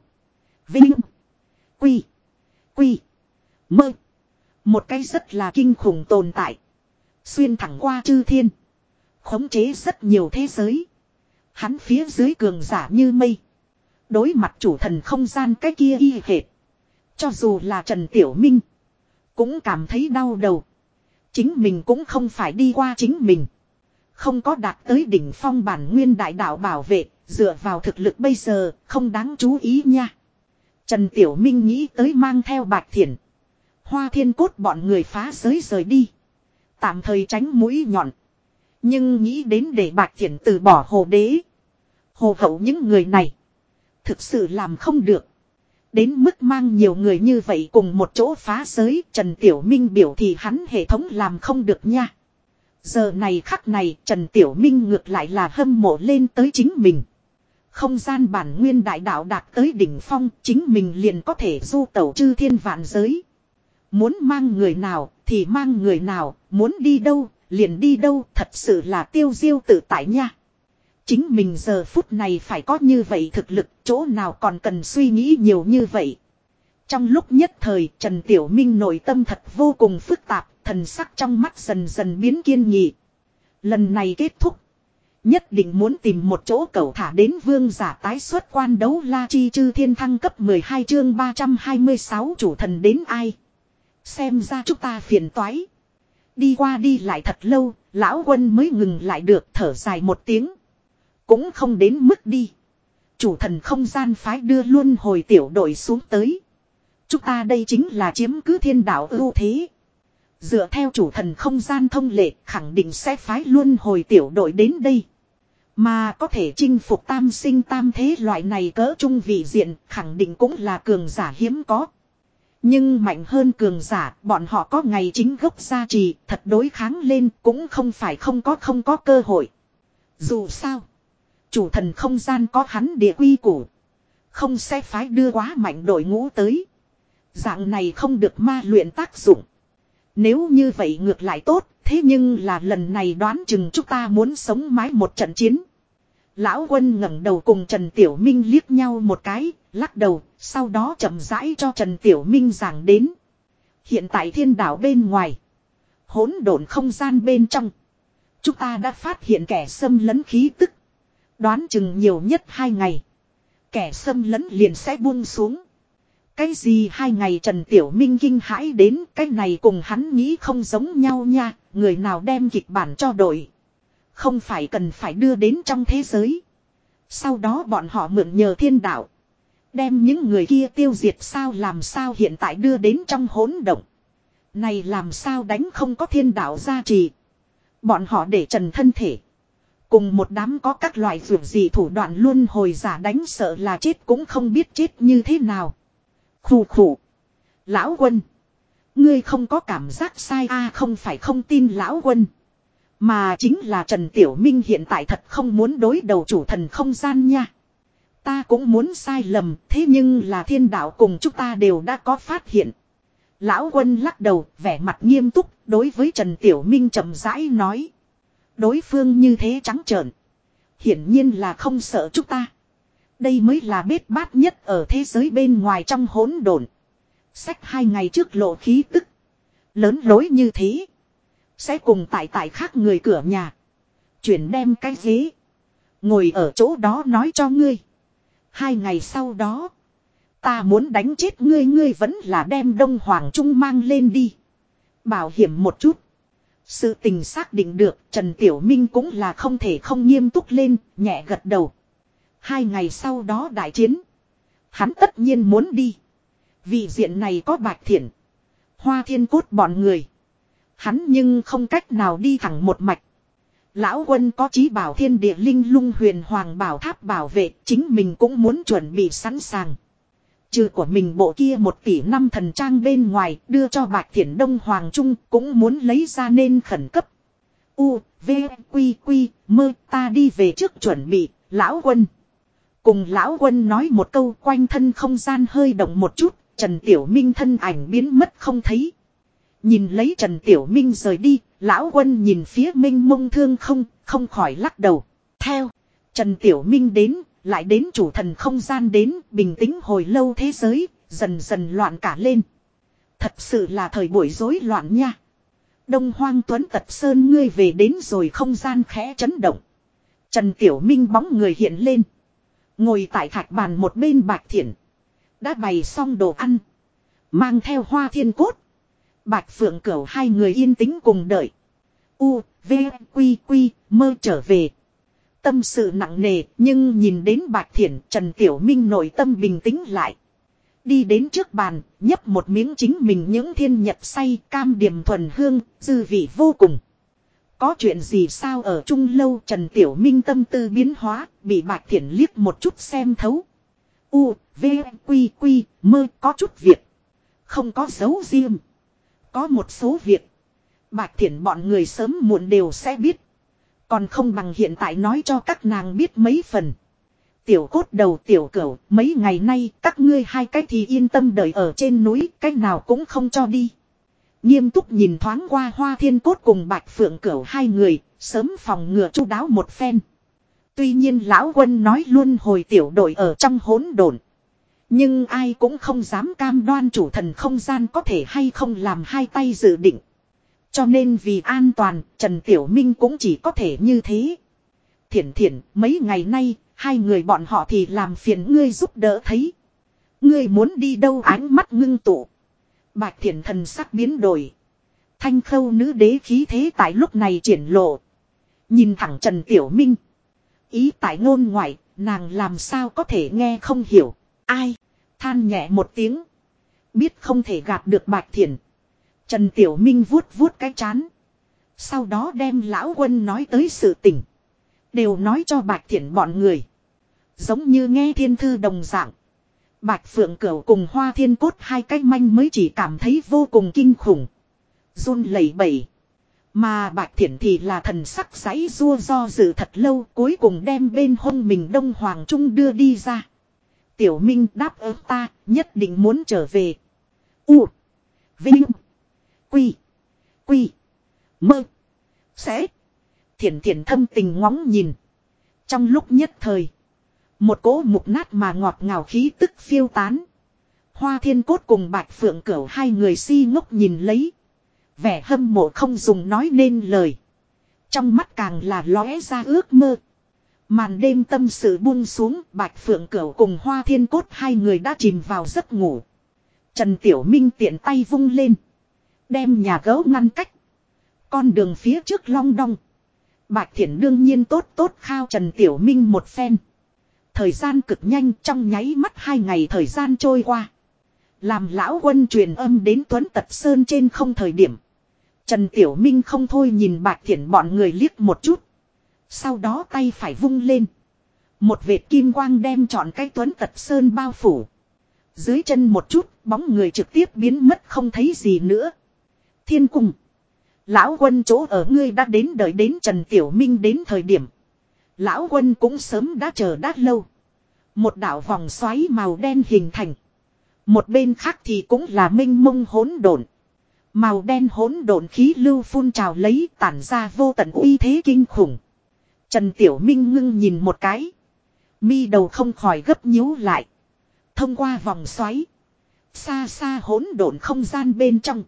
Vinh. Quy. Quy. Mơ. Một cái rất là kinh khủng tồn tại. Xuyên thẳng qua chư thiên. Khống chế rất nhiều thế giới. Hắn phía dưới cường giả như mây. Đối mặt chủ thần không gian cái kia y hệt. Cho dù là Trần Tiểu Minh. Cũng cảm thấy đau đầu. Chính mình cũng không phải đi qua chính mình. Không có đạt tới đỉnh phong bản nguyên đại đạo bảo vệ. Dựa vào thực lực bây giờ, không đáng chú ý nha. Trần Tiểu Minh nghĩ tới mang theo bạch thiện. Hoa thiên cốt bọn người phá giới rời đi. Tạm thời tránh mũi nhọn. Nhưng nghĩ đến để bạc thiện từ bỏ hồ đế. Hồ hậu những người này. Thực sự làm không được. Đến mức mang nhiều người như vậy cùng một chỗ phá giới, Trần Tiểu Minh biểu thì hắn hệ thống làm không được nha. Giờ này khắc này, Trần Tiểu Minh ngược lại là hâm mộ lên tới chính mình. Không gian bản nguyên đại đạo đạt tới đỉnh phong, chính mình liền có thể du tẩu chư thiên vạn giới. Muốn mang người nào thì mang người nào, muốn đi đâu liền đi đâu thật sự là tiêu diêu tự tại nha. Chính mình giờ phút này phải có như vậy thực lực, chỗ nào còn cần suy nghĩ nhiều như vậy. Trong lúc nhất thời, Trần Tiểu Minh nội tâm thật vô cùng phức tạp, thần sắc trong mắt dần dần biến kiên nghị. Lần này kết thúc. Nhất định muốn tìm một chỗ cầu thả đến vương giả tái xuất quan đấu la chi chư thiên thăng cấp 12 chương 326 chủ thần đến ai. Xem ra chúng ta phiền toái. Đi qua đi lại thật lâu, lão quân mới ngừng lại được thở dài một tiếng. Cũng không đến mức đi. Chủ thần không gian phái đưa luôn hồi tiểu đội xuống tới. Chúng ta đây chính là chiếm cứ thiên đạo ưu thế. Dựa theo chủ thần không gian thông lệ khẳng định sẽ phái luôn hồi tiểu đội đến đây. Mà có thể chinh phục tam sinh tam thế loại này cỡ trung vị diện khẳng định cũng là cường giả hiếm có. Nhưng mạnh hơn cường giả bọn họ có ngày chính gốc gia trì thật đối kháng lên cũng không phải không có không có cơ hội. Dù sao. Chủ thần không gian có hắn địa quy củ. Không sẽ phái đưa quá mạnh đội ngũ tới. Dạng này không được ma luyện tác dụng. Nếu như vậy ngược lại tốt, thế nhưng là lần này đoán chừng chúng ta muốn sống mái một trận chiến. Lão quân ngẩng đầu cùng Trần Tiểu Minh liếc nhau một cái, lắc đầu, sau đó chậm rãi cho Trần Tiểu Minh giảng đến. Hiện tại thiên đảo bên ngoài, hỗn độn không gian bên trong, chúng ta đã phát hiện kẻ xâm lấn khí tức. Đoán chừng nhiều nhất hai ngày, kẻ xâm lấn liền sẽ buông xuống. Cái gì hai ngày Trần Tiểu Minh kinh hãi đến cái này cùng hắn nghĩ không giống nhau nha, người nào đem kịch bản cho đội. Không phải cần phải đưa đến trong thế giới. Sau đó bọn họ mượn nhờ thiên đạo. Đem những người kia tiêu diệt sao làm sao hiện tại đưa đến trong hỗn động. Này làm sao đánh không có thiên đạo gia trì. Bọn họ để trần thân thể. Cùng một đám có các loại vượt gì thủ đoạn luôn hồi giả đánh sợ là chết cũng không biết chết như thế nào. Khủ khủ. Lão quân. Ngươi không có cảm giác sai a à, không phải không tin lão quân. Mà chính là Trần Tiểu Minh hiện tại thật không muốn đối đầu chủ thần không gian nha. Ta cũng muốn sai lầm, thế nhưng là thiên đạo cùng chúng ta đều đã có phát hiện. Lão quân lắc đầu, vẻ mặt nghiêm túc, đối với Trần Tiểu Minh chậm rãi nói. Đối phương như thế trắng trợn. Hiển nhiên là không sợ chúng ta. Đây mới là bết bát nhất ở thế giới bên ngoài trong hỗn độn. Sách hai ngày trước lộ khí tức. Lớn lối như thế. Sẽ cùng tại tại khác người cửa nhà. Chuyển đem cái ghế. Ngồi ở chỗ đó nói cho ngươi. Hai ngày sau đó. Ta muốn đánh chết ngươi ngươi vẫn là đem Đông Hoàng Trung mang lên đi. Bảo hiểm một chút. Sự tình xác định được Trần Tiểu Minh cũng là không thể không nghiêm túc lên, nhẹ gật đầu. Hai ngày sau đó đại chiến. Hắn tất nhiên muốn đi. Vì diện này có bạch thiện. Hoa thiên cốt bọn người. Hắn nhưng không cách nào đi thẳng một mạch. Lão quân có chí bảo thiên địa linh lung huyền hoàng bảo tháp bảo vệ chính mình cũng muốn chuẩn bị sẵn sàng. Trừ của mình bộ kia một tỷ năm thần trang bên ngoài đưa cho bạch thiển đông hoàng trung cũng muốn lấy ra nên khẩn cấp. U, V, Quy, Quy, mơ ta đi về trước chuẩn bị, lão quân. Cùng lão quân nói một câu quanh thân không gian hơi động một chút, Trần Tiểu Minh thân ảnh biến mất không thấy. Nhìn lấy Trần Tiểu Minh rời đi, lão quân nhìn phía minh mông thương không, không khỏi lắc đầu. Theo, Trần Tiểu Minh đến, lại đến chủ thần không gian đến, bình tĩnh hồi lâu thế giới, dần dần loạn cả lên. Thật sự là thời buổi rối loạn nha. Đông Hoang Tuấn Tật Sơn ngươi về đến rồi không gian khẽ chấn động. Trần Tiểu Minh bóng người hiện lên. Ngồi tại thạch bàn một bên bạc thiện. Đã bày xong đồ ăn. Mang theo hoa thiên cốt. Bạch Phượng Cửu hai người yên tĩnh cùng đợi. U, V, Quy, Quy, mơ trở về. Tâm sự nặng nề, nhưng nhìn đến Bạch Thiển, Trần Tiểu Minh nội tâm bình tĩnh lại. Đi đến trước bàn, nhấp một miếng chính mình những thiên nhật say, cam điểm thuần hương, dư vị vô cùng. Có chuyện gì sao ở chung lâu Trần Tiểu Minh tâm tư biến hóa, bị Bạch Thiển liếc một chút xem thấu. U, V, Quy, Quy, mơ có chút việc. Không có dấu riêng. Có một số việc. Bạch thiện bọn người sớm muộn đều sẽ biết. Còn không bằng hiện tại nói cho các nàng biết mấy phần. Tiểu cốt đầu tiểu cửu, mấy ngày nay các ngươi hai cách thì yên tâm đợi ở trên núi, cách nào cũng không cho đi. Nghiêm túc nhìn thoáng qua hoa thiên cốt cùng bạch phượng cửu hai người, sớm phòng ngừa chu đáo một phen. Tuy nhiên lão quân nói luôn hồi tiểu đội ở trong hỗn độn. Nhưng ai cũng không dám cam đoan chủ thần không gian có thể hay không làm hai tay dự định. Cho nên vì an toàn, Trần Tiểu Minh cũng chỉ có thể như thế. Thiển thiển, mấy ngày nay, hai người bọn họ thì làm phiền ngươi giúp đỡ thấy. Ngươi muốn đi đâu ánh mắt ngưng tụ. Bạch thiển thần sắc biến đổi. Thanh khâu nữ đế khí thế tại lúc này triển lộ. Nhìn thẳng Trần Tiểu Minh. Ý tại ngôn ngoại, nàng làm sao có thể nghe không hiểu. Ai? Than nhẹ một tiếng. Biết không thể gạt được bạch thiển. Trần Tiểu Minh vuốt vuốt cái chán. Sau đó đem lão quân nói tới sự tình. Đều nói cho bạch thiển bọn người. Giống như nghe thiên thư đồng dạng. Bạch Phượng Cửu cùng Hoa Thiên Cốt hai cái manh mới chỉ cảm thấy vô cùng kinh khủng. run lẩy bẩy. Mà Bạch Thiển thì là thần sắc giấy rua do dự thật lâu, cuối cùng đem bên hông mình Đông Hoàng Trung đưa đi ra. Tiểu Minh đáp ứng ta, nhất định muốn trở về. U. Vinh. Quy. Quy. Mơ. Sẽ. Thiển thiển thâm tình ngóng nhìn. Trong lúc nhất thời. Một cỗ mục nát mà ngọt ngào khí tức phiêu tán. Hoa thiên cốt cùng bạch phượng cửu hai người si ngốc nhìn lấy. Vẻ hâm mộ không dùng nói nên lời. Trong mắt càng là lóe ra ước mơ. Màn đêm tâm sự buông xuống, bạch phượng cửu cùng hoa thiên cốt hai người đã chìm vào giấc ngủ. Trần Tiểu Minh tiện tay vung lên. Đem nhà gấu ngăn cách. Con đường phía trước long đong. Bạch Thiển đương nhiên tốt tốt khao Trần Tiểu Minh một phen. Thời gian cực nhanh, trong nháy mắt hai ngày thời gian trôi qua. Làm lão quân truyền âm đến Tuấn Tật Sơn trên không thời điểm. Trần Tiểu Minh không thôi nhìn Bạch Thiển bọn người liếc một chút. Sau đó tay phải vung lên. Một vệt kim quang đem trọn cái Tuấn Tật Sơn bao phủ. Dưới chân một chút, bóng người trực tiếp biến mất không thấy gì nữa. Thiên cung. Lão quân chỗ ở ngươi đã đến đợi đến Trần Tiểu Minh đến thời điểm. Lão quân cũng sớm đã chờ đã lâu. Một đảo vòng xoáy màu đen hình thành. Một bên khác thì cũng là minh mông hỗn độn. Màu đen hỗn độn khí lưu phun trào lấy tản ra vô tận uy thế kinh khủng. Trần Tiểu Minh ngưng nhìn một cái. Mi đầu không khỏi gấp nhíu lại. Thông qua vòng xoáy. Xa xa hỗn độn không gian bên trong.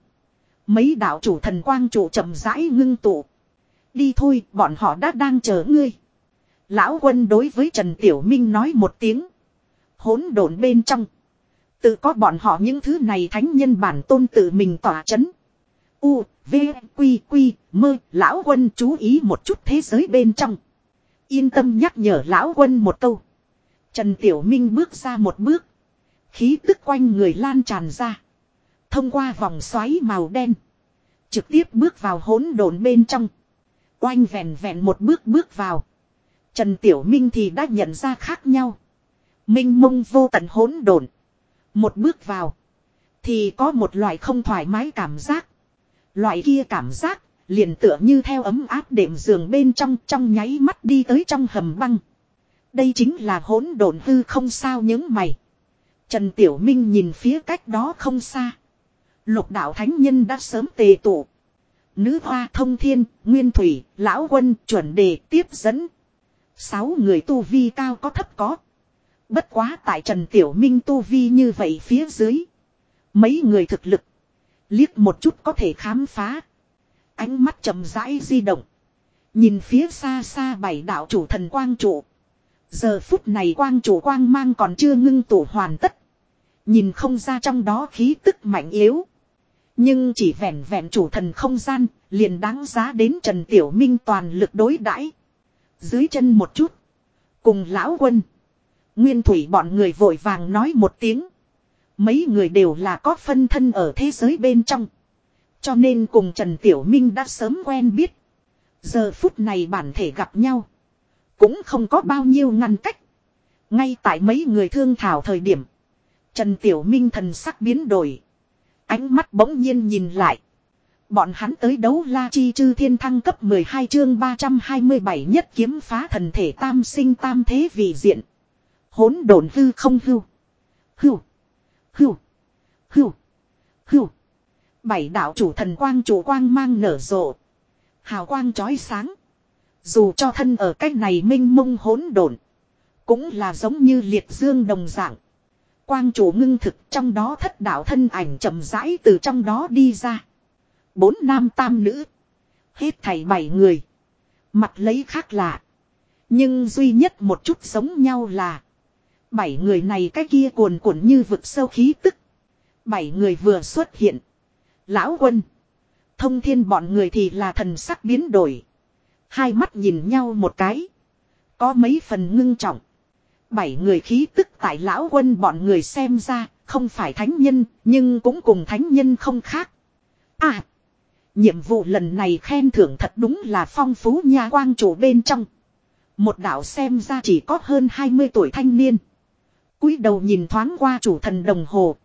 Mấy đạo chủ thần quang chủ chậm rãi ngưng tụ. Đi thôi, bọn họ đã đang chờ ngươi. Lão quân đối với Trần Tiểu Minh nói một tiếng. Hỗn độn bên trong. Tự có bọn họ những thứ này thánh nhân bản tôn tự mình tỏa chấn. U, V, Quy, Quy, mơ, lão quân chú ý một chút thế giới bên trong. Yên tâm nhắc nhở lão quân một câu. Trần Tiểu Minh bước ra một bước. Khí tức quanh người lan tràn ra. Thông qua vòng xoáy màu đen. Trực tiếp bước vào hỗn độn bên trong. Oanh vẹn vẹn một bước bước vào. Trần Tiểu Minh thì đã nhận ra khác nhau. Minh mông vô tận hỗn độn. Một bước vào. Thì có một loại không thoải mái cảm giác. Loại kia cảm giác liền tựa như theo ấm áp đệm giường bên trong trong nháy mắt đi tới trong hầm băng. Đây chính là hỗn độn hư không sao những mày. Trần Tiểu Minh nhìn phía cách đó không xa. Lục đạo thánh nhân đã sớm tề tụ. Nữ hoa thông thiên, nguyên thủy, lão quân chuẩn đề tiếp dẫn. Sáu người tu vi cao có thấp có. Bất quá tại Trần Tiểu Minh tu vi như vậy phía dưới. Mấy người thực lực. Liếc một chút có thể khám phá. Ánh mắt chậm rãi di động. Nhìn phía xa xa bảy đạo chủ thần quang trụ. Giờ phút này quang chủ quang mang còn chưa ngưng tụ hoàn tất. Nhìn không ra trong đó khí tức mạnh yếu. Nhưng chỉ vẹn vẹn chủ thần không gian, liền đáng giá đến Trần Tiểu Minh toàn lực đối đãi. Dưới chân một chút. Cùng lão quân. Nguyên thủy bọn người vội vàng nói một tiếng. Mấy người đều là có phân thân ở thế giới bên trong. Cho nên cùng Trần Tiểu Minh đã sớm quen biết. Giờ phút này bản thể gặp nhau. Cũng không có bao nhiêu ngăn cách. Ngay tại mấy người thương thảo thời điểm. Trần Tiểu Minh thần sắc biến đổi. Ánh mắt bỗng nhiên nhìn lại. Bọn hắn tới đấu la chi chư thiên thăng cấp 12 chương 327 nhất kiếm phá thần thể tam sinh tam thế vị diện. Hỗn độn hư không hưu. Hưu. Hưu. Hưu. Hưu. Bảy đạo chủ thần quang chủ quang mang nở rộ. Hào quang chói sáng. Dù cho thân ở cách này minh mông hỗn độn, cũng là giống như liệt dương đồng dạng. Quang chủ ngưng thực trong đó thất đạo thân ảnh chậm rãi từ trong đó đi ra. Bốn nam tam nữ. Hết thảy bảy người. Mặt lấy khác lạ. Nhưng duy nhất một chút giống nhau là. Bảy người này cái kia cuồn cuộn như vực sâu khí tức. Bảy người vừa xuất hiện. Lão quân. Thông thiên bọn người thì là thần sắc biến đổi. Hai mắt nhìn nhau một cái. Có mấy phần ngưng trọng. Bảy người khí tức tại lão quân bọn người xem ra, không phải thánh nhân, nhưng cũng cùng thánh nhân không khác. À! Nhiệm vụ lần này khen thưởng thật đúng là phong phú nha quang chủ bên trong. Một đạo xem ra chỉ có hơn 20 tuổi thanh niên. cúi đầu nhìn thoáng qua chủ thần đồng hồ.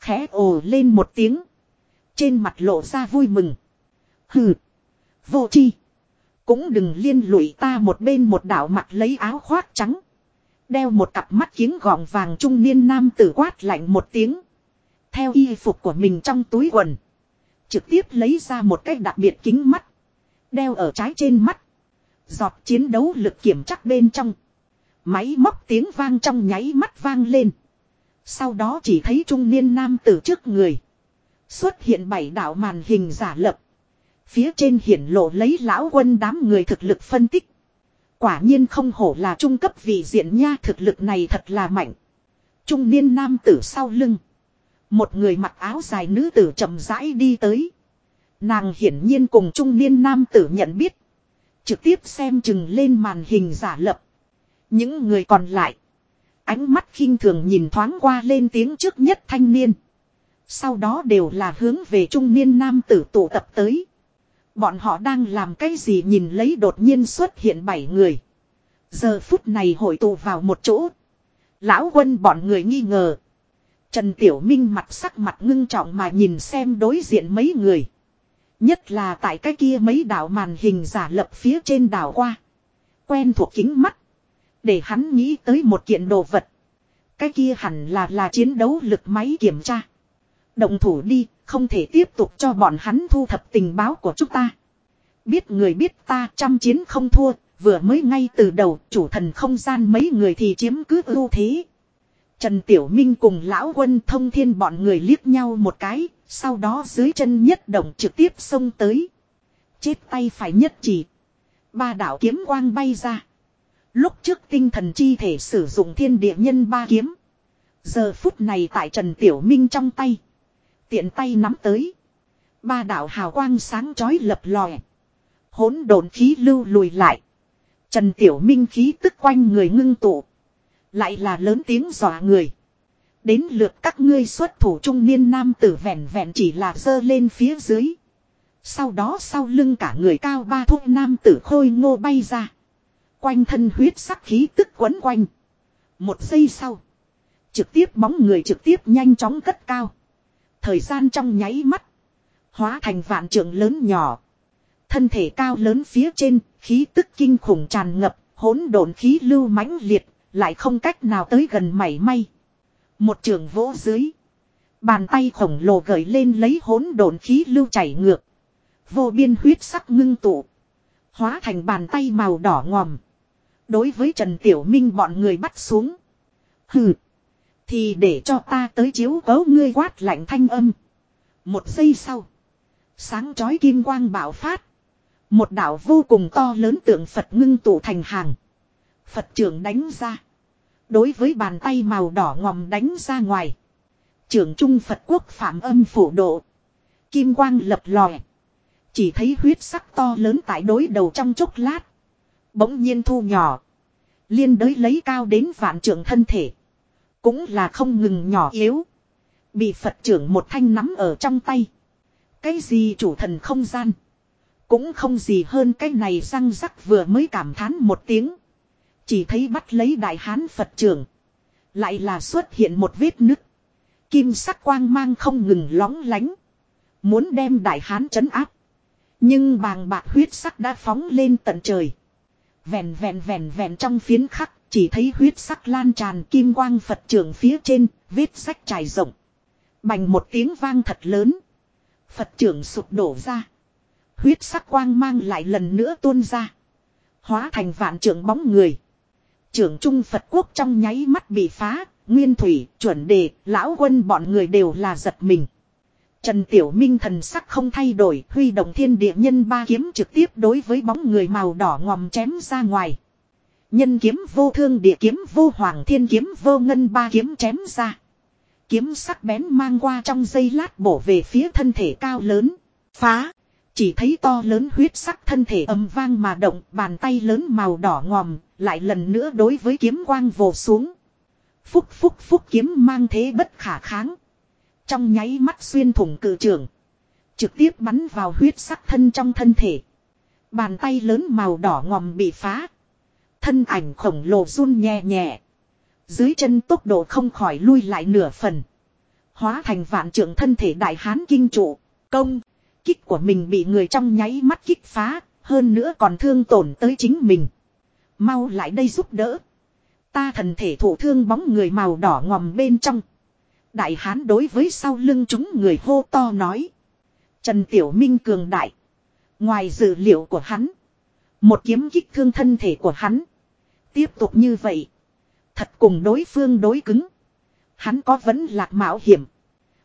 Khẽ ồ lên một tiếng. Trên mặt lộ ra vui mừng. Hừ. Vô chi. Cũng đừng liên lụy ta một bên một đạo mặt lấy áo khoác trắng. Đeo một cặp mắt kiếng gọng vàng trung niên nam tử quát lạnh một tiếng. Theo y phục của mình trong túi quần. Trực tiếp lấy ra một cái đặc biệt kính mắt. Đeo ở trái trên mắt. Giọt chiến đấu lực kiểm chắc bên trong. Máy móc tiếng vang trong nháy mắt vang lên. Sau đó chỉ thấy trung niên nam tử trước người. Xuất hiện bảy đạo màn hình giả lập. Phía trên hiển lộ lấy lão quân đám người thực lực phân tích. Quả nhiên không hổ là trung cấp vị diện nha, thực lực này thật là mạnh. Trung niên nam tử sau lưng. Một người mặc áo dài nữ tử chậm rãi đi tới. Nàng hiển nhiên cùng trung niên nam tử nhận biết. Trực tiếp xem chừng lên màn hình giả lập. Những người còn lại. Ánh mắt khinh thường nhìn thoáng qua lên tiếng trước nhất thanh niên. Sau đó đều là hướng về trung niên nam tử tụ tập tới. Bọn họ đang làm cái gì nhìn lấy đột nhiên xuất hiện bảy người. Giờ phút này hội tụ vào một chỗ. Lão quân bọn người nghi ngờ. Trần Tiểu Minh mặt sắc mặt ngưng trọng mà nhìn xem đối diện mấy người. Nhất là tại cái kia mấy đảo màn hình giả lập phía trên đảo qua. Quen thuộc kính mắt. Để hắn nghĩ tới một kiện đồ vật. Cái kia hẳn là là chiến đấu lực máy kiểm tra. Động thủ đi, không thể tiếp tục cho bọn hắn thu thập tình báo của chúng ta. Biết người biết ta trăm chiến không thua, vừa mới ngay từ đầu chủ thần không gian mấy người thì chiếm cứ ưu thế. Trần Tiểu Minh cùng lão quân thông thiên bọn người liếc nhau một cái, sau đó dưới chân nhất động trực tiếp xông tới. Chết tay phải nhất chỉ. Ba đạo kiếm quang bay ra. Lúc trước tinh thần chi thể sử dụng thiên địa nhân ba kiếm. Giờ phút này tại Trần Tiểu Minh trong tay. Tiện tay nắm tới. Ba đạo hào quang sáng chói lập lòe. Hỗn độn khí lưu lùi lại. Trần Tiểu Minh khí tức quanh người ngưng tụ. Lại là lớn tiếng dọa người. Đến lượt các ngươi xuất thủ trung niên nam tử vẹn vẹn chỉ là dơ lên phía dưới. Sau đó sau lưng cả người cao ba thúc nam tử khôi ngô bay ra. Quanh thân huyết sắc khí tức quấn quanh. Một giây sau. Trực tiếp bóng người trực tiếp nhanh chóng cất cao. Thời gian trong nháy mắt. Hóa thành vạn trượng lớn nhỏ. Thân thể cao lớn phía trên, khí tức kinh khủng tràn ngập, hỗn độn khí lưu mãnh liệt, lại không cách nào tới gần mảy may. Một trường vỗ dưới. Bàn tay khổng lồ gởi lên lấy hỗn độn khí lưu chảy ngược. Vô biên huyết sắc ngưng tụ. Hóa thành bàn tay màu đỏ ngòm. Đối với Trần Tiểu Minh bọn người bắt xuống. Hừ. Thì để cho ta tới chiếu cấu ngươi quát lạnh thanh âm. Một giây sau. Sáng chói kim quang bạo phát. Một đảo vô cùng to lớn tượng Phật ngưng tụ thành hàng. Phật trưởng đánh ra. Đối với bàn tay màu đỏ ngòm đánh ra ngoài. Trưởng trung Phật quốc phạm âm phủ độ. Kim quang lập lòe. Chỉ thấy huyết sắc to lớn tại đối đầu trong chốc lát. Bỗng nhiên thu nhỏ. Liên đới lấy cao đến vạn trưởng thân thể. Cũng là không ngừng nhỏ yếu. Bị Phật trưởng một thanh nắm ở trong tay. Cái gì chủ thần không gian. Cũng không gì hơn cái này răng rắc vừa mới cảm thán một tiếng. Chỉ thấy bắt lấy đại hán Phật trưởng. Lại là xuất hiện một vết nứt. Kim sắc quang mang không ngừng lóng lánh. Muốn đem đại hán chấn áp. Nhưng bàng bạc huyết sắc đã phóng lên tận trời. Vẹn vẹn vẹn vẹn trong phiến khắc. Chỉ thấy huyết sắc lan tràn kim quang Phật trưởng phía trên. Vết sách trải rộng. Bành một tiếng vang thật lớn. Phật trưởng sụp đổ ra. Huyết sắc quang mang lại lần nữa tuôn ra. Hóa thành vạn trưởng bóng người. Trưởng trung Phật quốc trong nháy mắt bị phá, nguyên thủy, chuẩn đề, lão quân bọn người đều là giật mình. Trần Tiểu Minh thần sắc không thay đổi, huy động thiên địa nhân ba kiếm trực tiếp đối với bóng người màu đỏ ngòm chém ra ngoài. Nhân kiếm vô thương địa kiếm vô hoàng thiên kiếm vô ngân ba kiếm chém ra. Kiếm sắc bén mang qua trong giây lát bổ về phía thân thể cao lớn. Phá. Chỉ thấy to lớn huyết sắc thân thể ầm vang mà động, bàn tay lớn màu đỏ ngòm, lại lần nữa đối với kiếm quang vồ xuống. Phúc phúc phúc kiếm mang thế bất khả kháng. Trong nháy mắt xuyên thủng cự trường. Trực tiếp bắn vào huyết sắc thân trong thân thể. Bàn tay lớn màu đỏ ngòm bị phá. Thân ảnh khổng lồ run nhẹ nhẹ. Dưới chân tốc độ không khỏi lui lại nửa phần. Hóa thành vạn trưởng thân thể đại hán kinh trụ. Công. Kích của mình bị người trong nháy mắt kích phá. Hơn nữa còn thương tổn tới chính mình. Mau lại đây giúp đỡ. Ta thần thể thủ thương bóng người màu đỏ ngòm bên trong. Đại hán đối với sau lưng chúng người hô to nói. Trần Tiểu Minh cường đại. Ngoài dự liệu của hắn. Một kiếm kích thương thân thể của hắn. Tiếp tục như vậy. Thật cùng đối phương đối cứng. Hắn có vẫn lạc mạo hiểm.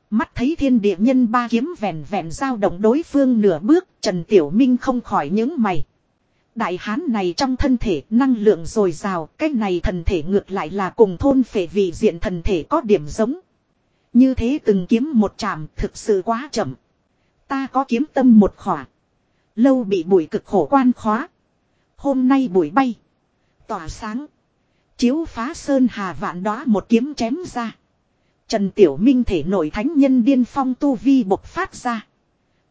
Mắt thấy thiên địa nhân ba kiếm vẹn vẹn giao động đối phương nửa bước. Trần Tiểu Minh không khỏi những mày. Đại hán này trong thân thể năng lượng dồi dào. Cái này thần thể ngược lại là cùng thôn phệ vị diện thần thể có điểm giống. Như thế từng kiếm một chạm thực sự quá chậm. Ta có kiếm tâm một khỏa. Lâu bị bụi cực khổ quan khóa. Hôm nay bụi bay. Tỏa sáng. Chiếu phá sơn hà vạn đóa một kiếm chém ra. Trần Tiểu Minh thể nổi thánh nhân điên phong tu vi bộc phát ra.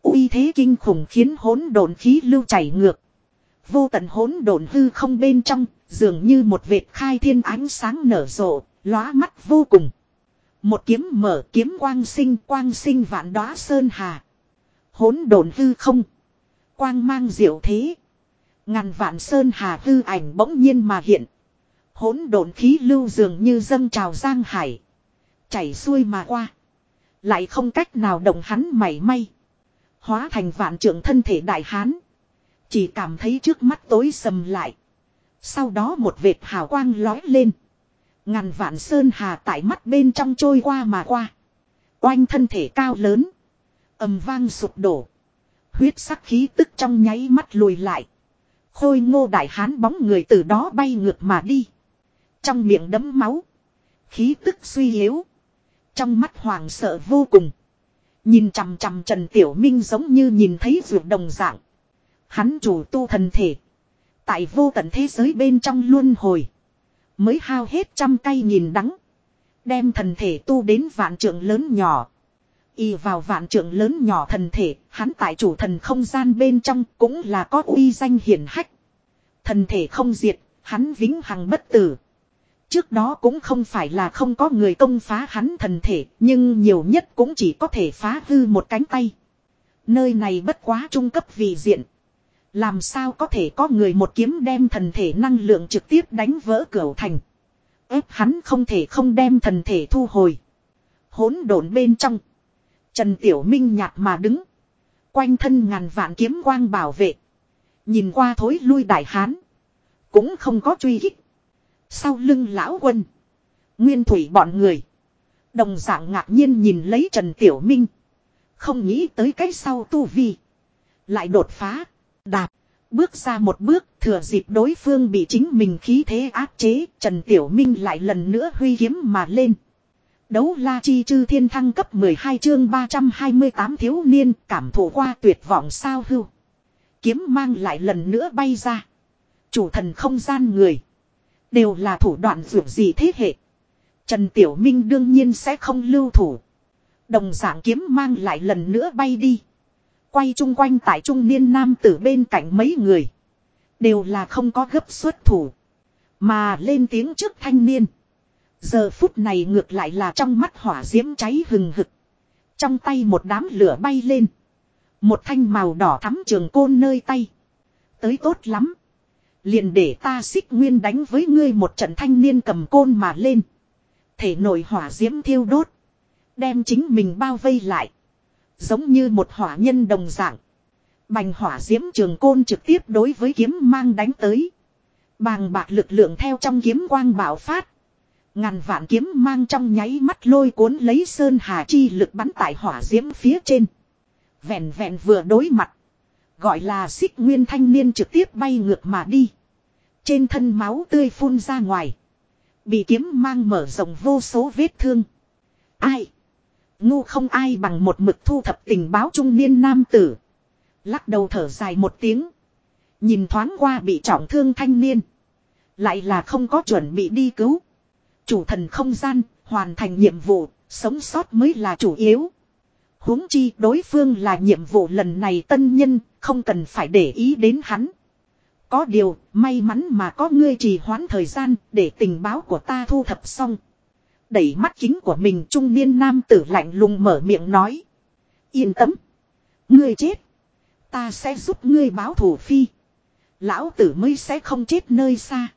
uy thế kinh khủng khiến hỗn độn khí lưu chảy ngược. Vô tận hỗn độn hư không bên trong, dường như một vệt khai thiên ánh sáng nở rộ, lóa mắt vô cùng. Một kiếm mở kiếm quang sinh quang sinh vạn đóa sơn hà. Hỗn độn hư không. Quang mang diệu thế. Ngàn vạn sơn hà hư ảnh bỗng nhiên mà hiện. Hỗn độn khí lưu dường như dâng trào giang hải. Chảy xuôi mà qua. Lại không cách nào động hắn mảy may. Hóa thành vạn trưởng thân thể đại hán. Chỉ cảm thấy trước mắt tối sầm lại. Sau đó một vệt hào quang lói lên. Ngàn vạn sơn hà tại mắt bên trong trôi qua mà qua. Oanh thân thể cao lớn. ầm vang sụp đổ. Huyết sắc khí tức trong nháy mắt lùi lại. Khôi ngô đại hán bóng người từ đó bay ngược mà đi. Trong miệng đấm máu. Khí tức suy yếu. Trong mắt hoàng sợ vô cùng. Nhìn chằm chằm Trần Tiểu Minh giống như nhìn thấy ruột đồng dạng. Hắn chủ tu thần thể. Tại vô tận thế giới bên trong luân hồi. Mới hao hết trăm cây nhìn đắng. Đem thần thể tu đến vạn trượng lớn nhỏ. Y vào vạn trượng lớn nhỏ thần thể, hắn tại chủ thần không gian bên trong cũng là có uy danh hiển hách. Thần thể không diệt, hắn vĩnh hằng bất tử. Trước đó cũng không phải là không có người công phá hắn thần thể, nhưng nhiều nhất cũng chỉ có thể phá hư một cánh tay. Nơi này bất quá trung cấp vì diện. Làm sao có thể có người một kiếm đem thần thể năng lượng trực tiếp đánh vỡ cửa thành. ép hắn không thể không đem thần thể thu hồi. Hỗn độn bên trong. Trần Tiểu Minh nhạt mà đứng. Quanh thân ngàn vạn kiếm quang bảo vệ. Nhìn qua thối lui đại hán. Cũng không có truy hích. Sau lưng lão quân. Nguyên thủy bọn người. Đồng dạng ngạc nhiên nhìn lấy Trần Tiểu Minh. Không nghĩ tới cái sau tu vi. Lại đột phá. Đạp. Bước ra một bước, thừa dịp đối phương bị chính mình khí thế áp chế. Trần Tiểu Minh lại lần nữa huy kiếm mà lên. Đấu la chi chư thiên thăng cấp 12 chương 328 thiếu niên cảm thụ qua tuyệt vọng sao hưu. Kiếm mang lại lần nữa bay ra. Chủ thần không gian người. Đều là thủ đoạn dụng gì thế hệ. Trần Tiểu Minh đương nhiên sẽ không lưu thủ. Đồng dạng kiếm mang lại lần nữa bay đi. Quay chung quanh tại trung niên nam tử bên cạnh mấy người. Đều là không có gấp xuất thủ. Mà lên tiếng trước thanh niên. Giờ phút này ngược lại là trong mắt hỏa diễm cháy hừng hực. Trong tay một đám lửa bay lên. Một thanh màu đỏ thắm trường côn nơi tay. Tới tốt lắm. Liền để ta xích nguyên đánh với ngươi một trận thanh niên cầm côn mà lên. Thể nổi hỏa diễm thiêu đốt. Đem chính mình bao vây lại. Giống như một hỏa nhân đồng dạng. Bành hỏa diễm trường côn trực tiếp đối với kiếm mang đánh tới. Bàng bạc lực lượng theo trong kiếm quang bạo phát. Ngàn vạn kiếm mang trong nháy mắt lôi cuốn lấy sơn hà chi lực bắn tại hỏa diễm phía trên. Vẹn vẹn vừa đối mặt. Gọi là xích nguyên thanh niên trực tiếp bay ngược mà đi. Trên thân máu tươi phun ra ngoài. Bị kiếm mang mở rộng vô số vết thương. Ai? Ngu không ai bằng một mực thu thập tình báo trung niên nam tử. Lắc đầu thở dài một tiếng. Nhìn thoáng qua bị trọng thương thanh niên. Lại là không có chuẩn bị đi cứu. Chủ thần không gian, hoàn thành nhiệm vụ, sống sót mới là chủ yếu. huống chi đối phương là nhiệm vụ lần này tân nhân, không cần phải để ý đến hắn. Có điều, may mắn mà có ngươi trì hoãn thời gian để tình báo của ta thu thập xong. Đẩy mắt kính của mình trung niên nam tử lạnh lùng mở miệng nói. Yên tâm. Ngươi chết. Ta sẽ giúp ngươi báo thủ phi. Lão tử mới sẽ không chết nơi xa.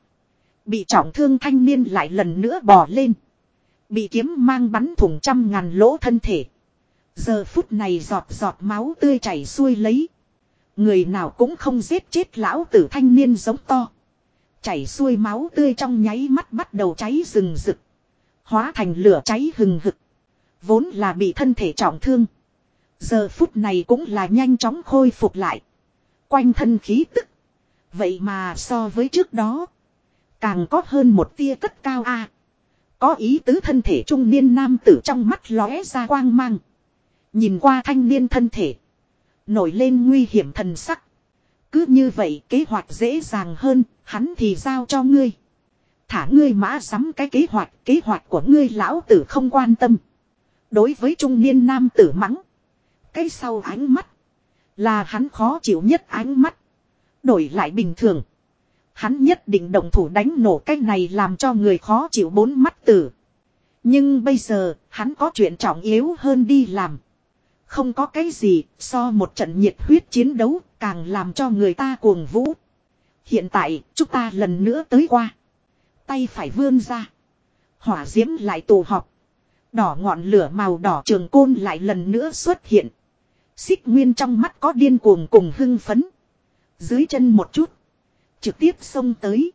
Bị trọng thương thanh niên lại lần nữa bò lên. Bị kiếm mang bắn thủng trăm ngàn lỗ thân thể. Giờ phút này giọt giọt máu tươi chảy xuôi lấy. Người nào cũng không giết chết lão tử thanh niên giống to. Chảy xuôi máu tươi trong nháy mắt bắt đầu cháy rừng rực. Hóa thành lửa cháy hừng hực. Vốn là bị thân thể trọng thương. Giờ phút này cũng là nhanh chóng khôi phục lại. Quanh thân khí tức. Vậy mà so với trước đó. Càng có hơn một tia cất cao a. Có ý tứ thân thể trung niên nam tử trong mắt lóe ra quang mang. Nhìn qua thanh niên thân thể. Nổi lên nguy hiểm thần sắc. Cứ như vậy kế hoạch dễ dàng hơn, hắn thì giao cho ngươi. Thả ngươi mã sắm cái kế hoạch, kế hoạch của ngươi lão tử không quan tâm. Đối với trung niên nam tử mắng. Cái sau ánh mắt. Là hắn khó chịu nhất ánh mắt. Đổi lại bình thường. Hắn nhất định động thủ đánh nổ cái này làm cho người khó chịu bốn mắt tử. Nhưng bây giờ, hắn có chuyện trọng yếu hơn đi làm. Không có cái gì, so một trận nhiệt huyết chiến đấu, càng làm cho người ta cuồng vũ. Hiện tại, chúng ta lần nữa tới qua. Tay phải vươn ra. Hỏa diễm lại tụ họp. Đỏ ngọn lửa màu đỏ trường côn lại lần nữa xuất hiện. Xích nguyên trong mắt có điên cuồng cùng hưng phấn. Dưới chân một chút. Trực tiếp xông tới.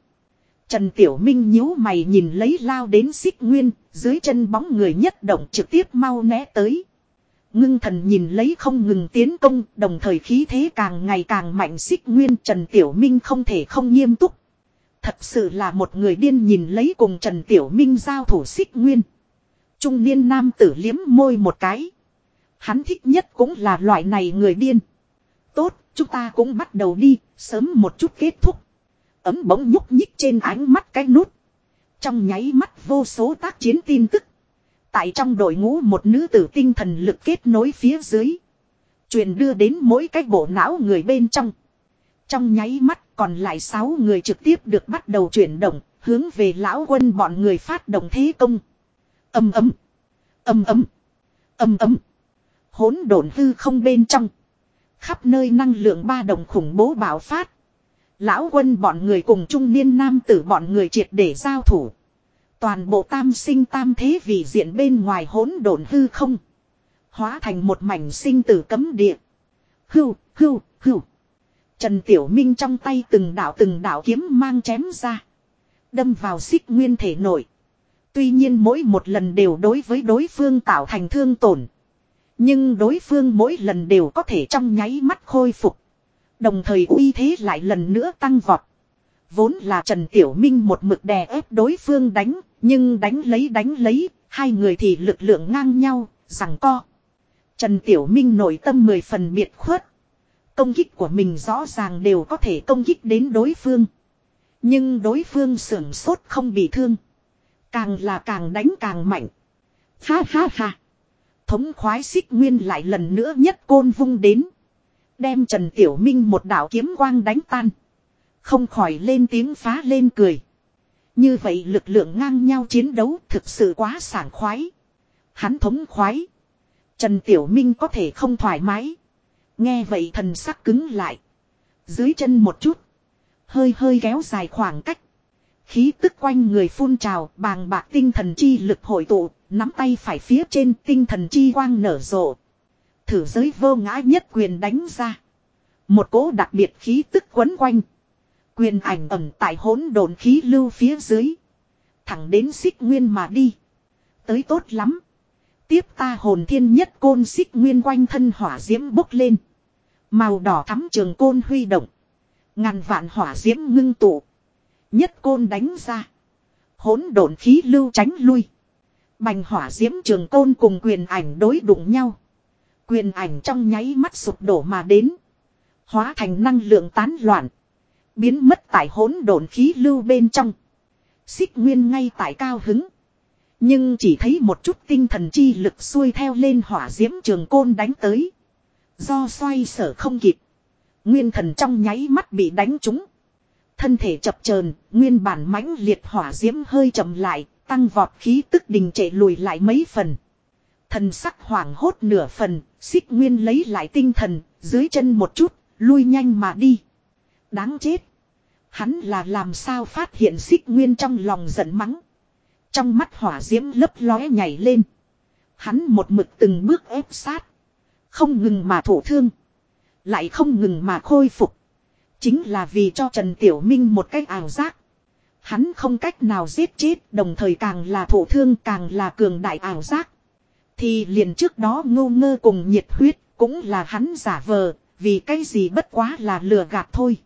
Trần Tiểu Minh nhíu mày nhìn lấy lao đến xích nguyên, dưới chân bóng người nhất động trực tiếp mau né tới. Ngưng thần nhìn lấy không ngừng tiến công, đồng thời khí thế càng ngày càng mạnh xích nguyên Trần Tiểu Minh không thể không nghiêm túc. Thật sự là một người điên nhìn lấy cùng Trần Tiểu Minh giao thủ xích nguyên. Trung niên nam tử liếm môi một cái. Hắn thích nhất cũng là loại này người điên. Tốt, chúng ta cũng bắt đầu đi, sớm một chút kết thúc. Ấm bỗng nhúc nhích trên ánh mắt cái nút. Trong nháy mắt vô số tác chiến tin tức. Tại trong đội ngũ một nữ tử tinh thần lực kết nối phía dưới. Truyền đưa đến mỗi cái bộ não người bên trong. Trong nháy mắt còn lại 6 người trực tiếp được bắt đầu chuyển động, hướng về lão quân bọn người phát động thế công. Âm ấm. Âm ấm. Âm ấm. Hỗn độn hư không bên trong. Khắp nơi năng lượng ba đồng khủng bố bạo phát. Lão quân bọn người cùng trung niên nam tử bọn người triệt để giao thủ. Toàn bộ tam sinh tam thế vì diện bên ngoài hỗn độn hư không. Hóa thành một mảnh sinh tử cấm địa. Hưu, hưu, hưu. Trần Tiểu Minh trong tay từng đạo từng đạo kiếm mang chém ra. Đâm vào xích nguyên thể nổi. Tuy nhiên mỗi một lần đều đối với đối phương tạo thành thương tổn. Nhưng đối phương mỗi lần đều có thể trong nháy mắt khôi phục. Đồng thời uy thế lại lần nữa tăng vọt. Vốn là Trần Tiểu Minh một mực đè ép đối phương đánh, nhưng đánh lấy đánh lấy, hai người thì lực lượng ngang nhau, rằng co. Trần Tiểu Minh nội tâm mười phần biệt khuất. Công kích của mình rõ ràng đều có thể công kích đến đối phương. Nhưng đối phương sưởng sốt không bị thương. Càng là càng đánh càng mạnh. Ha ha ha. Thống khoái xích nguyên lại lần nữa nhất côn vung đến. Đem Trần Tiểu Minh một đạo kiếm quang đánh tan. Không khỏi lên tiếng phá lên cười. Như vậy lực lượng ngang nhau chiến đấu thực sự quá sảng khoái. Hắn thống khoái. Trần Tiểu Minh có thể không thoải mái. Nghe vậy thần sắc cứng lại. Dưới chân một chút. Hơi hơi kéo dài khoảng cách. Khí tức quanh người phun trào, bàng bạc tinh thần chi lực hội tụ. Nắm tay phải phía trên tinh thần chi quang nở rộ. Thử giới vô ngã nhất quyền đánh ra. Một cỗ đặc biệt khí tức quấn quanh. Quyền ảnh ẩm tại hỗn độn khí lưu phía dưới. Thẳng đến xích nguyên mà đi. Tới tốt lắm. Tiếp ta hồn thiên nhất côn xích nguyên quanh thân hỏa diễm bốc lên. Màu đỏ thắm trường côn huy động. Ngàn vạn hỏa diễm ngưng tụ. Nhất côn đánh ra. Hỗn độn khí lưu tránh lui. Bành hỏa diễm trường côn cùng quyền ảnh đối đụng nhau. Quyền ảnh trong nháy mắt sụp đổ mà đến. Hóa thành năng lượng tán loạn. Biến mất tại hỗn độn khí lưu bên trong. Xích nguyên ngay tại cao hứng. Nhưng chỉ thấy một chút tinh thần chi lực xuôi theo lên hỏa diễm trường côn đánh tới. Do xoay sở không kịp. Nguyên thần trong nháy mắt bị đánh trúng. Thân thể chập chờn nguyên bản mãnh liệt hỏa diễm hơi chậm lại, tăng vọt khí tức đình trệ lùi lại mấy phần. Thần sắc hoảng hốt nửa phần, xích nguyên lấy lại tinh thần, dưới chân một chút, lui nhanh mà đi. Đáng chết. Hắn là làm sao phát hiện xích nguyên trong lòng giận mắng. Trong mắt hỏa diễm lấp lóe nhảy lên. Hắn một mực từng bước ép sát. Không ngừng mà thổ thương. Lại không ngừng mà khôi phục. Chính là vì cho Trần Tiểu Minh một cách ảo giác. Hắn không cách nào giết chết đồng thời càng là thổ thương càng là cường đại ảo giác. Thì liền trước đó ngô ngơ cùng nhiệt huyết cũng là hắn giả vờ vì cái gì bất quá là lừa gạt thôi.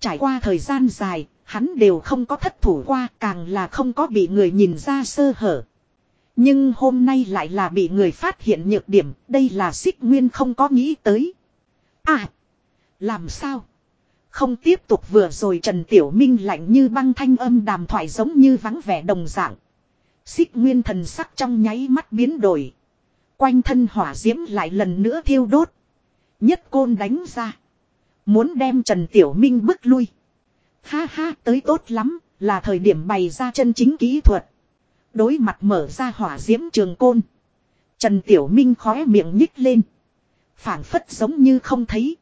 Trải qua thời gian dài, hắn đều không có thất thủ qua, càng là không có bị người nhìn ra sơ hở. Nhưng hôm nay lại là bị người phát hiện nhược điểm, đây là xích nguyên không có nghĩ tới. À, làm sao? Không tiếp tục vừa rồi Trần Tiểu Minh lạnh như băng thanh âm đàm thoại giống như vắng vẻ đồng dạng. Xích nguyên thần sắc trong nháy mắt biến đổi. Quanh thân hỏa diễm lại lần nữa thiêu đốt. Nhất côn đánh ra. Muốn đem Trần Tiểu Minh bức lui. Ha ha tới tốt lắm, là thời điểm bày ra chân chính kỹ thuật. Đối mặt mở ra hỏa diễm trường côn. Trần Tiểu Minh khóe miệng nhích lên. phảng phất giống như không thấy.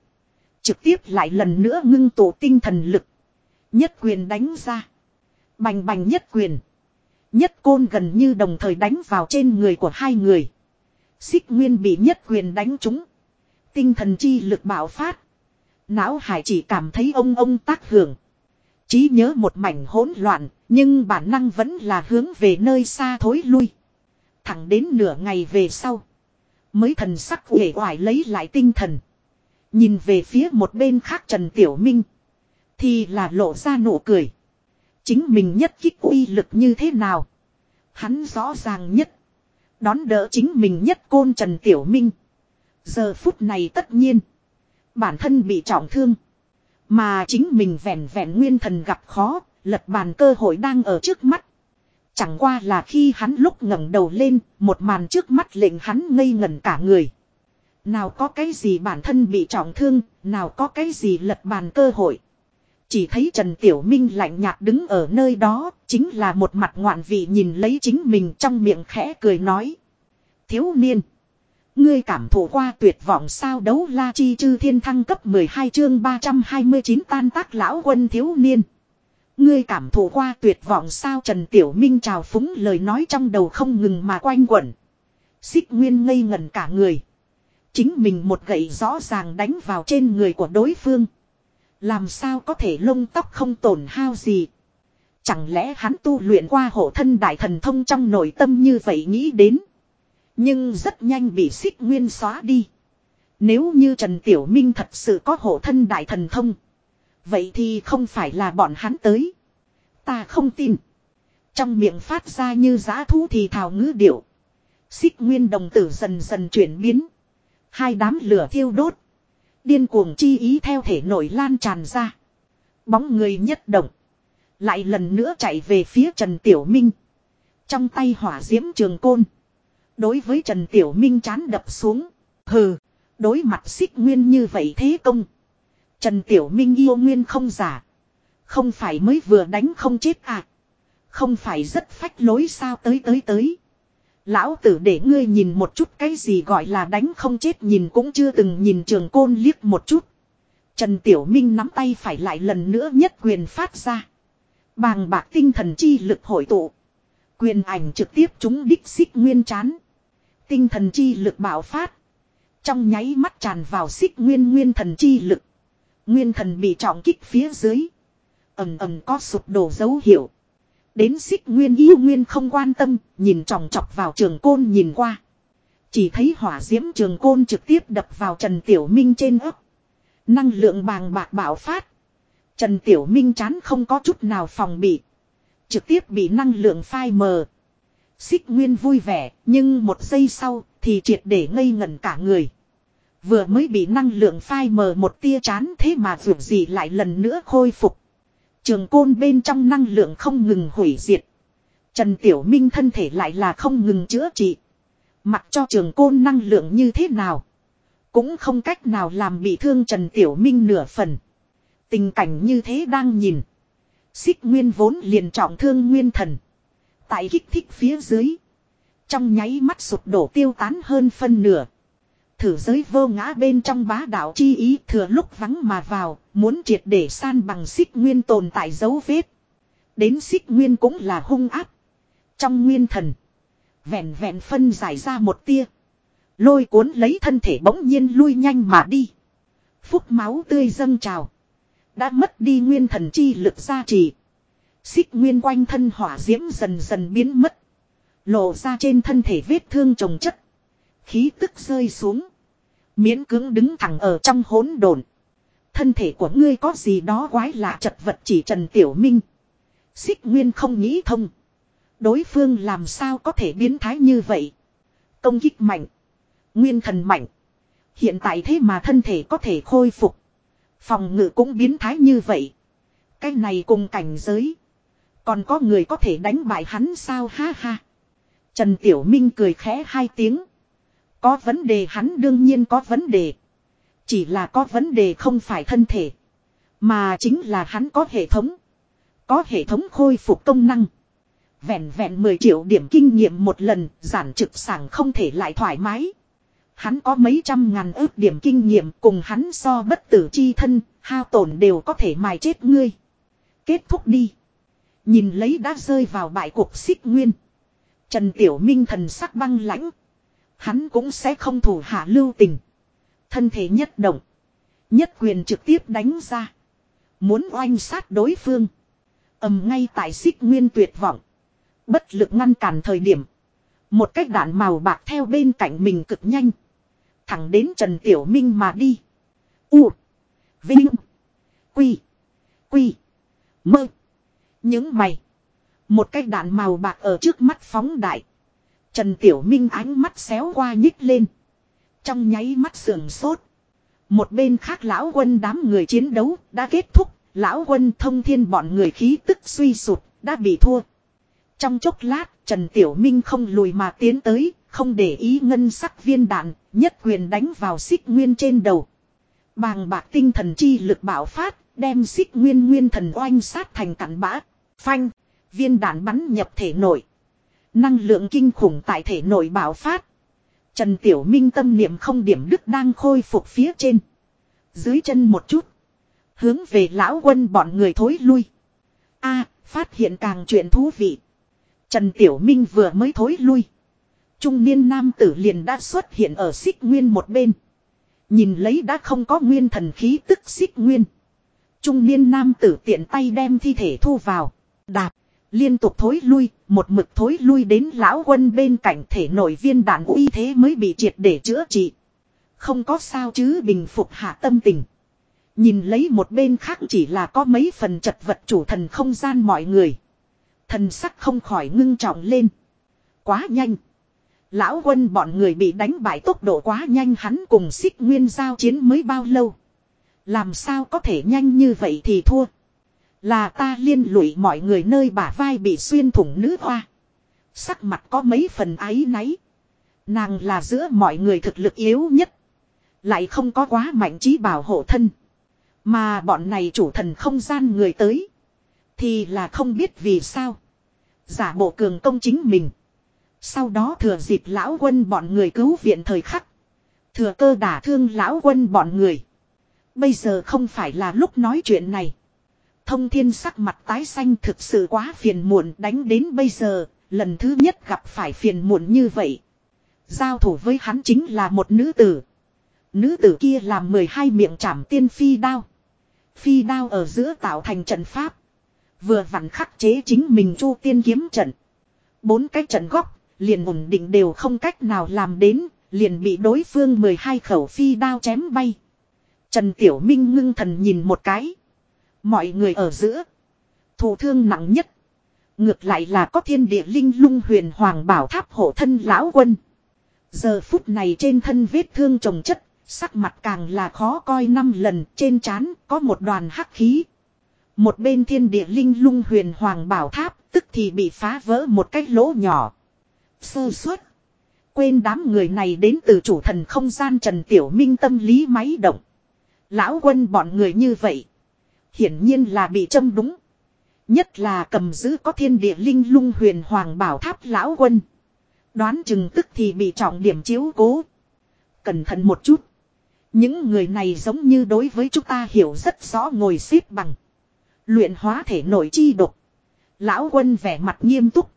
Trực tiếp lại lần nữa ngưng tụ tinh thần lực. Nhất quyền đánh ra. Bành bành nhất quyền. Nhất côn gần như đồng thời đánh vào trên người của hai người. Xích nguyên bị nhất quyền đánh trúng. Tinh thần chi lực bạo phát. Não hải chỉ cảm thấy ông ông tác hưởng. trí nhớ một mảnh hỗn loạn, nhưng bản năng vẫn là hướng về nơi xa thối lui. Thẳng đến nửa ngày về sau. Mới thần sắc uể oải lấy lại tinh thần. Nhìn về phía một bên khác Trần Tiểu Minh. Thì là lộ ra nụ cười. Chính mình nhất kích uy lực như thế nào. Hắn rõ ràng nhất. Đón đỡ chính mình nhất côn Trần Tiểu Minh. Giờ phút này tất nhiên. Bản thân bị trọng thương. Mà chính mình vẹn vẹn nguyên thần gặp khó. Lật bàn cơ hội đang ở trước mắt. Chẳng qua là khi hắn lúc ngẩng đầu lên. Một màn trước mắt lệnh hắn ngây ngẩn cả người. Nào có cái gì bản thân bị trọng thương. Nào có cái gì lật bàn cơ hội. Chỉ thấy Trần Tiểu Minh lạnh nhạt đứng ở nơi đó, chính là một mặt ngoạn vị nhìn lấy chính mình trong miệng khẽ cười nói. Thiếu niên. Ngươi cảm thụ qua tuyệt vọng sao đấu la chi chư thiên thăng cấp 12 chương 329 tan tác lão quân thiếu niên. Ngươi cảm thụ qua tuyệt vọng sao Trần Tiểu Minh chào phúng lời nói trong đầu không ngừng mà quanh quẩn. Xích Nguyên ngây ngẩn cả người. Chính mình một gậy rõ ràng đánh vào trên người của đối phương. Làm sao có thể lông tóc không tổn hao gì. Chẳng lẽ hắn tu luyện qua hộ thân đại thần thông trong nội tâm như vậy nghĩ đến. Nhưng rất nhanh bị xích nguyên xóa đi. Nếu như Trần Tiểu Minh thật sự có hộ thân đại thần thông. Vậy thì không phải là bọn hắn tới. Ta không tin. Trong miệng phát ra như giá thú thì thào ngữ điệu. Xích nguyên đồng tử dần dần chuyển biến. Hai đám lửa thiêu đốt. Điên cuồng chi ý theo thể nổi lan tràn ra. Bóng người nhất động. Lại lần nữa chạy về phía Trần Tiểu Minh. Trong tay hỏa diễm trường côn. Đối với Trần Tiểu Minh chán đập xuống. Hừ. Đối mặt xích nguyên như vậy thế công. Trần Tiểu Minh yêu nguyên không giả. Không phải mới vừa đánh không chết à. Không phải rất phách lối sao tới tới tới. Lão tử để ngươi nhìn một chút cái gì gọi là đánh không chết nhìn cũng chưa từng nhìn trường côn liếc một chút. Trần Tiểu Minh nắm tay phải lại lần nữa nhất quyền phát ra. Bàng bạc tinh thần chi lực hội tụ. Quyền ảnh trực tiếp chúng đích xích nguyên chán. Tinh thần chi lực bạo phát. Trong nháy mắt tràn vào xích nguyên nguyên thần chi lực. Nguyên thần bị trọng kích phía dưới. Ẩm ẩm có sụp đổ dấu hiệu. Đến xích nguyên yêu nguyên không quan tâm, nhìn tròng trọc vào trường côn nhìn qua. Chỉ thấy hỏa diễm trường côn trực tiếp đập vào Trần Tiểu Minh trên ấp. Năng lượng bàng bạc bạo phát. Trần Tiểu Minh chán không có chút nào phòng bị. Trực tiếp bị năng lượng phai mờ. Xích Nguyên vui vẻ, nhưng một giây sau thì triệt để ngây ngẩn cả người. Vừa mới bị năng lượng phai mờ một tia chán thế mà vượt gì lại lần nữa khôi phục. Trường côn bên trong năng lượng không ngừng hủy diệt. Trần Tiểu Minh thân thể lại là không ngừng chữa trị. Mặc cho trường côn năng lượng như thế nào. Cũng không cách nào làm bị thương Trần Tiểu Minh nửa phần. Tình cảnh như thế đang nhìn. Xích nguyên vốn liền trọng thương nguyên thần. Tại kích thích phía dưới. Trong nháy mắt sụp đổ tiêu tán hơn phân nửa. Thử giới vô ngã bên trong bá đạo chi ý thừa lúc vắng mà vào, muốn triệt để san bằng xích nguyên tồn tại dấu vết. Đến xích nguyên cũng là hung áp. Trong nguyên thần. Vẹn vẹn phân giải ra một tia. Lôi cuốn lấy thân thể bỗng nhiên lui nhanh mà đi. Phúc máu tươi dâng trào. Đã mất đi nguyên thần chi lực gia trì. Xích nguyên quanh thân hỏa diễm dần dần biến mất. Lộ ra trên thân thể vết thương trồng chất. Khí tức rơi xuống. Miễn cưỡng đứng thẳng ở trong hỗn độn. Thân thể của ngươi có gì đó quái lạ chật vật chỉ Trần Tiểu Minh. Xích Nguyên không nghĩ thông. Đối phương làm sao có thể biến thái như vậy. Công kích mạnh. Nguyên thần mạnh. Hiện tại thế mà thân thể có thể khôi phục. Phòng ngự cũng biến thái như vậy. Cái này cùng cảnh giới. Còn có người có thể đánh bại hắn sao ha ha. Trần Tiểu Minh cười khẽ hai tiếng. Có vấn đề hắn đương nhiên có vấn đề. Chỉ là có vấn đề không phải thân thể. Mà chính là hắn có hệ thống. Có hệ thống khôi phục công năng. Vẹn vẹn 10 triệu điểm kinh nghiệm một lần, giản trực sảng không thể lại thoải mái. Hắn có mấy trăm ngàn ước điểm kinh nghiệm cùng hắn so bất tử chi thân, hao tổn đều có thể mài chết ngươi. Kết thúc đi. Nhìn lấy đã rơi vào bại cuộc xích nguyên. Trần Tiểu Minh thần sắc băng lãnh. Hắn cũng sẽ không thủ hạ lưu tình. Thân thể nhất động. Nhất quyền trực tiếp đánh ra. Muốn oanh sát đối phương. ầm ngay tại xích nguyên tuyệt vọng. Bất lực ngăn cản thời điểm. Một cách đạn màu bạc theo bên cạnh mình cực nhanh. Thẳng đến Trần Tiểu Minh mà đi. U. Vinh. Quy. Quy. Mơ. Những mày. Một cái đạn màu bạc ở trước mắt phóng đại. Trần Tiểu Minh ánh mắt xéo qua nhích lên. Trong nháy mắt sườn sốt. Một bên khác lão quân đám người chiến đấu đã kết thúc. Lão quân thông thiên bọn người khí tức suy sụt đã bị thua. Trong chốc lát, Trần Tiểu Minh không lùi mà tiến tới. Không để ý ngân sắc viên đạn. Nhất quyền đánh vào xích nguyên trên đầu. Bàng bạc tinh thần chi lực bảo phát. Đem xích nguyên nguyên thần oanh sát thành cặn bã. Phanh. Viên đạn bắn nhập thể nổi. Năng lượng kinh khủng tại thể nội bảo phát. Trần Tiểu Minh tâm niệm không điểm đức đang khôi phục phía trên. Dưới chân một chút. Hướng về lão quân bọn người thối lui. a, phát hiện càng chuyện thú vị. Trần Tiểu Minh vừa mới thối lui. Trung niên nam tử liền đã xuất hiện ở xích nguyên một bên. Nhìn lấy đã không có nguyên thần khí tức xích nguyên. Trung niên nam tử tiện tay đem thi thể thu vào. Đạp. Liên tục thối lui, một mực thối lui đến lão quân bên cạnh thể nội viên đạn uy thế mới bị triệt để chữa trị. Không có sao chứ bình phục hạ tâm tình. Nhìn lấy một bên khác chỉ là có mấy phần chật vật chủ thần không gian mọi người. Thần sắc không khỏi ngưng trọng lên. Quá nhanh. Lão quân bọn người bị đánh bại tốc độ quá nhanh hắn cùng xích nguyên giao chiến mới bao lâu. Làm sao có thể nhanh như vậy thì thua. Là ta liên lụy mọi người nơi bả vai bị xuyên thủng nữ hoa. Sắc mặt có mấy phần áy náy. Nàng là giữa mọi người thực lực yếu nhất. Lại không có quá mạnh trí bảo hộ thân. Mà bọn này chủ thần không gian người tới. Thì là không biết vì sao. Giả bộ cường công chính mình. Sau đó thừa dịp lão quân bọn người cứu viện thời khắc. Thừa cơ đả thương lão quân bọn người. Bây giờ không phải là lúc nói chuyện này. Thông thiên sắc mặt tái xanh thực sự quá phiền muộn đánh đến bây giờ, lần thứ nhất gặp phải phiền muộn như vậy. Giao thủ với hắn chính là một nữ tử. Nữ tử kia làm 12 miệng chảm tiên phi đao. Phi đao ở giữa tạo thành trận pháp. Vừa vặn khắc chế chính mình chu tiên kiếm trận. Bốn cái trận góc, liền ổn định đều không cách nào làm đến, liền bị đối phương 12 khẩu phi đao chém bay. Trần Tiểu Minh ngưng thần nhìn một cái. Mọi người ở giữa. Thủ thương nặng nhất. Ngược lại là có thiên địa linh lung huyền hoàng bảo tháp hộ thân lão quân. Giờ phút này trên thân vết thương trồng chất, sắc mặt càng là khó coi năm lần, trên trán có một đoàn hắc khí. Một bên thiên địa linh lung huyền hoàng bảo tháp, tức thì bị phá vỡ một cái lỗ nhỏ. Sơ suất. Quên đám người này đến từ chủ thần không gian Trần Tiểu Minh tâm lý máy động. Lão quân bọn người như vậy. Hiển nhiên là bị châm đúng. Nhất là cầm giữ có thiên địa linh lung huyền hoàng bảo tháp lão quân. Đoán chừng tức thì bị trọng điểm chiếu cố. Cẩn thận một chút. Những người này giống như đối với chúng ta hiểu rất rõ ngồi xếp bằng. Luyện hóa thể nội chi độc. Lão quân vẻ mặt nghiêm túc.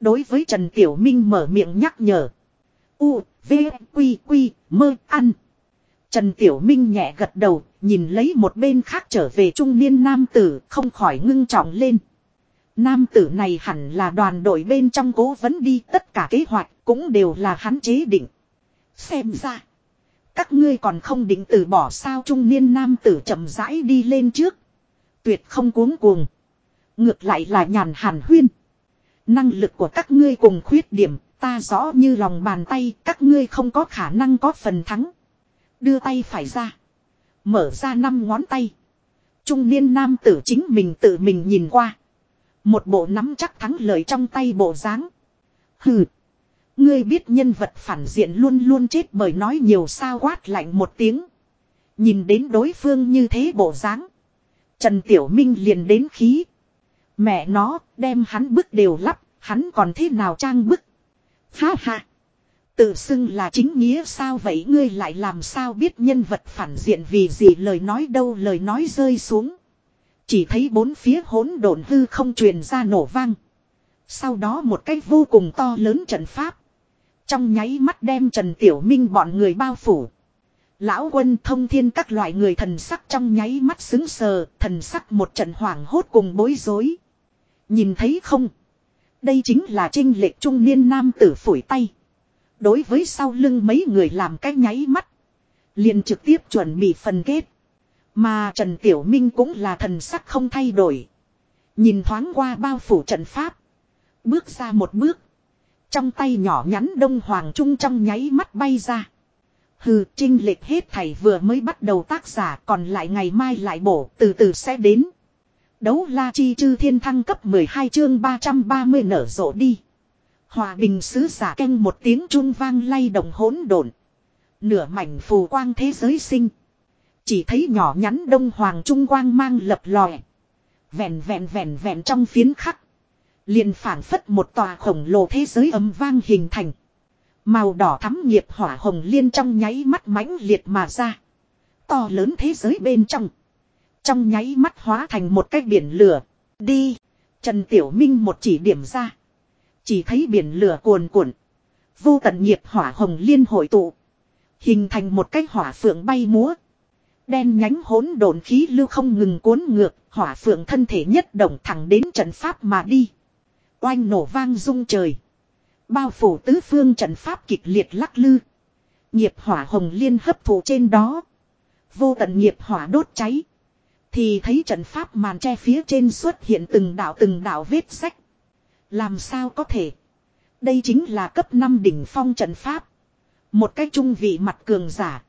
Đối với Trần Tiểu Minh mở miệng nhắc nhở. U, V, Quy, Quy, mơ, ăn. Trần Tiểu Minh nhẹ gật đầu, nhìn lấy một bên khác trở về trung niên nam tử, không khỏi ngưng trọng lên. Nam tử này hẳn là đoàn đội bên trong cố vấn đi tất cả kế hoạch cũng đều là hắn chế định. Xem ra, các ngươi còn không định từ bỏ sao trung niên nam tử chậm rãi đi lên trước. Tuyệt không cuống cuồng. Ngược lại là nhàn hàn huyên. Năng lực của các ngươi cùng khuyết điểm, ta rõ như lòng bàn tay, các ngươi không có khả năng có phần thắng. Đưa tay phải ra. Mở ra năm ngón tay. Trung niên nam tử chính mình tự mình nhìn qua. Một bộ nắm chắc thắng lợi trong tay bộ dáng. Hừ. Ngươi biết nhân vật phản diện luôn luôn chết bởi nói nhiều sao quát lạnh một tiếng. Nhìn đến đối phương như thế bộ dáng. Trần Tiểu Minh liền đến khí. Mẹ nó đem hắn bức đều lắp, hắn còn thế nào trang bức. Ha ha. Tự xưng là chính nghĩa sao vậy ngươi lại làm sao biết nhân vật phản diện vì gì lời nói đâu lời nói rơi xuống. Chỉ thấy bốn phía hỗn độn hư không truyền ra nổ vang. Sau đó một cái vô cùng to lớn trận pháp. Trong nháy mắt đem Trần Tiểu Minh bọn người bao phủ. Lão quân thông thiên các loại người thần sắc trong nháy mắt xứng sờ, thần sắc một trận hoảng hốt cùng bối rối. Nhìn thấy không? Đây chính là trinh lệch trung niên nam tử phủi tay. Đối với sau lưng mấy người làm cái nháy mắt. Liền trực tiếp chuẩn bị phần kết. Mà Trần Tiểu Minh cũng là thần sắc không thay đổi. Nhìn thoáng qua bao phủ trận pháp. Bước ra một bước. Trong tay nhỏ nhắn đông hoàng trung trong nháy mắt bay ra. Hừ, trinh lệch hết thảy vừa mới bắt đầu tác giả còn lại ngày mai lại bổ, từ từ sẽ đến. Đấu la chi chư thiên thăng cấp 12 chương 330 nở rộ đi. Hòa bình sứ giả canh một tiếng trung vang lay động hỗn độn. Nửa mảnh phù quang thế giới sinh. Chỉ thấy nhỏ nhắn đông hoàng trung quang mang lập lòe. Vẹn vẹn vẹn vẹn trong phiến khắc. liền phảng phất một tòa khổng lồ thế giới ấm vang hình thành. Màu đỏ thắm nghiệp hỏa hồng liên trong nháy mắt mãnh liệt mà ra. To lớn thế giới bên trong. Trong nháy mắt hóa thành một cái biển lửa. Đi. Trần Tiểu Minh một chỉ điểm ra. Chỉ thấy biển lửa cuồn cuộn. Vô tận nghiệp hỏa hồng liên hội tụ. Hình thành một cái hỏa phượng bay múa. Đen nhánh hỗn độn khí lưu không ngừng cuốn ngược, hỏa phượng thân thể nhất động thẳng đến trận pháp mà đi. Oanh nổ vang rung trời. Bao phủ tứ phương trận pháp kịch liệt lắc lư. Nghiệp hỏa hồng liên hấp thụ trên đó. Vô tận nghiệp hỏa đốt cháy. Thì thấy trận pháp màn che phía trên xuất hiện từng đạo từng đạo vết sách. Làm sao có thể? Đây chính là cấp 5 đỉnh phong trận pháp. Một cái trung vị mặt cường giả.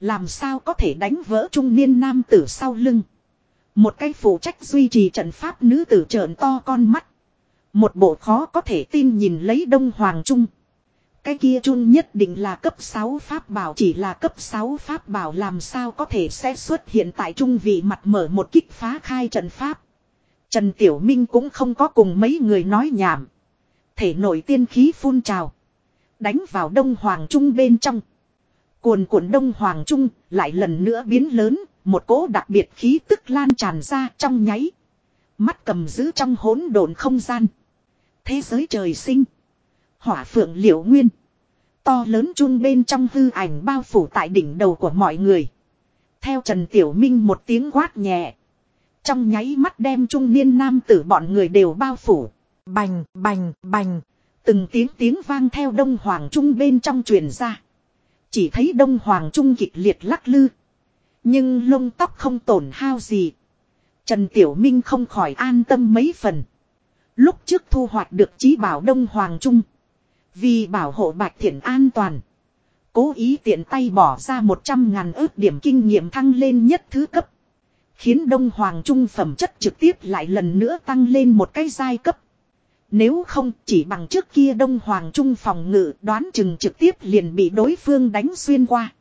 Làm sao có thể đánh vỡ trung niên nam tử sau lưng. Một cái phụ trách duy trì trận pháp nữ tử trợn to con mắt. Một bộ khó có thể tin nhìn lấy đông hoàng trung. Cái kia trung nhất định là cấp 6 pháp bảo, chỉ là cấp 6 pháp bảo làm sao có thể sẽ xuất hiện tại trung vị mặt mở một kích phá khai trận pháp. Trần Tiểu Minh cũng không có cùng mấy người nói nhảm. Thể nội tiên khí phun trào. Đánh vào đông hoàng trung bên trong. Cuồn cuộn đông hoàng trung lại lần nữa biến lớn. Một cỗ đặc biệt khí tức lan tràn ra trong nháy. Mắt cầm giữ trong hỗn độn không gian. Thế giới trời sinh. Hỏa phượng liễu nguyên. To lớn chun bên trong hư ảnh bao phủ tại đỉnh đầu của mọi người. Theo Trần Tiểu Minh một tiếng quát nhẹ. Trong nháy mắt đem trung niên nam tử bọn người đều bao phủ. Bành, bành, bành. Từng tiếng tiếng vang theo đông hoàng trung bên trong truyền ra. Chỉ thấy đông hoàng trung kịch liệt lắc lư. Nhưng lông tóc không tổn hao gì. Trần Tiểu Minh không khỏi an tâm mấy phần. Lúc trước thu hoạch được trí bảo đông hoàng trung. Vì bảo hộ bạch thiện an toàn. Cố ý tiện tay bỏ ra 100 ngàn ước điểm kinh nghiệm thăng lên nhất thứ cấp. Khiến Đông Hoàng Trung phẩm chất trực tiếp lại lần nữa tăng lên một cái giai cấp. Nếu không, chỉ bằng trước kia Đông Hoàng Trung phòng ngự đoán chừng trực tiếp liền bị đối phương đánh xuyên qua.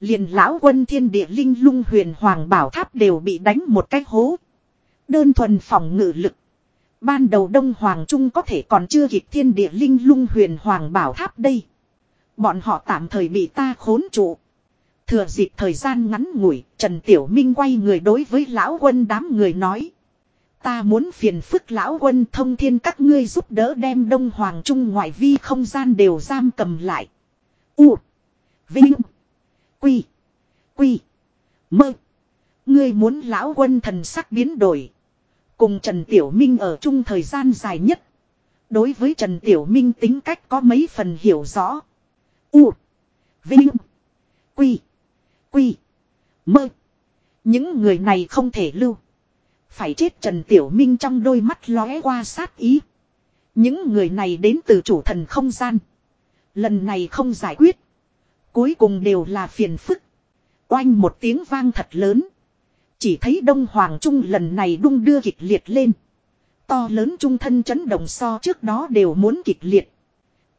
Liền lão quân thiên địa linh lung huyền hoàng bảo tháp đều bị đánh một cái hố. Đơn thuần phòng ngự lực. Ban đầu Đông Hoàng Trung có thể còn chưa kịp thiên địa linh lung huyền hoàng bảo tháp đây. Bọn họ tạm thời bị ta khốn trụ. Thừa dịp thời gian ngắn ngủi, Trần Tiểu Minh quay người đối với lão quân đám người nói. Ta muốn phiền phức lão quân thông thiên các ngươi giúp đỡ đem Đông Hoàng Trung ngoại vi không gian đều giam cầm lại. U. Vinh. Quy. Quy. Mơ. Ngươi muốn lão quân thần sắc biến đổi. Cùng Trần Tiểu Minh ở chung thời gian dài nhất. Đối với Trần Tiểu Minh tính cách có mấy phần hiểu rõ. U. Vinh. Quy. Quy. Mơ. Những người này không thể lưu. Phải chết Trần Tiểu Minh trong đôi mắt lóe qua sát ý. Những người này đến từ chủ thần không gian. Lần này không giải quyết. Cuối cùng đều là phiền phức. Oanh một tiếng vang thật lớn. Chỉ thấy Đông Hoàng Trung lần này đung đưa kịch liệt lên. To lớn trung thân chấn động so trước đó đều muốn kịch liệt.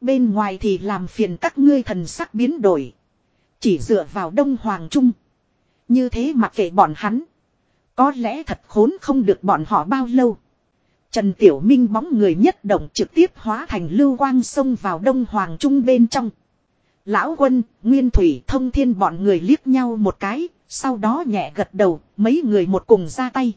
Bên ngoài thì làm phiền các ngươi thần sắc biến đổi. Chỉ dựa vào Đông Hoàng Trung. Như thế mặc kệ bọn hắn. Có lẽ thật khốn không được bọn họ bao lâu. Trần Tiểu Minh bóng người nhất động trực tiếp hóa thành lưu quang xông vào Đông Hoàng Trung bên trong. Lão quân, Nguyên Thủy, Thông Thiên bọn người liếc nhau một cái, sau đó nhẹ gật đầu, mấy người một cùng ra tay.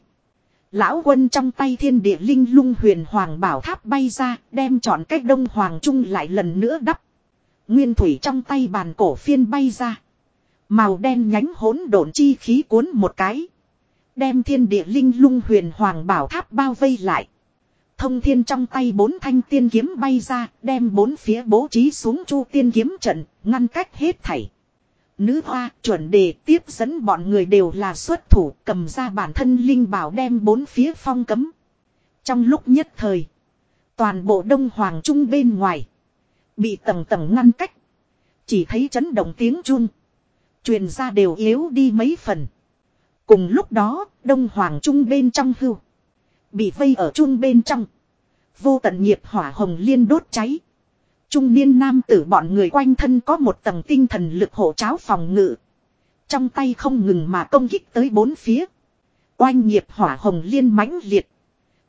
Lão quân trong tay thiên địa linh lung huyền hoàng bảo tháp bay ra, đem chọn cách đông hoàng trung lại lần nữa đắp. Nguyên thủy trong tay bàn cổ phiên bay ra. Màu đen nhánh hỗn độn chi khí cuốn một cái. Đem thiên địa linh lung huyền hoàng bảo tháp bao vây lại. Thông thiên trong tay bốn thanh tiên kiếm bay ra, đem bốn phía bố trí xuống chu tiên kiếm trận, ngăn cách hết thảy. Nữ hoa chuẩn đề tiếp dẫn bọn người đều là xuất thủ cầm ra bản thân linh bảo đem bốn phía phong cấm. Trong lúc nhất thời, toàn bộ đông hoàng trung bên ngoài, bị tầng tầng ngăn cách. Chỉ thấy chấn động tiếng chun. Truyền ra đều yếu đi mấy phần. Cùng lúc đó, đông hoàng trung bên trong hưu. Bị vây ở trung bên trong. Vô tận nghiệp hỏa hồng liên đốt cháy. Trung niên nam tử bọn người quanh thân có một tầng tinh thần lực hộ cháo phòng ngự. Trong tay không ngừng mà công kích tới bốn phía. Oanh nghiệp hỏa hồng liên mãnh liệt.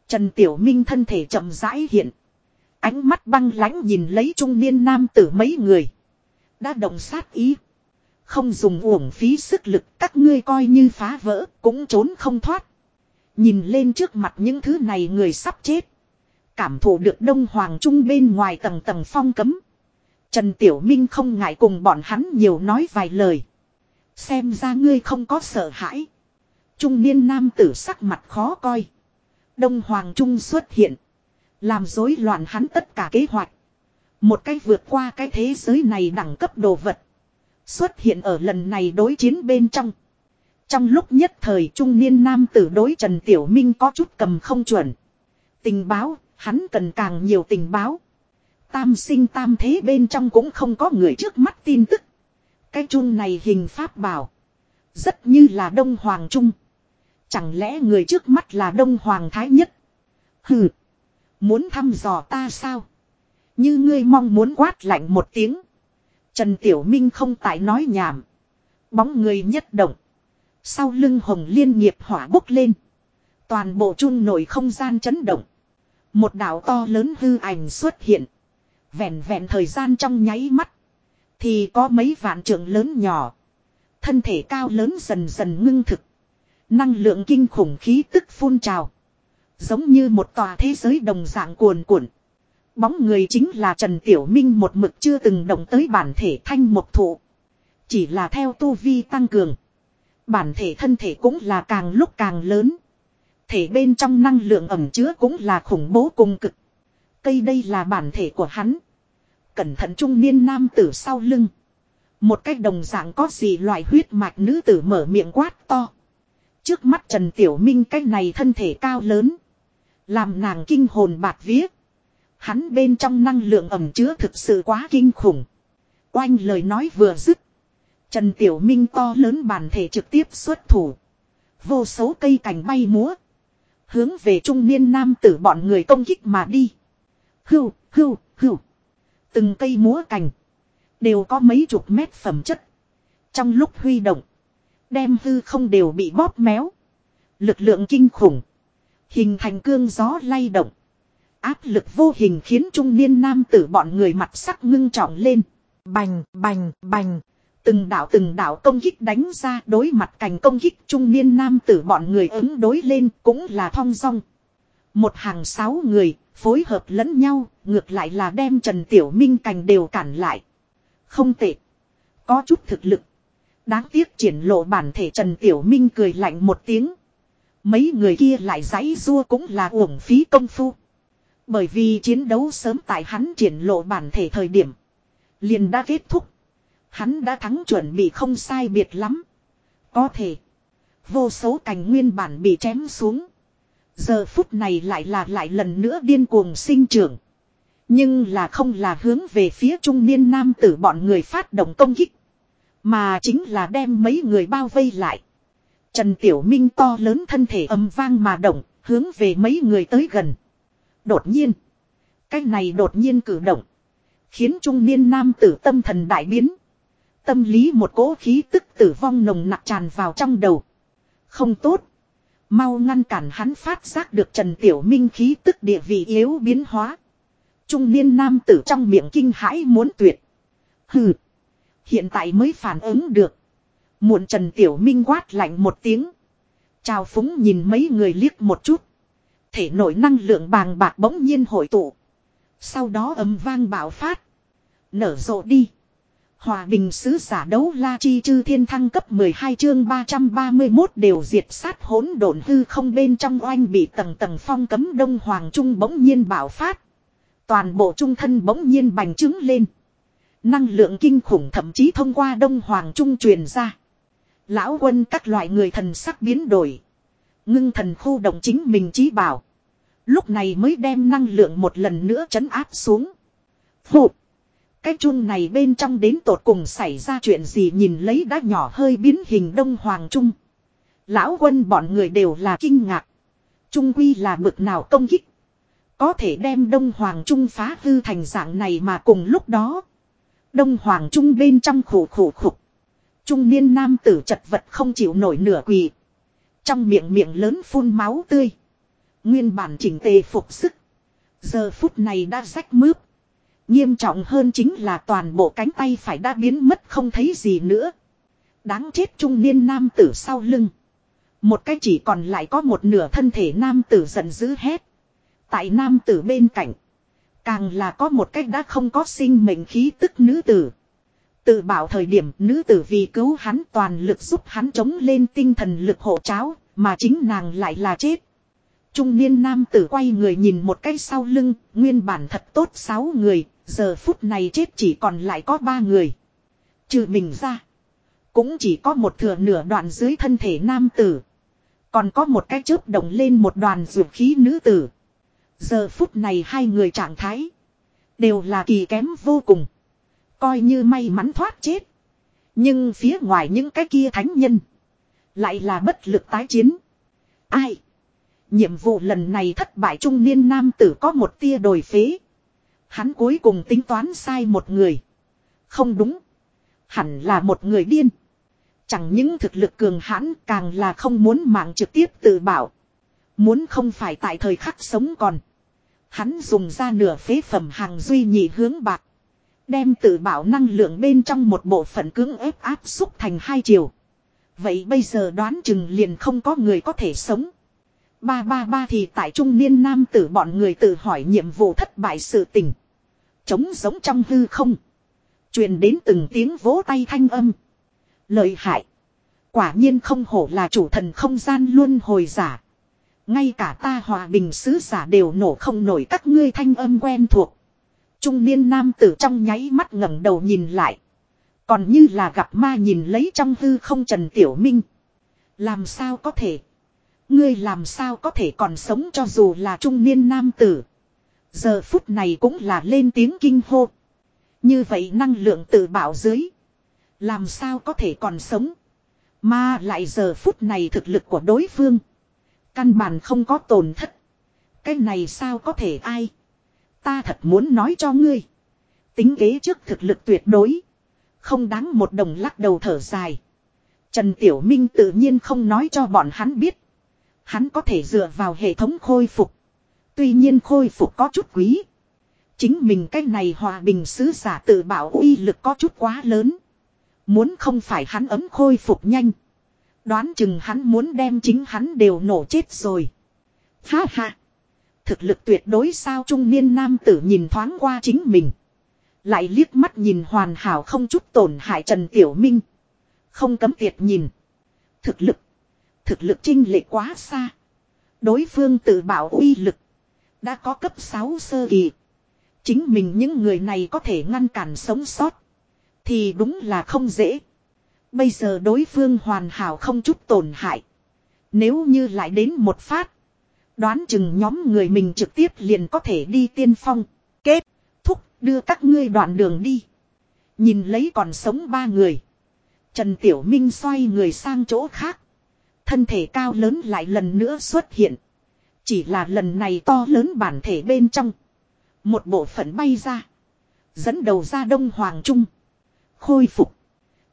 Trần Tiểu Minh thân thể chậm rãi hiện. Ánh mắt băng lãnh nhìn lấy trung niên nam tử mấy người. Đã đồng sát ý. Không dùng uổng phí sức lực, các ngươi coi như phá vỡ, cũng trốn không thoát. Nhìn lên trước mặt những thứ này người sắp chết. Cảm thụ được Đông Hoàng Trung bên ngoài tầng tầng phong cấm. Trần Tiểu Minh không ngại cùng bọn hắn nhiều nói vài lời. Xem ra ngươi không có sợ hãi. Trung niên nam tử sắc mặt khó coi. Đông Hoàng Trung xuất hiện. Làm rối loạn hắn tất cả kế hoạch. Một cách vượt qua cái thế giới này đẳng cấp đồ vật. Xuất hiện ở lần này đối chiến bên trong. Trong lúc nhất thời trung niên nam tử đối Trần Tiểu Minh có chút cầm không chuẩn. Tình báo, hắn cần càng nhiều tình báo. Tam sinh tam thế bên trong cũng không có người trước mắt tin tức. Cái chung này hình pháp bảo. Rất như là Đông Hoàng Trung. Chẳng lẽ người trước mắt là Đông Hoàng Thái Nhất? Hừ. Muốn thăm dò ta sao? Như ngươi mong muốn quát lạnh một tiếng. Trần Tiểu Minh không tại nói nhảm. Bóng người nhất động. Sau lưng hồng liên nghiệp hỏa bốc lên. Toàn bộ chung nổi không gian chấn động. Một đảo to lớn hư ảnh xuất hiện. Vẹn vẹn thời gian trong nháy mắt. Thì có mấy vạn trượng lớn nhỏ. Thân thể cao lớn dần dần ngưng thực. Năng lượng kinh khủng khí tức phun trào. Giống như một tòa thế giới đồng dạng cuồn cuộn. Bóng người chính là Trần Tiểu Minh một mực chưa từng động tới bản thể thanh một thụ. Chỉ là theo tu vi tăng cường. Bản thể thân thể cũng là càng lúc càng lớn. thể bên trong năng lượng ẩm chứa cũng là khủng bố cùng cực. Cây đây là bản thể của hắn. Cẩn thận trung niên nam tử sau lưng. Một cách đồng dạng có gì loại huyết mạch nữ tử mở miệng quát to. Trước mắt Trần Tiểu Minh cái này thân thể cao lớn. Làm nàng kinh hồn bạt vía. Hắn bên trong năng lượng ẩm chứa thực sự quá kinh khủng. Oanh lời nói vừa dứt. Trần Tiểu Minh to lớn bản thể trực tiếp xuất thủ. Vô số cây cành bay múa. Hướng về trung niên nam tử bọn người công kích mà đi. Hưu, hưu, hưu. Từng cây múa cành. Đều có mấy chục mét phẩm chất. Trong lúc huy động. Đem hư không đều bị bóp méo. Lực lượng kinh khủng. Hình thành cương gió lay động. Áp lực vô hình khiến trung niên nam tử bọn người mặt sắc ngưng trọng lên. Bành, bành, bành. Từng đạo từng đạo công kích đánh ra đối mặt cảnh công kích trung niên nam tử bọn người ứng đối lên cũng là thong dong. Một hàng sáu người, phối hợp lẫn nhau, ngược lại là đem Trần Tiểu Minh cành đều cản lại. Không tệ. Có chút thực lực. Đáng tiếc triển lộ bản thể Trần Tiểu Minh cười lạnh một tiếng. Mấy người kia lại giấy rua cũng là uổng phí công phu. Bởi vì chiến đấu sớm tại hắn triển lộ bản thể thời điểm. Liền đã kết thúc. Hắn đã thắng chuẩn bị không sai biệt lắm. Có thể. Vô số cành nguyên bản bị chém xuống. Giờ phút này lại là lại lần nữa điên cuồng sinh trưởng. Nhưng là không là hướng về phía trung niên nam tử bọn người phát động công kích. Mà chính là đem mấy người bao vây lại. Trần Tiểu Minh to lớn thân thể âm vang mà động, hướng về mấy người tới gần. Đột nhiên. Cái này đột nhiên cử động. Khiến trung niên nam tử tâm thần đại biến. Tâm lý một cỗ khí tức tử vong nồng nặc tràn vào trong đầu. Không tốt. Mau ngăn cản hắn phát giác được Trần Tiểu Minh khí tức địa vị yếu biến hóa. Trung niên nam tử trong miệng kinh hãi muốn tuyệt. Hừ. Hiện tại mới phản ứng được. Muộn Trần Tiểu Minh quát lạnh một tiếng. Chào phúng nhìn mấy người liếc một chút. Thể nội năng lượng bàng bạc bỗng nhiên hội tụ. Sau đó ấm vang bạo phát. Nở rộ đi. Hòa bình sứ giả đấu la chi chư thiên thăng cấp 12 chương 331 đều diệt sát hỗn độn hư không bên trong oanh bị tầng tầng phong cấm đông hoàng trung bỗng nhiên bạo phát. Toàn bộ trung thân bỗng nhiên bành trướng lên. Năng lượng kinh khủng thậm chí thông qua đông hoàng trung truyền ra. Lão quân các loại người thần sắc biến đổi. Ngưng thần khu động chính mình trí bảo. Lúc này mới đem năng lượng một lần nữa chấn áp xuống. Phụt. Cái chun này bên trong đến tột cùng xảy ra chuyện gì nhìn lấy đã nhỏ hơi biến hình đông hoàng trung. Lão quân bọn người đều là kinh ngạc. Trung quy là bực nào công kích. Có thể đem đông hoàng trung phá hư thành dạng này mà cùng lúc đó. Đông hoàng trung bên trong khổ khổ khục. Trung niên nam tử chật vật không chịu nổi nửa quỳ. Trong miệng miệng lớn phun máu tươi. Nguyên bản chỉnh tề phục sức. Giờ phút này đã rách mướp. Nghiêm trọng hơn chính là toàn bộ cánh tay phải đã biến mất không thấy gì nữa. Đáng chết trung niên nam tử sau lưng. Một cái chỉ còn lại có một nửa thân thể nam tử giận dữ hét. Tại nam tử bên cạnh. Càng là có một cách đã không có sinh mệnh khí tức nữ tử. Tự bảo thời điểm nữ tử vì cứu hắn toàn lực giúp hắn chống lên tinh thần lực hộ cháo, mà chính nàng lại là chết. Trung niên nam tử quay người nhìn một cái sau lưng, nguyên bản thật tốt sáu người, giờ phút này chết chỉ còn lại có ba người. Trừ mình ra, cũng chỉ có một thừa nửa đoạn dưới thân thể nam tử. Còn có một cái chớp động lên một đoàn dược khí nữ tử. Giờ phút này hai người trạng thái, đều là kỳ kém vô cùng. Coi như may mắn thoát chết. Nhưng phía ngoài những cái kia thánh nhân. Lại là bất lực tái chiến. Ai? Nhiệm vụ lần này thất bại trung niên nam tử có một tia đồi phế. Hắn cuối cùng tính toán sai một người. Không đúng. Hẳn là một người điên. Chẳng những thực lực cường hãn càng là không muốn mạng trực tiếp tự bảo. Muốn không phải tại thời khắc sống còn. Hắn dùng ra nửa phế phẩm hàng duy nhị hướng bạc. Đem tự bảo năng lượng bên trong một bộ phận cưỡng ép áp xúc thành hai chiều. Vậy bây giờ đoán chừng liền không có người có thể sống. Ba ba ba thì tại trung niên nam tử bọn người tự hỏi nhiệm vụ thất bại sự tình. chống giống trong hư không. truyền đến từng tiếng vỗ tay thanh âm. Lợi hại. Quả nhiên không hổ là chủ thần không gian luôn hồi giả. Ngay cả ta hòa bình sứ giả đều nổ không nổi các ngươi thanh âm quen thuộc. Trung niên nam tử trong nháy mắt ngẩng đầu nhìn lại. Còn như là gặp ma nhìn lấy trong hư không Trần Tiểu Minh. Làm sao có thể? Ngươi làm sao có thể còn sống cho dù là trung niên nam tử. Giờ phút này cũng là lên tiếng kinh hô. Như vậy năng lượng tự bảo dưới. Làm sao có thể còn sống. Mà lại giờ phút này thực lực của đối phương. Căn bản không có tổn thất. Cái này sao có thể ai. Ta thật muốn nói cho ngươi. Tính kế trước thực lực tuyệt đối. Không đáng một đồng lắc đầu thở dài. Trần Tiểu Minh tự nhiên không nói cho bọn hắn biết. Hắn có thể dựa vào hệ thống khôi phục. Tuy nhiên khôi phục có chút quý. Chính mình cái này hòa bình sứ giả tự bảo uy lực có chút quá lớn. Muốn không phải hắn ấm khôi phục nhanh. Đoán chừng hắn muốn đem chính hắn đều nổ chết rồi. Ha ha. Thực lực tuyệt đối sao trung niên nam tử nhìn thoáng qua chính mình. Lại liếc mắt nhìn hoàn hảo không chút tổn hại Trần Tiểu Minh. Không cấm tiệt nhìn. Thực lực. Thực lực trinh lệ quá xa. Đối phương tự bảo uy lực. Đã có cấp 6 sơ kỳ. Chính mình những người này có thể ngăn cản sống sót. Thì đúng là không dễ. Bây giờ đối phương hoàn hảo không chút tổn hại. Nếu như lại đến một phát. Đoán chừng nhóm người mình trực tiếp liền có thể đi tiên phong. Kết. Thúc, đưa các ngươi đoạn đường đi. Nhìn lấy còn sống ba người. Trần Tiểu Minh xoay người sang chỗ khác. Thân thể cao lớn lại lần nữa xuất hiện. Chỉ là lần này to lớn bản thể bên trong. Một bộ phận bay ra. Dẫn đầu ra Đông Hoàng Trung. Khôi phục.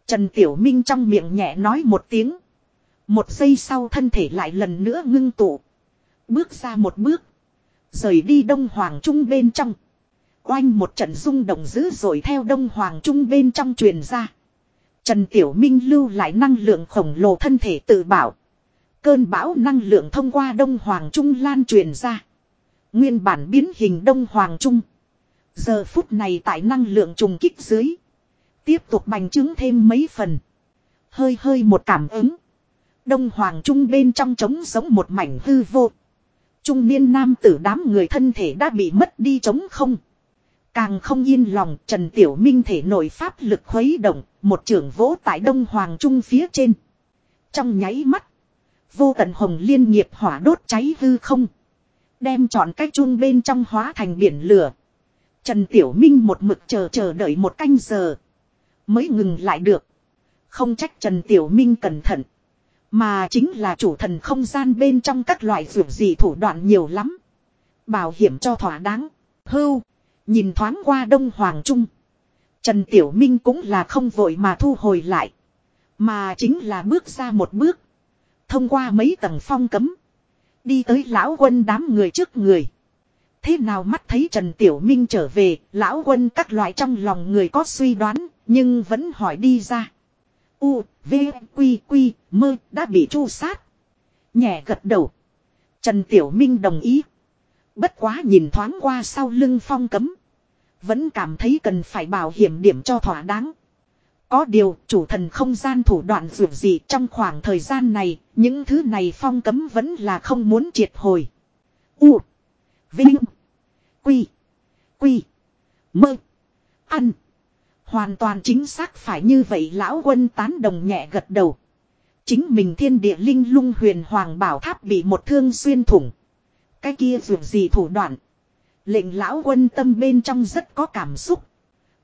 Trần Tiểu Minh trong miệng nhẹ nói một tiếng. Một giây sau thân thể lại lần nữa ngưng tụ. Bước ra một bước. Rời đi Đông Hoàng Trung bên trong. Oanh một trận rung động dữ dội theo Đông Hoàng Trung bên trong truyền ra. Trần Tiểu Minh lưu lại năng lượng khổng lồ thân thể tự bảo. Cơn bão năng lượng thông qua Đông Hoàng Trung lan truyền ra. Nguyên bản biến hình Đông Hoàng Trung. Giờ phút này tại năng lượng trùng kích dưới. Tiếp tục bành trướng thêm mấy phần. Hơi hơi một cảm ứng. Đông Hoàng Trung bên trong trống giống một mảnh hư vô. Trung niên nam tử đám người thân thể đã bị mất đi trống không. Càng không yên lòng Trần Tiểu Minh thể nội pháp lực khuấy động, một trưởng vỗ tại Đông Hoàng Trung phía trên. Trong nháy mắt, vô tận hồng liên nghiệp hỏa đốt cháy hư không. Đem chọn cách chung bên trong hóa thành biển lửa. Trần Tiểu Minh một mực chờ chờ đợi một canh giờ. Mới ngừng lại được. Không trách Trần Tiểu Minh cẩn thận. Mà chính là chủ thần không gian bên trong các loại dược gì thủ đoạn nhiều lắm. Bảo hiểm cho thỏa đáng. Hưu. Nhìn thoáng qua Đông Hoàng Trung. Trần Tiểu Minh cũng là không vội mà thu hồi lại. Mà chính là bước ra một bước. Thông qua mấy tầng phong cấm. Đi tới lão quân đám người trước người. Thế nào mắt thấy Trần Tiểu Minh trở về, lão quân các loại trong lòng người có suy đoán, nhưng vẫn hỏi đi ra. U, V, Quy, Quy, Mơ đã bị chu sát. Nhẹ gật đầu. Trần Tiểu Minh đồng ý. Bất quá nhìn thoáng qua sau lưng phong cấm. Vẫn cảm thấy cần phải bảo hiểm điểm cho thỏa đáng. Có điều chủ thần không gian thủ đoạn dù gì trong khoảng thời gian này, những thứ này phong cấm vẫn là không muốn triệt hồi. U. Vinh. Quy. Quy. Mơ. Ăn. Hoàn toàn chính xác phải như vậy lão quân tán đồng nhẹ gật đầu. Chính mình thiên địa linh lung huyền hoàng bảo tháp bị một thương xuyên thủng. Cái kia dù gì thủ đoạn. Lệnh lão quân tâm bên trong rất có cảm xúc.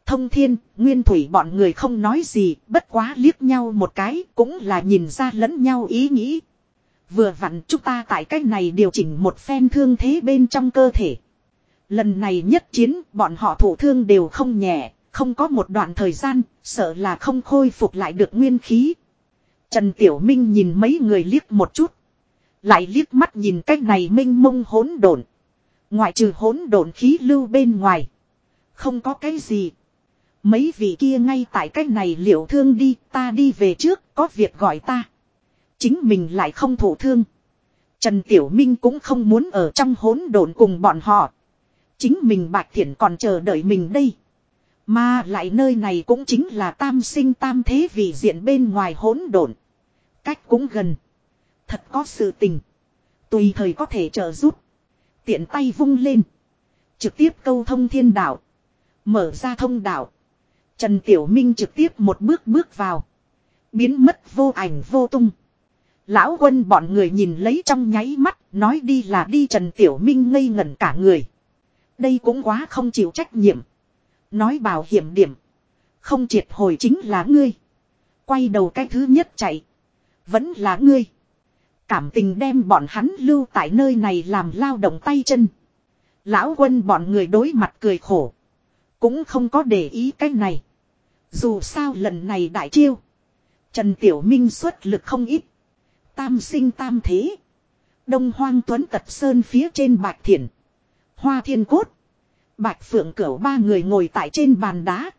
Thông thiên, nguyên thủy bọn người không nói gì, bất quá liếc nhau một cái, cũng là nhìn ra lẫn nhau ý nghĩ. Vừa vặn chúng ta tại cách này điều chỉnh một phen thương thế bên trong cơ thể. Lần này nhất chiến, bọn họ thủ thương đều không nhẹ, không có một đoạn thời gian, sợ là không khôi phục lại được nguyên khí. Trần Tiểu Minh nhìn mấy người liếc một chút. Lại liếc mắt nhìn cách này minh mông hỗn độn. Ngoại trừ hỗn độn khí lưu bên ngoài. Không có cái gì. Mấy vị kia ngay tại cách này liệu thương đi, ta đi về trước, có việc gọi ta. Chính mình lại không thủ thương. Trần Tiểu Minh cũng không muốn ở trong hỗn độn cùng bọn họ. Chính mình bạch thiện còn chờ đợi mình đây. Mà lại nơi này cũng chính là tam sinh tam thế vì diện bên ngoài hỗn độn. Cách cũng gần. Thật có sự tình. Tùy thời có thể trợ giúp. Tiện tay vung lên. Trực tiếp câu thông thiên đạo. Mở ra thông đạo. Trần Tiểu Minh trực tiếp một bước bước vào. Biến mất vô ảnh vô tung. Lão quân bọn người nhìn lấy trong nháy mắt, nói đi là đi Trần Tiểu Minh ngây ngẩn cả người. Đây cũng quá không chịu trách nhiệm. Nói bảo hiểm điểm. Không triệt hồi chính là ngươi. Quay đầu cái thứ nhất chạy. Vẫn là ngươi. Cảm tình đem bọn hắn lưu tại nơi này làm lao động tay chân. Lão quân bọn người đối mặt cười khổ. Cũng không có để ý cái này. Dù sao lần này đại chiêu. Trần Tiểu Minh xuất lực không ít. Tam sinh tam thế. Đông hoang tuấn tật sơn phía trên bạch thiện. Hoa thiên cốt. Bạch phượng cửu ba người ngồi tại trên bàn đá.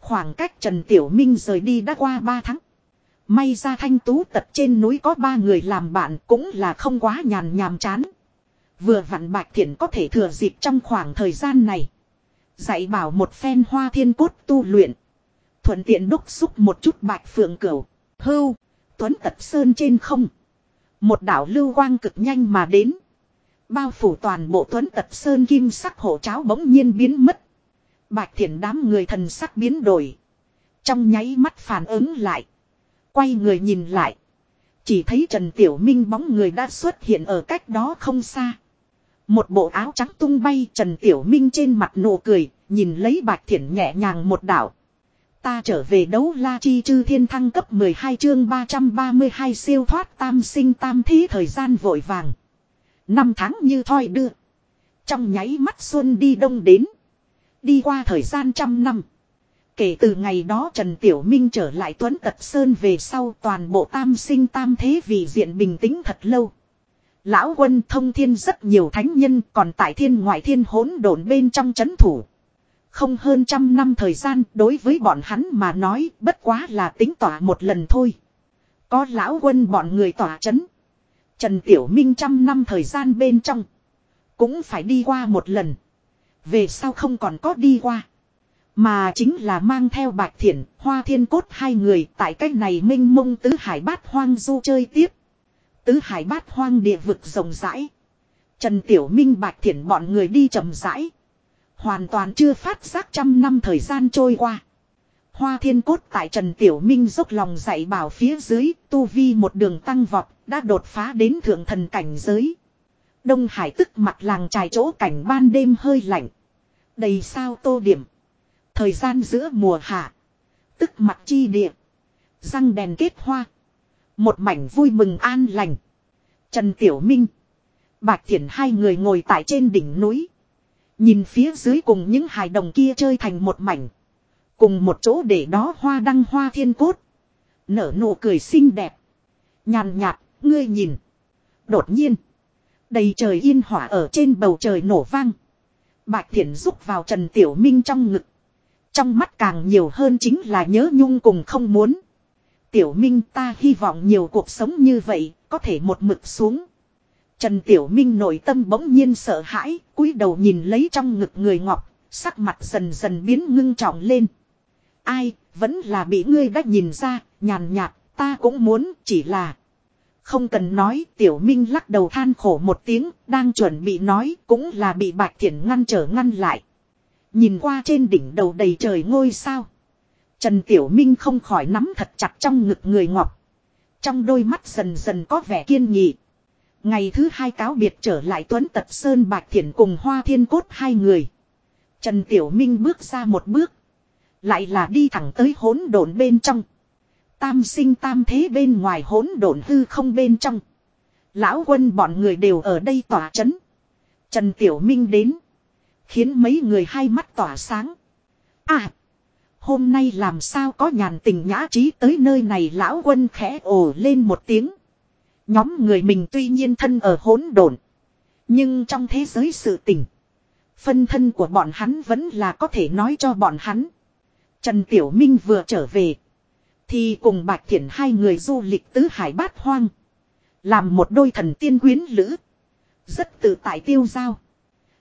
Khoảng cách Trần Tiểu Minh rời đi đã qua ba tháng. May ra thanh tú tật trên núi có ba người làm bạn cũng là không quá nhàn nhàm chán. Vừa vặn bạch thiện có thể thừa dịp trong khoảng thời gian này. Dạy bảo một phen hoa thiên cốt tu luyện. Thuận tiện đúc xúc một chút bạch phượng cửu. Hưu. Tuấn tật sơn trên không. Một đảo lưu quang cực nhanh mà đến. Bao phủ toàn bộ tuấn tật sơn kim sắc hộ cháo bỗng nhiên biến mất. Bạch thiện đám người thần sắc biến đổi. Trong nháy mắt phản ứng lại. Quay người nhìn lại. Chỉ thấy Trần Tiểu Minh bóng người đã xuất hiện ở cách đó không xa. Một bộ áo trắng tung bay Trần Tiểu Minh trên mặt nụ cười, nhìn lấy Bạch Thiển nhẹ nhàng một đảo. Ta trở về đấu la chi chư thiên thăng cấp 12 chương 332 siêu thoát tam sinh tam thí thời gian vội vàng. Năm tháng như thoi đưa. Trong nháy mắt xuân đi đông đến. Đi qua thời gian trăm năm. Kể từ ngày đó Trần Tiểu Minh trở lại Tuấn Tật Sơn về sau toàn bộ tam sinh tam thế vì diện bình tĩnh thật lâu. Lão quân thông thiên rất nhiều thánh nhân còn tại thiên ngoại thiên hỗn độn bên trong chấn thủ. Không hơn trăm năm thời gian đối với bọn hắn mà nói bất quá là tính tỏa một lần thôi. Có lão quân bọn người tỏa chấn. Trần Tiểu Minh trăm năm thời gian bên trong. Cũng phải đi qua một lần. Về sau không còn có đi qua. Mà chính là mang theo bạch thiện, hoa thiên cốt hai người tại cách này minh mông tứ hải bát hoang du chơi tiếp. Tứ hải bát hoang địa vực rộng rãi. Trần Tiểu Minh bạch thiện bọn người đi chậm rãi. Hoàn toàn chưa phát giác trăm năm thời gian trôi qua. Hoa thiên cốt tại Trần Tiểu Minh dốc lòng dạy bảo phía dưới, tu vi một đường tăng vọt, đã đột phá đến thượng thần cảnh giới. Đông Hải tức mặt làng trài chỗ cảnh ban đêm hơi lạnh. Đầy sao tô điểm. Thời gian giữa mùa hạ. Tức mặt chi địa. Răng đèn kết hoa. Một mảnh vui mừng an lành. Trần Tiểu Minh. Bạch Thiển hai người ngồi tại trên đỉnh núi. Nhìn phía dưới cùng những hài đồng kia chơi thành một mảnh. Cùng một chỗ để đó hoa đăng hoa thiên cốt. Nở nụ cười xinh đẹp. Nhàn nhạt, ngươi nhìn. Đột nhiên. Đầy trời yên hỏa ở trên bầu trời nổ vang. Bạch Thiển rúc vào Trần Tiểu Minh trong ngực. Trong mắt càng nhiều hơn chính là nhớ nhung cùng không muốn. Tiểu Minh ta hy vọng nhiều cuộc sống như vậy, có thể một mực xuống. Trần Tiểu Minh nội tâm bỗng nhiên sợ hãi, cúi đầu nhìn lấy trong ngực người ngọc, sắc mặt dần dần biến ngưng trọng lên. Ai, vẫn là bị ngươi đã nhìn ra, nhàn nhạt, ta cũng muốn, chỉ là... Không cần nói, Tiểu Minh lắc đầu than khổ một tiếng, đang chuẩn bị nói, cũng là bị Bạch Thiển ngăn trở ngăn lại. Nhìn qua trên đỉnh đầu đầy trời ngôi sao. Trần Tiểu Minh không khỏi nắm thật chặt trong ngực người ngọc. Trong đôi mắt dần dần có vẻ kiên nghị. Ngày thứ hai cáo biệt trở lại Tuấn Tật Sơn Bạch Thiển cùng Hoa Thiên Cốt hai người. Trần Tiểu Minh bước ra một bước. Lại là đi thẳng tới hỗn độn bên trong. Tam sinh tam thế bên ngoài hỗn độn hư không bên trong. Lão quân bọn người đều ở đây tỏa chấn. Trần Tiểu Minh đến. Khiến mấy người hai mắt tỏa sáng. À! Hôm nay làm sao có nhàn tình nhã trí tới nơi này lão quân khẽ ồ lên một tiếng. Nhóm người mình tuy nhiên thân ở hỗn độn, nhưng trong thế giới sự tình, phân thân của bọn hắn vẫn là có thể nói cho bọn hắn. Trần Tiểu Minh vừa trở về, thì cùng Bạch Thiển hai người du lịch tứ hải bát hoang, làm một đôi thần tiên quyến lữ, rất tự tại tiêu giao.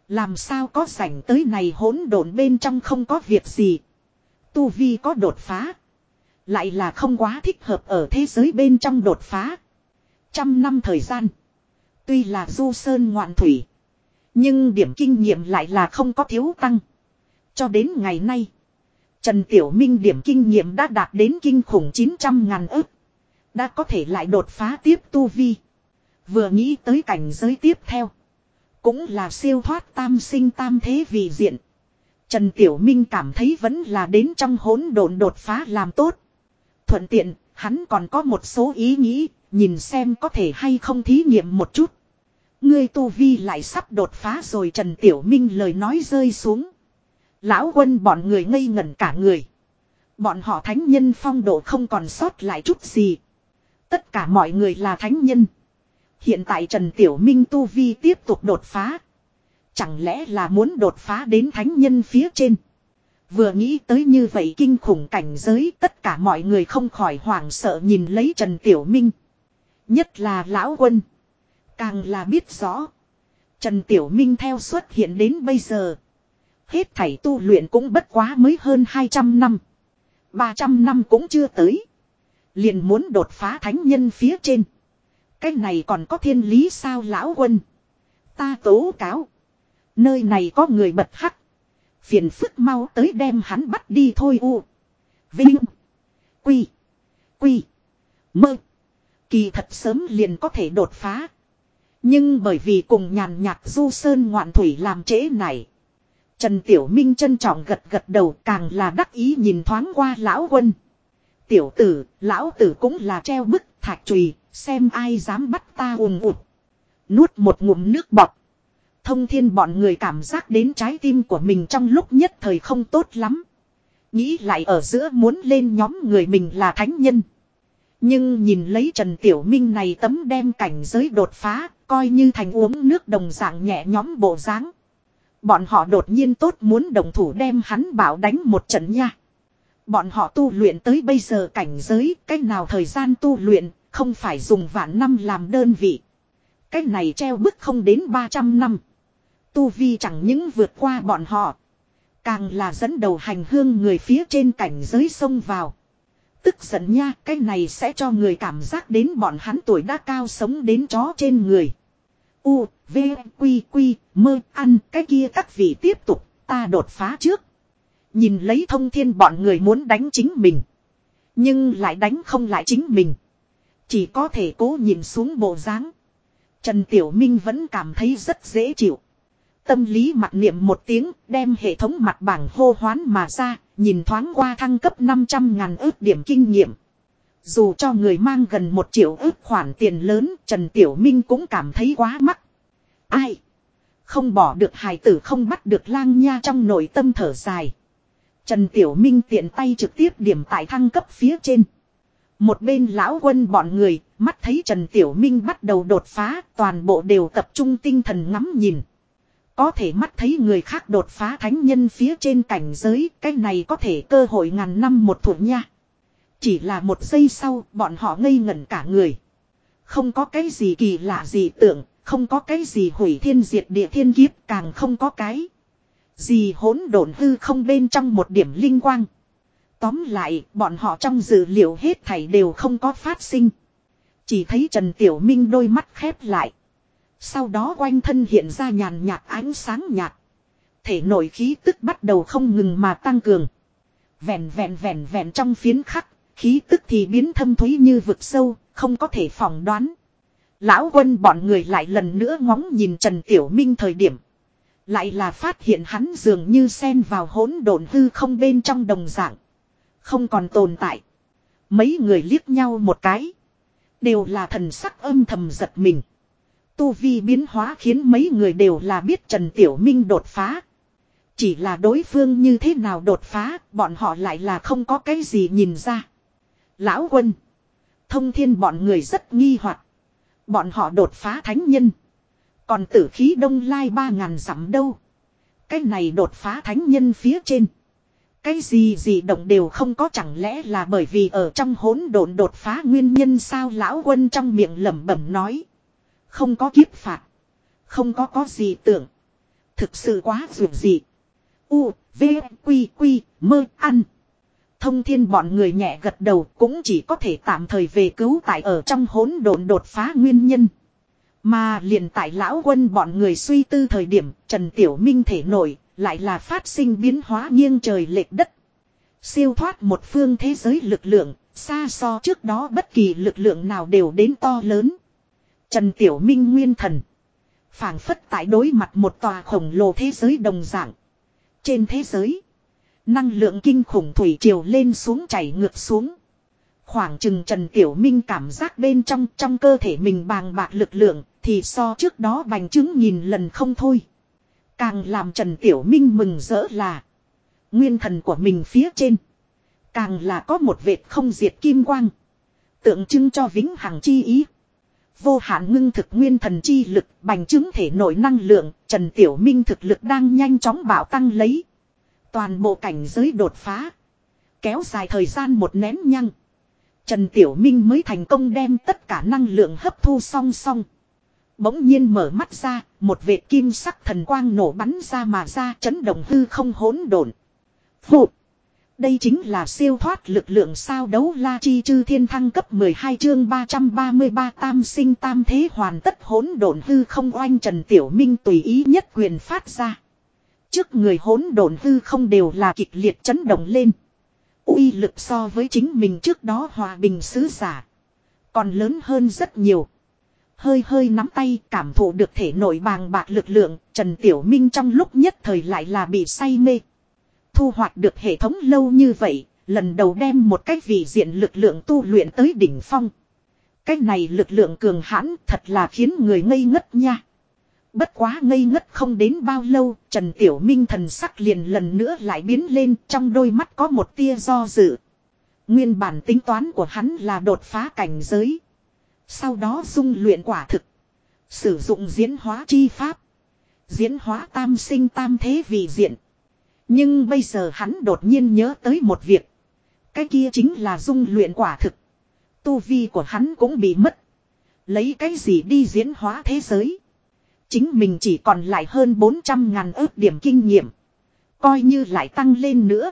Làm sao có sảnh tới này hỗn độn bên trong không có việc gì. Tu Vi có đột phá. Lại là không quá thích hợp ở thế giới bên trong đột phá. Trăm năm thời gian. Tuy là du sơn ngoạn thủy. Nhưng điểm kinh nghiệm lại là không có thiếu tăng. Cho đến ngày nay. Trần Tiểu Minh điểm kinh nghiệm đã đạt đến kinh khủng 900 ngàn ức. Đã có thể lại đột phá tiếp tu vi. Vừa nghĩ tới cảnh giới tiếp theo. Cũng là siêu thoát tam sinh tam thế vì diện. Trần Tiểu Minh cảm thấy vẫn là đến trong hỗn độn đột phá làm tốt. Thuận tiện, hắn còn có một số ý nghĩ, nhìn xem có thể hay không thí nghiệm một chút. Ngươi tu vi lại sắp đột phá rồi Trần Tiểu Minh lời nói rơi xuống. Lão quân bọn người ngây ngẩn cả người. Bọn họ thánh nhân phong độ không còn sót lại chút gì. Tất cả mọi người là thánh nhân. Hiện tại Trần Tiểu Minh tu vi tiếp tục đột phá. Chẳng lẽ là muốn đột phá đến thánh nhân phía trên. Vừa nghĩ tới như vậy kinh khủng cảnh giới, tất cả mọi người không khỏi hoảng sợ nhìn lấy Trần Tiểu Minh. Nhất là lão quân. Càng là biết rõ. Trần Tiểu Minh theo xuất hiện đến bây giờ. Hết thảy tu luyện cũng bất quá mới hơn 200 năm. 300 năm cũng chưa tới. Liền muốn đột phá thánh nhân phía trên. Cái này còn có thiên lý sao lão quân. Ta tố cáo. Nơi này có người bật hắc. Phiền phức mau tới đem hắn bắt đi thôi u. Vinh. Quy. Quy. Mơ. Kỳ thật sớm liền có thể đột phá. Nhưng bởi vì cùng nhàn nhạt du sơn ngoạn thủy làm trễ này. Trần Tiểu Minh trân trọng gật gật đầu càng là đắc ý nhìn thoáng qua lão quân. Tiểu tử, lão tử cũng là treo bức thạch trùy, xem ai dám bắt ta ùm ụt. Nuốt một ngụm nước bọt. Thông thiên bọn người cảm giác đến trái tim của mình trong lúc nhất thời không tốt lắm. Nghĩ lại ở giữa muốn lên nhóm người mình là thánh nhân. Nhưng nhìn lấy Trần Tiểu Minh này tấm đem cảnh giới đột phá, coi như thành uống nước đồng dạng nhẹ nhóm bộ dáng. Bọn họ đột nhiên tốt muốn đồng thủ đem hắn bảo đánh một trận nha. Bọn họ tu luyện tới bây giờ cảnh giới, cách nào thời gian tu luyện, không phải dùng vạn năm làm đơn vị. Cách này treo bức không đến 300 năm. Tu Vi chẳng những vượt qua bọn họ. Càng là dẫn đầu hành hương người phía trên cảnh giới sông vào. Tức giận nha, cái này sẽ cho người cảm giác đến bọn hắn tuổi đã cao sống đến chó trên người. U, V, Quy, Quy, mơ, ăn, cái kia các vị tiếp tục, ta đột phá trước. Nhìn lấy thông thiên bọn người muốn đánh chính mình. Nhưng lại đánh không lại chính mình. Chỉ có thể cố nhìn xuống bộ dáng. Trần Tiểu Minh vẫn cảm thấy rất dễ chịu. Tâm lý mặt niệm một tiếng, đem hệ thống mặt bảng hô hoán mà ra, nhìn thoáng qua thăng cấp 500 ngàn ước điểm kinh nghiệm. Dù cho người mang gần một triệu ước khoản tiền lớn, Trần Tiểu Minh cũng cảm thấy quá mắc. Ai? Không bỏ được hài tử không bắt được lang nha trong nội tâm thở dài. Trần Tiểu Minh tiện tay trực tiếp điểm tại thăng cấp phía trên. Một bên lão quân bọn người, mắt thấy Trần Tiểu Minh bắt đầu đột phá, toàn bộ đều tập trung tinh thần ngắm nhìn. Có thể mắt thấy người khác đột phá thánh nhân phía trên cảnh giới, cái này có thể cơ hội ngàn năm một thủ nha. Chỉ là một giây sau, bọn họ ngây ngẩn cả người. Không có cái gì kỳ lạ gì tưởng, không có cái gì hủy thiên diệt địa thiên kiếp, càng không có cái gì hỗn độn hư không bên trong một điểm linh quang. Tóm lại, bọn họ trong dữ liệu hết thảy đều không có phát sinh. Chỉ thấy Trần Tiểu Minh đôi mắt khép lại. Sau đó quanh thân hiện ra nhàn nhạt ánh sáng nhạt. Thể nội khí tức bắt đầu không ngừng mà tăng cường. Vẹn vẹn vẹn vẹn trong phiến khắc, khí tức thì biến thâm thúy như vực sâu, không có thể phỏng đoán. Lão quân bọn người lại lần nữa ngóng nhìn Trần Tiểu Minh thời điểm. Lại là phát hiện hắn dường như xen vào hỗn độn hư không bên trong đồng dạng. Không còn tồn tại. Mấy người liếc nhau một cái. Đều là thần sắc âm thầm giật mình. Tu vi biến hóa khiến mấy người đều là biết Trần Tiểu Minh đột phá. Chỉ là đối phương như thế nào đột phá, bọn họ lại là không có cái gì nhìn ra. Lão quân. Thông thiên bọn người rất nghi hoặc Bọn họ đột phá thánh nhân. Còn tử khí đông lai ba ngàn dặm đâu. Cái này đột phá thánh nhân phía trên. Cái gì gì động đều không có chẳng lẽ là bởi vì ở trong hỗn độn đột phá nguyên nhân sao lão quân trong miệng lẩm bẩm nói. Không có kiếp phạt. Không có có gì tưởng. Thực sự quá dù gì. U, V, Quy, Quy, mơ, ăn. Thông thiên bọn người nhẹ gật đầu cũng chỉ có thể tạm thời về cứu tại ở trong hỗn độn đột phá nguyên nhân. Mà liền tại lão quân bọn người suy tư thời điểm Trần Tiểu Minh thể nổi lại là phát sinh biến hóa nghiêng trời lệch đất. Siêu thoát một phương thế giới lực lượng, xa so trước đó bất kỳ lực lượng nào đều đến to lớn. Trần Tiểu Minh nguyên thần. phảng phất tại đối mặt một tòa khổng lồ thế giới đồng dạng. Trên thế giới, năng lượng kinh khủng thủy triều lên xuống chảy ngược xuống. Khoảng chừng Trần Tiểu Minh cảm giác bên trong trong cơ thể mình bàng bạc lực lượng, thì so trước đó bành chứng nhìn lần không thôi. Càng làm Trần Tiểu Minh mừng rỡ là, Nguyên thần của mình phía trên, Càng là có một vệt không diệt kim quang, Tượng trưng cho vĩnh hằng chi ý Vô hạn ngưng thực nguyên thần chi lực, bành chứng thể nội năng lượng, Trần Tiểu Minh thực lực đang nhanh chóng bảo tăng lấy Toàn bộ cảnh giới đột phá Kéo dài thời gian một nén nhăng Trần Tiểu Minh mới thành công đem tất cả năng lượng hấp thu song song Bỗng nhiên mở mắt ra, một vệt kim sắc thần quang nổ bắn ra mà ra chấn động hư không hỗn độn. Phụt! Đây chính là siêu thoát lực lượng sao đấu la chi chư thiên thăng cấp 12 chương 333 tam sinh tam thế hoàn tất hỗn độn hư không oanh Trần Tiểu Minh tùy ý nhất quyền phát ra. Trước người hỗn độn hư không đều là kịch liệt chấn động lên. uy lực so với chính mình trước đó hòa bình sứ giả. Còn lớn hơn rất nhiều. Hơi hơi nắm tay cảm thụ được thể nội bàng bạc lực lượng, Trần Tiểu Minh trong lúc nhất thời lại là bị say mê. Thu hoạch được hệ thống lâu như vậy, lần đầu đem một cách vị diện lực lượng tu luyện tới đỉnh phong. Cách này lực lượng cường hãn thật là khiến người ngây ngất nha. Bất quá ngây ngất không đến bao lâu, Trần Tiểu Minh thần sắc liền lần nữa lại biến lên trong đôi mắt có một tia do dự. Nguyên bản tính toán của hắn là đột phá cảnh giới. Sau đó dung luyện quả thực. Sử dụng diễn hóa chi pháp. Diễn hóa tam sinh tam thế vì diện. Nhưng bây giờ hắn đột nhiên nhớ tới một việc. Cái kia chính là dung luyện quả thực. Tu vi của hắn cũng bị mất. Lấy cái gì đi diễn hóa thế giới. Chính mình chỉ còn lại hơn 400 ngàn ước điểm kinh nghiệm. Coi như lại tăng lên nữa.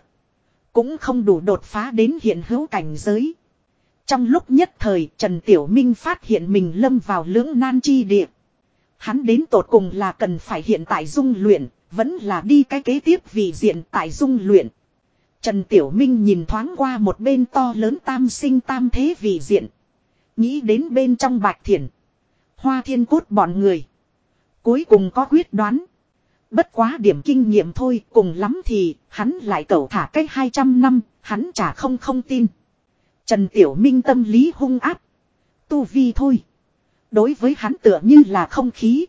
Cũng không đủ đột phá đến hiện hữu cảnh giới. Trong lúc nhất thời Trần Tiểu Minh phát hiện mình lâm vào lưỡng nan chi địa. Hắn đến tột cùng là cần phải hiện tại dung luyện, vẫn là đi cái kế tiếp vì diện tại dung luyện. Trần Tiểu Minh nhìn thoáng qua một bên to lớn tam sinh tam thế vì diện. Nghĩ đến bên trong bạch thiền. Hoa thiên cốt bọn người. Cuối cùng có quyết đoán. Bất quá điểm kinh nghiệm thôi cùng lắm thì hắn lại cẩu thả cách 200 năm, hắn chả không không tin. Trần Tiểu Minh tâm lý hung áp. Tu vi thôi. Đối với hắn tựa như là không khí.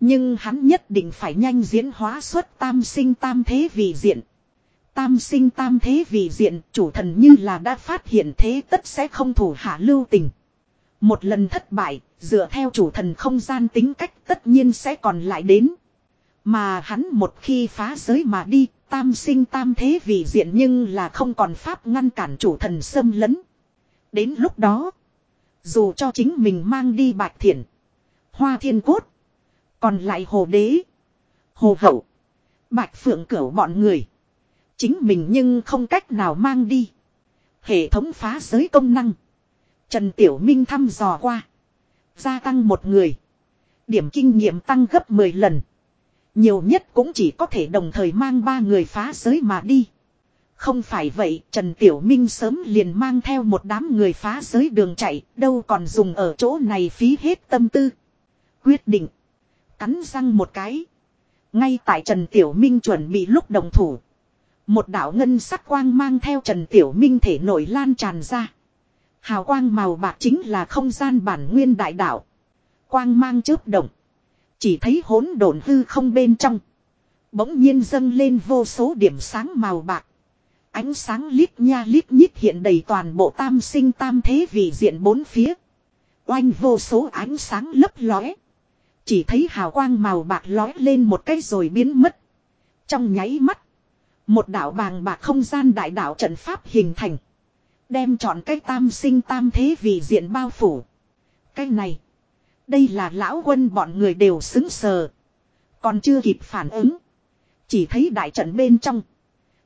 Nhưng hắn nhất định phải nhanh diễn hóa xuất tam sinh tam thế vì diện. Tam sinh tam thế vì diện chủ thần như là đã phát hiện thế tất sẽ không thủ hạ lưu tình. Một lần thất bại, dựa theo chủ thần không gian tính cách tất nhiên sẽ còn lại đến. Mà hắn một khi phá giới mà đi, Tam sinh tam thế vì diện nhưng là không còn pháp ngăn cản chủ thần xâm lấn. Đến lúc đó, dù cho chính mình mang đi bạch thiện, hoa thiên cốt, còn lại hồ đế, hồ hậu, bạch phượng cửu bọn người. Chính mình nhưng không cách nào mang đi. Hệ thống phá giới công năng. Trần Tiểu Minh thăm dò qua. Gia tăng một người. Điểm kinh nghiệm tăng gấp 10 lần. Nhiều nhất cũng chỉ có thể đồng thời mang ba người phá giới mà đi. Không phải vậy, Trần Tiểu Minh sớm liền mang theo một đám người phá giới đường chạy, đâu còn dùng ở chỗ này phí hết tâm tư. Quyết định. Cắn răng một cái. Ngay tại Trần Tiểu Minh chuẩn bị lúc đồng thủ. Một đạo ngân sắc quang mang theo Trần Tiểu Minh thể nổi lan tràn ra. Hào quang màu bạc chính là không gian bản nguyên đại đạo. Quang mang chớp động. Chỉ thấy hỗn độn hư không bên trong. Bỗng nhiên dâng lên vô số điểm sáng màu bạc. Ánh sáng lít nha lít nhít hiện đầy toàn bộ tam sinh tam thế vị diện bốn phía. Oanh vô số ánh sáng lấp lóe. Chỉ thấy hào quang màu bạc lóe lên một cái rồi biến mất. Trong nháy mắt. Một đảo bàng bạc không gian đại đạo trận pháp hình thành. Đem chọn cái tam sinh tam thế vì diện bao phủ. Cái này. Đây là lão quân bọn người đều xứng sờ. Còn chưa kịp phản ứng. Chỉ thấy đại trận bên trong.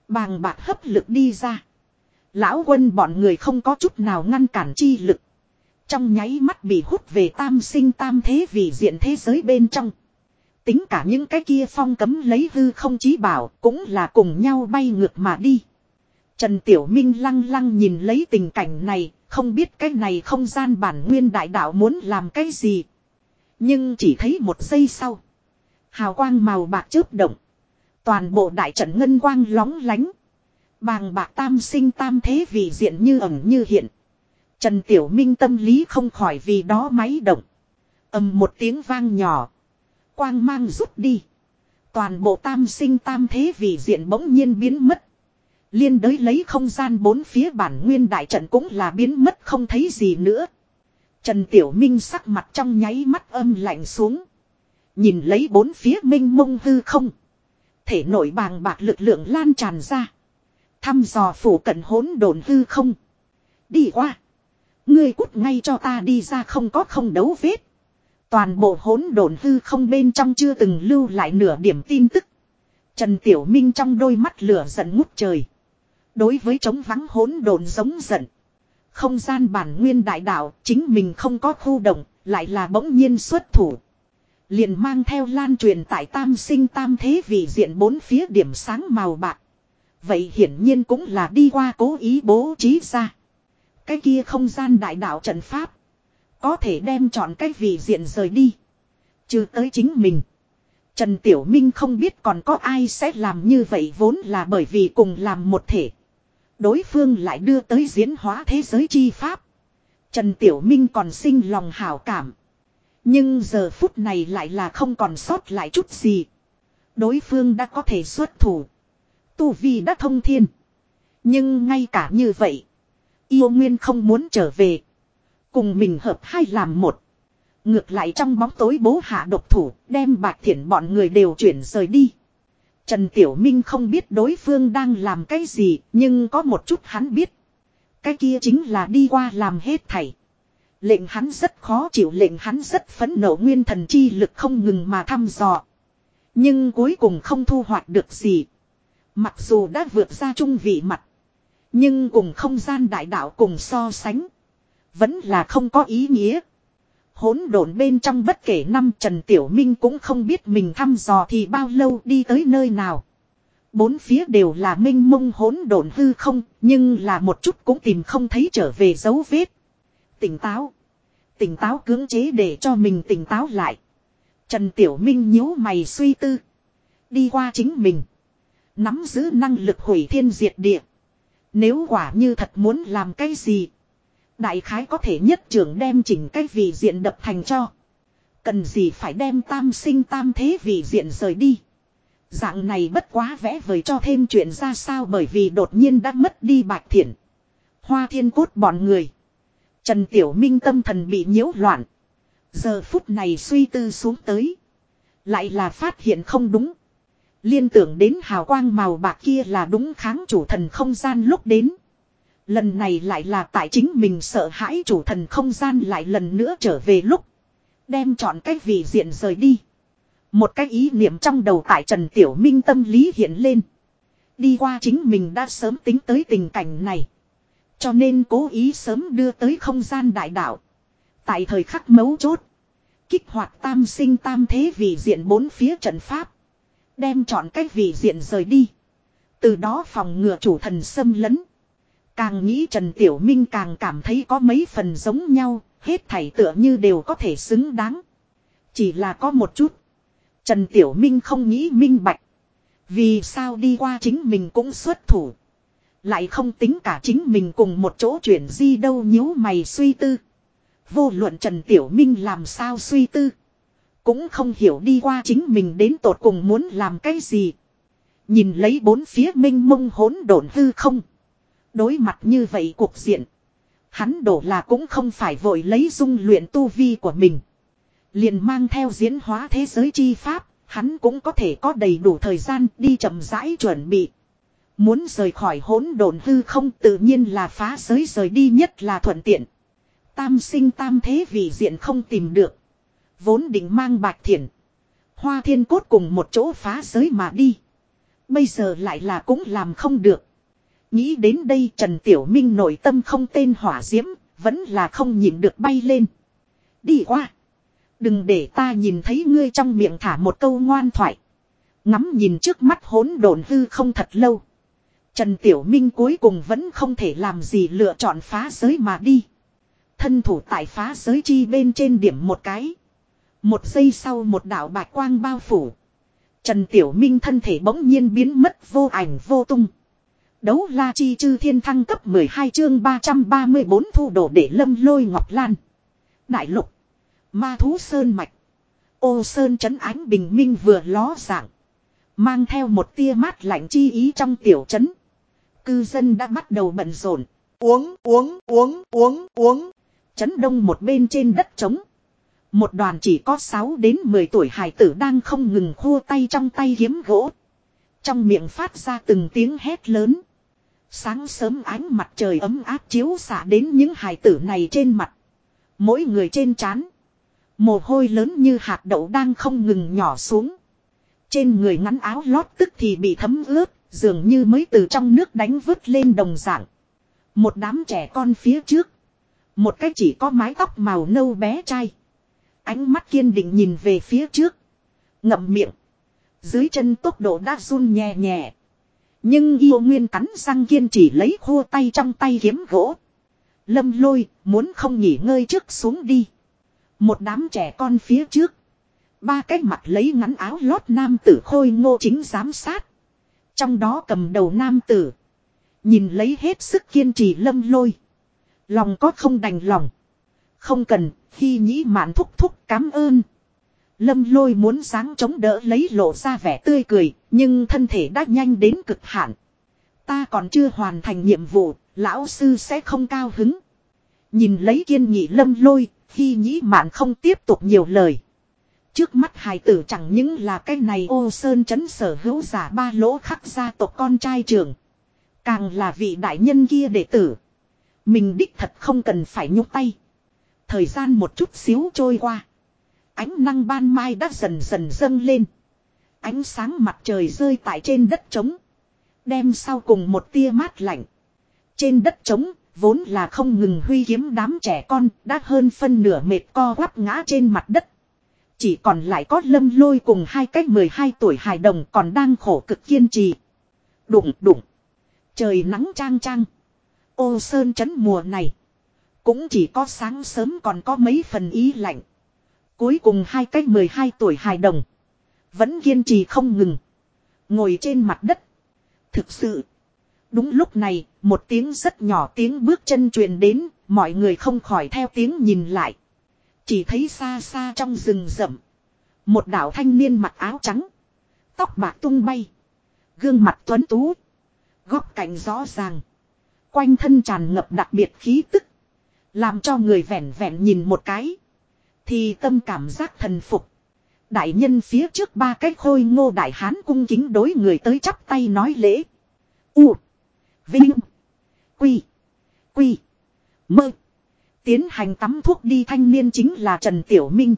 Bàng bạc hấp lực đi ra. Lão quân bọn người không có chút nào ngăn cản chi lực. Trong nháy mắt bị hút về tam sinh tam thế vì diện thế giới bên trong. Tính cả những cái kia phong cấm lấy hư không chí bảo cũng là cùng nhau bay ngược mà đi. Trần Tiểu Minh lăng lăng nhìn lấy tình cảnh này, không biết cái này không gian bản nguyên đại đạo muốn làm cái gì. Nhưng chỉ thấy một giây sau. Hào quang màu bạc chớp động. Toàn bộ đại trận ngân quang lóng lánh. Bàng bạc tam sinh tam thế vì diện như ẩn như hiện. Trần Tiểu Minh tâm lý không khỏi vì đó máy động. ầm một tiếng vang nhỏ. Quang mang rút đi. Toàn bộ tam sinh tam thế vì diện bỗng nhiên biến mất. Liên đới lấy không gian bốn phía bản nguyên đại trận cũng là biến mất không thấy gì nữa. Trần Tiểu Minh sắc mặt trong nháy mắt âm lạnh xuống. Nhìn lấy bốn phía minh mông hư không. Thể nội bàng bạc lực lượng lan tràn ra. Thăm dò phủ cận hỗn đồn hư không. Đi qua. Ngươi cút ngay cho ta đi ra không có không đấu vết. Toàn bộ hỗn đồn hư không bên trong chưa từng lưu lại nửa điểm tin tức. Trần Tiểu Minh trong đôi mắt lửa giận ngút trời. Đối với chống vắng hỗn độn giống giận. Không gian bản nguyên đại đạo chính mình không có khu động, lại là bỗng nhiên xuất thủ. Liền mang theo lan truyền tại tam sinh tam thế vì diện bốn phía điểm sáng màu bạc. Vậy hiển nhiên cũng là đi qua cố ý bố trí ra. Cái kia không gian đại đạo trận pháp. Có thể đem chọn cái vị diện rời đi. Trừ tới chính mình. Trần Tiểu Minh không biết còn có ai sẽ làm như vậy vốn là bởi vì cùng làm một thể. Đối phương lại đưa tới diễn hóa thế giới chi pháp. Trần Tiểu Minh còn sinh lòng hảo cảm. Nhưng giờ phút này lại là không còn sót lại chút gì. Đối phương đã có thể xuất thủ. Tu Vi đã thông thiên. Nhưng ngay cả như vậy. Yêu Nguyên không muốn trở về. Cùng mình hợp hai làm một. Ngược lại trong bóng tối bố hạ độc thủ, đem bạc thiện bọn người đều chuyển rời đi. Trần Tiểu Minh không biết đối phương đang làm cái gì, nhưng có một chút hắn biết. Cái kia chính là đi qua làm hết thảy. Lệnh hắn rất khó chịu lệnh hắn rất phấn nộ nguyên thần chi lực không ngừng mà thăm dò. Nhưng cuối cùng không thu hoạch được gì. Mặc dù đã vượt ra trung vị mặt. Nhưng cùng không gian đại đạo cùng so sánh. Vẫn là không có ý nghĩa. Hỗn độn bên trong bất kể năm Trần Tiểu Minh cũng không biết mình thăm dò thì bao lâu đi tới nơi nào. Bốn phía đều là minh mông hỗn độn hư không, nhưng là một chút cũng tìm không thấy trở về dấu vết. Tỉnh táo. Tỉnh táo cưỡng chế để cho mình tỉnh táo lại. Trần Tiểu Minh nhíu mày suy tư. Đi qua chính mình. Nắm giữ năng lực hủy thiên diệt địa. Nếu quả như thật muốn làm cái gì. Đại khái có thể nhất trưởng đem chỉnh cái vị diện đập thành cho. Cần gì phải đem tam sinh tam thế vị diện rời đi. Dạng này bất quá vẽ vời cho thêm chuyện ra sao bởi vì đột nhiên đã mất đi bạch thiện. Hoa thiên cốt bọn người. Trần Tiểu Minh tâm thần bị nhiễu loạn. Giờ phút này suy tư xuống tới. Lại là phát hiện không đúng. Liên tưởng đến hào quang màu bạc kia là đúng kháng chủ thần không gian lúc đến. Lần này lại là tại chính mình sợ hãi chủ thần không gian lại lần nữa trở về lúc. Đem chọn cái vị diện rời đi. Một cái ý niệm trong đầu tại Trần Tiểu Minh tâm lý hiện lên. Đi qua chính mình đã sớm tính tới tình cảnh này. Cho nên cố ý sớm đưa tới không gian đại đạo. Tại thời khắc mấu chốt. Kích hoạt tam sinh tam thế vị diện bốn phía trận pháp. Đem chọn cách vị diện rời đi. Từ đó phòng ngừa chủ thần xâm lấn. Càng nghĩ Trần Tiểu Minh càng cảm thấy có mấy phần giống nhau, hết thảy tựa như đều có thể xứng đáng. Chỉ là có một chút. Trần Tiểu Minh không nghĩ minh bạch. Vì sao đi qua chính mình cũng xuất thủ. Lại không tính cả chính mình cùng một chỗ chuyển di đâu nhíu mày suy tư. Vô luận Trần Tiểu Minh làm sao suy tư. Cũng không hiểu đi qua chính mình đến tột cùng muốn làm cái gì. Nhìn lấy bốn phía minh mông hỗn độn hư không. Đối mặt như vậy cuộc diện. Hắn đổ là cũng không phải vội lấy dung luyện tu vi của mình. Liền mang theo diễn hóa thế giới chi pháp, hắn cũng có thể có đầy đủ thời gian đi chậm rãi chuẩn bị. Muốn rời khỏi hỗn độn hư không tự nhiên là phá giới rời đi nhất là thuận tiện. Tam sinh tam thế vì diện không tìm được. Vốn định mang bạch thiện. Hoa thiên cốt cùng một chỗ phá giới mà đi. Bây giờ lại là cũng làm không được. Nghĩ đến đây Trần Tiểu Minh nội tâm không tên hỏa diễm, Vẫn là không nhìn được bay lên. Đi qua. Đừng để ta nhìn thấy ngươi trong miệng thả một câu ngoan thoại. Ngắm nhìn trước mắt hỗn độn hư không thật lâu. Trần Tiểu Minh cuối cùng vẫn không thể làm gì lựa chọn phá giới mà đi. Thân thủ tại phá giới chi bên trên điểm một cái. Một giây sau một đạo bạch quang bao phủ. Trần Tiểu Minh thân thể bỗng nhiên biến mất vô ảnh vô tung. Đấu la chi chư thiên thăng cấp 12 chương 334 thu đổ để lâm lôi ngọc lan. Đại lục. Ma thú sơn mạch. Ô sơn trấn ánh bình minh vừa ló dạng. Mang theo một tia mát lạnh chi ý trong tiểu trấn. Cư dân đã bắt đầu bận rộn. Uống, uống, uống, uống, uống. Trấn đông một bên trên đất trống. Một đoàn chỉ có 6 đến 10 tuổi hải tử đang không ngừng khua tay trong tay kiếm gỗ. Trong miệng phát ra từng tiếng hét lớn. Sáng sớm ánh mặt trời ấm áp chiếu xạ đến những hài tử này trên mặt. Mỗi người trên trán Mồ hôi lớn như hạt đậu đang không ngừng nhỏ xuống. Trên người ngắn áo lót tức thì bị thấm ướt, dường như mới từ trong nước đánh vứt lên đồng dạng. Một đám trẻ con phía trước. Một cái chỉ có mái tóc màu nâu bé trai. Ánh mắt kiên định nhìn về phía trước. Ngậm miệng. Dưới chân tốc độ đã run nhẹ nhẹ. Nhưng yêu nguyên cắn răng kiên trì lấy khô tay trong tay kiếm gỗ. Lâm lôi, muốn không nghỉ ngơi trước xuống đi. Một đám trẻ con phía trước. Ba cái mặt lấy ngắn áo lót nam tử khôi ngô chính giám sát. Trong đó cầm đầu nam tử. Nhìn lấy hết sức kiên trì lâm lôi. Lòng có không đành lòng. Không cần, khi nhĩ mạn thúc thúc cảm ơn. Lâm lôi muốn sáng chống đỡ lấy lộ ra vẻ tươi cười, nhưng thân thể đã nhanh đến cực hạn. Ta còn chưa hoàn thành nhiệm vụ, lão sư sẽ không cao hứng. Nhìn lấy kiên nghị lâm lôi, khi nhĩ mạn không tiếp tục nhiều lời. Trước mắt hài tử chẳng những là cái này ô sơn chấn sở hữu giả ba lỗ khắc gia tộc con trai trưởng. Càng là vị đại nhân kia đệ tử. Mình đích thật không cần phải nhúc tay. Thời gian một chút xíu trôi qua. Ánh năng ban mai đã dần dần dâng lên. Ánh sáng mặt trời rơi tại trên đất trống. Đem sau cùng một tia mát lạnh. Trên đất trống, vốn là không ngừng huy kiếm đám trẻ con, đã hơn phân nửa mệt co quắp ngã trên mặt đất. Chỉ còn lại có lâm lôi cùng hai cách 12 tuổi hài đồng còn đang khổ cực kiên trì. Đụng đụng. Trời nắng trang trang. Ô sơn chấn mùa này. Cũng chỉ có sáng sớm còn có mấy phần ý lạnh. Cuối cùng hai cách 12 tuổi hài đồng. Vẫn kiên trì không ngừng. Ngồi trên mặt đất. Thực sự. Đúng lúc này, một tiếng rất nhỏ tiếng bước chân truyền đến, mọi người không khỏi theo tiếng nhìn lại. Chỉ thấy xa xa trong rừng rậm. Một đạo thanh niên mặc áo trắng. Tóc bạc tung bay. Gương mặt tuấn tú. Góc cạnh rõ ràng. Quanh thân tràn ngập đặc biệt khí tức. Làm cho người vẻn vẹn nhìn một cái. Thì tâm cảm giác thần phục. Đại nhân phía trước ba cái khôi ngô đại hán cung kính đối người tới chắp tay nói lễ. U. Vinh. Quy. Quy. Mơ. Tiến hành tắm thuốc đi thanh niên chính là Trần Tiểu Minh.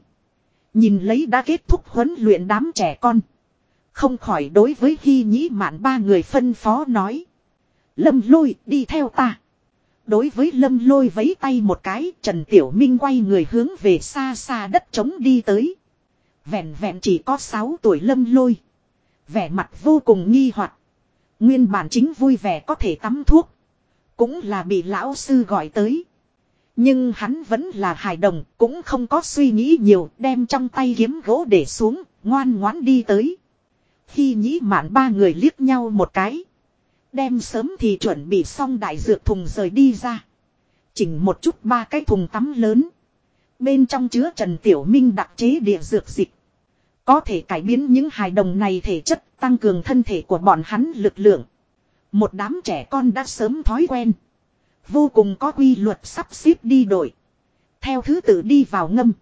Nhìn lấy đã kết thúc huấn luyện đám trẻ con. Không khỏi đối với Hy Nhĩ Mạn ba người phân phó nói. Lâm lôi, đi theo ta. Đối với lâm lôi vấy tay một cái Trần Tiểu Minh quay người hướng về xa xa đất trống đi tới. Vẹn vẹn chỉ có 6 tuổi lâm lôi. Vẻ mặt vô cùng nghi hoặc Nguyên bản chính vui vẻ có thể tắm thuốc. Cũng là bị lão sư gọi tới. Nhưng hắn vẫn là hài đồng, cũng không có suy nghĩ nhiều, đem trong tay kiếm gỗ để xuống, ngoan ngoãn đi tới. Khi nhĩ mạn ba người liếc nhau một cái. Đem sớm thì chuẩn bị xong đại dược thùng rời đi ra. Chỉnh một chút ba cái thùng tắm lớn. Bên trong chứa Trần Tiểu Minh đặc chế địa dược dịch. Có thể cải biến những hài đồng này thể chất, tăng cường thân thể của bọn hắn lực lượng. Một đám trẻ con đã sớm thói quen. Vô cùng có quy luật sắp xếp đi đổi. Theo thứ tự đi vào ngâm.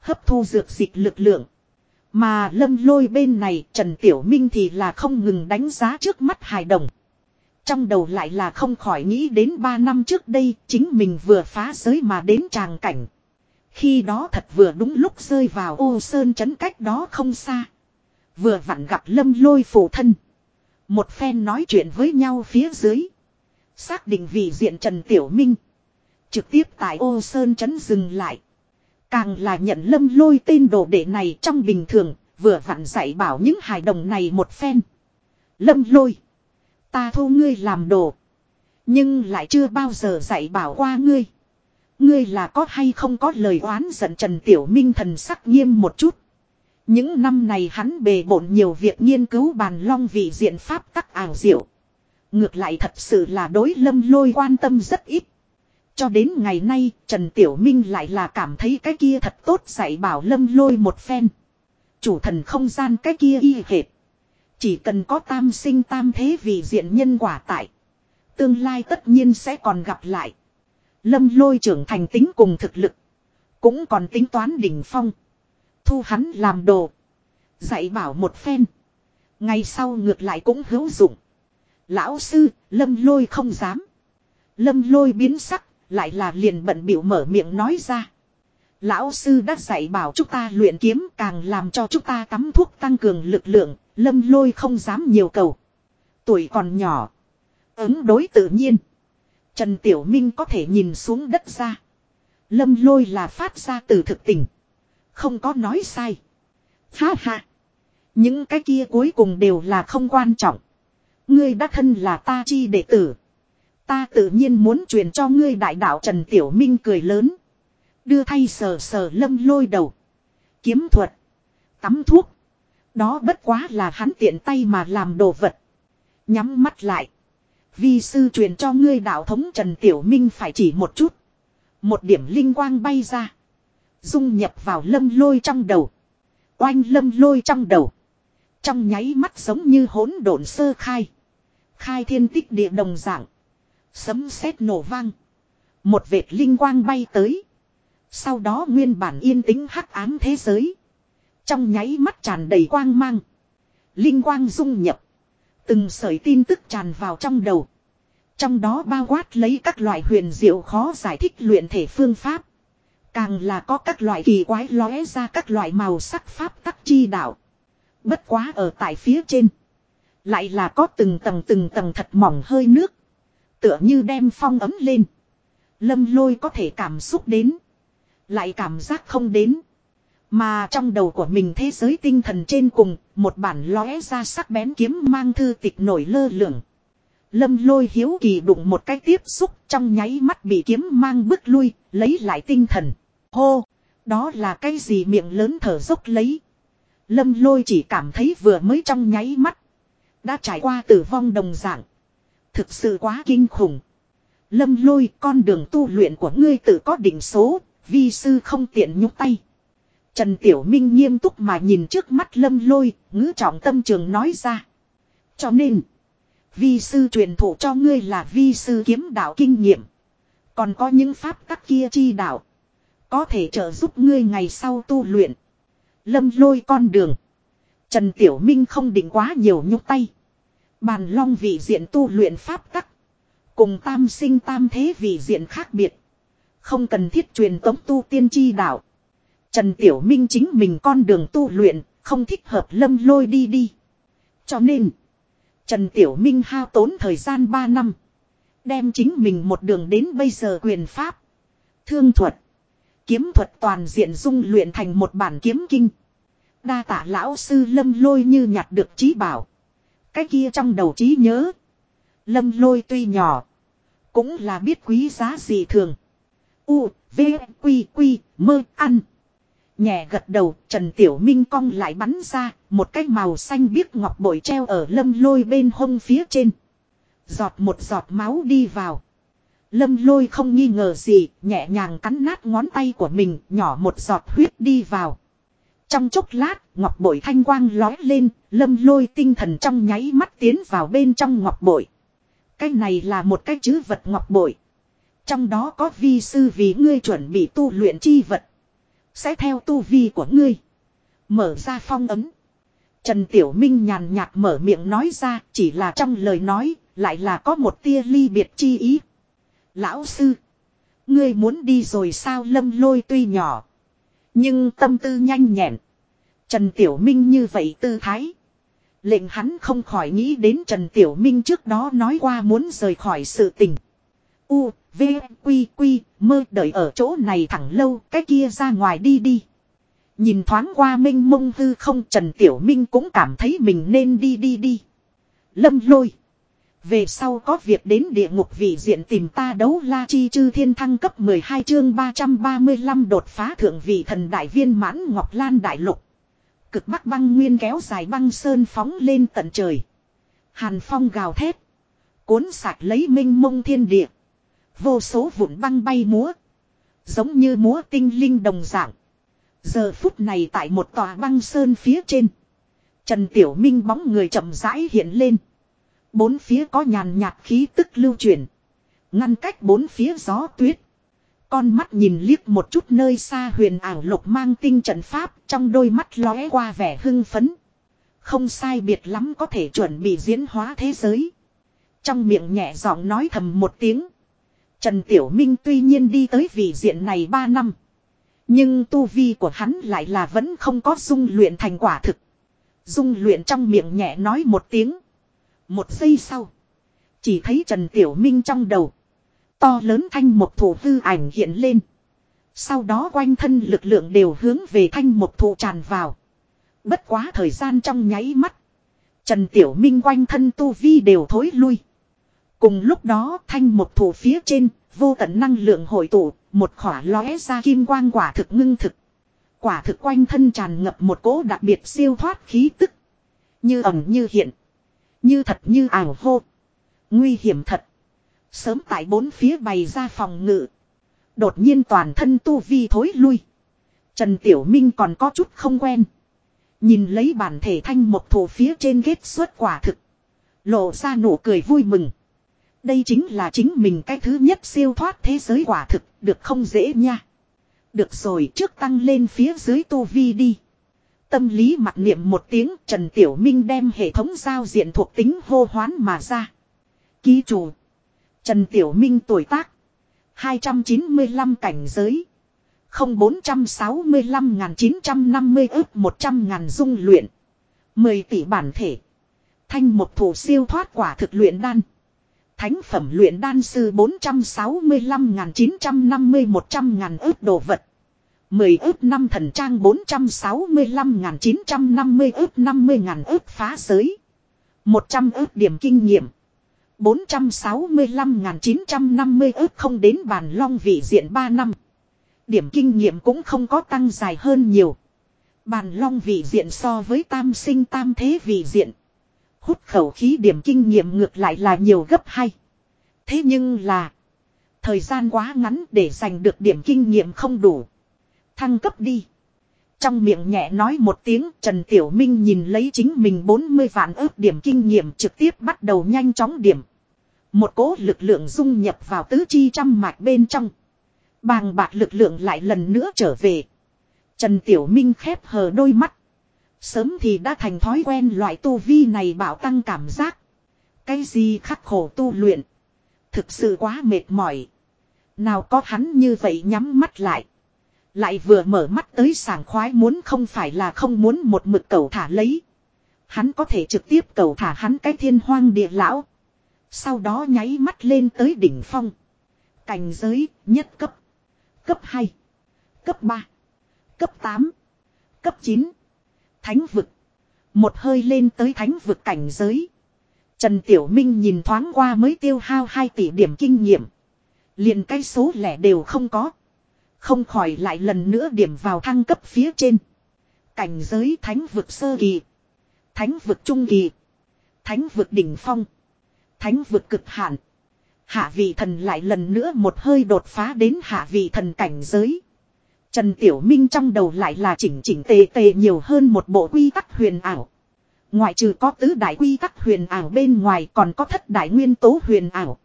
Hấp thu dược dịch lực lượng. Mà lâm lôi bên này, Trần Tiểu Minh thì là không ngừng đánh giá trước mắt hài đồng. Trong đầu lại là không khỏi nghĩ đến 3 năm trước đây chính mình vừa phá giới mà đến tràng cảnh. Khi đó thật vừa đúng lúc rơi vào ô sơn chấn cách đó không xa. Vừa vặn gặp lâm lôi phụ thân. Một phen nói chuyện với nhau phía dưới. Xác định vị diện Trần Tiểu Minh. Trực tiếp tại ô sơn chấn dừng lại. Càng là nhận lâm lôi tên đồ đệ này trong bình thường, vừa vặn dạy bảo những hài đồng này một phen. Lâm lôi. Ta thu ngươi làm đồ. Nhưng lại chưa bao giờ dạy bảo qua ngươi. Ngươi là có hay không có lời oán giận Trần Tiểu Minh thần sắc nghiêm một chút. Những năm này hắn bề bộn nhiều việc nghiên cứu bàn long vị diện pháp tắc ảo diệu. Ngược lại thật sự là đối lâm lôi quan tâm rất ít. Cho đến ngày nay, Trần Tiểu Minh lại là cảm thấy cái kia thật tốt dạy bảo lâm lôi một phen. Chủ thần không gian cái kia y hệt. Chỉ cần có tam sinh tam thế vì diện nhân quả tại. Tương lai tất nhiên sẽ còn gặp lại. Lâm lôi trưởng thành tính cùng thực lực. Cũng còn tính toán đỉnh phong. Thu hắn làm đồ. Dạy bảo một phen. Ngày sau ngược lại cũng hữu dụng. Lão sư, lâm lôi không dám. Lâm lôi biến sắc, lại là liền bận biểu mở miệng nói ra. Lão sư đã dạy bảo chúng ta luyện kiếm càng làm cho chúng ta cắm thuốc tăng cường lực lượng, lâm lôi không dám nhiều cầu. Tuổi còn nhỏ. Ứng đối tự nhiên. Trần Tiểu Minh có thể nhìn xuống đất ra. Lâm lôi là phát ra từ thực tình. Không có nói sai. Ha ha. Những cái kia cuối cùng đều là không quan trọng. Ngươi đã thân là ta chi đệ tử. Ta tự nhiên muốn truyền cho ngươi đại đạo Trần Tiểu Minh cười lớn. Đưa thay sờ sờ lâm lôi đầu. Kiếm thuật. Tắm thuốc. Đó bất quá là hắn tiện tay mà làm đồ vật. Nhắm mắt lại. Vi sư truyền cho ngươi đạo thống Trần Tiểu Minh phải chỉ một chút. Một điểm linh quang bay ra. Dung nhập vào lâm lôi trong đầu. Oanh lâm lôi trong đầu. Trong nháy mắt giống như hỗn độn sơ khai. Khai thiên tích địa đồng dạng. Sấm sét nổ vang. Một vệt linh quang bay tới. Sau đó nguyên bản yên tĩnh hắc ám thế giới. Trong nháy mắt tràn đầy quang mang. Linh quang dung nhập. Từng sợi tin tức tràn vào trong đầu. Trong đó bao quát lấy các loại huyền diệu khó giải thích luyện thể phương pháp. Càng là có các loại kỳ quái lóe ra các loại màu sắc pháp tắc chi đạo. Bất quá ở tại phía trên. Lại là có từng tầng từng tầng thật mỏng hơi nước. Tựa như đem phong ấm lên. Lâm lôi có thể cảm xúc đến. Lại cảm giác không đến. Mà trong đầu của mình thế giới tinh thần trên cùng, một bản lóe ra sắc bén kiếm mang thư tịch nổi lơ lửng. Lâm lôi hiếu kỳ đụng một cái tiếp xúc trong nháy mắt bị kiếm mang bước lui, lấy lại tinh thần. Hô! Đó là cái gì miệng lớn thở dốc lấy. Lâm lôi chỉ cảm thấy vừa mới trong nháy mắt. Đã trải qua tử vong đồng dạng. Thực sự quá kinh khủng. Lâm lôi con đường tu luyện của ngươi tự có định số, vi sư không tiện nhúc tay. Trần Tiểu Minh nghiêm túc mà nhìn trước mắt lâm lôi, ngữ trọng tâm trường nói ra. Cho nên, vi sư truyền thụ cho ngươi là vi sư kiếm đạo kinh nghiệm. Còn có những pháp tắc kia chi đạo. Có thể trợ giúp ngươi ngày sau tu luyện. Lâm lôi con đường. Trần Tiểu Minh không định quá nhiều nhúc tay. Bàn long vị diện tu luyện pháp tắc. Cùng tam sinh tam thế vị diện khác biệt. Không cần thiết truyền tống tu tiên chi đạo. Trần Tiểu Minh chính mình con đường tu luyện, không thích hợp lâm lôi đi đi. Cho nên, Trần Tiểu Minh hao tốn thời gian 3 năm. Đem chính mình một đường đến bây giờ quyền pháp. Thương thuật. Kiếm thuật toàn diện dung luyện thành một bản kiếm kinh. Đa tạ lão sư lâm lôi như nhặt được trí bảo. Cái kia trong đầu trí nhớ. Lâm lôi tuy nhỏ. Cũng là biết quý giá gì thường. U, V, Quy, Quy, mơ, ăn. Nhẹ gật đầu, Trần Tiểu Minh cong lại bắn ra, một cái màu xanh biếc ngọc bội treo ở lâm lôi bên hông phía trên. Giọt một giọt máu đi vào. Lâm lôi không nghi ngờ gì, nhẹ nhàng cắn nát ngón tay của mình, nhỏ một giọt huyết đi vào. Trong chốc lát, ngọc bội thanh quang lói lên, lâm lôi tinh thần trong nháy mắt tiến vào bên trong ngọc bội. Cái này là một cái chữ vật ngọc bội. Trong đó có vi sư vì ngươi chuẩn bị tu luyện chi vật. Sẽ theo tu vi của ngươi. Mở ra phong ấm. Trần Tiểu Minh nhàn nhạt mở miệng nói ra chỉ là trong lời nói lại là có một tia ly biệt chi ý. Lão sư. Ngươi muốn đi rồi sao lâm lôi tuy nhỏ. Nhưng tâm tư nhanh nhẹn. Trần Tiểu Minh như vậy tư thái. Lệnh hắn không khỏi nghĩ đến Trần Tiểu Minh trước đó nói qua muốn rời khỏi sự tình. U, V, Quy, Quy, mơ đợi ở chỗ này thẳng lâu, cái kia ra ngoài đi đi. Nhìn thoáng qua minh mông hư không Trần Tiểu Minh cũng cảm thấy mình nên đi đi đi. Lâm lôi. Về sau có việc đến địa ngục vị diện tìm ta đấu la chi chư thiên thăng cấp 12 chương 335 đột phá thượng vị thần đại viên mãn Ngọc Lan đại lục. Cực bắc băng nguyên kéo dài băng sơn phóng lên tận trời. Hàn phong gào thét. Cuốn sạch lấy minh mông thiên địa. Vô số vụn băng bay múa. Giống như múa tinh linh đồng dạng. Giờ phút này tại một tòa băng sơn phía trên. Trần Tiểu Minh bóng người chậm rãi hiện lên. Bốn phía có nhàn nhạt khí tức lưu truyền. Ngăn cách bốn phía gió tuyết. Con mắt nhìn liếc một chút nơi xa huyền ảo lục mang tinh trận pháp, trong đôi mắt lóe qua vẻ hưng phấn. Không sai biệt lắm có thể chuẩn bị diễn hóa thế giới. Trong miệng nhẹ giọng nói thầm một tiếng. Trần Tiểu Minh tuy nhiên đi tới vị diện này ba năm. Nhưng tu vi của hắn lại là vẫn không có dung luyện thành quả thực. Dung luyện trong miệng nhẹ nói một tiếng. Một giây sau. Chỉ thấy Trần Tiểu Minh trong đầu. To lớn thanh một thủ hư ảnh hiện lên. Sau đó quanh thân lực lượng đều hướng về thanh một thủ tràn vào. Bất quá thời gian trong nháy mắt. Trần Tiểu Minh quanh thân tu vi đều thối lui. Cùng lúc đó thanh một thủ phía trên, vô tận năng lượng hội tụ, một khỏa lóe ra kim quang quả thực ngưng thực. Quả thực quanh thân tràn ngập một cỗ đặc biệt siêu thoát khí tức. Như ẩm như hiện. Như thật như ảo hô. Nguy hiểm thật. Sớm tại bốn phía bày ra phòng ngự. Đột nhiên toàn thân tu vi thối lui. Trần Tiểu Minh còn có chút không quen. Nhìn lấy bản thể thanh một thủ phía trên ghét xuất quả thực. Lộ ra nụ cười vui mừng. Đây chính là chính mình cái thứ nhất siêu thoát thế giới quả thực, được không dễ nha. Được rồi trước tăng lên phía dưới tu vi đi. Tâm lý mặc niệm một tiếng Trần Tiểu Minh đem hệ thống giao diện thuộc tính hô hoán mà ra. Ký chủ. Trần Tiểu Minh tuổi tác. 295 cảnh giới. 0465.950 ước 100 ngàn dung luyện. 10 tỷ bản thể. Thanh một thủ siêu thoát quả thực luyện đan. Thánh phẩm luyện đan sư 465.950 100 ngàn ước đồ vật. 10 ước năm thần trang 465.950 ước 50 ngàn ước phá giới. 100 ước điểm kinh nghiệm. 465.950 ước không đến bàn long vị diện 3 năm. Điểm kinh nghiệm cũng không có tăng dài hơn nhiều. Bàn long vị diện so với tam sinh tam thế vị diện. Hút khẩu khí điểm kinh nghiệm ngược lại là nhiều gấp hay. Thế nhưng là. Thời gian quá ngắn để giành được điểm kinh nghiệm không đủ. Thăng cấp đi. Trong miệng nhẹ nói một tiếng, Trần Tiểu Minh nhìn lấy chính mình 40 vạn ước điểm kinh nghiệm trực tiếp bắt đầu nhanh chóng điểm. Một cố lực lượng dung nhập vào tứ chi trăm mạch bên trong. Bàng bạc lực lượng lại lần nữa trở về. Trần Tiểu Minh khép hờ đôi mắt. Sớm thì đã thành thói quen loại tu vi này bảo tăng cảm giác. Cái gì khắc khổ tu luyện. Thực sự quá mệt mỏi. Nào có hắn như vậy nhắm mắt lại. Lại vừa mở mắt tới sảng khoái muốn không phải là không muốn một mực cầu thả lấy. Hắn có thể trực tiếp cầu thả hắn cái thiên hoang địa lão. Sau đó nháy mắt lên tới đỉnh phong. Cảnh giới nhất cấp. Cấp 2. Cấp 3. Cấp 8. Cấp 9. Thánh vực. Một hơi lên tới thánh vực cảnh giới. Trần Tiểu Minh nhìn thoáng qua mới tiêu hao 2 tỷ điểm kinh nghiệm. liền cái số lẻ đều không có. Không khỏi lại lần nữa điểm vào thăng cấp phía trên. Cảnh giới thánh vực sơ kỳ. Thánh vực trung kỳ. Thánh vực đỉnh phong. Thánh vực cực hạn. Hạ vị thần lại lần nữa một hơi đột phá đến hạ vị thần cảnh giới. Trần Tiểu Minh trong đầu lại là chỉnh chỉnh tề tề nhiều hơn một bộ quy tắc huyền ảo. Ngoại trừ có tứ đại quy tắc huyền ảo bên ngoài còn có thất đại nguyên tố huyền ảo.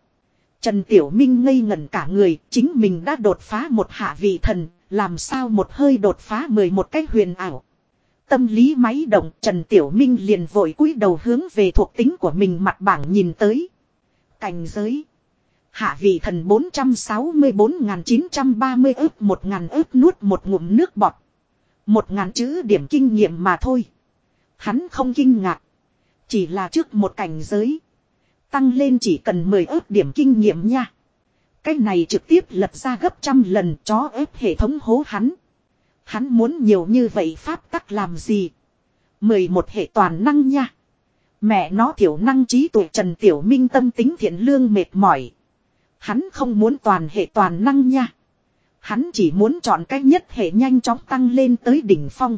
Trần Tiểu Minh ngây ngẩn cả người, chính mình đã đột phá một hạ vị thần, làm sao một hơi đột phá mười một huyền ảo. Tâm lý máy động, Trần Tiểu Minh liền vội cúi đầu hướng về thuộc tính của mình mặt bảng nhìn tới. Cảnh giới. Hạ vị thần 464.930 ước, một ngàn ước nuốt một ngụm nước bọt. Một ngàn chữ điểm kinh nghiệm mà thôi. Hắn không kinh ngạc. Chỉ là trước một cảnh giới. Tăng lên chỉ cần 10 ước điểm kinh nghiệm nha. Cái này trực tiếp lật ra gấp trăm lần chó ép hệ thống hố hắn. Hắn muốn nhiều như vậy pháp tắc làm gì? mười một hệ toàn năng nha. Mẹ nó thiểu năng trí tuệ Trần Tiểu Minh tâm tính thiện lương mệt mỏi. Hắn không muốn toàn hệ toàn năng nha. Hắn chỉ muốn chọn cách nhất hệ nhanh chóng tăng lên tới đỉnh phong.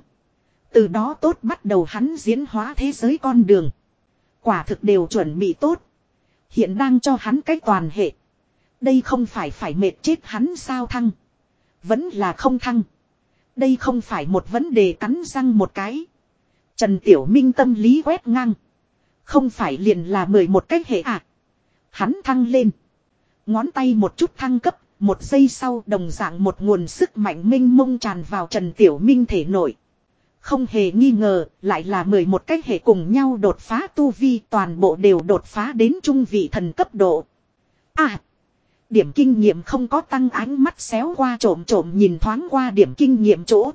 Từ đó tốt bắt đầu hắn diễn hóa thế giới con đường. Quả thực đều chuẩn bị tốt. Hiện đang cho hắn cách toàn hệ. Đây không phải phải mệt chết hắn sao thăng. Vẫn là không thăng. Đây không phải một vấn đề cắn răng một cái. Trần Tiểu Minh tâm lý quét ngang. Không phải liền là mười một cách hệ à. Hắn thăng lên. Ngón tay một chút thăng cấp. Một giây sau đồng dạng một nguồn sức mạnh minh mông tràn vào Trần Tiểu Minh thể nội. Không hề nghi ngờ, lại là 11 cách hệ cùng nhau đột phá tu vi toàn bộ đều đột phá đến trung vị thần cấp độ. À! Điểm kinh nghiệm không có tăng ánh mắt xéo qua trộm trộm nhìn thoáng qua điểm kinh nghiệm chỗ.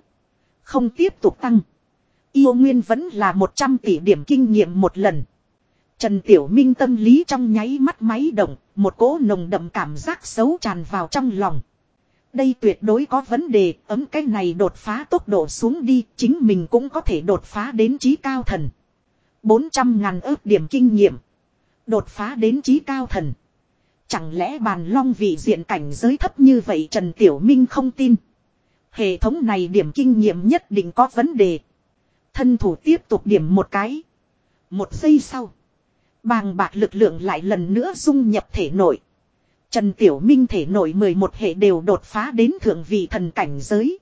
Không tiếp tục tăng. Yêu nguyên vẫn là 100 tỷ điểm kinh nghiệm một lần. Trần Tiểu Minh tâm lý trong nháy mắt máy động, một cỗ nồng đậm cảm giác xấu tràn vào trong lòng. Đây tuyệt đối có vấn đề, ấm cái này đột phá tốc độ xuống đi, chính mình cũng có thể đột phá đến trí cao thần. 400 ngàn ước điểm kinh nghiệm. Đột phá đến trí cao thần. Chẳng lẽ bàn long vị diện cảnh giới thấp như vậy Trần Tiểu Minh không tin. Hệ thống này điểm kinh nghiệm nhất định có vấn đề. Thân thủ tiếp tục điểm một cái. Một giây sau. Bàng bạc lực lượng lại lần nữa dung nhập thể nội. Trần Tiểu Minh thể nội 11 hệ đều đột phá đến thượng vị thần cảnh giới.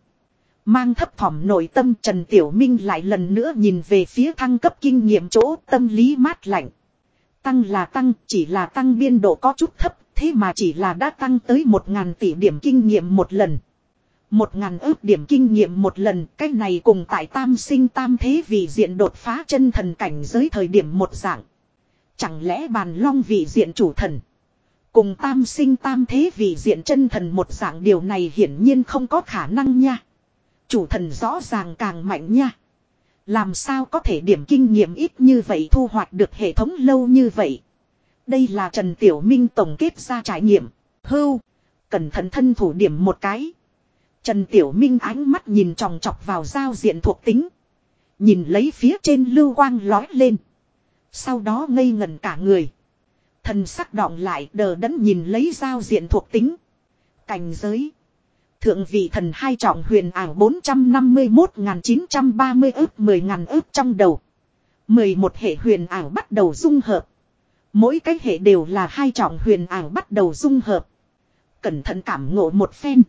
Mang thấp thỏm nội tâm Trần Tiểu Minh lại lần nữa nhìn về phía thăng cấp kinh nghiệm chỗ tâm lý mát lạnh. Tăng là tăng, chỉ là tăng biên độ có chút thấp, thế mà chỉ là đã tăng tới 1.000 tỷ điểm kinh nghiệm một lần. 1.000 ước điểm kinh nghiệm một lần, cách này cùng tại tam sinh tam thế vì diện đột phá chân thần cảnh giới thời điểm một dạng. Chẳng lẽ bàn long vị diện chủ thần. Cùng tam sinh tam thế vì diện chân thần một dạng điều này hiển nhiên không có khả năng nha. Chủ thần rõ ràng càng mạnh nha. Làm sao có thể điểm kinh nghiệm ít như vậy thu hoạch được hệ thống lâu như vậy. Đây là Trần Tiểu Minh tổng kết ra trải nghiệm. Hưu. Cẩn thận thân thủ điểm một cái. Trần Tiểu Minh ánh mắt nhìn tròng trọc vào giao diện thuộc tính. Nhìn lấy phía trên lưu quang lói lên. Sau đó ngây ngẩn cả người. Thần sắc đọng lại, đờ đẫn nhìn lấy giao diện thuộc tính. Cảnh giới. Thượng vị thần hai trọng huyền ảo 451.930 ước 10.000 ước trong đầu. 11 hệ huyền ảo bắt đầu dung hợp. Mỗi cái hệ đều là hai trọng huyền ảo bắt đầu dung hợp. Cẩn thận cảm ngộ một phen.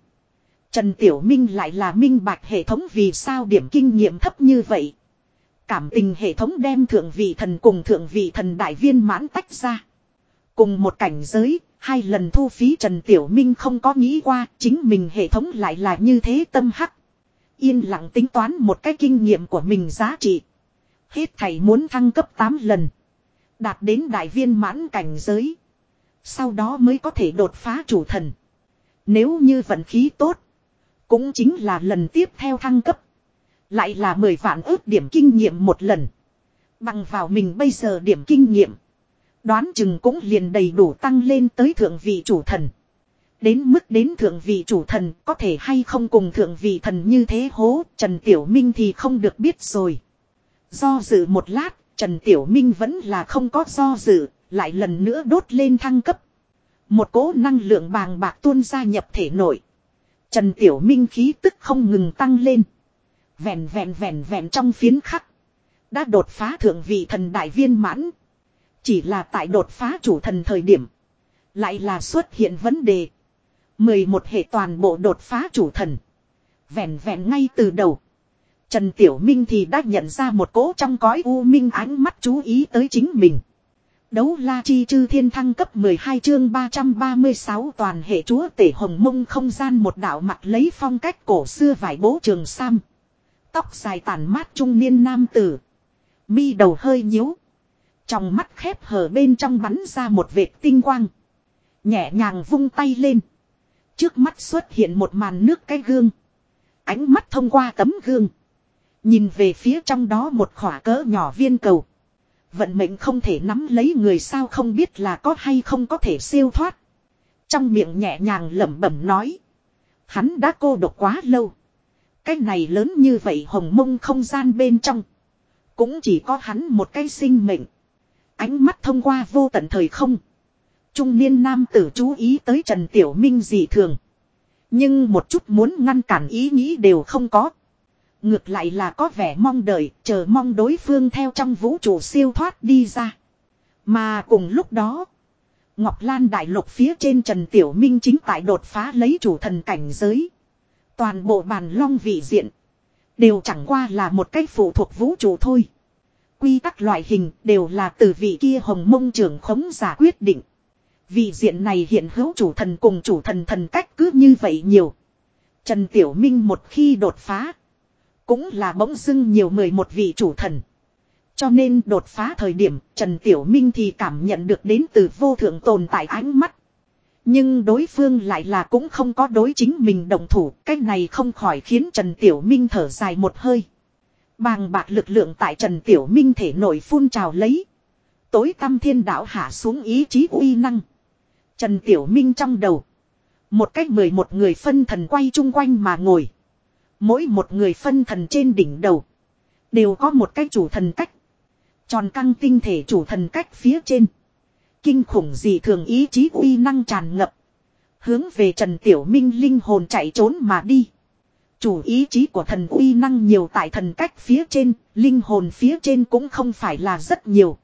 Trần Tiểu Minh lại là minh bạch hệ thống vì sao điểm kinh nghiệm thấp như vậy. Cảm tình hệ thống đem thượng vị thần cùng thượng vị thần đại viên mãn tách ra. Cùng một cảnh giới, hai lần thu phí Trần Tiểu Minh không có nghĩ qua, chính mình hệ thống lại là như thế tâm hắc. Yên lặng tính toán một cái kinh nghiệm của mình giá trị. Hết thầy muốn thăng cấp 8 lần. Đạt đến đại viên mãn cảnh giới. Sau đó mới có thể đột phá chủ thần. Nếu như vận khí tốt. Cũng chính là lần tiếp theo thăng cấp. Lại là 10 vạn ước điểm kinh nghiệm một lần. Bằng vào mình bây giờ điểm kinh nghiệm. Đoán chừng cũng liền đầy đủ tăng lên tới thượng vị chủ thần. Đến mức đến thượng vị chủ thần có thể hay không cùng thượng vị thần như thế hố, Trần Tiểu Minh thì không được biết rồi. Do dự một lát, Trần Tiểu Minh vẫn là không có do dự, lại lần nữa đốt lên thăng cấp. Một cỗ năng lượng bàng bạc tuôn ra nhập thể nội. Trần Tiểu Minh khí tức không ngừng tăng lên. Vẹn vẹn vẹn vẹn trong phiến khắc. Đã đột phá thượng vị thần đại viên mãn. Chỉ là tại đột phá chủ thần thời điểm. Lại là xuất hiện vấn đề. 11 hệ toàn bộ đột phá chủ thần. Vẹn vẹn ngay từ đầu. Trần Tiểu Minh thì đã nhận ra một cỗ trong cõi u minh ánh mắt chú ý tới chính mình. Đấu la chi chư thiên thăng cấp 12 chương 336 toàn hệ chúa tể hồng mông không gian một đạo mặt lấy phong cách cổ xưa vải bố trường sam. Tóc dài tàn mát trung niên nam tử. Mi đầu hơi nhíu. Trong mắt khép hở bên trong bắn ra một vệt tinh quang. Nhẹ nhàng vung tay lên. Trước mắt xuất hiện một màn nước cái gương. Ánh mắt thông qua tấm gương. Nhìn về phía trong đó một khỏa cỡ nhỏ viên cầu. Vận mệnh không thể nắm lấy người sao không biết là có hay không có thể siêu thoát. Trong miệng nhẹ nhàng lẩm bẩm nói. Hắn đã cô độc quá lâu. Cái này lớn như vậy hồng mông không gian bên trong. Cũng chỉ có hắn một cái sinh mệnh. Ánh mắt thông qua vô tận thời không. Trung niên nam tử chú ý tới Trần Tiểu Minh dị thường. Nhưng một chút muốn ngăn cản ý nghĩ đều không có. Ngược lại là có vẻ mong đợi, chờ mong đối phương theo trong vũ trụ siêu thoát đi ra. Mà cùng lúc đó, Ngọc Lan đại lục phía trên Trần Tiểu Minh chính tại đột phá lấy chủ thần cảnh giới. Toàn bộ bàn long vị diện. Đều chẳng qua là một cách phụ thuộc vũ trụ thôi. Quy tắc loại hình đều là từ vị kia hồng mông trưởng khống giả quyết định. Vị diện này hiện hữu chủ thần cùng chủ thần thần cách cứ như vậy nhiều. Trần Tiểu Minh một khi đột phá. Cũng là bỗng dưng nhiều mười một vị chủ thần. Cho nên đột phá thời điểm, Trần Tiểu Minh thì cảm nhận được đến từ vô thượng tồn tại ánh mắt. Nhưng đối phương lại là cũng không có đối chính mình đồng thủ. Cách này không khỏi khiến Trần Tiểu Minh thở dài một hơi. Bàng bạc lực lượng tại Trần Tiểu Minh thể nổi phun trào lấy. Tối tâm thiên đạo hạ xuống ý chí uy năng. Trần Tiểu Minh trong đầu. Một cách mười một người phân thần quay chung quanh mà ngồi. Mỗi một người phân thần trên đỉnh đầu. Đều có một cái chủ thần cách. Tròn căng tinh thể chủ thần cách phía trên. Kinh khủng gì thường ý chí uy năng tràn ngập. Hướng về Trần Tiểu Minh linh hồn chạy trốn mà đi. Chủ ý chí của thần uy năng nhiều tại thần cách phía trên, linh hồn phía trên cũng không phải là rất nhiều.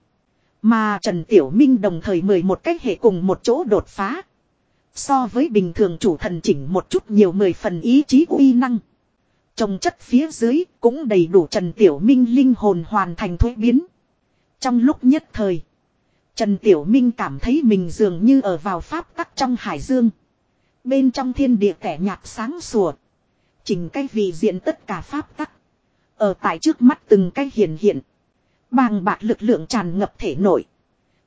Mà Trần Tiểu Minh đồng thời mời một cách hệ cùng một chỗ đột phá. So với bình thường chủ thần chỉnh một chút nhiều mười phần ý chí uy năng. Trong chất phía dưới cũng đầy đủ Trần Tiểu Minh linh hồn hoàn thành thuế biến. Trong lúc nhất thời, Trần Tiểu Minh cảm thấy mình dường như ở vào pháp tắc trong hải dương. Bên trong thiên địa kẻ nhạc sáng sủa. Chỉnh cái vị diện tất cả pháp tắc. Ở tại trước mắt từng cái hiện hiện. Bàng bạc lực lượng tràn ngập thể nội.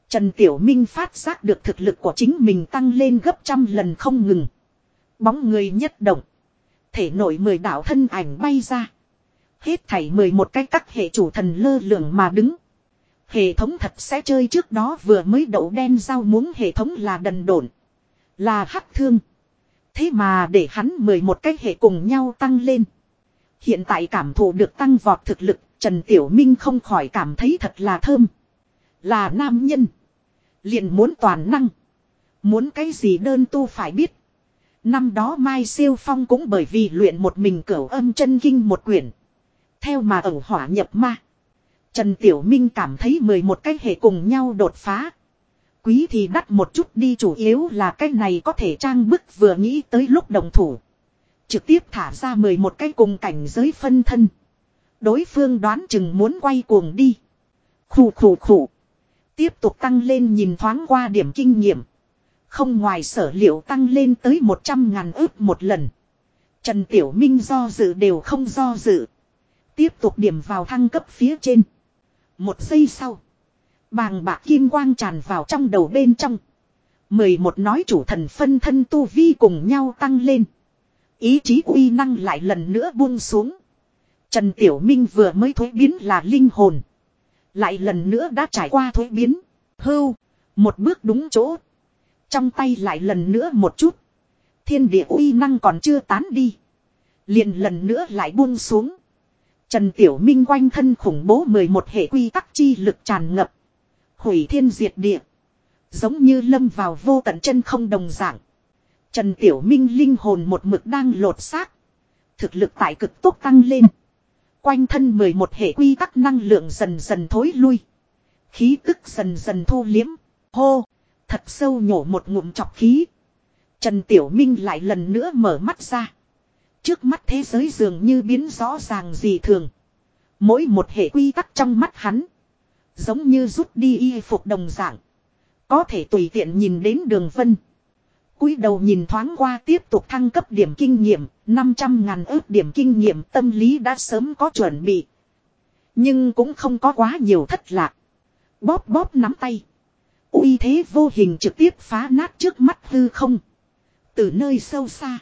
Trần Tiểu Minh phát giác được thực lực của chính mình tăng lên gấp trăm lần không ngừng. Bóng người nhất động. Thể nội mười đạo thân ảnh bay ra. Hết thảy mười một cái các hệ chủ thần lơ lửng mà đứng. Hệ thống thật sẽ chơi trước đó vừa mới đậu đen giao muốn hệ thống là đần độn. Là hắc thương. Thế mà để hắn mười một cái hệ cùng nhau tăng lên. Hiện tại cảm thụ được tăng vọt thực lực, Trần Tiểu Minh không khỏi cảm thấy thật là thơm. Là nam nhân. Liền muốn toàn năng. Muốn cái gì đơn tu phải biết. Năm đó Mai Siêu Phong cũng bởi vì luyện một mình cửu âm chân kinh một quyển. Theo mà ẩu hỏa nhập ma. Trần Tiểu Minh cảm thấy 11 cái hệ cùng nhau đột phá. Quý thì đắt một chút đi chủ yếu là cái này có thể trang bức vừa nghĩ tới lúc đồng thủ. Trực tiếp thả ra 11 cái cùng cảnh giới phân thân. Đối phương đoán chừng muốn quay cuồng đi. Khủ khủ khủ. Tiếp tục tăng lên nhìn thoáng qua điểm kinh nghiệm. Không ngoài sở liệu tăng lên tới 100 ngàn ước một lần. Trần Tiểu Minh do dự đều không do dự. Tiếp tục điểm vào thăng cấp phía trên. Một giây sau. Bàng bạc kim quang tràn vào trong đầu bên trong. mười một nói chủ thần phân thân tu vi cùng nhau tăng lên. Ý chí uy năng lại lần nữa buông xuống. Trần Tiểu Minh vừa mới thối biến là linh hồn. Lại lần nữa đã trải qua thối biến. Hưu. Một bước đúng chỗ. Trong tay lại lần nữa một chút. Thiên địa uy năng còn chưa tán đi. Liền lần nữa lại buông xuống. Trần Tiểu Minh quanh thân khủng bố 11 hệ quy tắc chi lực tràn ngập. Hủy thiên diệt địa. Giống như lâm vào vô tận chân không đồng dạng. Trần Tiểu Minh linh hồn một mực đang lột xác. Thực lực tại cực tốc tăng lên. Quanh thân 11 hệ quy tắc năng lượng dần dần thối lui. Khí tức dần dần thu liếm. Hô. Thật sâu nhổ một ngụm chọc khí. Trần Tiểu Minh lại lần nữa mở mắt ra. Trước mắt thế giới dường như biến rõ ràng gì thường. Mỗi một hệ quy tắc trong mắt hắn. Giống như rút đi y phục đồng dạng. Có thể tùy tiện nhìn đến đường vân. cúi đầu nhìn thoáng qua tiếp tục thăng cấp điểm kinh nghiệm. 500 ngàn ước điểm kinh nghiệm tâm lý đã sớm có chuẩn bị. Nhưng cũng không có quá nhiều thất lạc. Bóp bóp nắm tay. uy thế vô hình trực tiếp phá nát trước mắt hư không. Từ nơi sâu xa.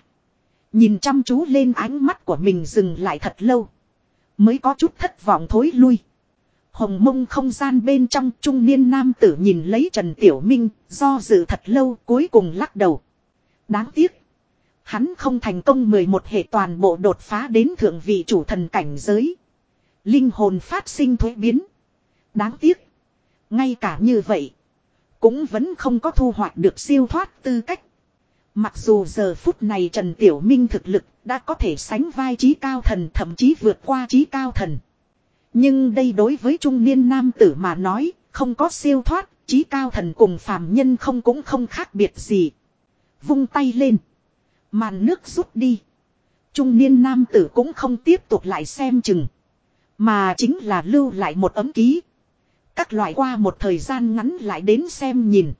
Nhìn chăm chú lên ánh mắt của mình dừng lại thật lâu. Mới có chút thất vọng thối lui. Hồng mông không gian bên trong trung niên nam tử nhìn lấy Trần Tiểu Minh, do dự thật lâu cuối cùng lắc đầu. Đáng tiếc. Hắn không thành công 11 hệ toàn bộ đột phá đến thượng vị chủ thần cảnh giới. Linh hồn phát sinh thuế biến. Đáng tiếc. Ngay cả như vậy. Cũng vẫn không có thu hoạch được siêu thoát tư cách. Mặc dù giờ phút này Trần Tiểu Minh thực lực đã có thể sánh vai trí cao thần thậm chí vượt qua trí cao thần. Nhưng đây đối với trung niên nam tử mà nói, không có siêu thoát, trí cao thần cùng phàm nhân không cũng không khác biệt gì. Vung tay lên. Màn nước rút đi. Trung niên nam tử cũng không tiếp tục lại xem chừng. Mà chính là lưu lại một ấm ký. Các loại qua một thời gian ngắn lại đến xem nhìn.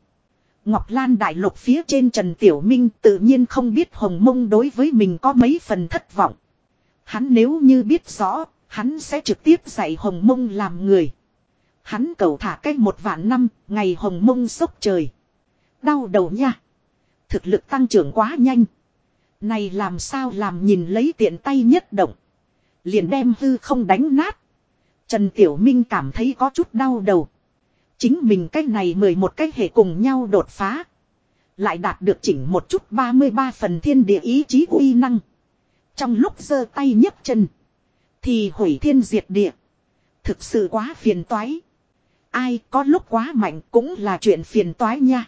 Ngọc Lan đại lục phía trên Trần Tiểu Minh tự nhiên không biết Hồng Mông đối với mình có mấy phần thất vọng. Hắn nếu như biết rõ, hắn sẽ trực tiếp dạy Hồng Mông làm người. Hắn cầu thả cách một vạn năm, ngày Hồng Mông sốc trời. Đau đầu nha. Thực lực tăng trưởng quá nhanh. Này làm sao làm nhìn lấy tiện tay nhất động. Liền đem hư không đánh nát. Trần Tiểu Minh cảm thấy có chút đau đầu. Chính mình cách này 11 cách hệ cùng nhau đột phá. Lại đạt được chỉnh một chút 33 phần thiên địa ý chí uy năng. Trong lúc giơ tay nhấc chân. Thì hủy thiên diệt địa. Thực sự quá phiền toái. Ai có lúc quá mạnh cũng là chuyện phiền toái nha.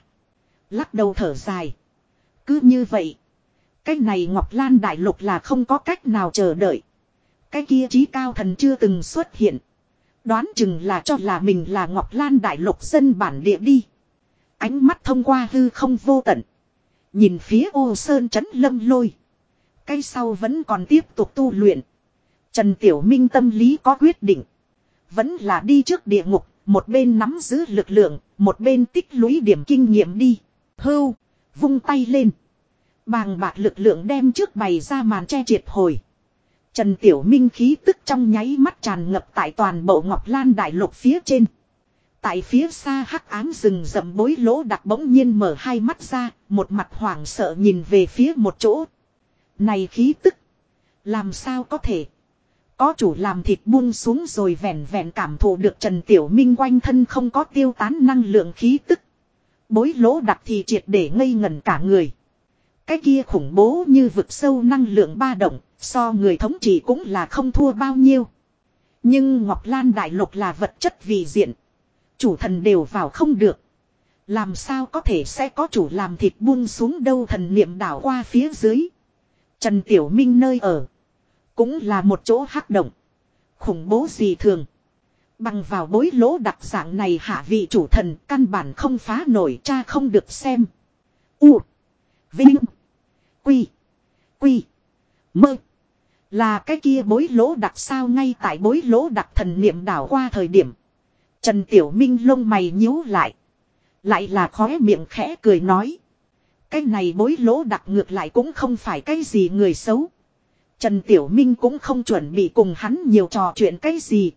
Lắc đầu thở dài. Cứ như vậy. Cái này Ngọc Lan Đại Lục là không có cách nào chờ đợi. Cái kia trí cao thần chưa từng xuất hiện. Đoán chừng là cho là mình là Ngọc Lan Đại Lục dân bản địa đi. Ánh mắt thông qua hư không vô tận. Nhìn phía ô sơn chấn lâm lôi. cây sau vẫn còn tiếp tục tu luyện. Trần Tiểu Minh tâm lý có quyết định. Vẫn là đi trước địa ngục, một bên nắm giữ lực lượng, một bên tích lũy điểm kinh nghiệm đi. Hưu, vung tay lên. Bàng bạc lực lượng đem trước bày ra màn che triệt hồi. Trần Tiểu Minh khí tức trong nháy mắt tràn ngập tại toàn bộ Ngọc Lan Đại Lục phía trên. Tại phía xa hắc ám rừng rậm bối lỗ đặc bỗng nhiên mở hai mắt ra, một mặt hoảng sợ nhìn về phía một chỗ. Này khí tức! Làm sao có thể? Có chủ làm thịt buông xuống rồi vẹn vẹn cảm thụ được Trần Tiểu Minh quanh thân không có tiêu tán năng lượng khí tức. Bối lỗ đặc thì triệt để ngây ngẩn cả người. Cái kia khủng bố như vực sâu năng lượng ba động, so người thống trị cũng là không thua bao nhiêu. Nhưng Ngọc Lan Đại Lục là vật chất vì diện. Chủ thần đều vào không được. Làm sao có thể sẽ có chủ làm thịt buông xuống đâu thần niệm đảo qua phía dưới. Trần Tiểu Minh nơi ở. Cũng là một chỗ hắc động. Khủng bố gì thường. Bằng vào bối lỗ đặc dạng này hạ vị chủ thần căn bản không phá nổi cha không được xem. U. Vinh. Quy. Quy. Mơ. Là cái kia bối lỗ đặc sao ngay tại bối lỗ đặc thần niệm đảo qua thời điểm. Trần Tiểu Minh lông mày nhíu lại. Lại là khóe miệng khẽ cười nói. Cái này bối lỗ đặc ngược lại cũng không phải cái gì người xấu. Trần Tiểu Minh cũng không chuẩn bị cùng hắn nhiều trò chuyện cái gì.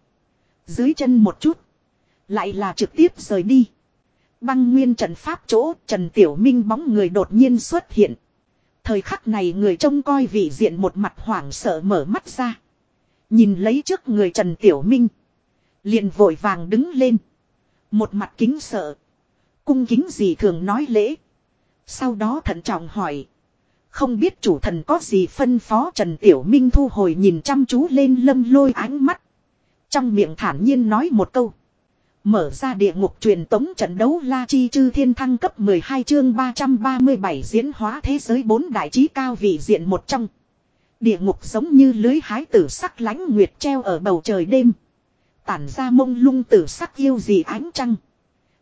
Dưới chân một chút. Lại là trực tiếp rời đi. Băng nguyên trận pháp chỗ, Trần Tiểu Minh bóng người đột nhiên xuất hiện. Thời khắc này người trông coi vị diện một mặt hoảng sợ mở mắt ra. Nhìn lấy trước người Trần Tiểu Minh. liền vội vàng đứng lên. Một mặt kính sợ. Cung kính gì thường nói lễ. Sau đó thận trọng hỏi. Không biết chủ thần có gì phân phó Trần Tiểu Minh thu hồi nhìn chăm chú lên lâm lôi ánh mắt. Trong miệng thản nhiên nói một câu. Mở ra địa ngục truyền tống trận đấu La Chi Chư Thiên Thăng cấp 12 chương 337 diễn hóa thế giới bốn đại trí cao vị diện một trong. Địa ngục giống như lưới hái tử sắc lánh nguyệt treo ở bầu trời đêm. Tản ra mông lung tử sắc yêu dị ánh trăng.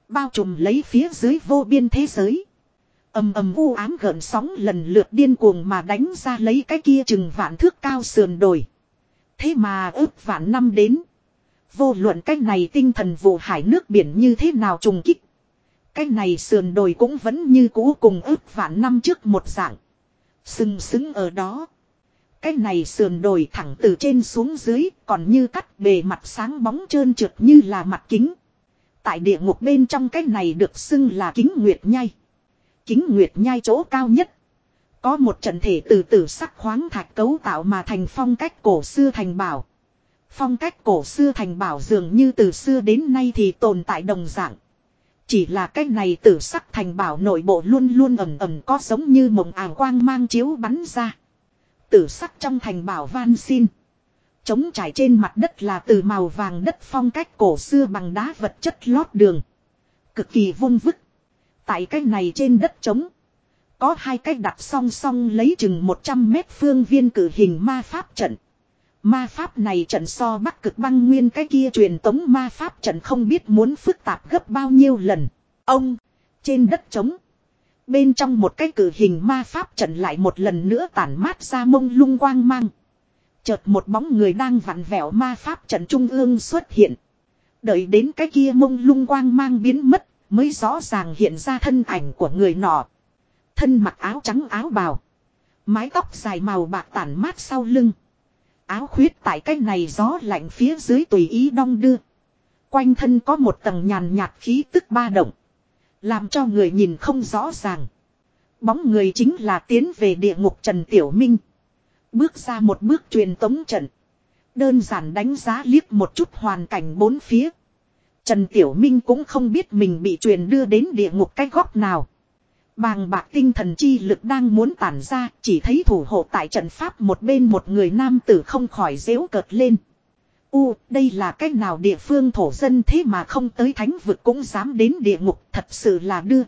Bao trùm lấy phía dưới vô biên thế giới. ầm ầm u ám gợn sóng lần lượt điên cuồng mà đánh ra lấy cái kia chừng vạn thước cao sườn đồi. Thế mà ước vạn năm đến. Vô luận cách này tinh thần vụ hải nước biển như thế nào trùng kích. Cách này sườn đồi cũng vẫn như cũ cùng ước vạn năm trước một dạng. Sừng sững ở đó. Cái này sườn đồi thẳng từ trên xuống dưới còn như cắt bề mặt sáng bóng trơn trượt như là mặt kính. Tại địa ngục bên trong cái này được xưng là kính nguyệt nhai. Kính nguyệt nhai chỗ cao nhất. Có một trận thể từ từ sắc khoáng thạch cấu tạo mà thành phong cách cổ xưa thành bảo. Phong cách cổ xưa thành bảo dường như từ xưa đến nay thì tồn tại đồng dạng. Chỉ là cái này tử sắc thành bảo nội bộ luôn luôn ẩm ẩm có giống như mộng ảo quang mang chiếu bắn ra. Tử sắc trong thành bảo van xin. Trống trải trên mặt đất là từ màu vàng đất phong cách cổ xưa bằng đá vật chất lót đường. Cực kỳ vung vức. Tại cái này trên đất trống. Có hai cái đặt song song lấy chừng 100 mét phương viên cử hình ma pháp trận. Ma pháp này trận so bắc cực băng nguyên cái kia truyền tống ma pháp trận không biết muốn phức tạp gấp bao nhiêu lần. Ông, trên đất trống. Bên trong một cái cử hình ma pháp trận lại một lần nữa tản mát ra mông lung quang mang. Chợt một bóng người đang vặn vẹo ma pháp trận trung ương xuất hiện. Đợi đến cái kia mông lung quang mang biến mất, mới rõ ràng hiện ra thân ảnh của người nọ. Thân mặc áo trắng áo bào. Mái tóc dài màu bạc tản mát sau lưng. Áo khuyết tại cái này gió lạnh phía dưới tùy ý đong đưa. Quanh thân có một tầng nhàn nhạt khí tức ba động. Làm cho người nhìn không rõ ràng. Bóng người chính là tiến về địa ngục Trần Tiểu Minh. Bước ra một bước truyền tống trận. Đơn giản đánh giá liếc một chút hoàn cảnh bốn phía. Trần Tiểu Minh cũng không biết mình bị truyền đưa đến địa ngục cái góc nào. Bàng bạc tinh thần chi lực đang muốn tản ra, chỉ thấy thủ hộ tại trận pháp một bên một người nam tử không khỏi dễu cợt lên. U, đây là cách nào địa phương thổ dân thế mà không tới thánh vực cũng dám đến địa ngục, thật sự là đưa.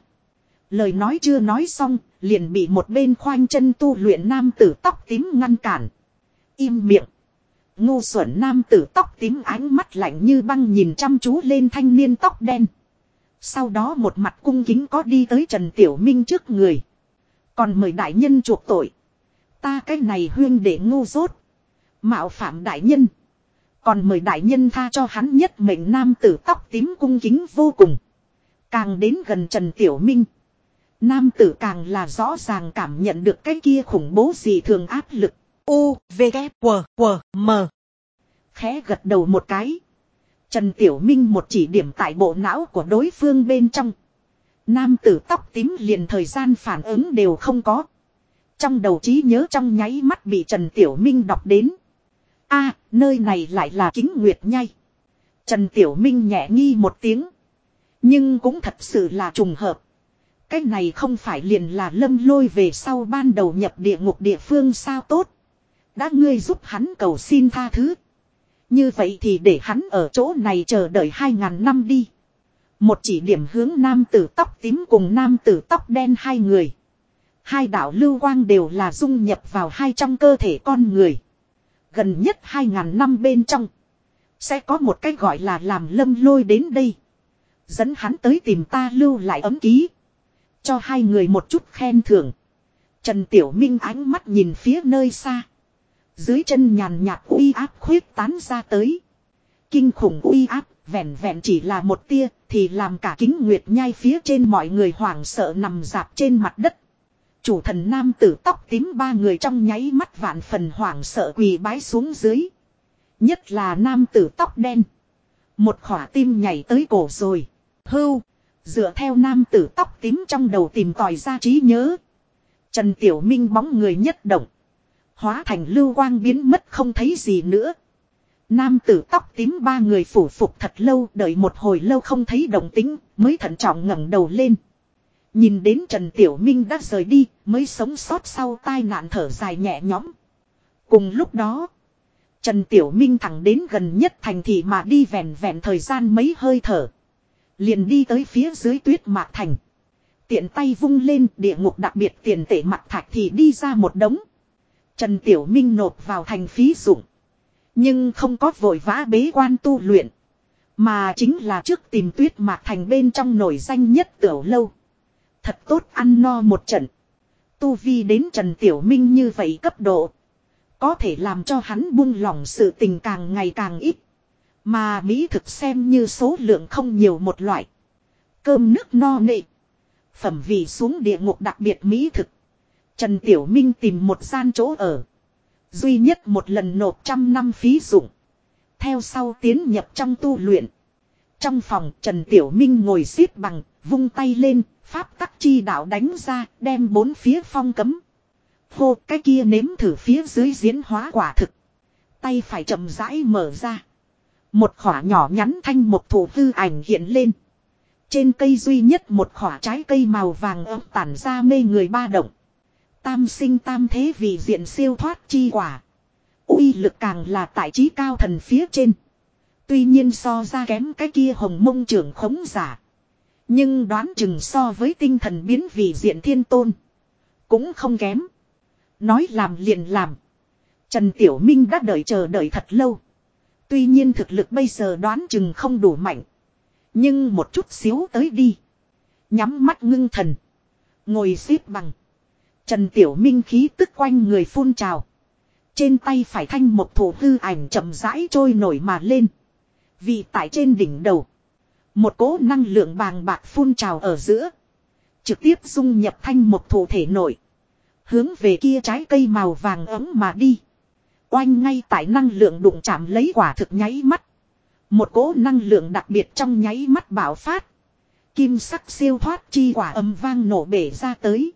Lời nói chưa nói xong, liền bị một bên khoanh chân tu luyện nam tử tóc tím ngăn cản. Im miệng. Ngu xuẩn nam tử tóc tím ánh mắt lạnh như băng nhìn chăm chú lên thanh niên tóc đen. Sau đó một mặt cung kính có đi tới Trần Tiểu Minh trước người. Còn mời đại nhân chuộc tội. Ta cái này huyên để ngu dốt. Mạo phạm đại nhân. Còn mời đại nhân tha cho hắn nhất mệnh nam tử tóc tím cung kính vô cùng. Càng đến gần Trần Tiểu Minh. Nam tử càng là rõ ràng cảm nhận được cái kia khủng bố gì thường áp lực. U, V, K, W, W, M. Khẽ gật đầu một cái. Trần Tiểu Minh một chỉ điểm tại bộ não của đối phương bên trong. Nam tử tóc tím liền thời gian phản ứng đều không có. Trong đầu trí nhớ trong nháy mắt bị Trần Tiểu Minh đọc đến. a, nơi này lại là kính nguyệt nhai. Trần Tiểu Minh nhẹ nghi một tiếng. Nhưng cũng thật sự là trùng hợp. Cái này không phải liền là lâm lôi về sau ban đầu nhập địa ngục địa phương sao tốt. Đã ngươi giúp hắn cầu xin tha thứ. Như vậy thì để hắn ở chỗ này chờ đợi hai ngàn năm đi. Một chỉ điểm hướng nam tử tóc tím cùng nam tử tóc đen hai người. Hai đạo lưu quang đều là dung nhập vào hai trong cơ thể con người. Gần nhất hai ngàn năm bên trong. Sẽ có một cái gọi là làm lâm lôi đến đây. Dẫn hắn tới tìm ta lưu lại ấm ký. Cho hai người một chút khen thưởng. Trần Tiểu Minh ánh mắt nhìn phía nơi xa. Dưới chân nhàn nhạt uy áp khuyết tán ra tới. Kinh khủng uy áp, vẹn vẹn chỉ là một tia, thì làm cả kính nguyệt nhai phía trên mọi người hoảng sợ nằm dạp trên mặt đất. Chủ thần nam tử tóc tím ba người trong nháy mắt vạn phần hoảng sợ quỳ bái xuống dưới. Nhất là nam tử tóc đen. Một khỏa tim nhảy tới cổ rồi. Hưu. Dựa theo nam tử tóc tím trong đầu tìm tòi ra trí nhớ. Trần Tiểu Minh bóng người nhất động. Hóa thành lưu quang biến mất không thấy gì nữa. Nam tử tóc tím ba người phủ phục thật lâu, đợi một hồi lâu không thấy động tính mới thận trọng ngẩng đầu lên. Nhìn đến Trần Tiểu Minh đã rời đi, mới sống sót sau tai nạn thở dài nhẹ nhõm. Cùng lúc đó. Trần Tiểu Minh thẳng đến gần nhất thành thị mà đi vẹn vẹn thời gian mấy hơi thở. Liền đi tới phía dưới tuyết mạc thành. Tiện tay vung lên, địa ngục đặc biệt tiền tệ mặt thạch thì đi ra một đống. Trần Tiểu Minh nộp vào thành phí dụng. Nhưng không có vội vã bế quan tu luyện. Mà chính là trước tìm tuyết mạc thành bên trong nổi danh nhất tiểu lâu. Thật tốt ăn no một trận. Tu vi đến Trần Tiểu Minh như vậy cấp độ. Có thể làm cho hắn buông lỏng sự tình càng ngày càng ít. Mà Mỹ thực xem như số lượng không nhiều một loại. Cơm nước no nệ. Phẩm vị xuống địa ngục đặc biệt Mỹ thực. Trần Tiểu Minh tìm một gian chỗ ở. Duy nhất một lần nộp trăm năm phí dụng. Theo sau tiến nhập trong tu luyện. Trong phòng Trần Tiểu Minh ngồi xếp bằng, vung tay lên, pháp tắc chi đạo đánh ra, đem bốn phía phong cấm. Hô cái kia nếm thử phía dưới diễn hóa quả thực. Tay phải chậm rãi mở ra. Một khỏa nhỏ nhắn thanh một thủ hư ảnh hiện lên. Trên cây duy nhất một khỏa trái cây màu vàng ấm tản ra mê người ba động. Tam sinh tam thế vì diện siêu thoát chi quả. uy lực càng là tại trí cao thần phía trên. Tuy nhiên so ra kém cái kia hồng mông trưởng khống giả. Nhưng đoán chừng so với tinh thần biến vì diện thiên tôn. Cũng không kém. Nói làm liền làm. Trần Tiểu Minh đã đợi chờ đợi thật lâu. Tuy nhiên thực lực bây giờ đoán chừng không đủ mạnh. Nhưng một chút xíu tới đi. Nhắm mắt ngưng thần. Ngồi xếp bằng. Trần Tiểu Minh khí tức quanh người phun trào. Trên tay phải thanh một thủ hư ảnh chậm rãi trôi nổi mà lên. Vì tại trên đỉnh đầu. Một cỗ năng lượng bàng bạc phun trào ở giữa. Trực tiếp dung nhập thanh một thủ thể nổi. Hướng về kia trái cây màu vàng ấm mà đi. Oanh ngay tại năng lượng đụng chạm lấy quả thực nháy mắt. Một cỗ năng lượng đặc biệt trong nháy mắt bảo phát. Kim sắc siêu thoát chi quả âm vang nổ bể ra tới.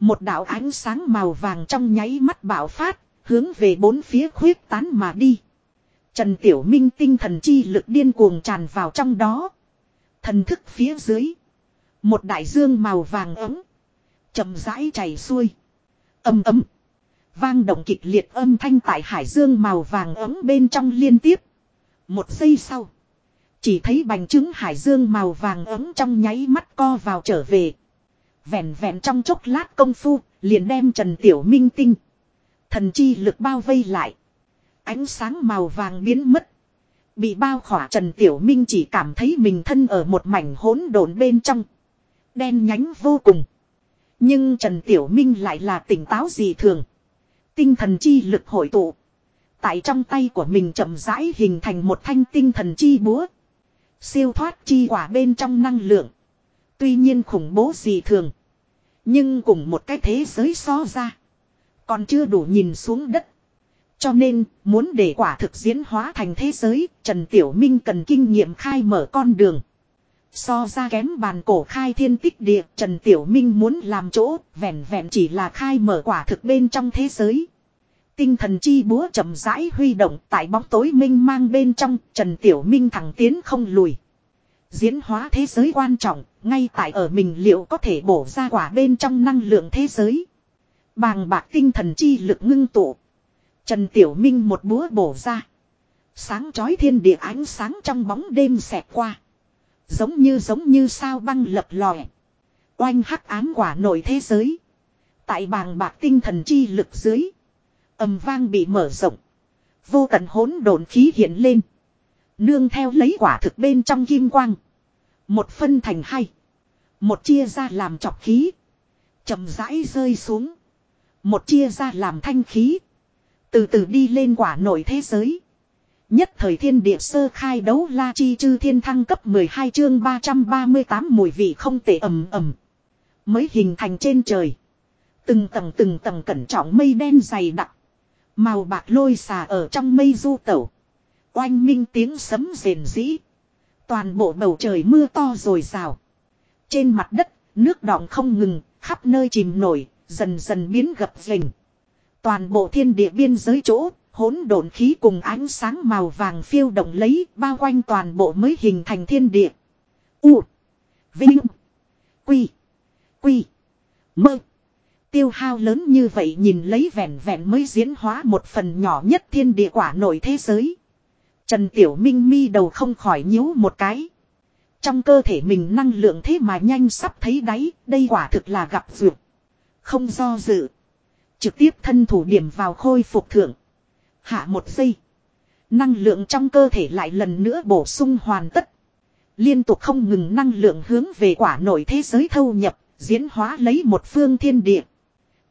Một đạo ánh sáng màu vàng trong nháy mắt bạo phát, hướng về bốn phía khuyết tán mà đi. Trần Tiểu Minh tinh thần chi lực điên cuồng tràn vào trong đó. Thần thức phía dưới. Một đại dương màu vàng ấm. chậm rãi chảy xuôi. Âm ấm. Vang động kịch liệt âm thanh tại hải dương màu vàng ấm bên trong liên tiếp. Một giây sau. Chỉ thấy bành trứng hải dương màu vàng ấm trong nháy mắt co vào trở về. Vẹn vẹn trong chốc lát công phu, liền đem Trần Tiểu Minh tinh. Thần chi lực bao vây lại. Ánh sáng màu vàng biến mất. Bị bao khỏa Trần Tiểu Minh chỉ cảm thấy mình thân ở một mảnh hỗn độn bên trong. Đen nhánh vô cùng. Nhưng Trần Tiểu Minh lại là tỉnh táo gì thường. Tinh thần chi lực hội tụ. Tại trong tay của mình chậm rãi hình thành một thanh tinh thần chi búa. Siêu thoát chi quả bên trong năng lượng. Tuy nhiên khủng bố gì thường. Nhưng cùng một cái thế giới so ra. Còn chưa đủ nhìn xuống đất. Cho nên, muốn để quả thực diễn hóa thành thế giới, Trần Tiểu Minh cần kinh nghiệm khai mở con đường. So ra kém bàn cổ khai thiên tích địa, Trần Tiểu Minh muốn làm chỗ, vẹn vẹn chỉ là khai mở quả thực bên trong thế giới. Tinh thần chi búa chậm rãi huy động tại bóng tối minh mang bên trong, Trần Tiểu Minh thẳng tiến không lùi. Diễn hóa thế giới quan trọng, ngay tại ở mình liệu có thể bổ ra quả bên trong năng lượng thế giới. Bàng bạc tinh thần chi lực ngưng tụ. Trần Tiểu Minh một búa bổ ra. Sáng chói thiên địa ánh sáng trong bóng đêm xẹt qua. Giống như giống như sao băng lập lòe. Oanh hắc ám quả nổi thế giới. Tại bàng bạc tinh thần chi lực dưới. âm vang bị mở rộng. Vô tận hỗn độn khí hiện lên. Nương theo lấy quả thực bên trong kim quang. Một phân thành hai. Một chia ra làm chọc khí. chậm rãi rơi xuống. Một chia ra làm thanh khí. Từ từ đi lên quả nổi thế giới. Nhất thời thiên địa sơ khai đấu la chi chư thiên thăng cấp 12 chương 338 mùi vị không tệ ầm ầm. Mới hình thành trên trời. Từng tầng từng tầng cẩn trọng mây đen dày đặc. Màu bạc lôi xà ở trong mây du tẩu. Oanh minh tiếng sấm rền rĩ. Toàn bộ bầu trời mưa to rồi rào. Trên mặt đất, nước đọng không ngừng, khắp nơi chìm nổi, dần dần biến gập rình. Toàn bộ thiên địa biên giới chỗ, hỗn độn khí cùng ánh sáng màu vàng phiêu động lấy, bao quanh toàn bộ mới hình thành thiên địa. U. Vinh. Quy. Quy. Mơ. Tiêu hao lớn như vậy nhìn lấy vẹn vẹn mới diễn hóa một phần nhỏ nhất thiên địa quả nổi thế giới. Trần Tiểu Minh mi đầu không khỏi nhíu một cái. Trong cơ thể mình năng lượng thế mà nhanh sắp thấy đáy, đây quả thực là gặp dược. Không do dự. Trực tiếp thân thủ điểm vào khôi phục thượng. Hạ một giây. Năng lượng trong cơ thể lại lần nữa bổ sung hoàn tất. Liên tục không ngừng năng lượng hướng về quả nổi thế giới thâu nhập, diễn hóa lấy một phương thiên địa.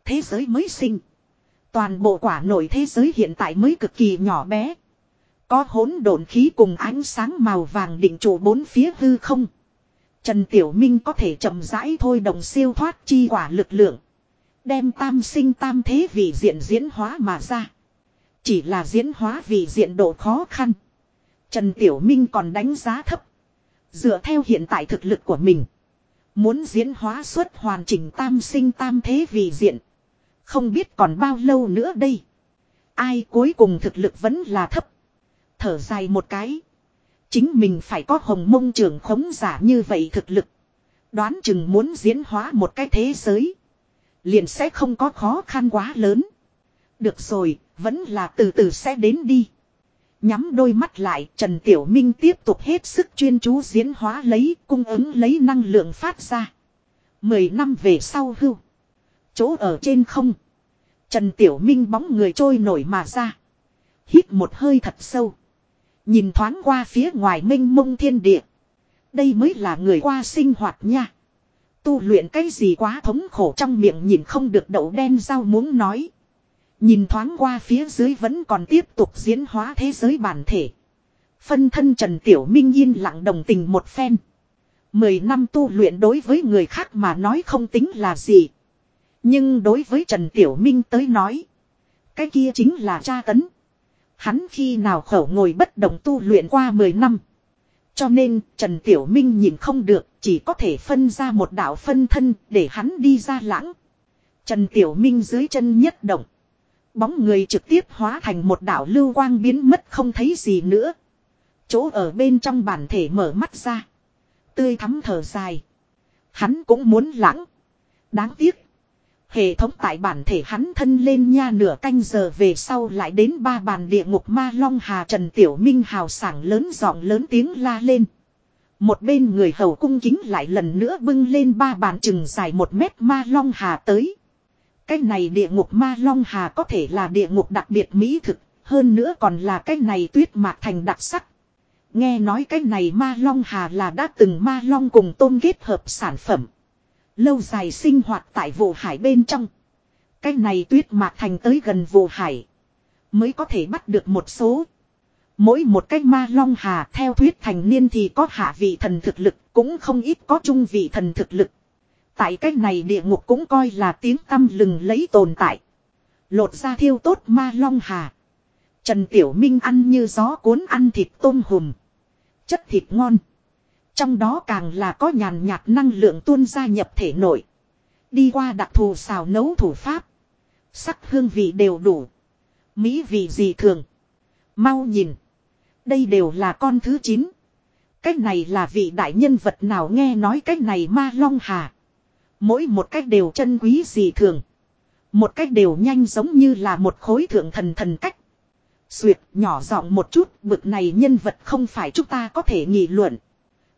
Thế giới mới sinh. Toàn bộ quả nổi thế giới hiện tại mới cực kỳ nhỏ bé. Có hỗn độn khí cùng ánh sáng màu vàng định trụ bốn phía hư không. Trần Tiểu Minh có thể chậm rãi thôi đồng siêu thoát chi quả lực lượng. Đem tam sinh tam thế vị diện diễn hóa mà ra. Chỉ là diễn hóa vị diện độ khó khăn. Trần Tiểu Minh còn đánh giá thấp. Dựa theo hiện tại thực lực của mình. Muốn diễn hóa xuất hoàn chỉnh tam sinh tam thế vị diện. Không biết còn bao lâu nữa đây. Ai cuối cùng thực lực vẫn là thấp. Thở dài một cái. chính mình phải có hồng mông trưởng khống giả như vậy thực lực. Đoán chừng muốn diễn hóa một cái thế giới. Liền sẽ không có khó khăn quá lớn. Được rồi, vẫn là từ từ sẽ đến đi. Nhắm đôi mắt lại, Trần Tiểu Minh tiếp tục hết sức chuyên chú diễn hóa lấy, cung ứng lấy năng lượng phát ra. Mười năm về sau hưu. Chỗ ở trên không. Trần Tiểu Minh bóng người trôi nổi mà ra. Hít một hơi thật sâu. Nhìn thoáng qua phía ngoài minh mông thiên địa. Đây mới là người qua sinh hoạt nha. Tu luyện cái gì quá thống khổ trong miệng nhìn không được đậu đen rau muốn nói. Nhìn thoáng qua phía dưới vẫn còn tiếp tục diễn hóa thế giới bản thể. Phân thân Trần Tiểu Minh yên lặng đồng tình một phen. Mười năm tu luyện đối với người khác mà nói không tính là gì. Nhưng đối với Trần Tiểu Minh tới nói. Cái kia chính là tra tấn. Hắn khi nào khẩu ngồi bất động tu luyện qua 10 năm. Cho nên, Trần Tiểu Minh nhìn không được, chỉ có thể phân ra một đạo phân thân để hắn đi ra lãng. Trần Tiểu Minh dưới chân nhất động. Bóng người trực tiếp hóa thành một đạo lưu quang biến mất không thấy gì nữa. Chỗ ở bên trong bản thể mở mắt ra. Tươi thắm thở dài. Hắn cũng muốn lãng. Đáng tiếc. Hệ thống tại bản thể hắn thân lên nha nửa canh giờ về sau lại đến ba bàn địa ngục ma long hà Trần Tiểu Minh hào sảng lớn giọng lớn tiếng la lên. Một bên người hầu cung kính lại lần nữa bưng lên ba bàn chừng dài một mét ma long hà tới. Cái này địa ngục ma long hà có thể là địa ngục đặc biệt mỹ thực, hơn nữa còn là cái này tuyết mạc thành đặc sắc. Nghe nói cái này ma long hà là đã từng ma long cùng tôm kết hợp sản phẩm. Lâu dài sinh hoạt tại vụ hải bên trong. Cái này tuyết mạc thành tới gần vụ hải. Mới có thể bắt được một số. Mỗi một cái ma long hà theo thuyết thành niên thì có hạ vị thần thực lực, cũng không ít có trung vị thần thực lực. Tại cái này địa ngục cũng coi là tiếng tâm lừng lấy tồn tại. Lột ra thiêu tốt ma long hà. Trần Tiểu Minh ăn như gió cuốn ăn thịt tôm hùm. Chất thịt ngon. Trong đó càng là có nhàn nhạt năng lượng tuôn ra nhập thể nội. Đi qua đặc thù xào nấu thủ pháp. Sắc hương vị đều đủ. Mỹ vị gì thường. Mau nhìn. Đây đều là con thứ 9. Cách này là vị đại nhân vật nào nghe nói cách này ma long hà. Mỗi một cách đều chân quý gì thường. Một cách đều nhanh giống như là một khối thượng thần thần cách. Xuyệt, nhỏ giọng một chút, bực này nhân vật không phải chúng ta có thể nghị luận.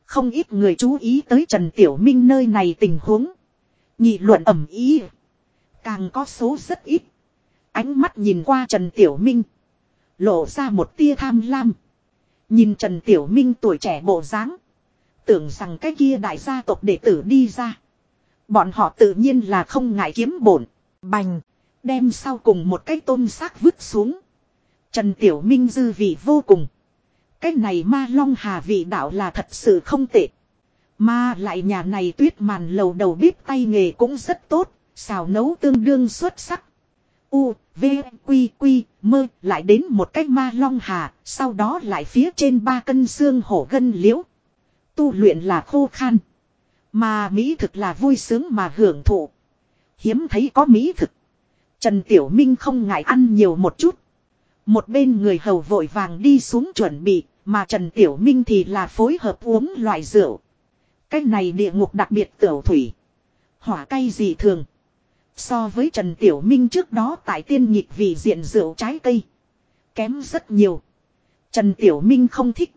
Không ít người chú ý tới Trần Tiểu Minh nơi này tình huống. Nghị luận ẩm ý. Càng có số rất ít. Ánh mắt nhìn qua Trần Tiểu Minh. Lộ ra một tia tham lam. Nhìn Trần Tiểu Minh tuổi trẻ bộ dáng, Tưởng rằng cái kia đại gia tộc đệ tử đi ra. Bọn họ tự nhiên là không ngại kiếm bổn. Bành. Đem sau cùng một cái tôm xác vứt xuống. Trần Tiểu Minh dư vị vô cùng. Cái này ma long hà vị đạo là thật sự không tệ. Mà lại nhà này tuyết màn lầu đầu bếp tay nghề cũng rất tốt, xào nấu tương đương xuất sắc. U, V, Quy, Quy, mơ, lại đến một cái ma long hà, sau đó lại phía trên ba cân xương hổ gân liễu. Tu luyện là khô khan. Mà Mỹ thực là vui sướng mà hưởng thụ. Hiếm thấy có Mỹ thực. Trần Tiểu Minh không ngại ăn nhiều một chút. Một bên người hầu vội vàng đi xuống chuẩn bị, mà Trần Tiểu Minh thì là phối hợp uống loại rượu. Cái này địa ngục đặc biệt tiểu thủy. Hỏa cay gì thường. So với Trần Tiểu Minh trước đó tại tiên nhịp vì diện rượu trái cây. Kém rất nhiều. Trần Tiểu Minh không thích.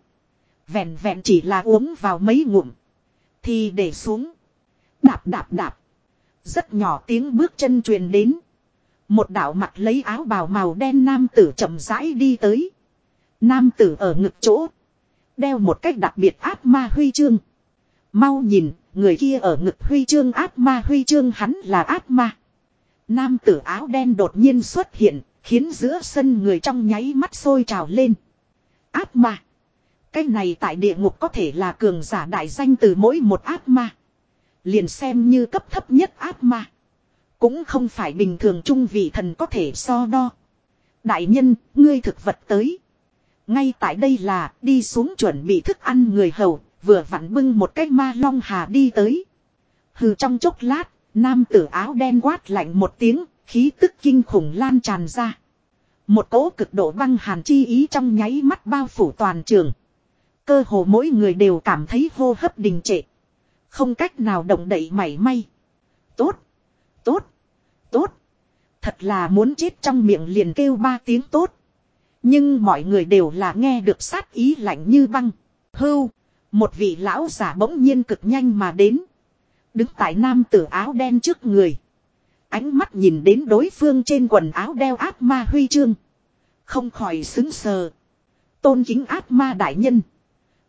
Vẹn vẹn chỉ là uống vào mấy ngụm. Thì để xuống. Đạp đạp đạp. Rất nhỏ tiếng bước chân truyền đến. Một đạo mặt lấy áo bào màu đen nam tử chậm rãi đi tới. Nam tử ở ngực chỗ. Đeo một cách đặc biệt áp ma huy chương. Mau nhìn, người kia ở ngực huy chương áp ma huy chương hắn là áp ma. Nam tử áo đen đột nhiên xuất hiện, khiến giữa sân người trong nháy mắt sôi trào lên. Áp ma. Cái này tại địa ngục có thể là cường giả đại danh từ mỗi một áp ma. Liền xem như cấp thấp nhất áp ma. Cũng không phải bình thường trung vị thần có thể so đo. Đại nhân, ngươi thực vật tới. Ngay tại đây là đi xuống chuẩn bị thức ăn người hầu, vừa vặn bưng một cái ma long hà đi tới. Hừ trong chốc lát, nam tử áo đen quát lạnh một tiếng, khí tức kinh khủng lan tràn ra. Một cỗ cực độ băng hàn chi ý trong nháy mắt bao phủ toàn trường. Cơ hồ mỗi người đều cảm thấy hô hấp đình trệ. Không cách nào động đậy mảy may. Tốt. Tốt. Tốt. Thật là muốn chết trong miệng liền kêu ba tiếng tốt. Nhưng mọi người đều là nghe được sát ý lạnh như băng. Hưu. Một vị lão giả bỗng nhiên cực nhanh mà đến. Đứng tại nam tử áo đen trước người. Ánh mắt nhìn đến đối phương trên quần áo đeo ác ma huy chương. Không khỏi xứng sờ. Tôn kính ác ma đại nhân.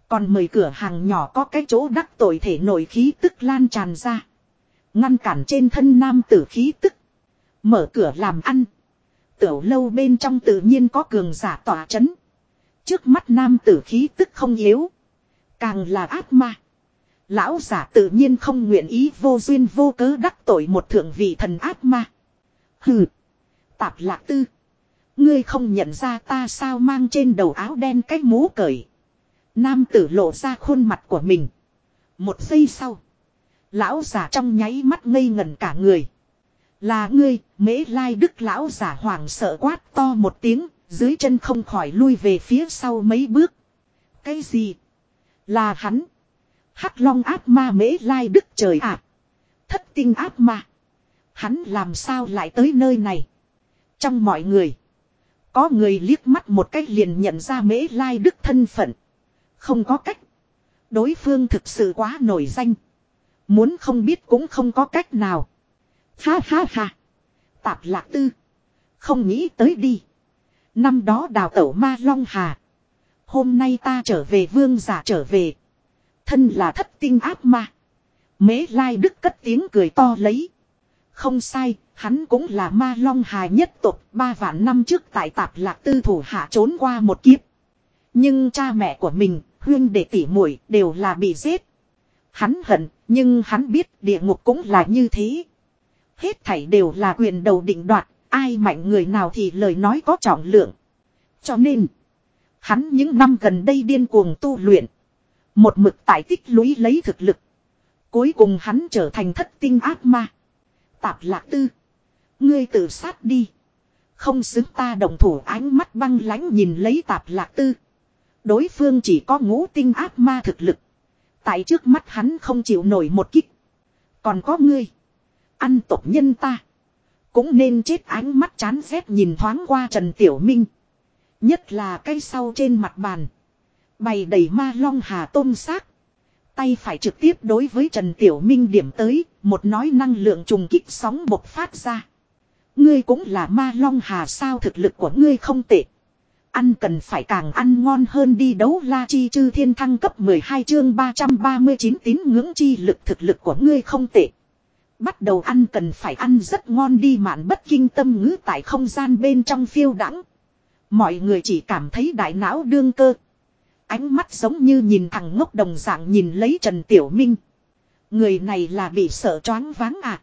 Còn mời cửa hàng nhỏ có cái chỗ đắc tội thể nổi khí tức lan tràn ra. Ngăn cản trên thân nam tử khí tức. Mở cửa làm ăn. Tiểu lâu bên trong tự nhiên có cường giả tỏa chấn. Trước mắt nam tử khí tức không yếu. Càng là ác ma. Lão giả tự nhiên không nguyện ý vô duyên vô cớ đắc tội một thượng vị thần ác ma. Hừ. Tạp lạc tư. Ngươi không nhận ra ta sao mang trên đầu áo đen cái mũ cởi. Nam tử lộ ra khuôn mặt của mình. Một giây sau. Lão giả trong nháy mắt ngây ngẩn cả người. Là ngươi, mễ lai đức lão giả hoàng sợ quát to một tiếng, dưới chân không khỏi lui về phía sau mấy bước. Cái gì? Là hắn. Hắc long áp ma mễ lai đức trời ạ. Thất tinh áp ma. Hắn làm sao lại tới nơi này? Trong mọi người. Có người liếc mắt một cách liền nhận ra mễ lai đức thân phận. Không có cách. Đối phương thực sự quá nổi danh. Muốn không biết cũng không có cách nào. Ha ha ha. Tạp lạc tư. Không nghĩ tới đi. Năm đó đào tẩu ma long hà. Hôm nay ta trở về vương giả trở về. Thân là thất tinh áp ma. Mế lai đức cất tiếng cười to lấy. Không sai, hắn cũng là ma long hài nhất tục ba vạn năm trước tại tạp lạc tư thủ hạ trốn qua một kiếp. Nhưng cha mẹ của mình, huyên đệ tỷ muội đều là bị giết. Hắn hận, nhưng hắn biết địa ngục cũng là như thế. Hết thảy đều là quyền đầu định đoạt, ai mạnh người nào thì lời nói có trọng lượng. Cho nên, hắn những năm gần đây điên cuồng tu luyện. Một mực tại tích lũy lấy thực lực. Cuối cùng hắn trở thành thất tinh ác ma. Tạp lạc tư. Ngươi tự sát đi. Không xứng ta đồng thủ ánh mắt băng lãnh nhìn lấy tạp lạc tư. Đối phương chỉ có ngũ tinh ác ma thực lực. Tại trước mắt hắn không chịu nổi một kích. Còn có ngươi. Ăn tộc nhân ta. Cũng nên chết ánh mắt chán rét nhìn thoáng qua Trần Tiểu Minh. Nhất là cây sau trên mặt bàn. Bày đầy ma long hà tôm xác. Tay phải trực tiếp đối với Trần Tiểu Minh điểm tới, một nói năng lượng trùng kích sóng bộc phát ra. Ngươi cũng là ma long hà sao thực lực của ngươi không tệ. Ăn cần phải càng ăn ngon hơn đi đấu la chi chư thiên thăng cấp 12 chương 339 tín ngưỡng chi lực thực lực của ngươi không tệ. Bắt đầu ăn cần phải ăn rất ngon đi mạn bất kinh tâm ngữ tại không gian bên trong phiêu đắng. Mọi người chỉ cảm thấy đại não đương cơ. Ánh mắt giống như nhìn thằng ngốc đồng dạng nhìn lấy Trần Tiểu Minh. Người này là bị sợ choáng váng à.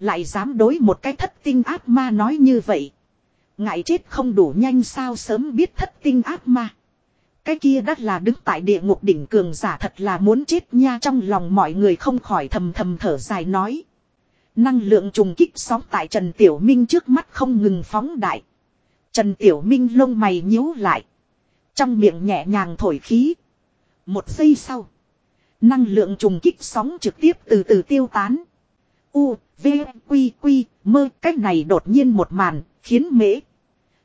Lại dám đối một cái thất tinh ác ma nói như vậy. Ngại chết không đủ nhanh sao sớm biết thất tinh ác ma. Cái kia đắt là đứng tại địa ngục đỉnh cường giả thật là muốn chết nha trong lòng mọi người không khỏi thầm thầm thở dài nói. Năng lượng trùng kích sóng tại Trần Tiểu Minh trước mắt không ngừng phóng đại. Trần Tiểu Minh lông mày nhíu lại. Trong miệng nhẹ nhàng thổi khí. Một giây sau. Năng lượng trùng kích sóng trực tiếp từ từ tiêu tán. U, V, Quy, Quy, mơ cách này đột nhiên một màn, khiến mễ.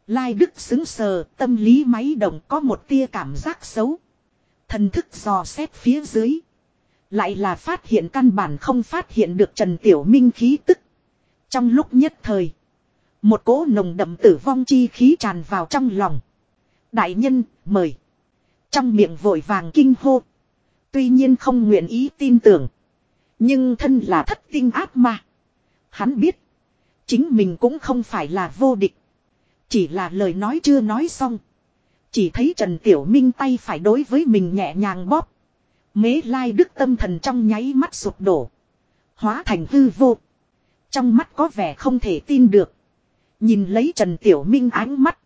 Lai Đức xứng sờ, tâm lý máy động có một tia cảm giác xấu. Thần thức dò xét phía dưới. Lại là phát hiện căn bản không phát hiện được Trần Tiểu Minh khí tức. Trong lúc nhất thời. Một cỗ nồng đậm tử vong chi khí tràn vào trong lòng. Đại nhân, mời. Trong miệng vội vàng kinh hô. Tuy nhiên không nguyện ý tin tưởng. Nhưng thân là thất tinh ác mà Hắn biết. Chính mình cũng không phải là vô địch. Chỉ là lời nói chưa nói xong. Chỉ thấy Trần Tiểu Minh tay phải đối với mình nhẹ nhàng bóp. Mế lai đức tâm thần trong nháy mắt sụp đổ. Hóa thành hư vô. Trong mắt có vẻ không thể tin được. Nhìn lấy Trần Tiểu Minh ánh mắt.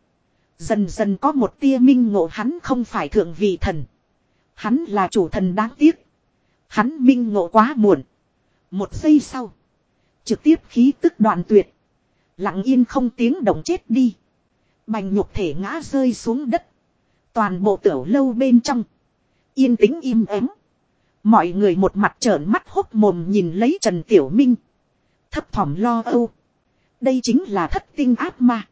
Dần dần có một tia minh ngộ hắn không phải thượng vị thần. Hắn là chủ thần đáng tiếc. Hắn minh ngộ quá muộn. Một giây sau. Trực tiếp khí tức đoạn tuyệt. Lặng yên không tiếng động chết đi. Bành nhục thể ngã rơi xuống đất. Toàn bộ tiểu lâu bên trong. Yên tĩnh im ắng. Mọi người một mặt trợn mắt hốc mồm nhìn lấy Trần Tiểu Minh. Thấp thỏm lo âu. Đây chính là thất tinh áp ma.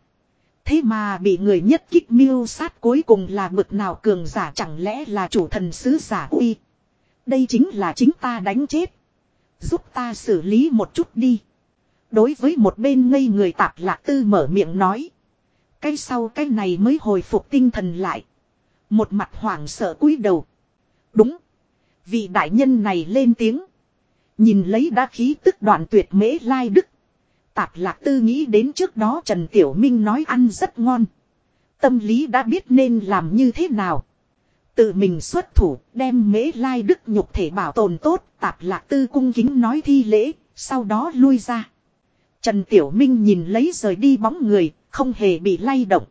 Thế mà bị người nhất kích miêu sát cuối cùng là bực nào cường giả chẳng lẽ là chủ thần sứ giả uy. Đây chính là chính ta đánh chết. Giúp ta xử lý một chút đi. Đối với một bên ngây người tạp lạc tư mở miệng nói. Cái sau cái này mới hồi phục tinh thần lại. Một mặt hoảng sợ cúi đầu. Đúng. Vị đại nhân này lên tiếng. Nhìn lấy đá khí tức đoạn tuyệt mễ lai đức. Tạp lạc tư nghĩ đến trước đó Trần Tiểu Minh nói ăn rất ngon. Tâm lý đã biết nên làm như thế nào. Tự mình xuất thủ đem mễ lai đức nhục thể bảo tồn tốt. Tạp lạc tư cung kính nói thi lễ. Sau đó lui ra. Trần Tiểu Minh nhìn lấy rời đi bóng người. Không hề bị lay động.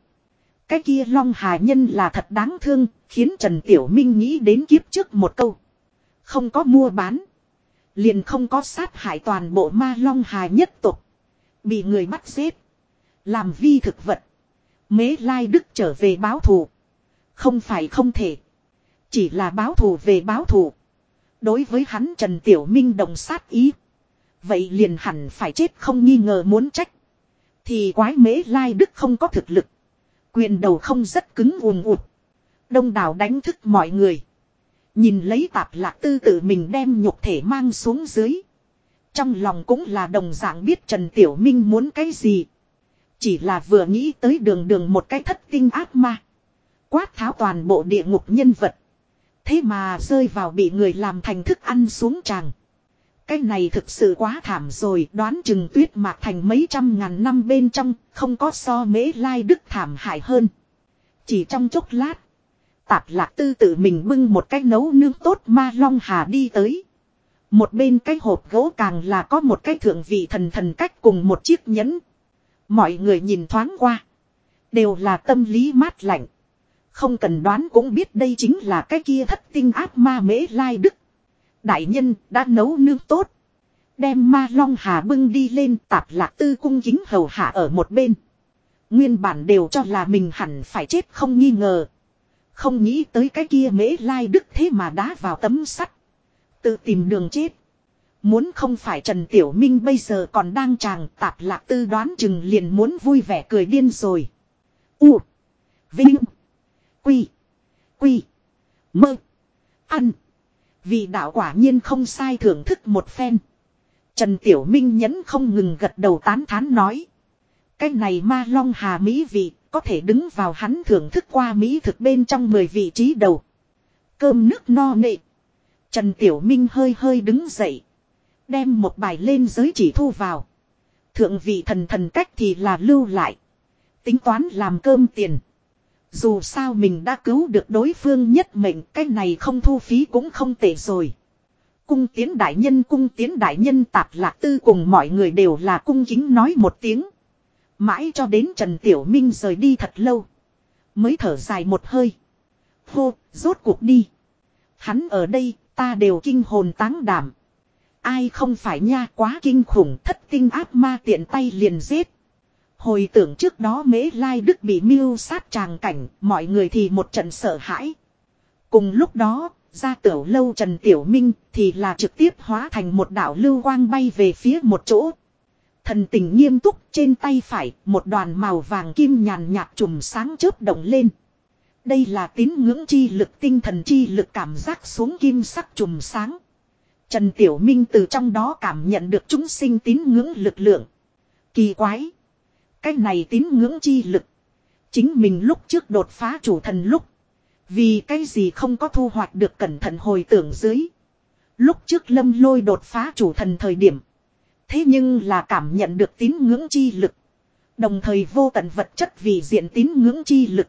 Cái kia Long Hà Nhân là thật đáng thương. Khiến Trần Tiểu Minh nghĩ đến kiếp trước một câu. Không có mua bán. Liền không có sát hại toàn bộ ma Long Hà nhất tục. Bị người bắt giết. Làm vi thực vật. Mế Lai Đức trở về báo thù. Không phải không thể. Chỉ là báo thù về báo thù. Đối với hắn Trần Tiểu Minh đồng sát ý. Vậy liền hẳn phải chết không nghi ngờ muốn trách. Thì quái mế Lai Đức không có thực lực. Quyền đầu không rất cứng ùn ụt. Đông đảo đánh thức mọi người. Nhìn lấy tạp lạc tư tự mình đem nhục thể mang xuống dưới. Trong lòng cũng là đồng dạng biết Trần Tiểu Minh muốn cái gì. Chỉ là vừa nghĩ tới đường đường một cái thất tinh ác ma. Quát tháo toàn bộ địa ngục nhân vật. Thế mà rơi vào bị người làm thành thức ăn xuống tràng. Cái này thực sự quá thảm rồi, đoán chừng tuyết mạc thành mấy trăm ngàn năm bên trong, không có so mễ lai đức thảm hại hơn. Chỉ trong chốc lát. Tạp lạc tư tự mình bưng một cái nấu nướng tốt ma long hà đi tới. Một bên cái hộp gỗ càng là có một cái thượng vị thần thần cách cùng một chiếc nhẫn. Mọi người nhìn thoáng qua. Đều là tâm lý mát lạnh. Không cần đoán cũng biết đây chính là cái kia thất tinh áp ma mễ lai đức. Đại nhân đã nấu nướng tốt. Đem ma long hà bưng đi lên tạp lạc tư cung kính hầu hạ ở một bên. Nguyên bản đều cho là mình hẳn phải chết không nghi ngờ. Không nghĩ tới cái kia mễ lai đức thế mà đá vào tấm sắt. Tự tìm đường chết. Muốn không phải Trần Tiểu Minh bây giờ còn đang tràng tạp lạc tư đoán chừng liền muốn vui vẻ cười điên rồi. U. Vinh. Quy. Quy. Mơ. Ăn. Vì đạo quả nhiên không sai thưởng thức một phen. Trần Tiểu Minh nhẫn không ngừng gật đầu tán thán nói. Cái này ma long hà mỹ vị có thể đứng vào hắn thưởng thức qua mỹ thực bên trong 10 vị trí đầu. Cơm nước no nệ. Trần Tiểu Minh hơi hơi đứng dậy. Đem một bài lên giới chỉ thu vào. Thượng vị thần thần cách thì là lưu lại. Tính toán làm cơm tiền. Dù sao mình đã cứu được đối phương nhất mệnh, cái này không thu phí cũng không tệ rồi. Cung tiến đại nhân, cung tiến đại nhân tạp lạc tư cùng mọi người đều là cung chính nói một tiếng. Mãi cho đến Trần Tiểu Minh rời đi thật lâu. Mới thở dài một hơi. Hô, rốt cuộc đi. Hắn ở đây, ta đều kinh hồn táng đảm. Ai không phải nha quá kinh khủng thất tinh áp ma tiện tay liền giết. Hồi tưởng trước đó mễ lai đức bị mưu sát tràng cảnh, mọi người thì một trận sợ hãi. Cùng lúc đó, ra tiểu lâu Trần Tiểu Minh thì là trực tiếp hóa thành một đạo lưu quang bay về phía một chỗ. Thần tình nghiêm túc trên tay phải, một đoàn màu vàng kim nhàn nhạt trùm sáng chớp động lên. Đây là tín ngưỡng chi lực tinh thần chi lực cảm giác xuống kim sắc trùm sáng. Trần Tiểu Minh từ trong đó cảm nhận được chúng sinh tín ngưỡng lực lượng. Kỳ quái. Cái này tín ngưỡng chi lực. Chính mình lúc trước đột phá chủ thần lúc. Vì cái gì không có thu hoạch được cẩn thận hồi tưởng dưới. Lúc trước lâm lôi đột phá chủ thần thời điểm. Thế nhưng là cảm nhận được tín ngưỡng chi lực. Đồng thời vô tận vật chất vì diện tín ngưỡng chi lực.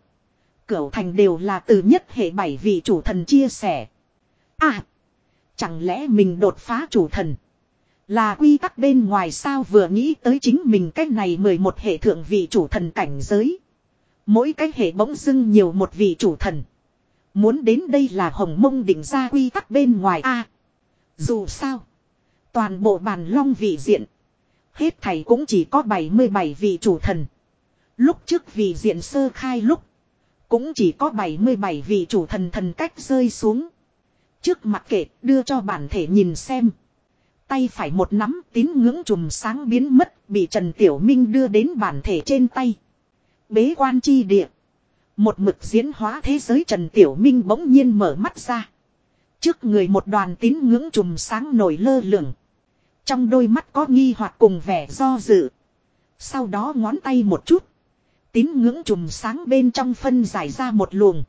Cửu thành đều là từ nhất hệ bảy vị chủ thần chia sẻ. À! Chẳng lẽ mình đột phá chủ thần? Là quy tắc bên ngoài sao vừa nghĩ tới chính mình cách này 11 hệ thượng vị chủ thần cảnh giới. Mỗi cái hệ bỗng dưng nhiều một vị chủ thần. Muốn đến đây là hồng mông định ra quy tắc bên ngoài a Dù sao. Toàn bộ bàn long vị diện. Hết thầy cũng chỉ có 77 vị chủ thần. Lúc trước vị diện sơ khai lúc. Cũng chỉ có 77 vị chủ thần thần cách rơi xuống. Trước mặt kệ, đưa cho bản thể nhìn xem. Tay phải một nắm tín ngưỡng chùm sáng biến mất, bị Trần Tiểu Minh đưa đến bản thể trên tay. Bế quan chi địa. Một mực diễn hóa thế giới Trần Tiểu Minh bỗng nhiên mở mắt ra. Trước người một đoàn tín ngưỡng chùm sáng nổi lơ lửng. Trong đôi mắt có nghi hoặc cùng vẻ do dự. Sau đó ngón tay một chút. Tín ngưỡng chùm sáng bên trong phân giải ra một luồng.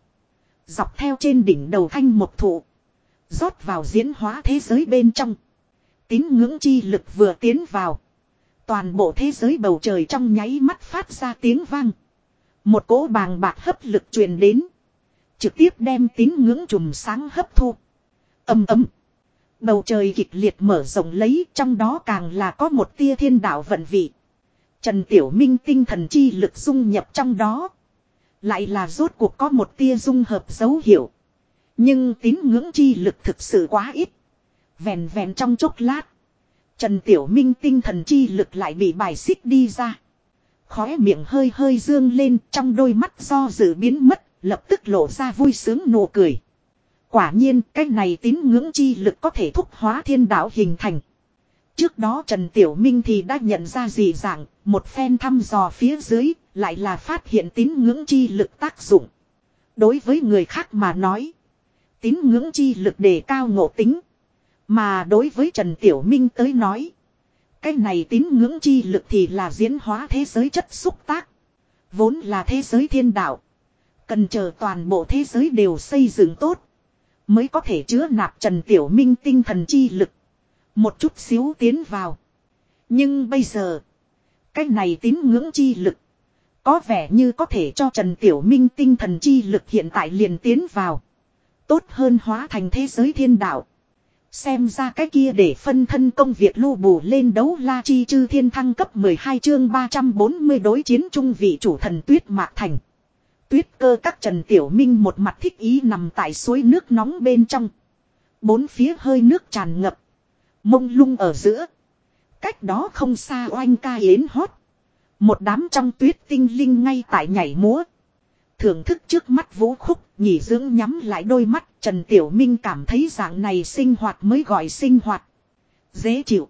Dọc theo trên đỉnh đầu thanh một thụ. rót vào diễn hóa thế giới bên trong. Tín ngưỡng chi lực vừa tiến vào. Toàn bộ thế giới bầu trời trong nháy mắt phát ra tiếng vang. Một cỗ bàng bạc hấp lực truyền đến. Trực tiếp đem tín ngưỡng chùm sáng hấp thu. Âm ấm. Bầu trời kịch liệt mở rộng lấy trong đó càng là có một tia thiên đạo vận vị. Trần Tiểu Minh tinh thần chi lực dung nhập trong đó. Lại là rốt cuộc có một tia dung hợp dấu hiệu. Nhưng tín ngưỡng chi lực thực sự quá ít. Vẹn vẹn trong chốc lát. Trần Tiểu Minh tinh thần chi lực lại bị bài xích đi ra. Khóe miệng hơi hơi dương lên trong đôi mắt do dự biến mất, lập tức lộ ra vui sướng nụ cười. Quả nhiên cái này tín ngưỡng chi lực có thể thúc hóa thiên đạo hình thành. Trước đó Trần Tiểu Minh thì đã nhận ra gì dạng, một phen thăm dò phía dưới, lại là phát hiện tín ngưỡng chi lực tác dụng. Đối với người khác mà nói, tín ngưỡng chi lực đề cao ngộ tính. Mà đối với Trần Tiểu Minh tới nói, cái này tín ngưỡng chi lực thì là diễn hóa thế giới chất xúc tác. Vốn là thế giới thiên đạo. Cần chờ toàn bộ thế giới đều xây dựng tốt. Mới có thể chứa nạp Trần Tiểu Minh tinh thần chi lực. Một chút xíu tiến vào. Nhưng bây giờ. Cái này tín ngưỡng chi lực. Có vẻ như có thể cho Trần Tiểu Minh tinh thần chi lực hiện tại liền tiến vào. Tốt hơn hóa thành thế giới thiên đạo. Xem ra cái kia để phân thân công việc lưu bù lên đấu la chi chư thiên thăng cấp 12 chương 340 đối chiến trung vị chủ thần tuyết mạc thành. Tuyết cơ các Trần Tiểu Minh một mặt thích ý nằm tại suối nước nóng bên trong. Bốn phía hơi nước tràn ngập. Mông lung ở giữa. Cách đó không xa oanh ca yến hót. Một đám trong tuyết tinh linh ngay tại nhảy múa. Thưởng thức trước mắt vũ khúc, nhỉ dưỡng nhắm lại đôi mắt, Trần Tiểu Minh cảm thấy dạng này sinh hoạt mới gọi sinh hoạt. Dễ chịu.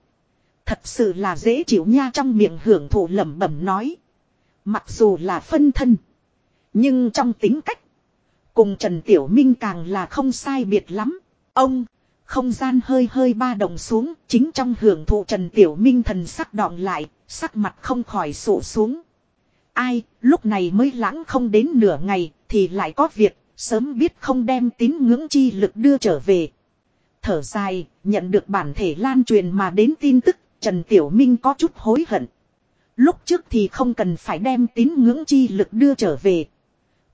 Thật sự là dễ chịu nha trong miệng hưởng thụ lẩm bẩm nói. Mặc dù là phân thân. Nhưng trong tính cách. Cùng Trần Tiểu Minh càng là không sai biệt lắm. Ông. Không gian hơi hơi ba đồng xuống. Chính trong hưởng thụ Trần Tiểu Minh thần sắc đọng lại. Sắc mặt không khỏi sụ xuống. Ai, lúc này mới lãng không đến nửa ngày, thì lại có việc, sớm biết không đem tín ngưỡng chi lực đưa trở về. Thở dài, nhận được bản thể lan truyền mà đến tin tức, Trần Tiểu Minh có chút hối hận. Lúc trước thì không cần phải đem tín ngưỡng chi lực đưa trở về.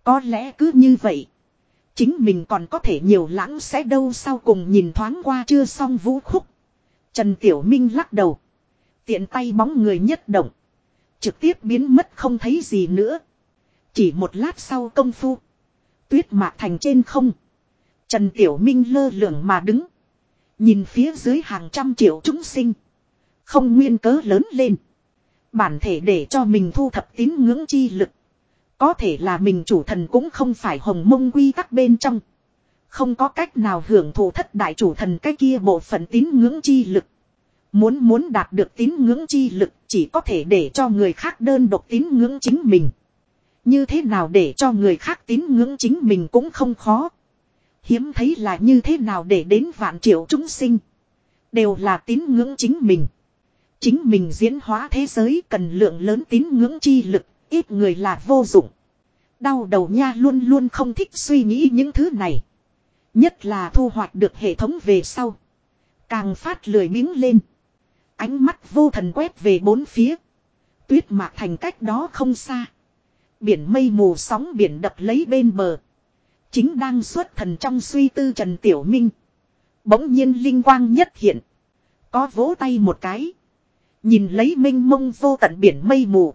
Có lẽ cứ như vậy. Chính mình còn có thể nhiều lãng sẽ đâu sau cùng nhìn thoáng qua chưa xong vũ khúc. Trần Tiểu Minh lắc đầu. Tiện tay bóng người nhất động. Trực tiếp biến mất không thấy gì nữa. Chỉ một lát sau công phu. Tuyết mạc thành trên không. Trần Tiểu Minh lơ lửng mà đứng. Nhìn phía dưới hàng trăm triệu chúng sinh. Không nguyên cớ lớn lên. Bản thể để cho mình thu thập tín ngưỡng chi lực. Có thể là mình chủ thần cũng không phải hồng mông quy tắc bên trong. Không có cách nào hưởng thụ thất đại chủ thần cái kia bộ phận tín ngưỡng chi lực. Muốn muốn đạt được tín ngưỡng chi lực chỉ có thể để cho người khác đơn độc tín ngưỡng chính mình. Như thế nào để cho người khác tín ngưỡng chính mình cũng không khó. Hiếm thấy là như thế nào để đến vạn triệu chúng sinh. Đều là tín ngưỡng chính mình. Chính mình diễn hóa thế giới cần lượng lớn tín ngưỡng chi lực, ít người là vô dụng. Đau đầu nha, luôn luôn không thích suy nghĩ những thứ này. Nhất là thu hoạch được hệ thống về sau. Càng phát lười miếng lên. Ánh mắt vô thần quét về bốn phía. Tuyết mạc thành cách đó không xa. Biển mây mù sóng biển đập lấy bên bờ. Chính đang xuất thần trong suy tư Trần Tiểu Minh. Bỗng nhiên linh quang nhất hiện. Có vỗ tay một cái. Nhìn lấy minh mông vô tận biển mây mù.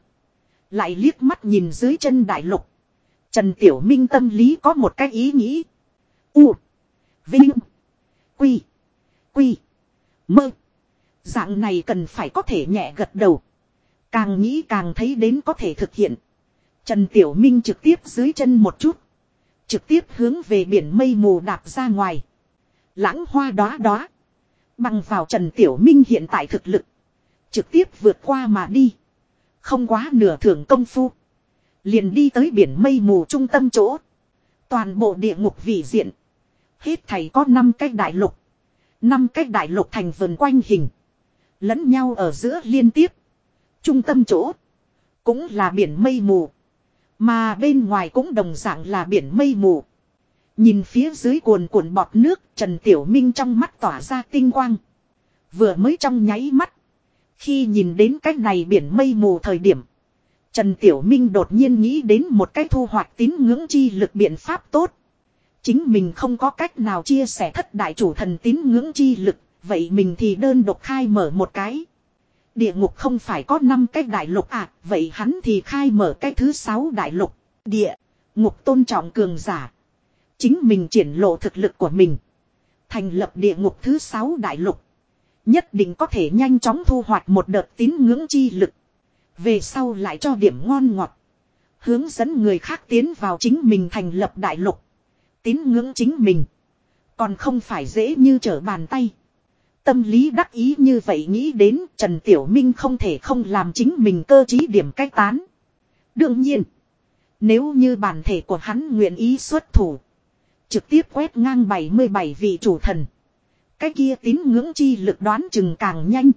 Lại liếc mắt nhìn dưới chân đại lục. Trần Tiểu Minh tâm lý có một cái ý nghĩ. U. Vinh. Quy. Quy. Mơ. Dạng này cần phải có thể nhẹ gật đầu. Càng nghĩ càng thấy đến có thể thực hiện. Trần Tiểu Minh trực tiếp dưới chân một chút. Trực tiếp hướng về biển mây mù đạp ra ngoài. Lãng hoa đóa đóa. Bằng vào Trần Tiểu Minh hiện tại thực lực. Trực tiếp vượt qua mà đi. Không quá nửa thưởng công phu. Liền đi tới biển mây mù trung tâm chỗ. Toàn bộ địa ngục vị diện. Hết thầy có 5 cái đại lục. 5 cái đại lục thành vườn quanh hình. Lẫn nhau ở giữa liên tiếp. Trung tâm chỗ. Cũng là biển mây mù. Mà bên ngoài cũng đồng dạng là biển mây mù. Nhìn phía dưới cuồn cuộn bọt nước, Trần Tiểu Minh trong mắt tỏa ra tinh quang. Vừa mới trong nháy mắt. Khi nhìn đến cái này biển mây mù thời điểm. Trần Tiểu Minh đột nhiên nghĩ đến một cái thu hoạch tín ngưỡng chi lực biện pháp tốt. Chính mình không có cách nào chia sẻ thất đại chủ thần tín ngưỡng chi lực, vậy mình thì đơn độc khai mở một cái. Địa ngục không phải có 5 cái đại lục à, vậy hắn thì khai mở cái thứ 6 đại lục. Địa, ngục tôn trọng cường giả. Chính mình triển lộ thực lực của mình. Thành lập địa ngục thứ 6 đại lục. Nhất định có thể nhanh chóng thu hoạch một đợt tín ngưỡng chi lực. Về sau lại cho điểm ngon ngọt. Hướng dẫn người khác tiến vào chính mình thành lập đại lục. Tín ngưỡng chính mình. Còn không phải dễ như trở bàn tay. Tâm lý đắc ý như vậy nghĩ đến Trần Tiểu Minh không thể không làm chính mình cơ trí điểm cách tán. Đương nhiên. Nếu như bản thể của hắn nguyện ý xuất thủ. Trực tiếp quét ngang 77 vị chủ thần. Cái kia tín ngưỡng chi lực đoán chừng càng nhanh.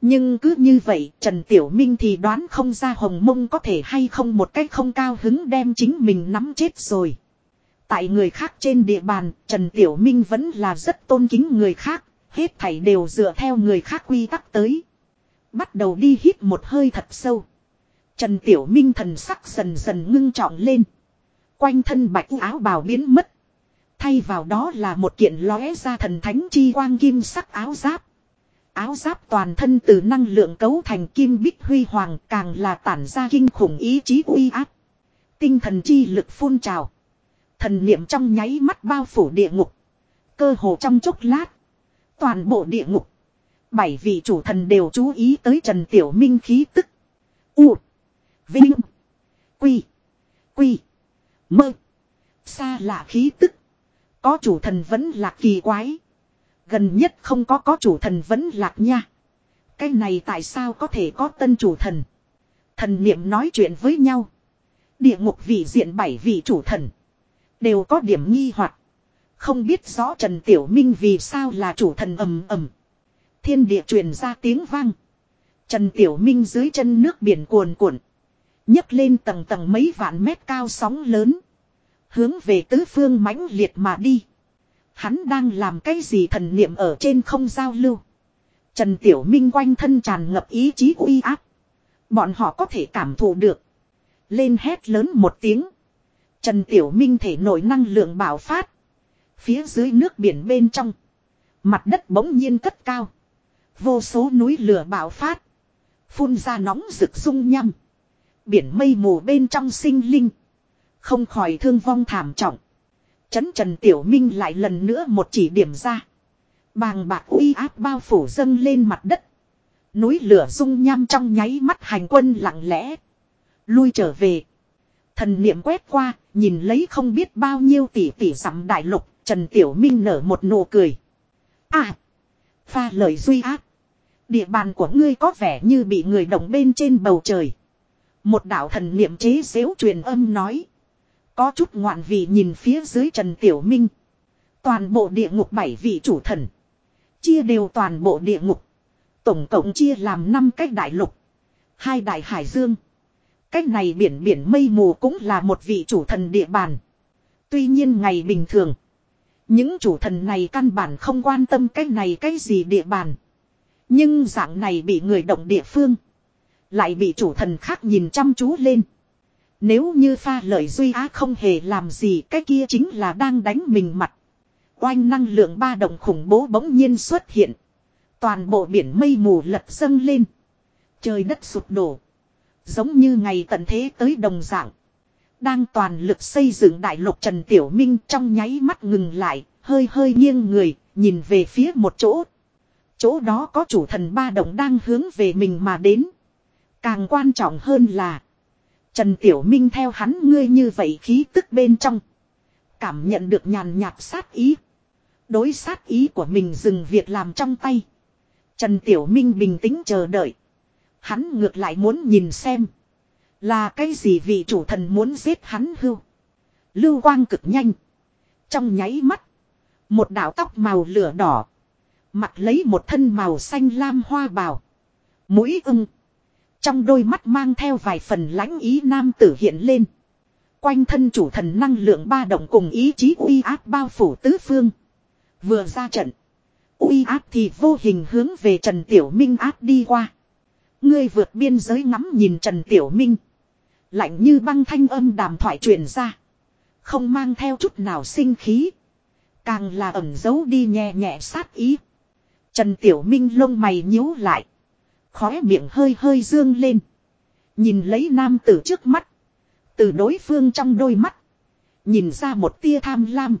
Nhưng cứ như vậy, Trần Tiểu Minh thì đoán không ra hồng mông có thể hay không một cách không cao hứng đem chính mình nắm chết rồi. Tại người khác trên địa bàn, Trần Tiểu Minh vẫn là rất tôn kính người khác. Hết thảy đều dựa theo người khác quy tắc tới. Bắt đầu đi hít một hơi thật sâu. Trần Tiểu Minh thần sắc dần dần ngưng trọng lên. Quanh thân bạch áo bào biến mất. Thay vào đó là một kiện lóe ra thần thánh chi quang kim sắc áo giáp. Áo giáp toàn thân từ năng lượng cấu thành kim bích huy hoàng càng là tản ra kinh khủng ý chí uy áp. Tinh thần chi lực phun trào. Thần niệm trong nháy mắt bao phủ địa ngục. Cơ hồ trong chốc lát. Toàn bộ địa ngục. Bảy vị chủ thần đều chú ý tới Trần Tiểu Minh khí tức. U. Vinh. Quy. Quy. Mơ. Xa lạ khí tức. Có chủ thần vẫn là kỳ quái. Gần nhất không có có chủ thần vẫn lạc nha. Cái này tại sao có thể có tân chủ thần? Thần niệm nói chuyện với nhau. Địa ngục vị diện bảy vị chủ thần. Đều có điểm nghi hoặc Không biết rõ Trần Tiểu Minh vì sao là chủ thần ầm ầm. Thiên địa truyền ra tiếng vang. Trần Tiểu Minh dưới chân nước biển cuồn cuộn. nhấc lên tầng tầng mấy vạn mét cao sóng lớn. Hướng về tứ phương mãnh liệt mà đi. Hắn đang làm cái gì thần niệm ở trên không giao lưu. Trần Tiểu Minh quanh thân tràn ngập ý chí uy áp. Bọn họ có thể cảm thụ được. Lên hét lớn một tiếng. Trần Tiểu Minh thể nổi năng lượng bảo phát. Phía dưới nước biển bên trong. Mặt đất bỗng nhiên cất cao. Vô số núi lửa bảo phát. Phun ra nóng rực sung nhăm. Biển mây mù bên trong sinh linh. Không khỏi thương vong thảm trọng. Chấn Trần Tiểu Minh lại lần nữa một chỉ điểm ra. Bàng bạc uy áp bao phủ dâng lên mặt đất. Núi lửa dung nham trong nháy mắt hành quân lặng lẽ. Lui trở về. Thần niệm quét qua, nhìn lấy không biết bao nhiêu tỷ tỷ sắm đại lục, Trần Tiểu Minh nở một nụ cười. À! Pha lời duy ác. Địa bàn của ngươi có vẻ như bị người động bên trên bầu trời. Một đạo thần niệm chế xếu truyền âm nói. Có chút ngoạn vị nhìn phía dưới Trần Tiểu Minh. Toàn bộ địa ngục bảy vị chủ thần. Chia đều toàn bộ địa ngục. Tổng cộng chia làm năm cách đại lục. Hai đại hải dương. Cách này biển biển mây mù cũng là một vị chủ thần địa bàn. Tuy nhiên ngày bình thường. Những chủ thần này căn bản không quan tâm cách này cái gì địa bàn. Nhưng dạng này bị người động địa phương. Lại bị chủ thần khác nhìn chăm chú lên. Nếu như pha lợi duy á không hề làm gì cái kia chính là đang đánh mình mặt. Oanh năng lượng ba đồng khủng bố bỗng nhiên xuất hiện. Toàn bộ biển mây mù lật dâng lên. Trời đất sụp đổ. Giống như ngày tận thế tới đồng dạng. Đang toàn lực xây dựng đại lục Trần Tiểu Minh trong nháy mắt ngừng lại, hơi hơi nghiêng người, nhìn về phía một chỗ. Chỗ đó có chủ thần ba đồng đang hướng về mình mà đến. Càng quan trọng hơn là Trần Tiểu Minh theo hắn ngươi như vậy khí tức bên trong. Cảm nhận được nhàn nhạt sát ý. Đối sát ý của mình dừng việc làm trong tay. Trần Tiểu Minh bình tĩnh chờ đợi. Hắn ngược lại muốn nhìn xem. Là cái gì vị chủ thần muốn giết hắn hưu. Lưu quang cực nhanh. Trong nháy mắt. Một đạo tóc màu lửa đỏ. Mặt lấy một thân màu xanh lam hoa bào. Mũi ưng. Trong đôi mắt mang theo vài phần lãnh ý nam tử hiện lên. Quanh thân chủ thần năng lượng ba động cùng ý chí uy áp bao phủ tứ phương. Vừa ra trận. Uy áp thì vô hình hướng về Trần Tiểu Minh áp đi qua. Ngươi vượt biên giới ngắm nhìn Trần Tiểu Minh. Lạnh như băng thanh âm đàm thoại truyền ra. Không mang theo chút nào sinh khí. Càng là ẩn giấu đi nhẹ nhẹ sát ý. Trần Tiểu Minh lông mày nhíu lại. Khóe miệng hơi hơi dương lên. Nhìn lấy nam tử trước mắt. Từ đối phương trong đôi mắt. Nhìn ra một tia tham lam.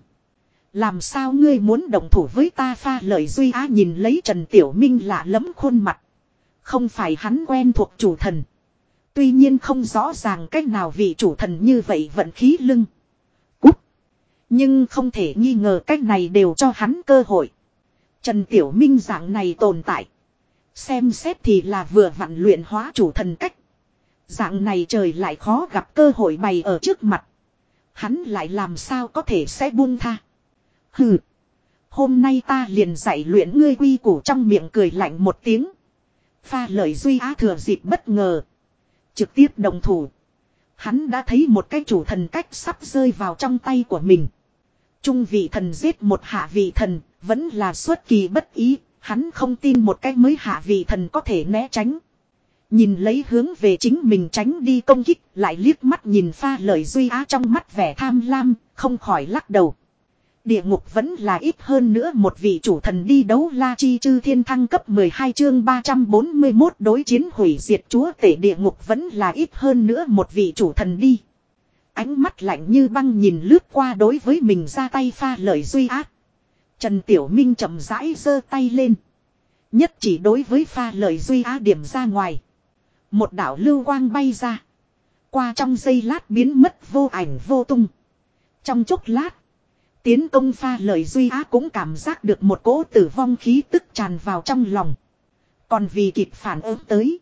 Làm sao ngươi muốn đồng thủ với ta pha lời duy á nhìn lấy Trần Tiểu Minh lạ lẫm khuôn mặt. Không phải hắn quen thuộc chủ thần. Tuy nhiên không rõ ràng cách nào vị chủ thần như vậy vận khí lưng. Cúp. Nhưng không thể nghi ngờ cách này đều cho hắn cơ hội. Trần Tiểu Minh dạng này tồn tại. Xem xét thì là vừa vặn luyện hóa chủ thần cách. Dạng này trời lại khó gặp cơ hội bày ở trước mặt. Hắn lại làm sao có thể sẽ buông tha. Hừ. Hôm nay ta liền dạy luyện ngươi quy củ trong miệng cười lạnh một tiếng. Pha lời duy á thừa dịp bất ngờ. Trực tiếp đồng thủ. Hắn đã thấy một cái chủ thần cách sắp rơi vào trong tay của mình. Trung vị thần giết một hạ vị thần, vẫn là xuất kỳ bất ý, hắn không tin một cái mới hạ vị thần có thể né tránh. Nhìn lấy hướng về chính mình tránh đi công kích, lại liếc mắt nhìn pha lời duy á trong mắt vẻ tham lam, không khỏi lắc đầu. Địa ngục vẫn là ít hơn nữa một vị chủ thần đi đấu la chi chư thiên thăng cấp 12 chương 341 đối chiến hủy diệt chúa tể địa ngục vẫn là ít hơn nữa một vị chủ thần đi. Ánh mắt lạnh như băng nhìn lướt qua đối với mình ra tay pha lời duy ác. Trần Tiểu Minh chậm rãi giơ tay lên. Nhất chỉ đối với pha lời duy á điểm ra ngoài. Một đạo lưu quang bay ra. Qua trong giây lát biến mất vô ảnh vô tung. Trong chốc lát. Tiến công pha lời duy á cũng cảm giác được một cỗ tử vong khí tức tràn vào trong lòng. Còn vì kịp phản ứng tới.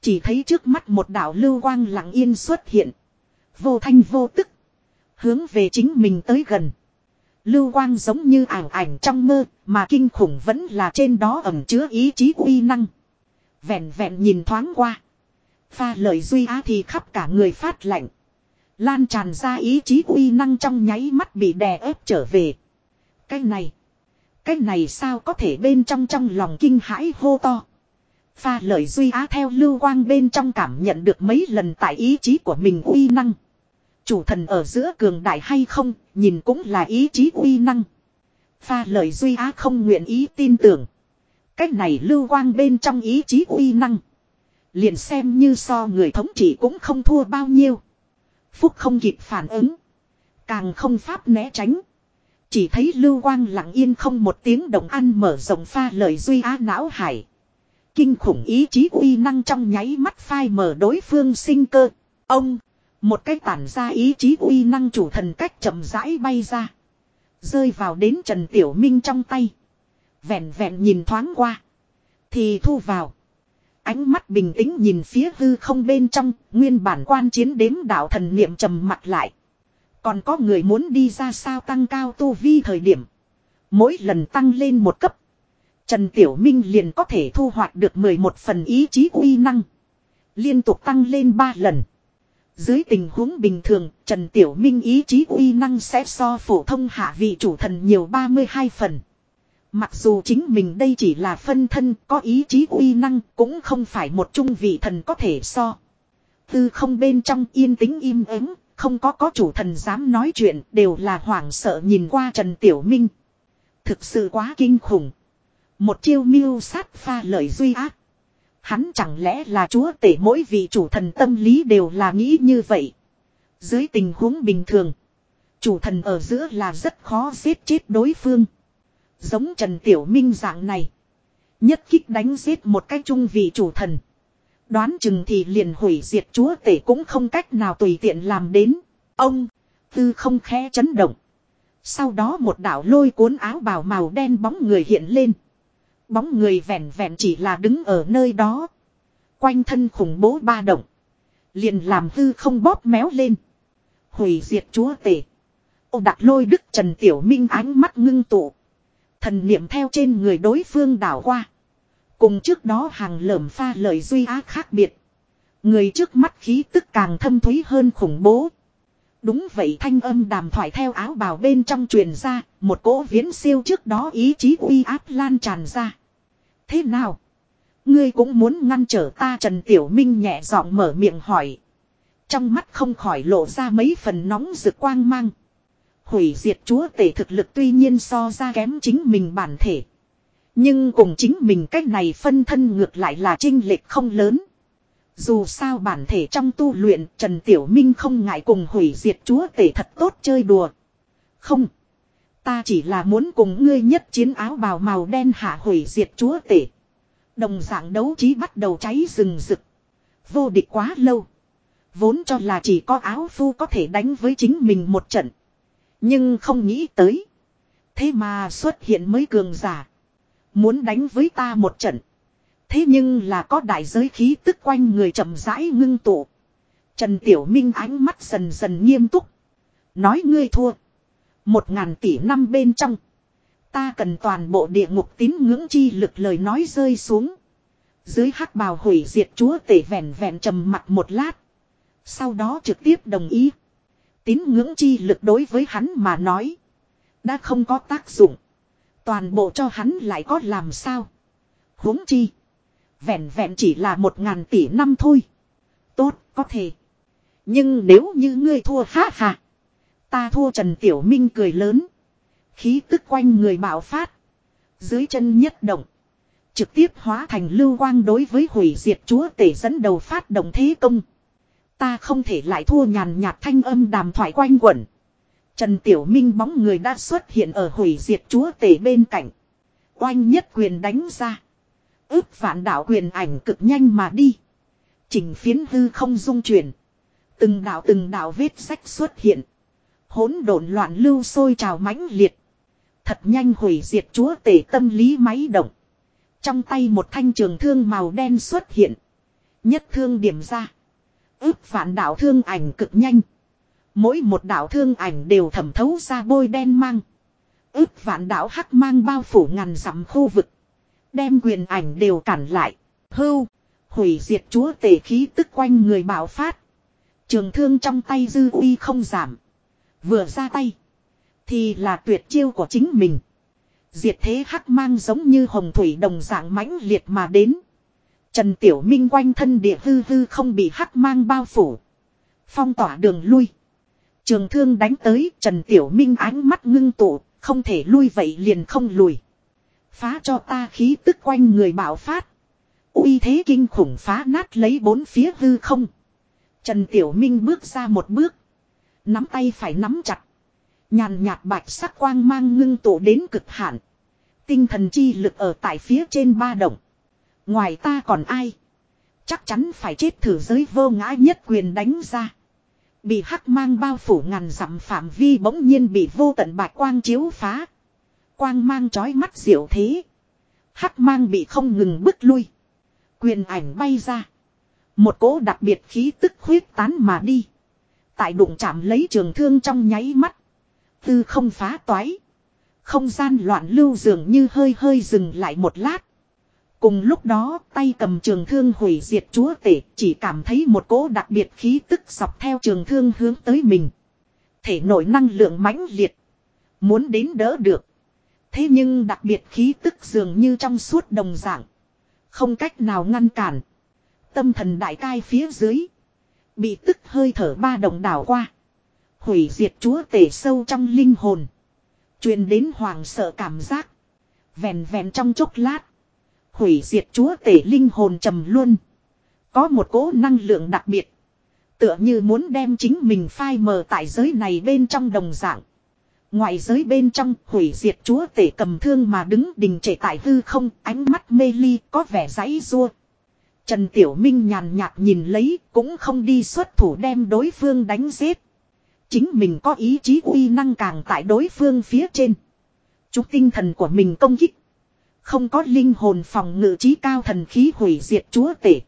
Chỉ thấy trước mắt một đạo lưu quang lặng yên xuất hiện. Vô thanh vô tức. Hướng về chính mình tới gần. Lưu quang giống như ảo ảnh trong mơ, mà kinh khủng vẫn là trên đó ẩm chứa ý chí uy năng. Vẹn vẹn nhìn thoáng qua. Pha lời duy á thì khắp cả người phát lạnh. Lan tràn ra ý chí uy năng trong nháy mắt bị đè ép trở về. Cái này. Cái này sao có thể bên trong trong lòng kinh hãi hô to. Pha lời duy á theo lưu quang bên trong cảm nhận được mấy lần tại ý chí của mình uy năng. Chủ thần ở giữa cường đại hay không, nhìn cũng là ý chí uy năng. Pha lời duy á không nguyện ý tin tưởng. Cách này lưu quang bên trong ý chí uy năng. Liền xem như so người thống trị cũng không thua bao nhiêu. Phúc không kịp phản ứng. Càng không pháp né tránh. Chỉ thấy lưu quang lặng yên không một tiếng động ăn mở rộng pha lời duy á não hải. Kinh khủng ý chí uy năng trong nháy mắt phai mở đối phương sinh cơ. Ông, một cái tản ra ý chí uy năng chủ thần cách chậm rãi bay ra. Rơi vào đến Trần Tiểu Minh trong tay. Vẹn vẹn nhìn thoáng qua. Thì thu vào. Ánh mắt bình tĩnh nhìn phía hư không bên trong, nguyên bản quan chiến đếm đạo thần niệm trầm mặt lại. Còn có người muốn đi ra sao tăng cao tu vi thời điểm. Mỗi lần tăng lên một cấp. Trần Tiểu Minh liền có thể thu hoạch được 11 phần ý chí uy năng. Liên tục tăng lên 3 lần. Dưới tình huống bình thường, Trần Tiểu Minh ý chí uy năng sẽ so phổ thông hạ vị chủ thần nhiều 32 phần. Mặc dù chính mình đây chỉ là phân thân có ý chí uy năng cũng không phải một trung vị thần có thể so. Tư không bên trong yên tĩnh im ắng, không có có chủ thần dám nói chuyện đều là hoảng sợ nhìn qua Trần Tiểu Minh. Thực sự quá kinh khủng. Một chiêu mưu sát pha lời duy ác. Hắn chẳng lẽ là chúa tể mỗi vị chủ thần tâm lý đều là nghĩ như vậy. Dưới tình huống bình thường. Chủ thần ở giữa là rất khó giết chết đối phương. Giống Trần Tiểu Minh dạng này. Nhất kích đánh giết một cái trung vị chủ thần. Đoán chừng thì liền hủy diệt chúa tể cũng không cách nào tùy tiện làm đến. Ông, tư không khe chấn động. Sau đó một đạo lôi cuốn áo bào màu đen bóng người hiện lên. Bóng người vẹn vẹn chỉ là đứng ở nơi đó. Quanh thân khủng bố ba động. Liền làm hư không bóp méo lên. Hủy diệt chúa tể. Ô đặt lôi đức Trần Tiểu Minh ánh mắt ngưng tụ. Thần niệm theo trên người đối phương đảo qua. Cùng trước đó hàng lởm pha lời duy ác khác biệt. Người trước mắt khí tức càng thâm thúy hơn khủng bố. Đúng vậy thanh âm đàm thoại theo áo bào bên trong truyền ra, một cỗ viễn siêu trước đó ý chí uy áp lan tràn ra. Thế nào? Ngươi cũng muốn ngăn trở ta Trần Tiểu Minh nhẹ giọng mở miệng hỏi. Trong mắt không khỏi lộ ra mấy phần nóng rực quang mang. Hủy diệt chúa tể thực lực tuy nhiên so ra kém chính mình bản thể. Nhưng cùng chính mình cách này phân thân ngược lại là trinh lệch không lớn. Dù sao bản thể trong tu luyện, Trần Tiểu Minh không ngại cùng hủy diệt chúa tể thật tốt chơi đùa. Không. Ta chỉ là muốn cùng ngươi nhất chiến áo bào màu đen hạ hủy diệt chúa tể. Đồng dạng đấu trí bắt đầu cháy rừng rực. Vô địch quá lâu. Vốn cho là chỉ có áo phu có thể đánh với chính mình một trận. Nhưng không nghĩ tới. Thế mà xuất hiện mới cường giả. Muốn đánh với ta một trận. Thế nhưng là có đại giới khí tức quanh người chậm rãi ngưng tụ. Trần Tiểu Minh ánh mắt dần dần nghiêm túc. Nói ngươi thua. Một ngàn tỷ năm bên trong. Ta cần toàn bộ địa ngục tín ngưỡng chi lực lời nói rơi xuống. Dưới hắc bào hủy diệt chúa tể vẹn vẹn trầm mặt một lát. Sau đó trực tiếp đồng ý. Tín ngưỡng chi lực đối với hắn mà nói. Đã không có tác dụng. Toàn bộ cho hắn lại có làm sao. huống chi. Vẹn vẹn chỉ là một ngàn tỷ năm thôi. Tốt, có thể. Nhưng nếu như ngươi thua ha ha. Ta thua Trần Tiểu Minh cười lớn. Khí tức quanh người bạo phát. Dưới chân nhất động. Trực tiếp hóa thành lưu quang đối với hủy diệt chúa tể dẫn đầu phát động thế công. Ta không thể lại thua nhàn nhạt thanh âm đàm thoại quanh quẩn. Trần Tiểu Minh bóng người đã xuất hiện ở hủy diệt chúa tể bên cạnh. Oanh nhất quyền đánh ra. Ước vạn đạo quyền ảnh cực nhanh mà đi. Chỉnh phiến hư không dung chuyển. Từng đạo từng đạo vết sách xuất hiện. hỗn độn loạn lưu sôi trào mãnh liệt. Thật nhanh hủy diệt chúa tể tâm lý máy động. Trong tay một thanh trường thương màu đen xuất hiện. Nhất thương điểm ra. Ước vạn đạo thương ảnh cực nhanh. Mỗi một đạo thương ảnh đều thẩm thấu ra bôi đen mang. Ước vạn đạo hắc mang bao phủ ngàn dặm khu vực. Đem quyền ảnh đều cản lại. Hưu. Hủy diệt chúa tể khí tức quanh người bạo phát. Trường thương trong tay dư uy không giảm. Vừa ra tay. Thì là tuyệt chiêu của chính mình. Diệt thế hắc mang giống như hồng thủy đồng dạng mãnh liệt mà đến. Trần Tiểu Minh quanh thân địa hư hư không bị hắc mang bao phủ. Phong tỏa đường lui. Trường thương đánh tới Trần Tiểu Minh ánh mắt ngưng tụ, không thể lui vậy liền không lùi. Phá cho ta khí tức quanh người bạo phát. uy thế kinh khủng phá nát lấy bốn phía hư không. Trần Tiểu Minh bước ra một bước. Nắm tay phải nắm chặt. Nhàn nhạt bạch sắc quang mang ngưng tụ đến cực hạn. Tinh thần chi lực ở tại phía trên ba động. Ngoài ta còn ai? Chắc chắn phải chết thử giới vô ngã nhất quyền đánh ra. Bị hắc mang bao phủ ngàn dặm phạm vi bỗng nhiên bị vô tận bạch quang chiếu phá. Quang mang chói mắt diệu thế. Hắc mang bị không ngừng bức lui. Quyền ảnh bay ra. Một cỗ đặc biệt khí tức khuyết tán mà đi. Tại đụng chạm lấy trường thương trong nháy mắt. Tư không phá toái. Không gian loạn lưu dường như hơi hơi dừng lại một lát. Cùng lúc đó, tay cầm trường thương hủy diệt chúa tể, chỉ cảm thấy một cỗ đặc biệt khí tức dọc theo trường thương hướng tới mình. Thể nội năng lượng mãnh liệt. Muốn đến đỡ được. Thế nhưng đặc biệt khí tức dường như trong suốt đồng dạng. Không cách nào ngăn cản. Tâm thần đại cai phía dưới. Bị tức hơi thở ba đồng đảo qua. Hủy diệt chúa tể sâu trong linh hồn. truyền đến hoàng sợ cảm giác. vèn vèn trong chốc lát. Hủy diệt chúa tể linh hồn trầm luôn. Có một cỗ năng lượng đặc biệt. Tựa như muốn đem chính mình phai mờ tại giới này bên trong đồng dạng. Ngoài giới bên trong, hủy diệt chúa tể cầm thương mà đứng đình trệ tại hư không, ánh mắt mê ly, có vẻ giấy rua. Trần Tiểu Minh nhàn nhạt nhìn lấy, cũng không đi xuất thủ đem đối phương đánh giết. Chính mình có ý chí uy năng càng tại đối phương phía trên. Chúc tinh thần của mình công kích. Không có linh hồn phòng ngự trí cao thần khí hủy diệt chúa tể.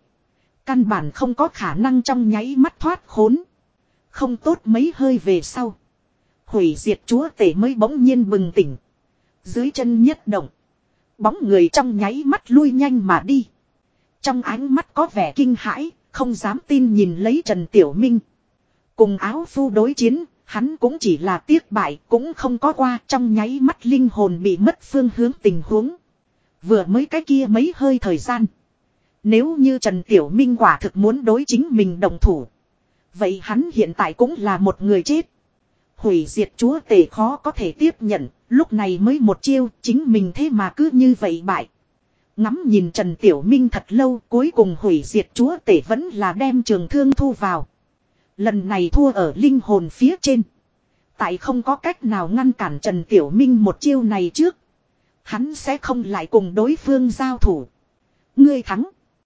Căn bản không có khả năng trong nháy mắt thoát khốn. Không tốt mấy hơi về sau. Hủy diệt chúa tể mới bỗng nhiên bừng tỉnh. Dưới chân nhất động. Bóng người trong nháy mắt lui nhanh mà đi. Trong ánh mắt có vẻ kinh hãi, không dám tin nhìn lấy Trần Tiểu Minh. Cùng áo phu đối chiến, hắn cũng chỉ là tiếc bại, cũng không có qua trong nháy mắt linh hồn bị mất phương hướng tình huống. Vừa mới cái kia mấy hơi thời gian. Nếu như Trần Tiểu Minh quả thực muốn đối chính mình đồng thủ. Vậy hắn hiện tại cũng là một người chết. Hủy diệt chúa tể khó có thể tiếp nhận, lúc này mới một chiêu, chính mình thế mà cứ như vậy bại. Ngắm nhìn Trần Tiểu Minh thật lâu, cuối cùng hủy diệt chúa tể vẫn là đem trường thương thu vào. Lần này thua ở linh hồn phía trên. Tại không có cách nào ngăn cản Trần Tiểu Minh một chiêu này trước. Hắn sẽ không lại cùng đối phương giao thủ. Ngươi thắng.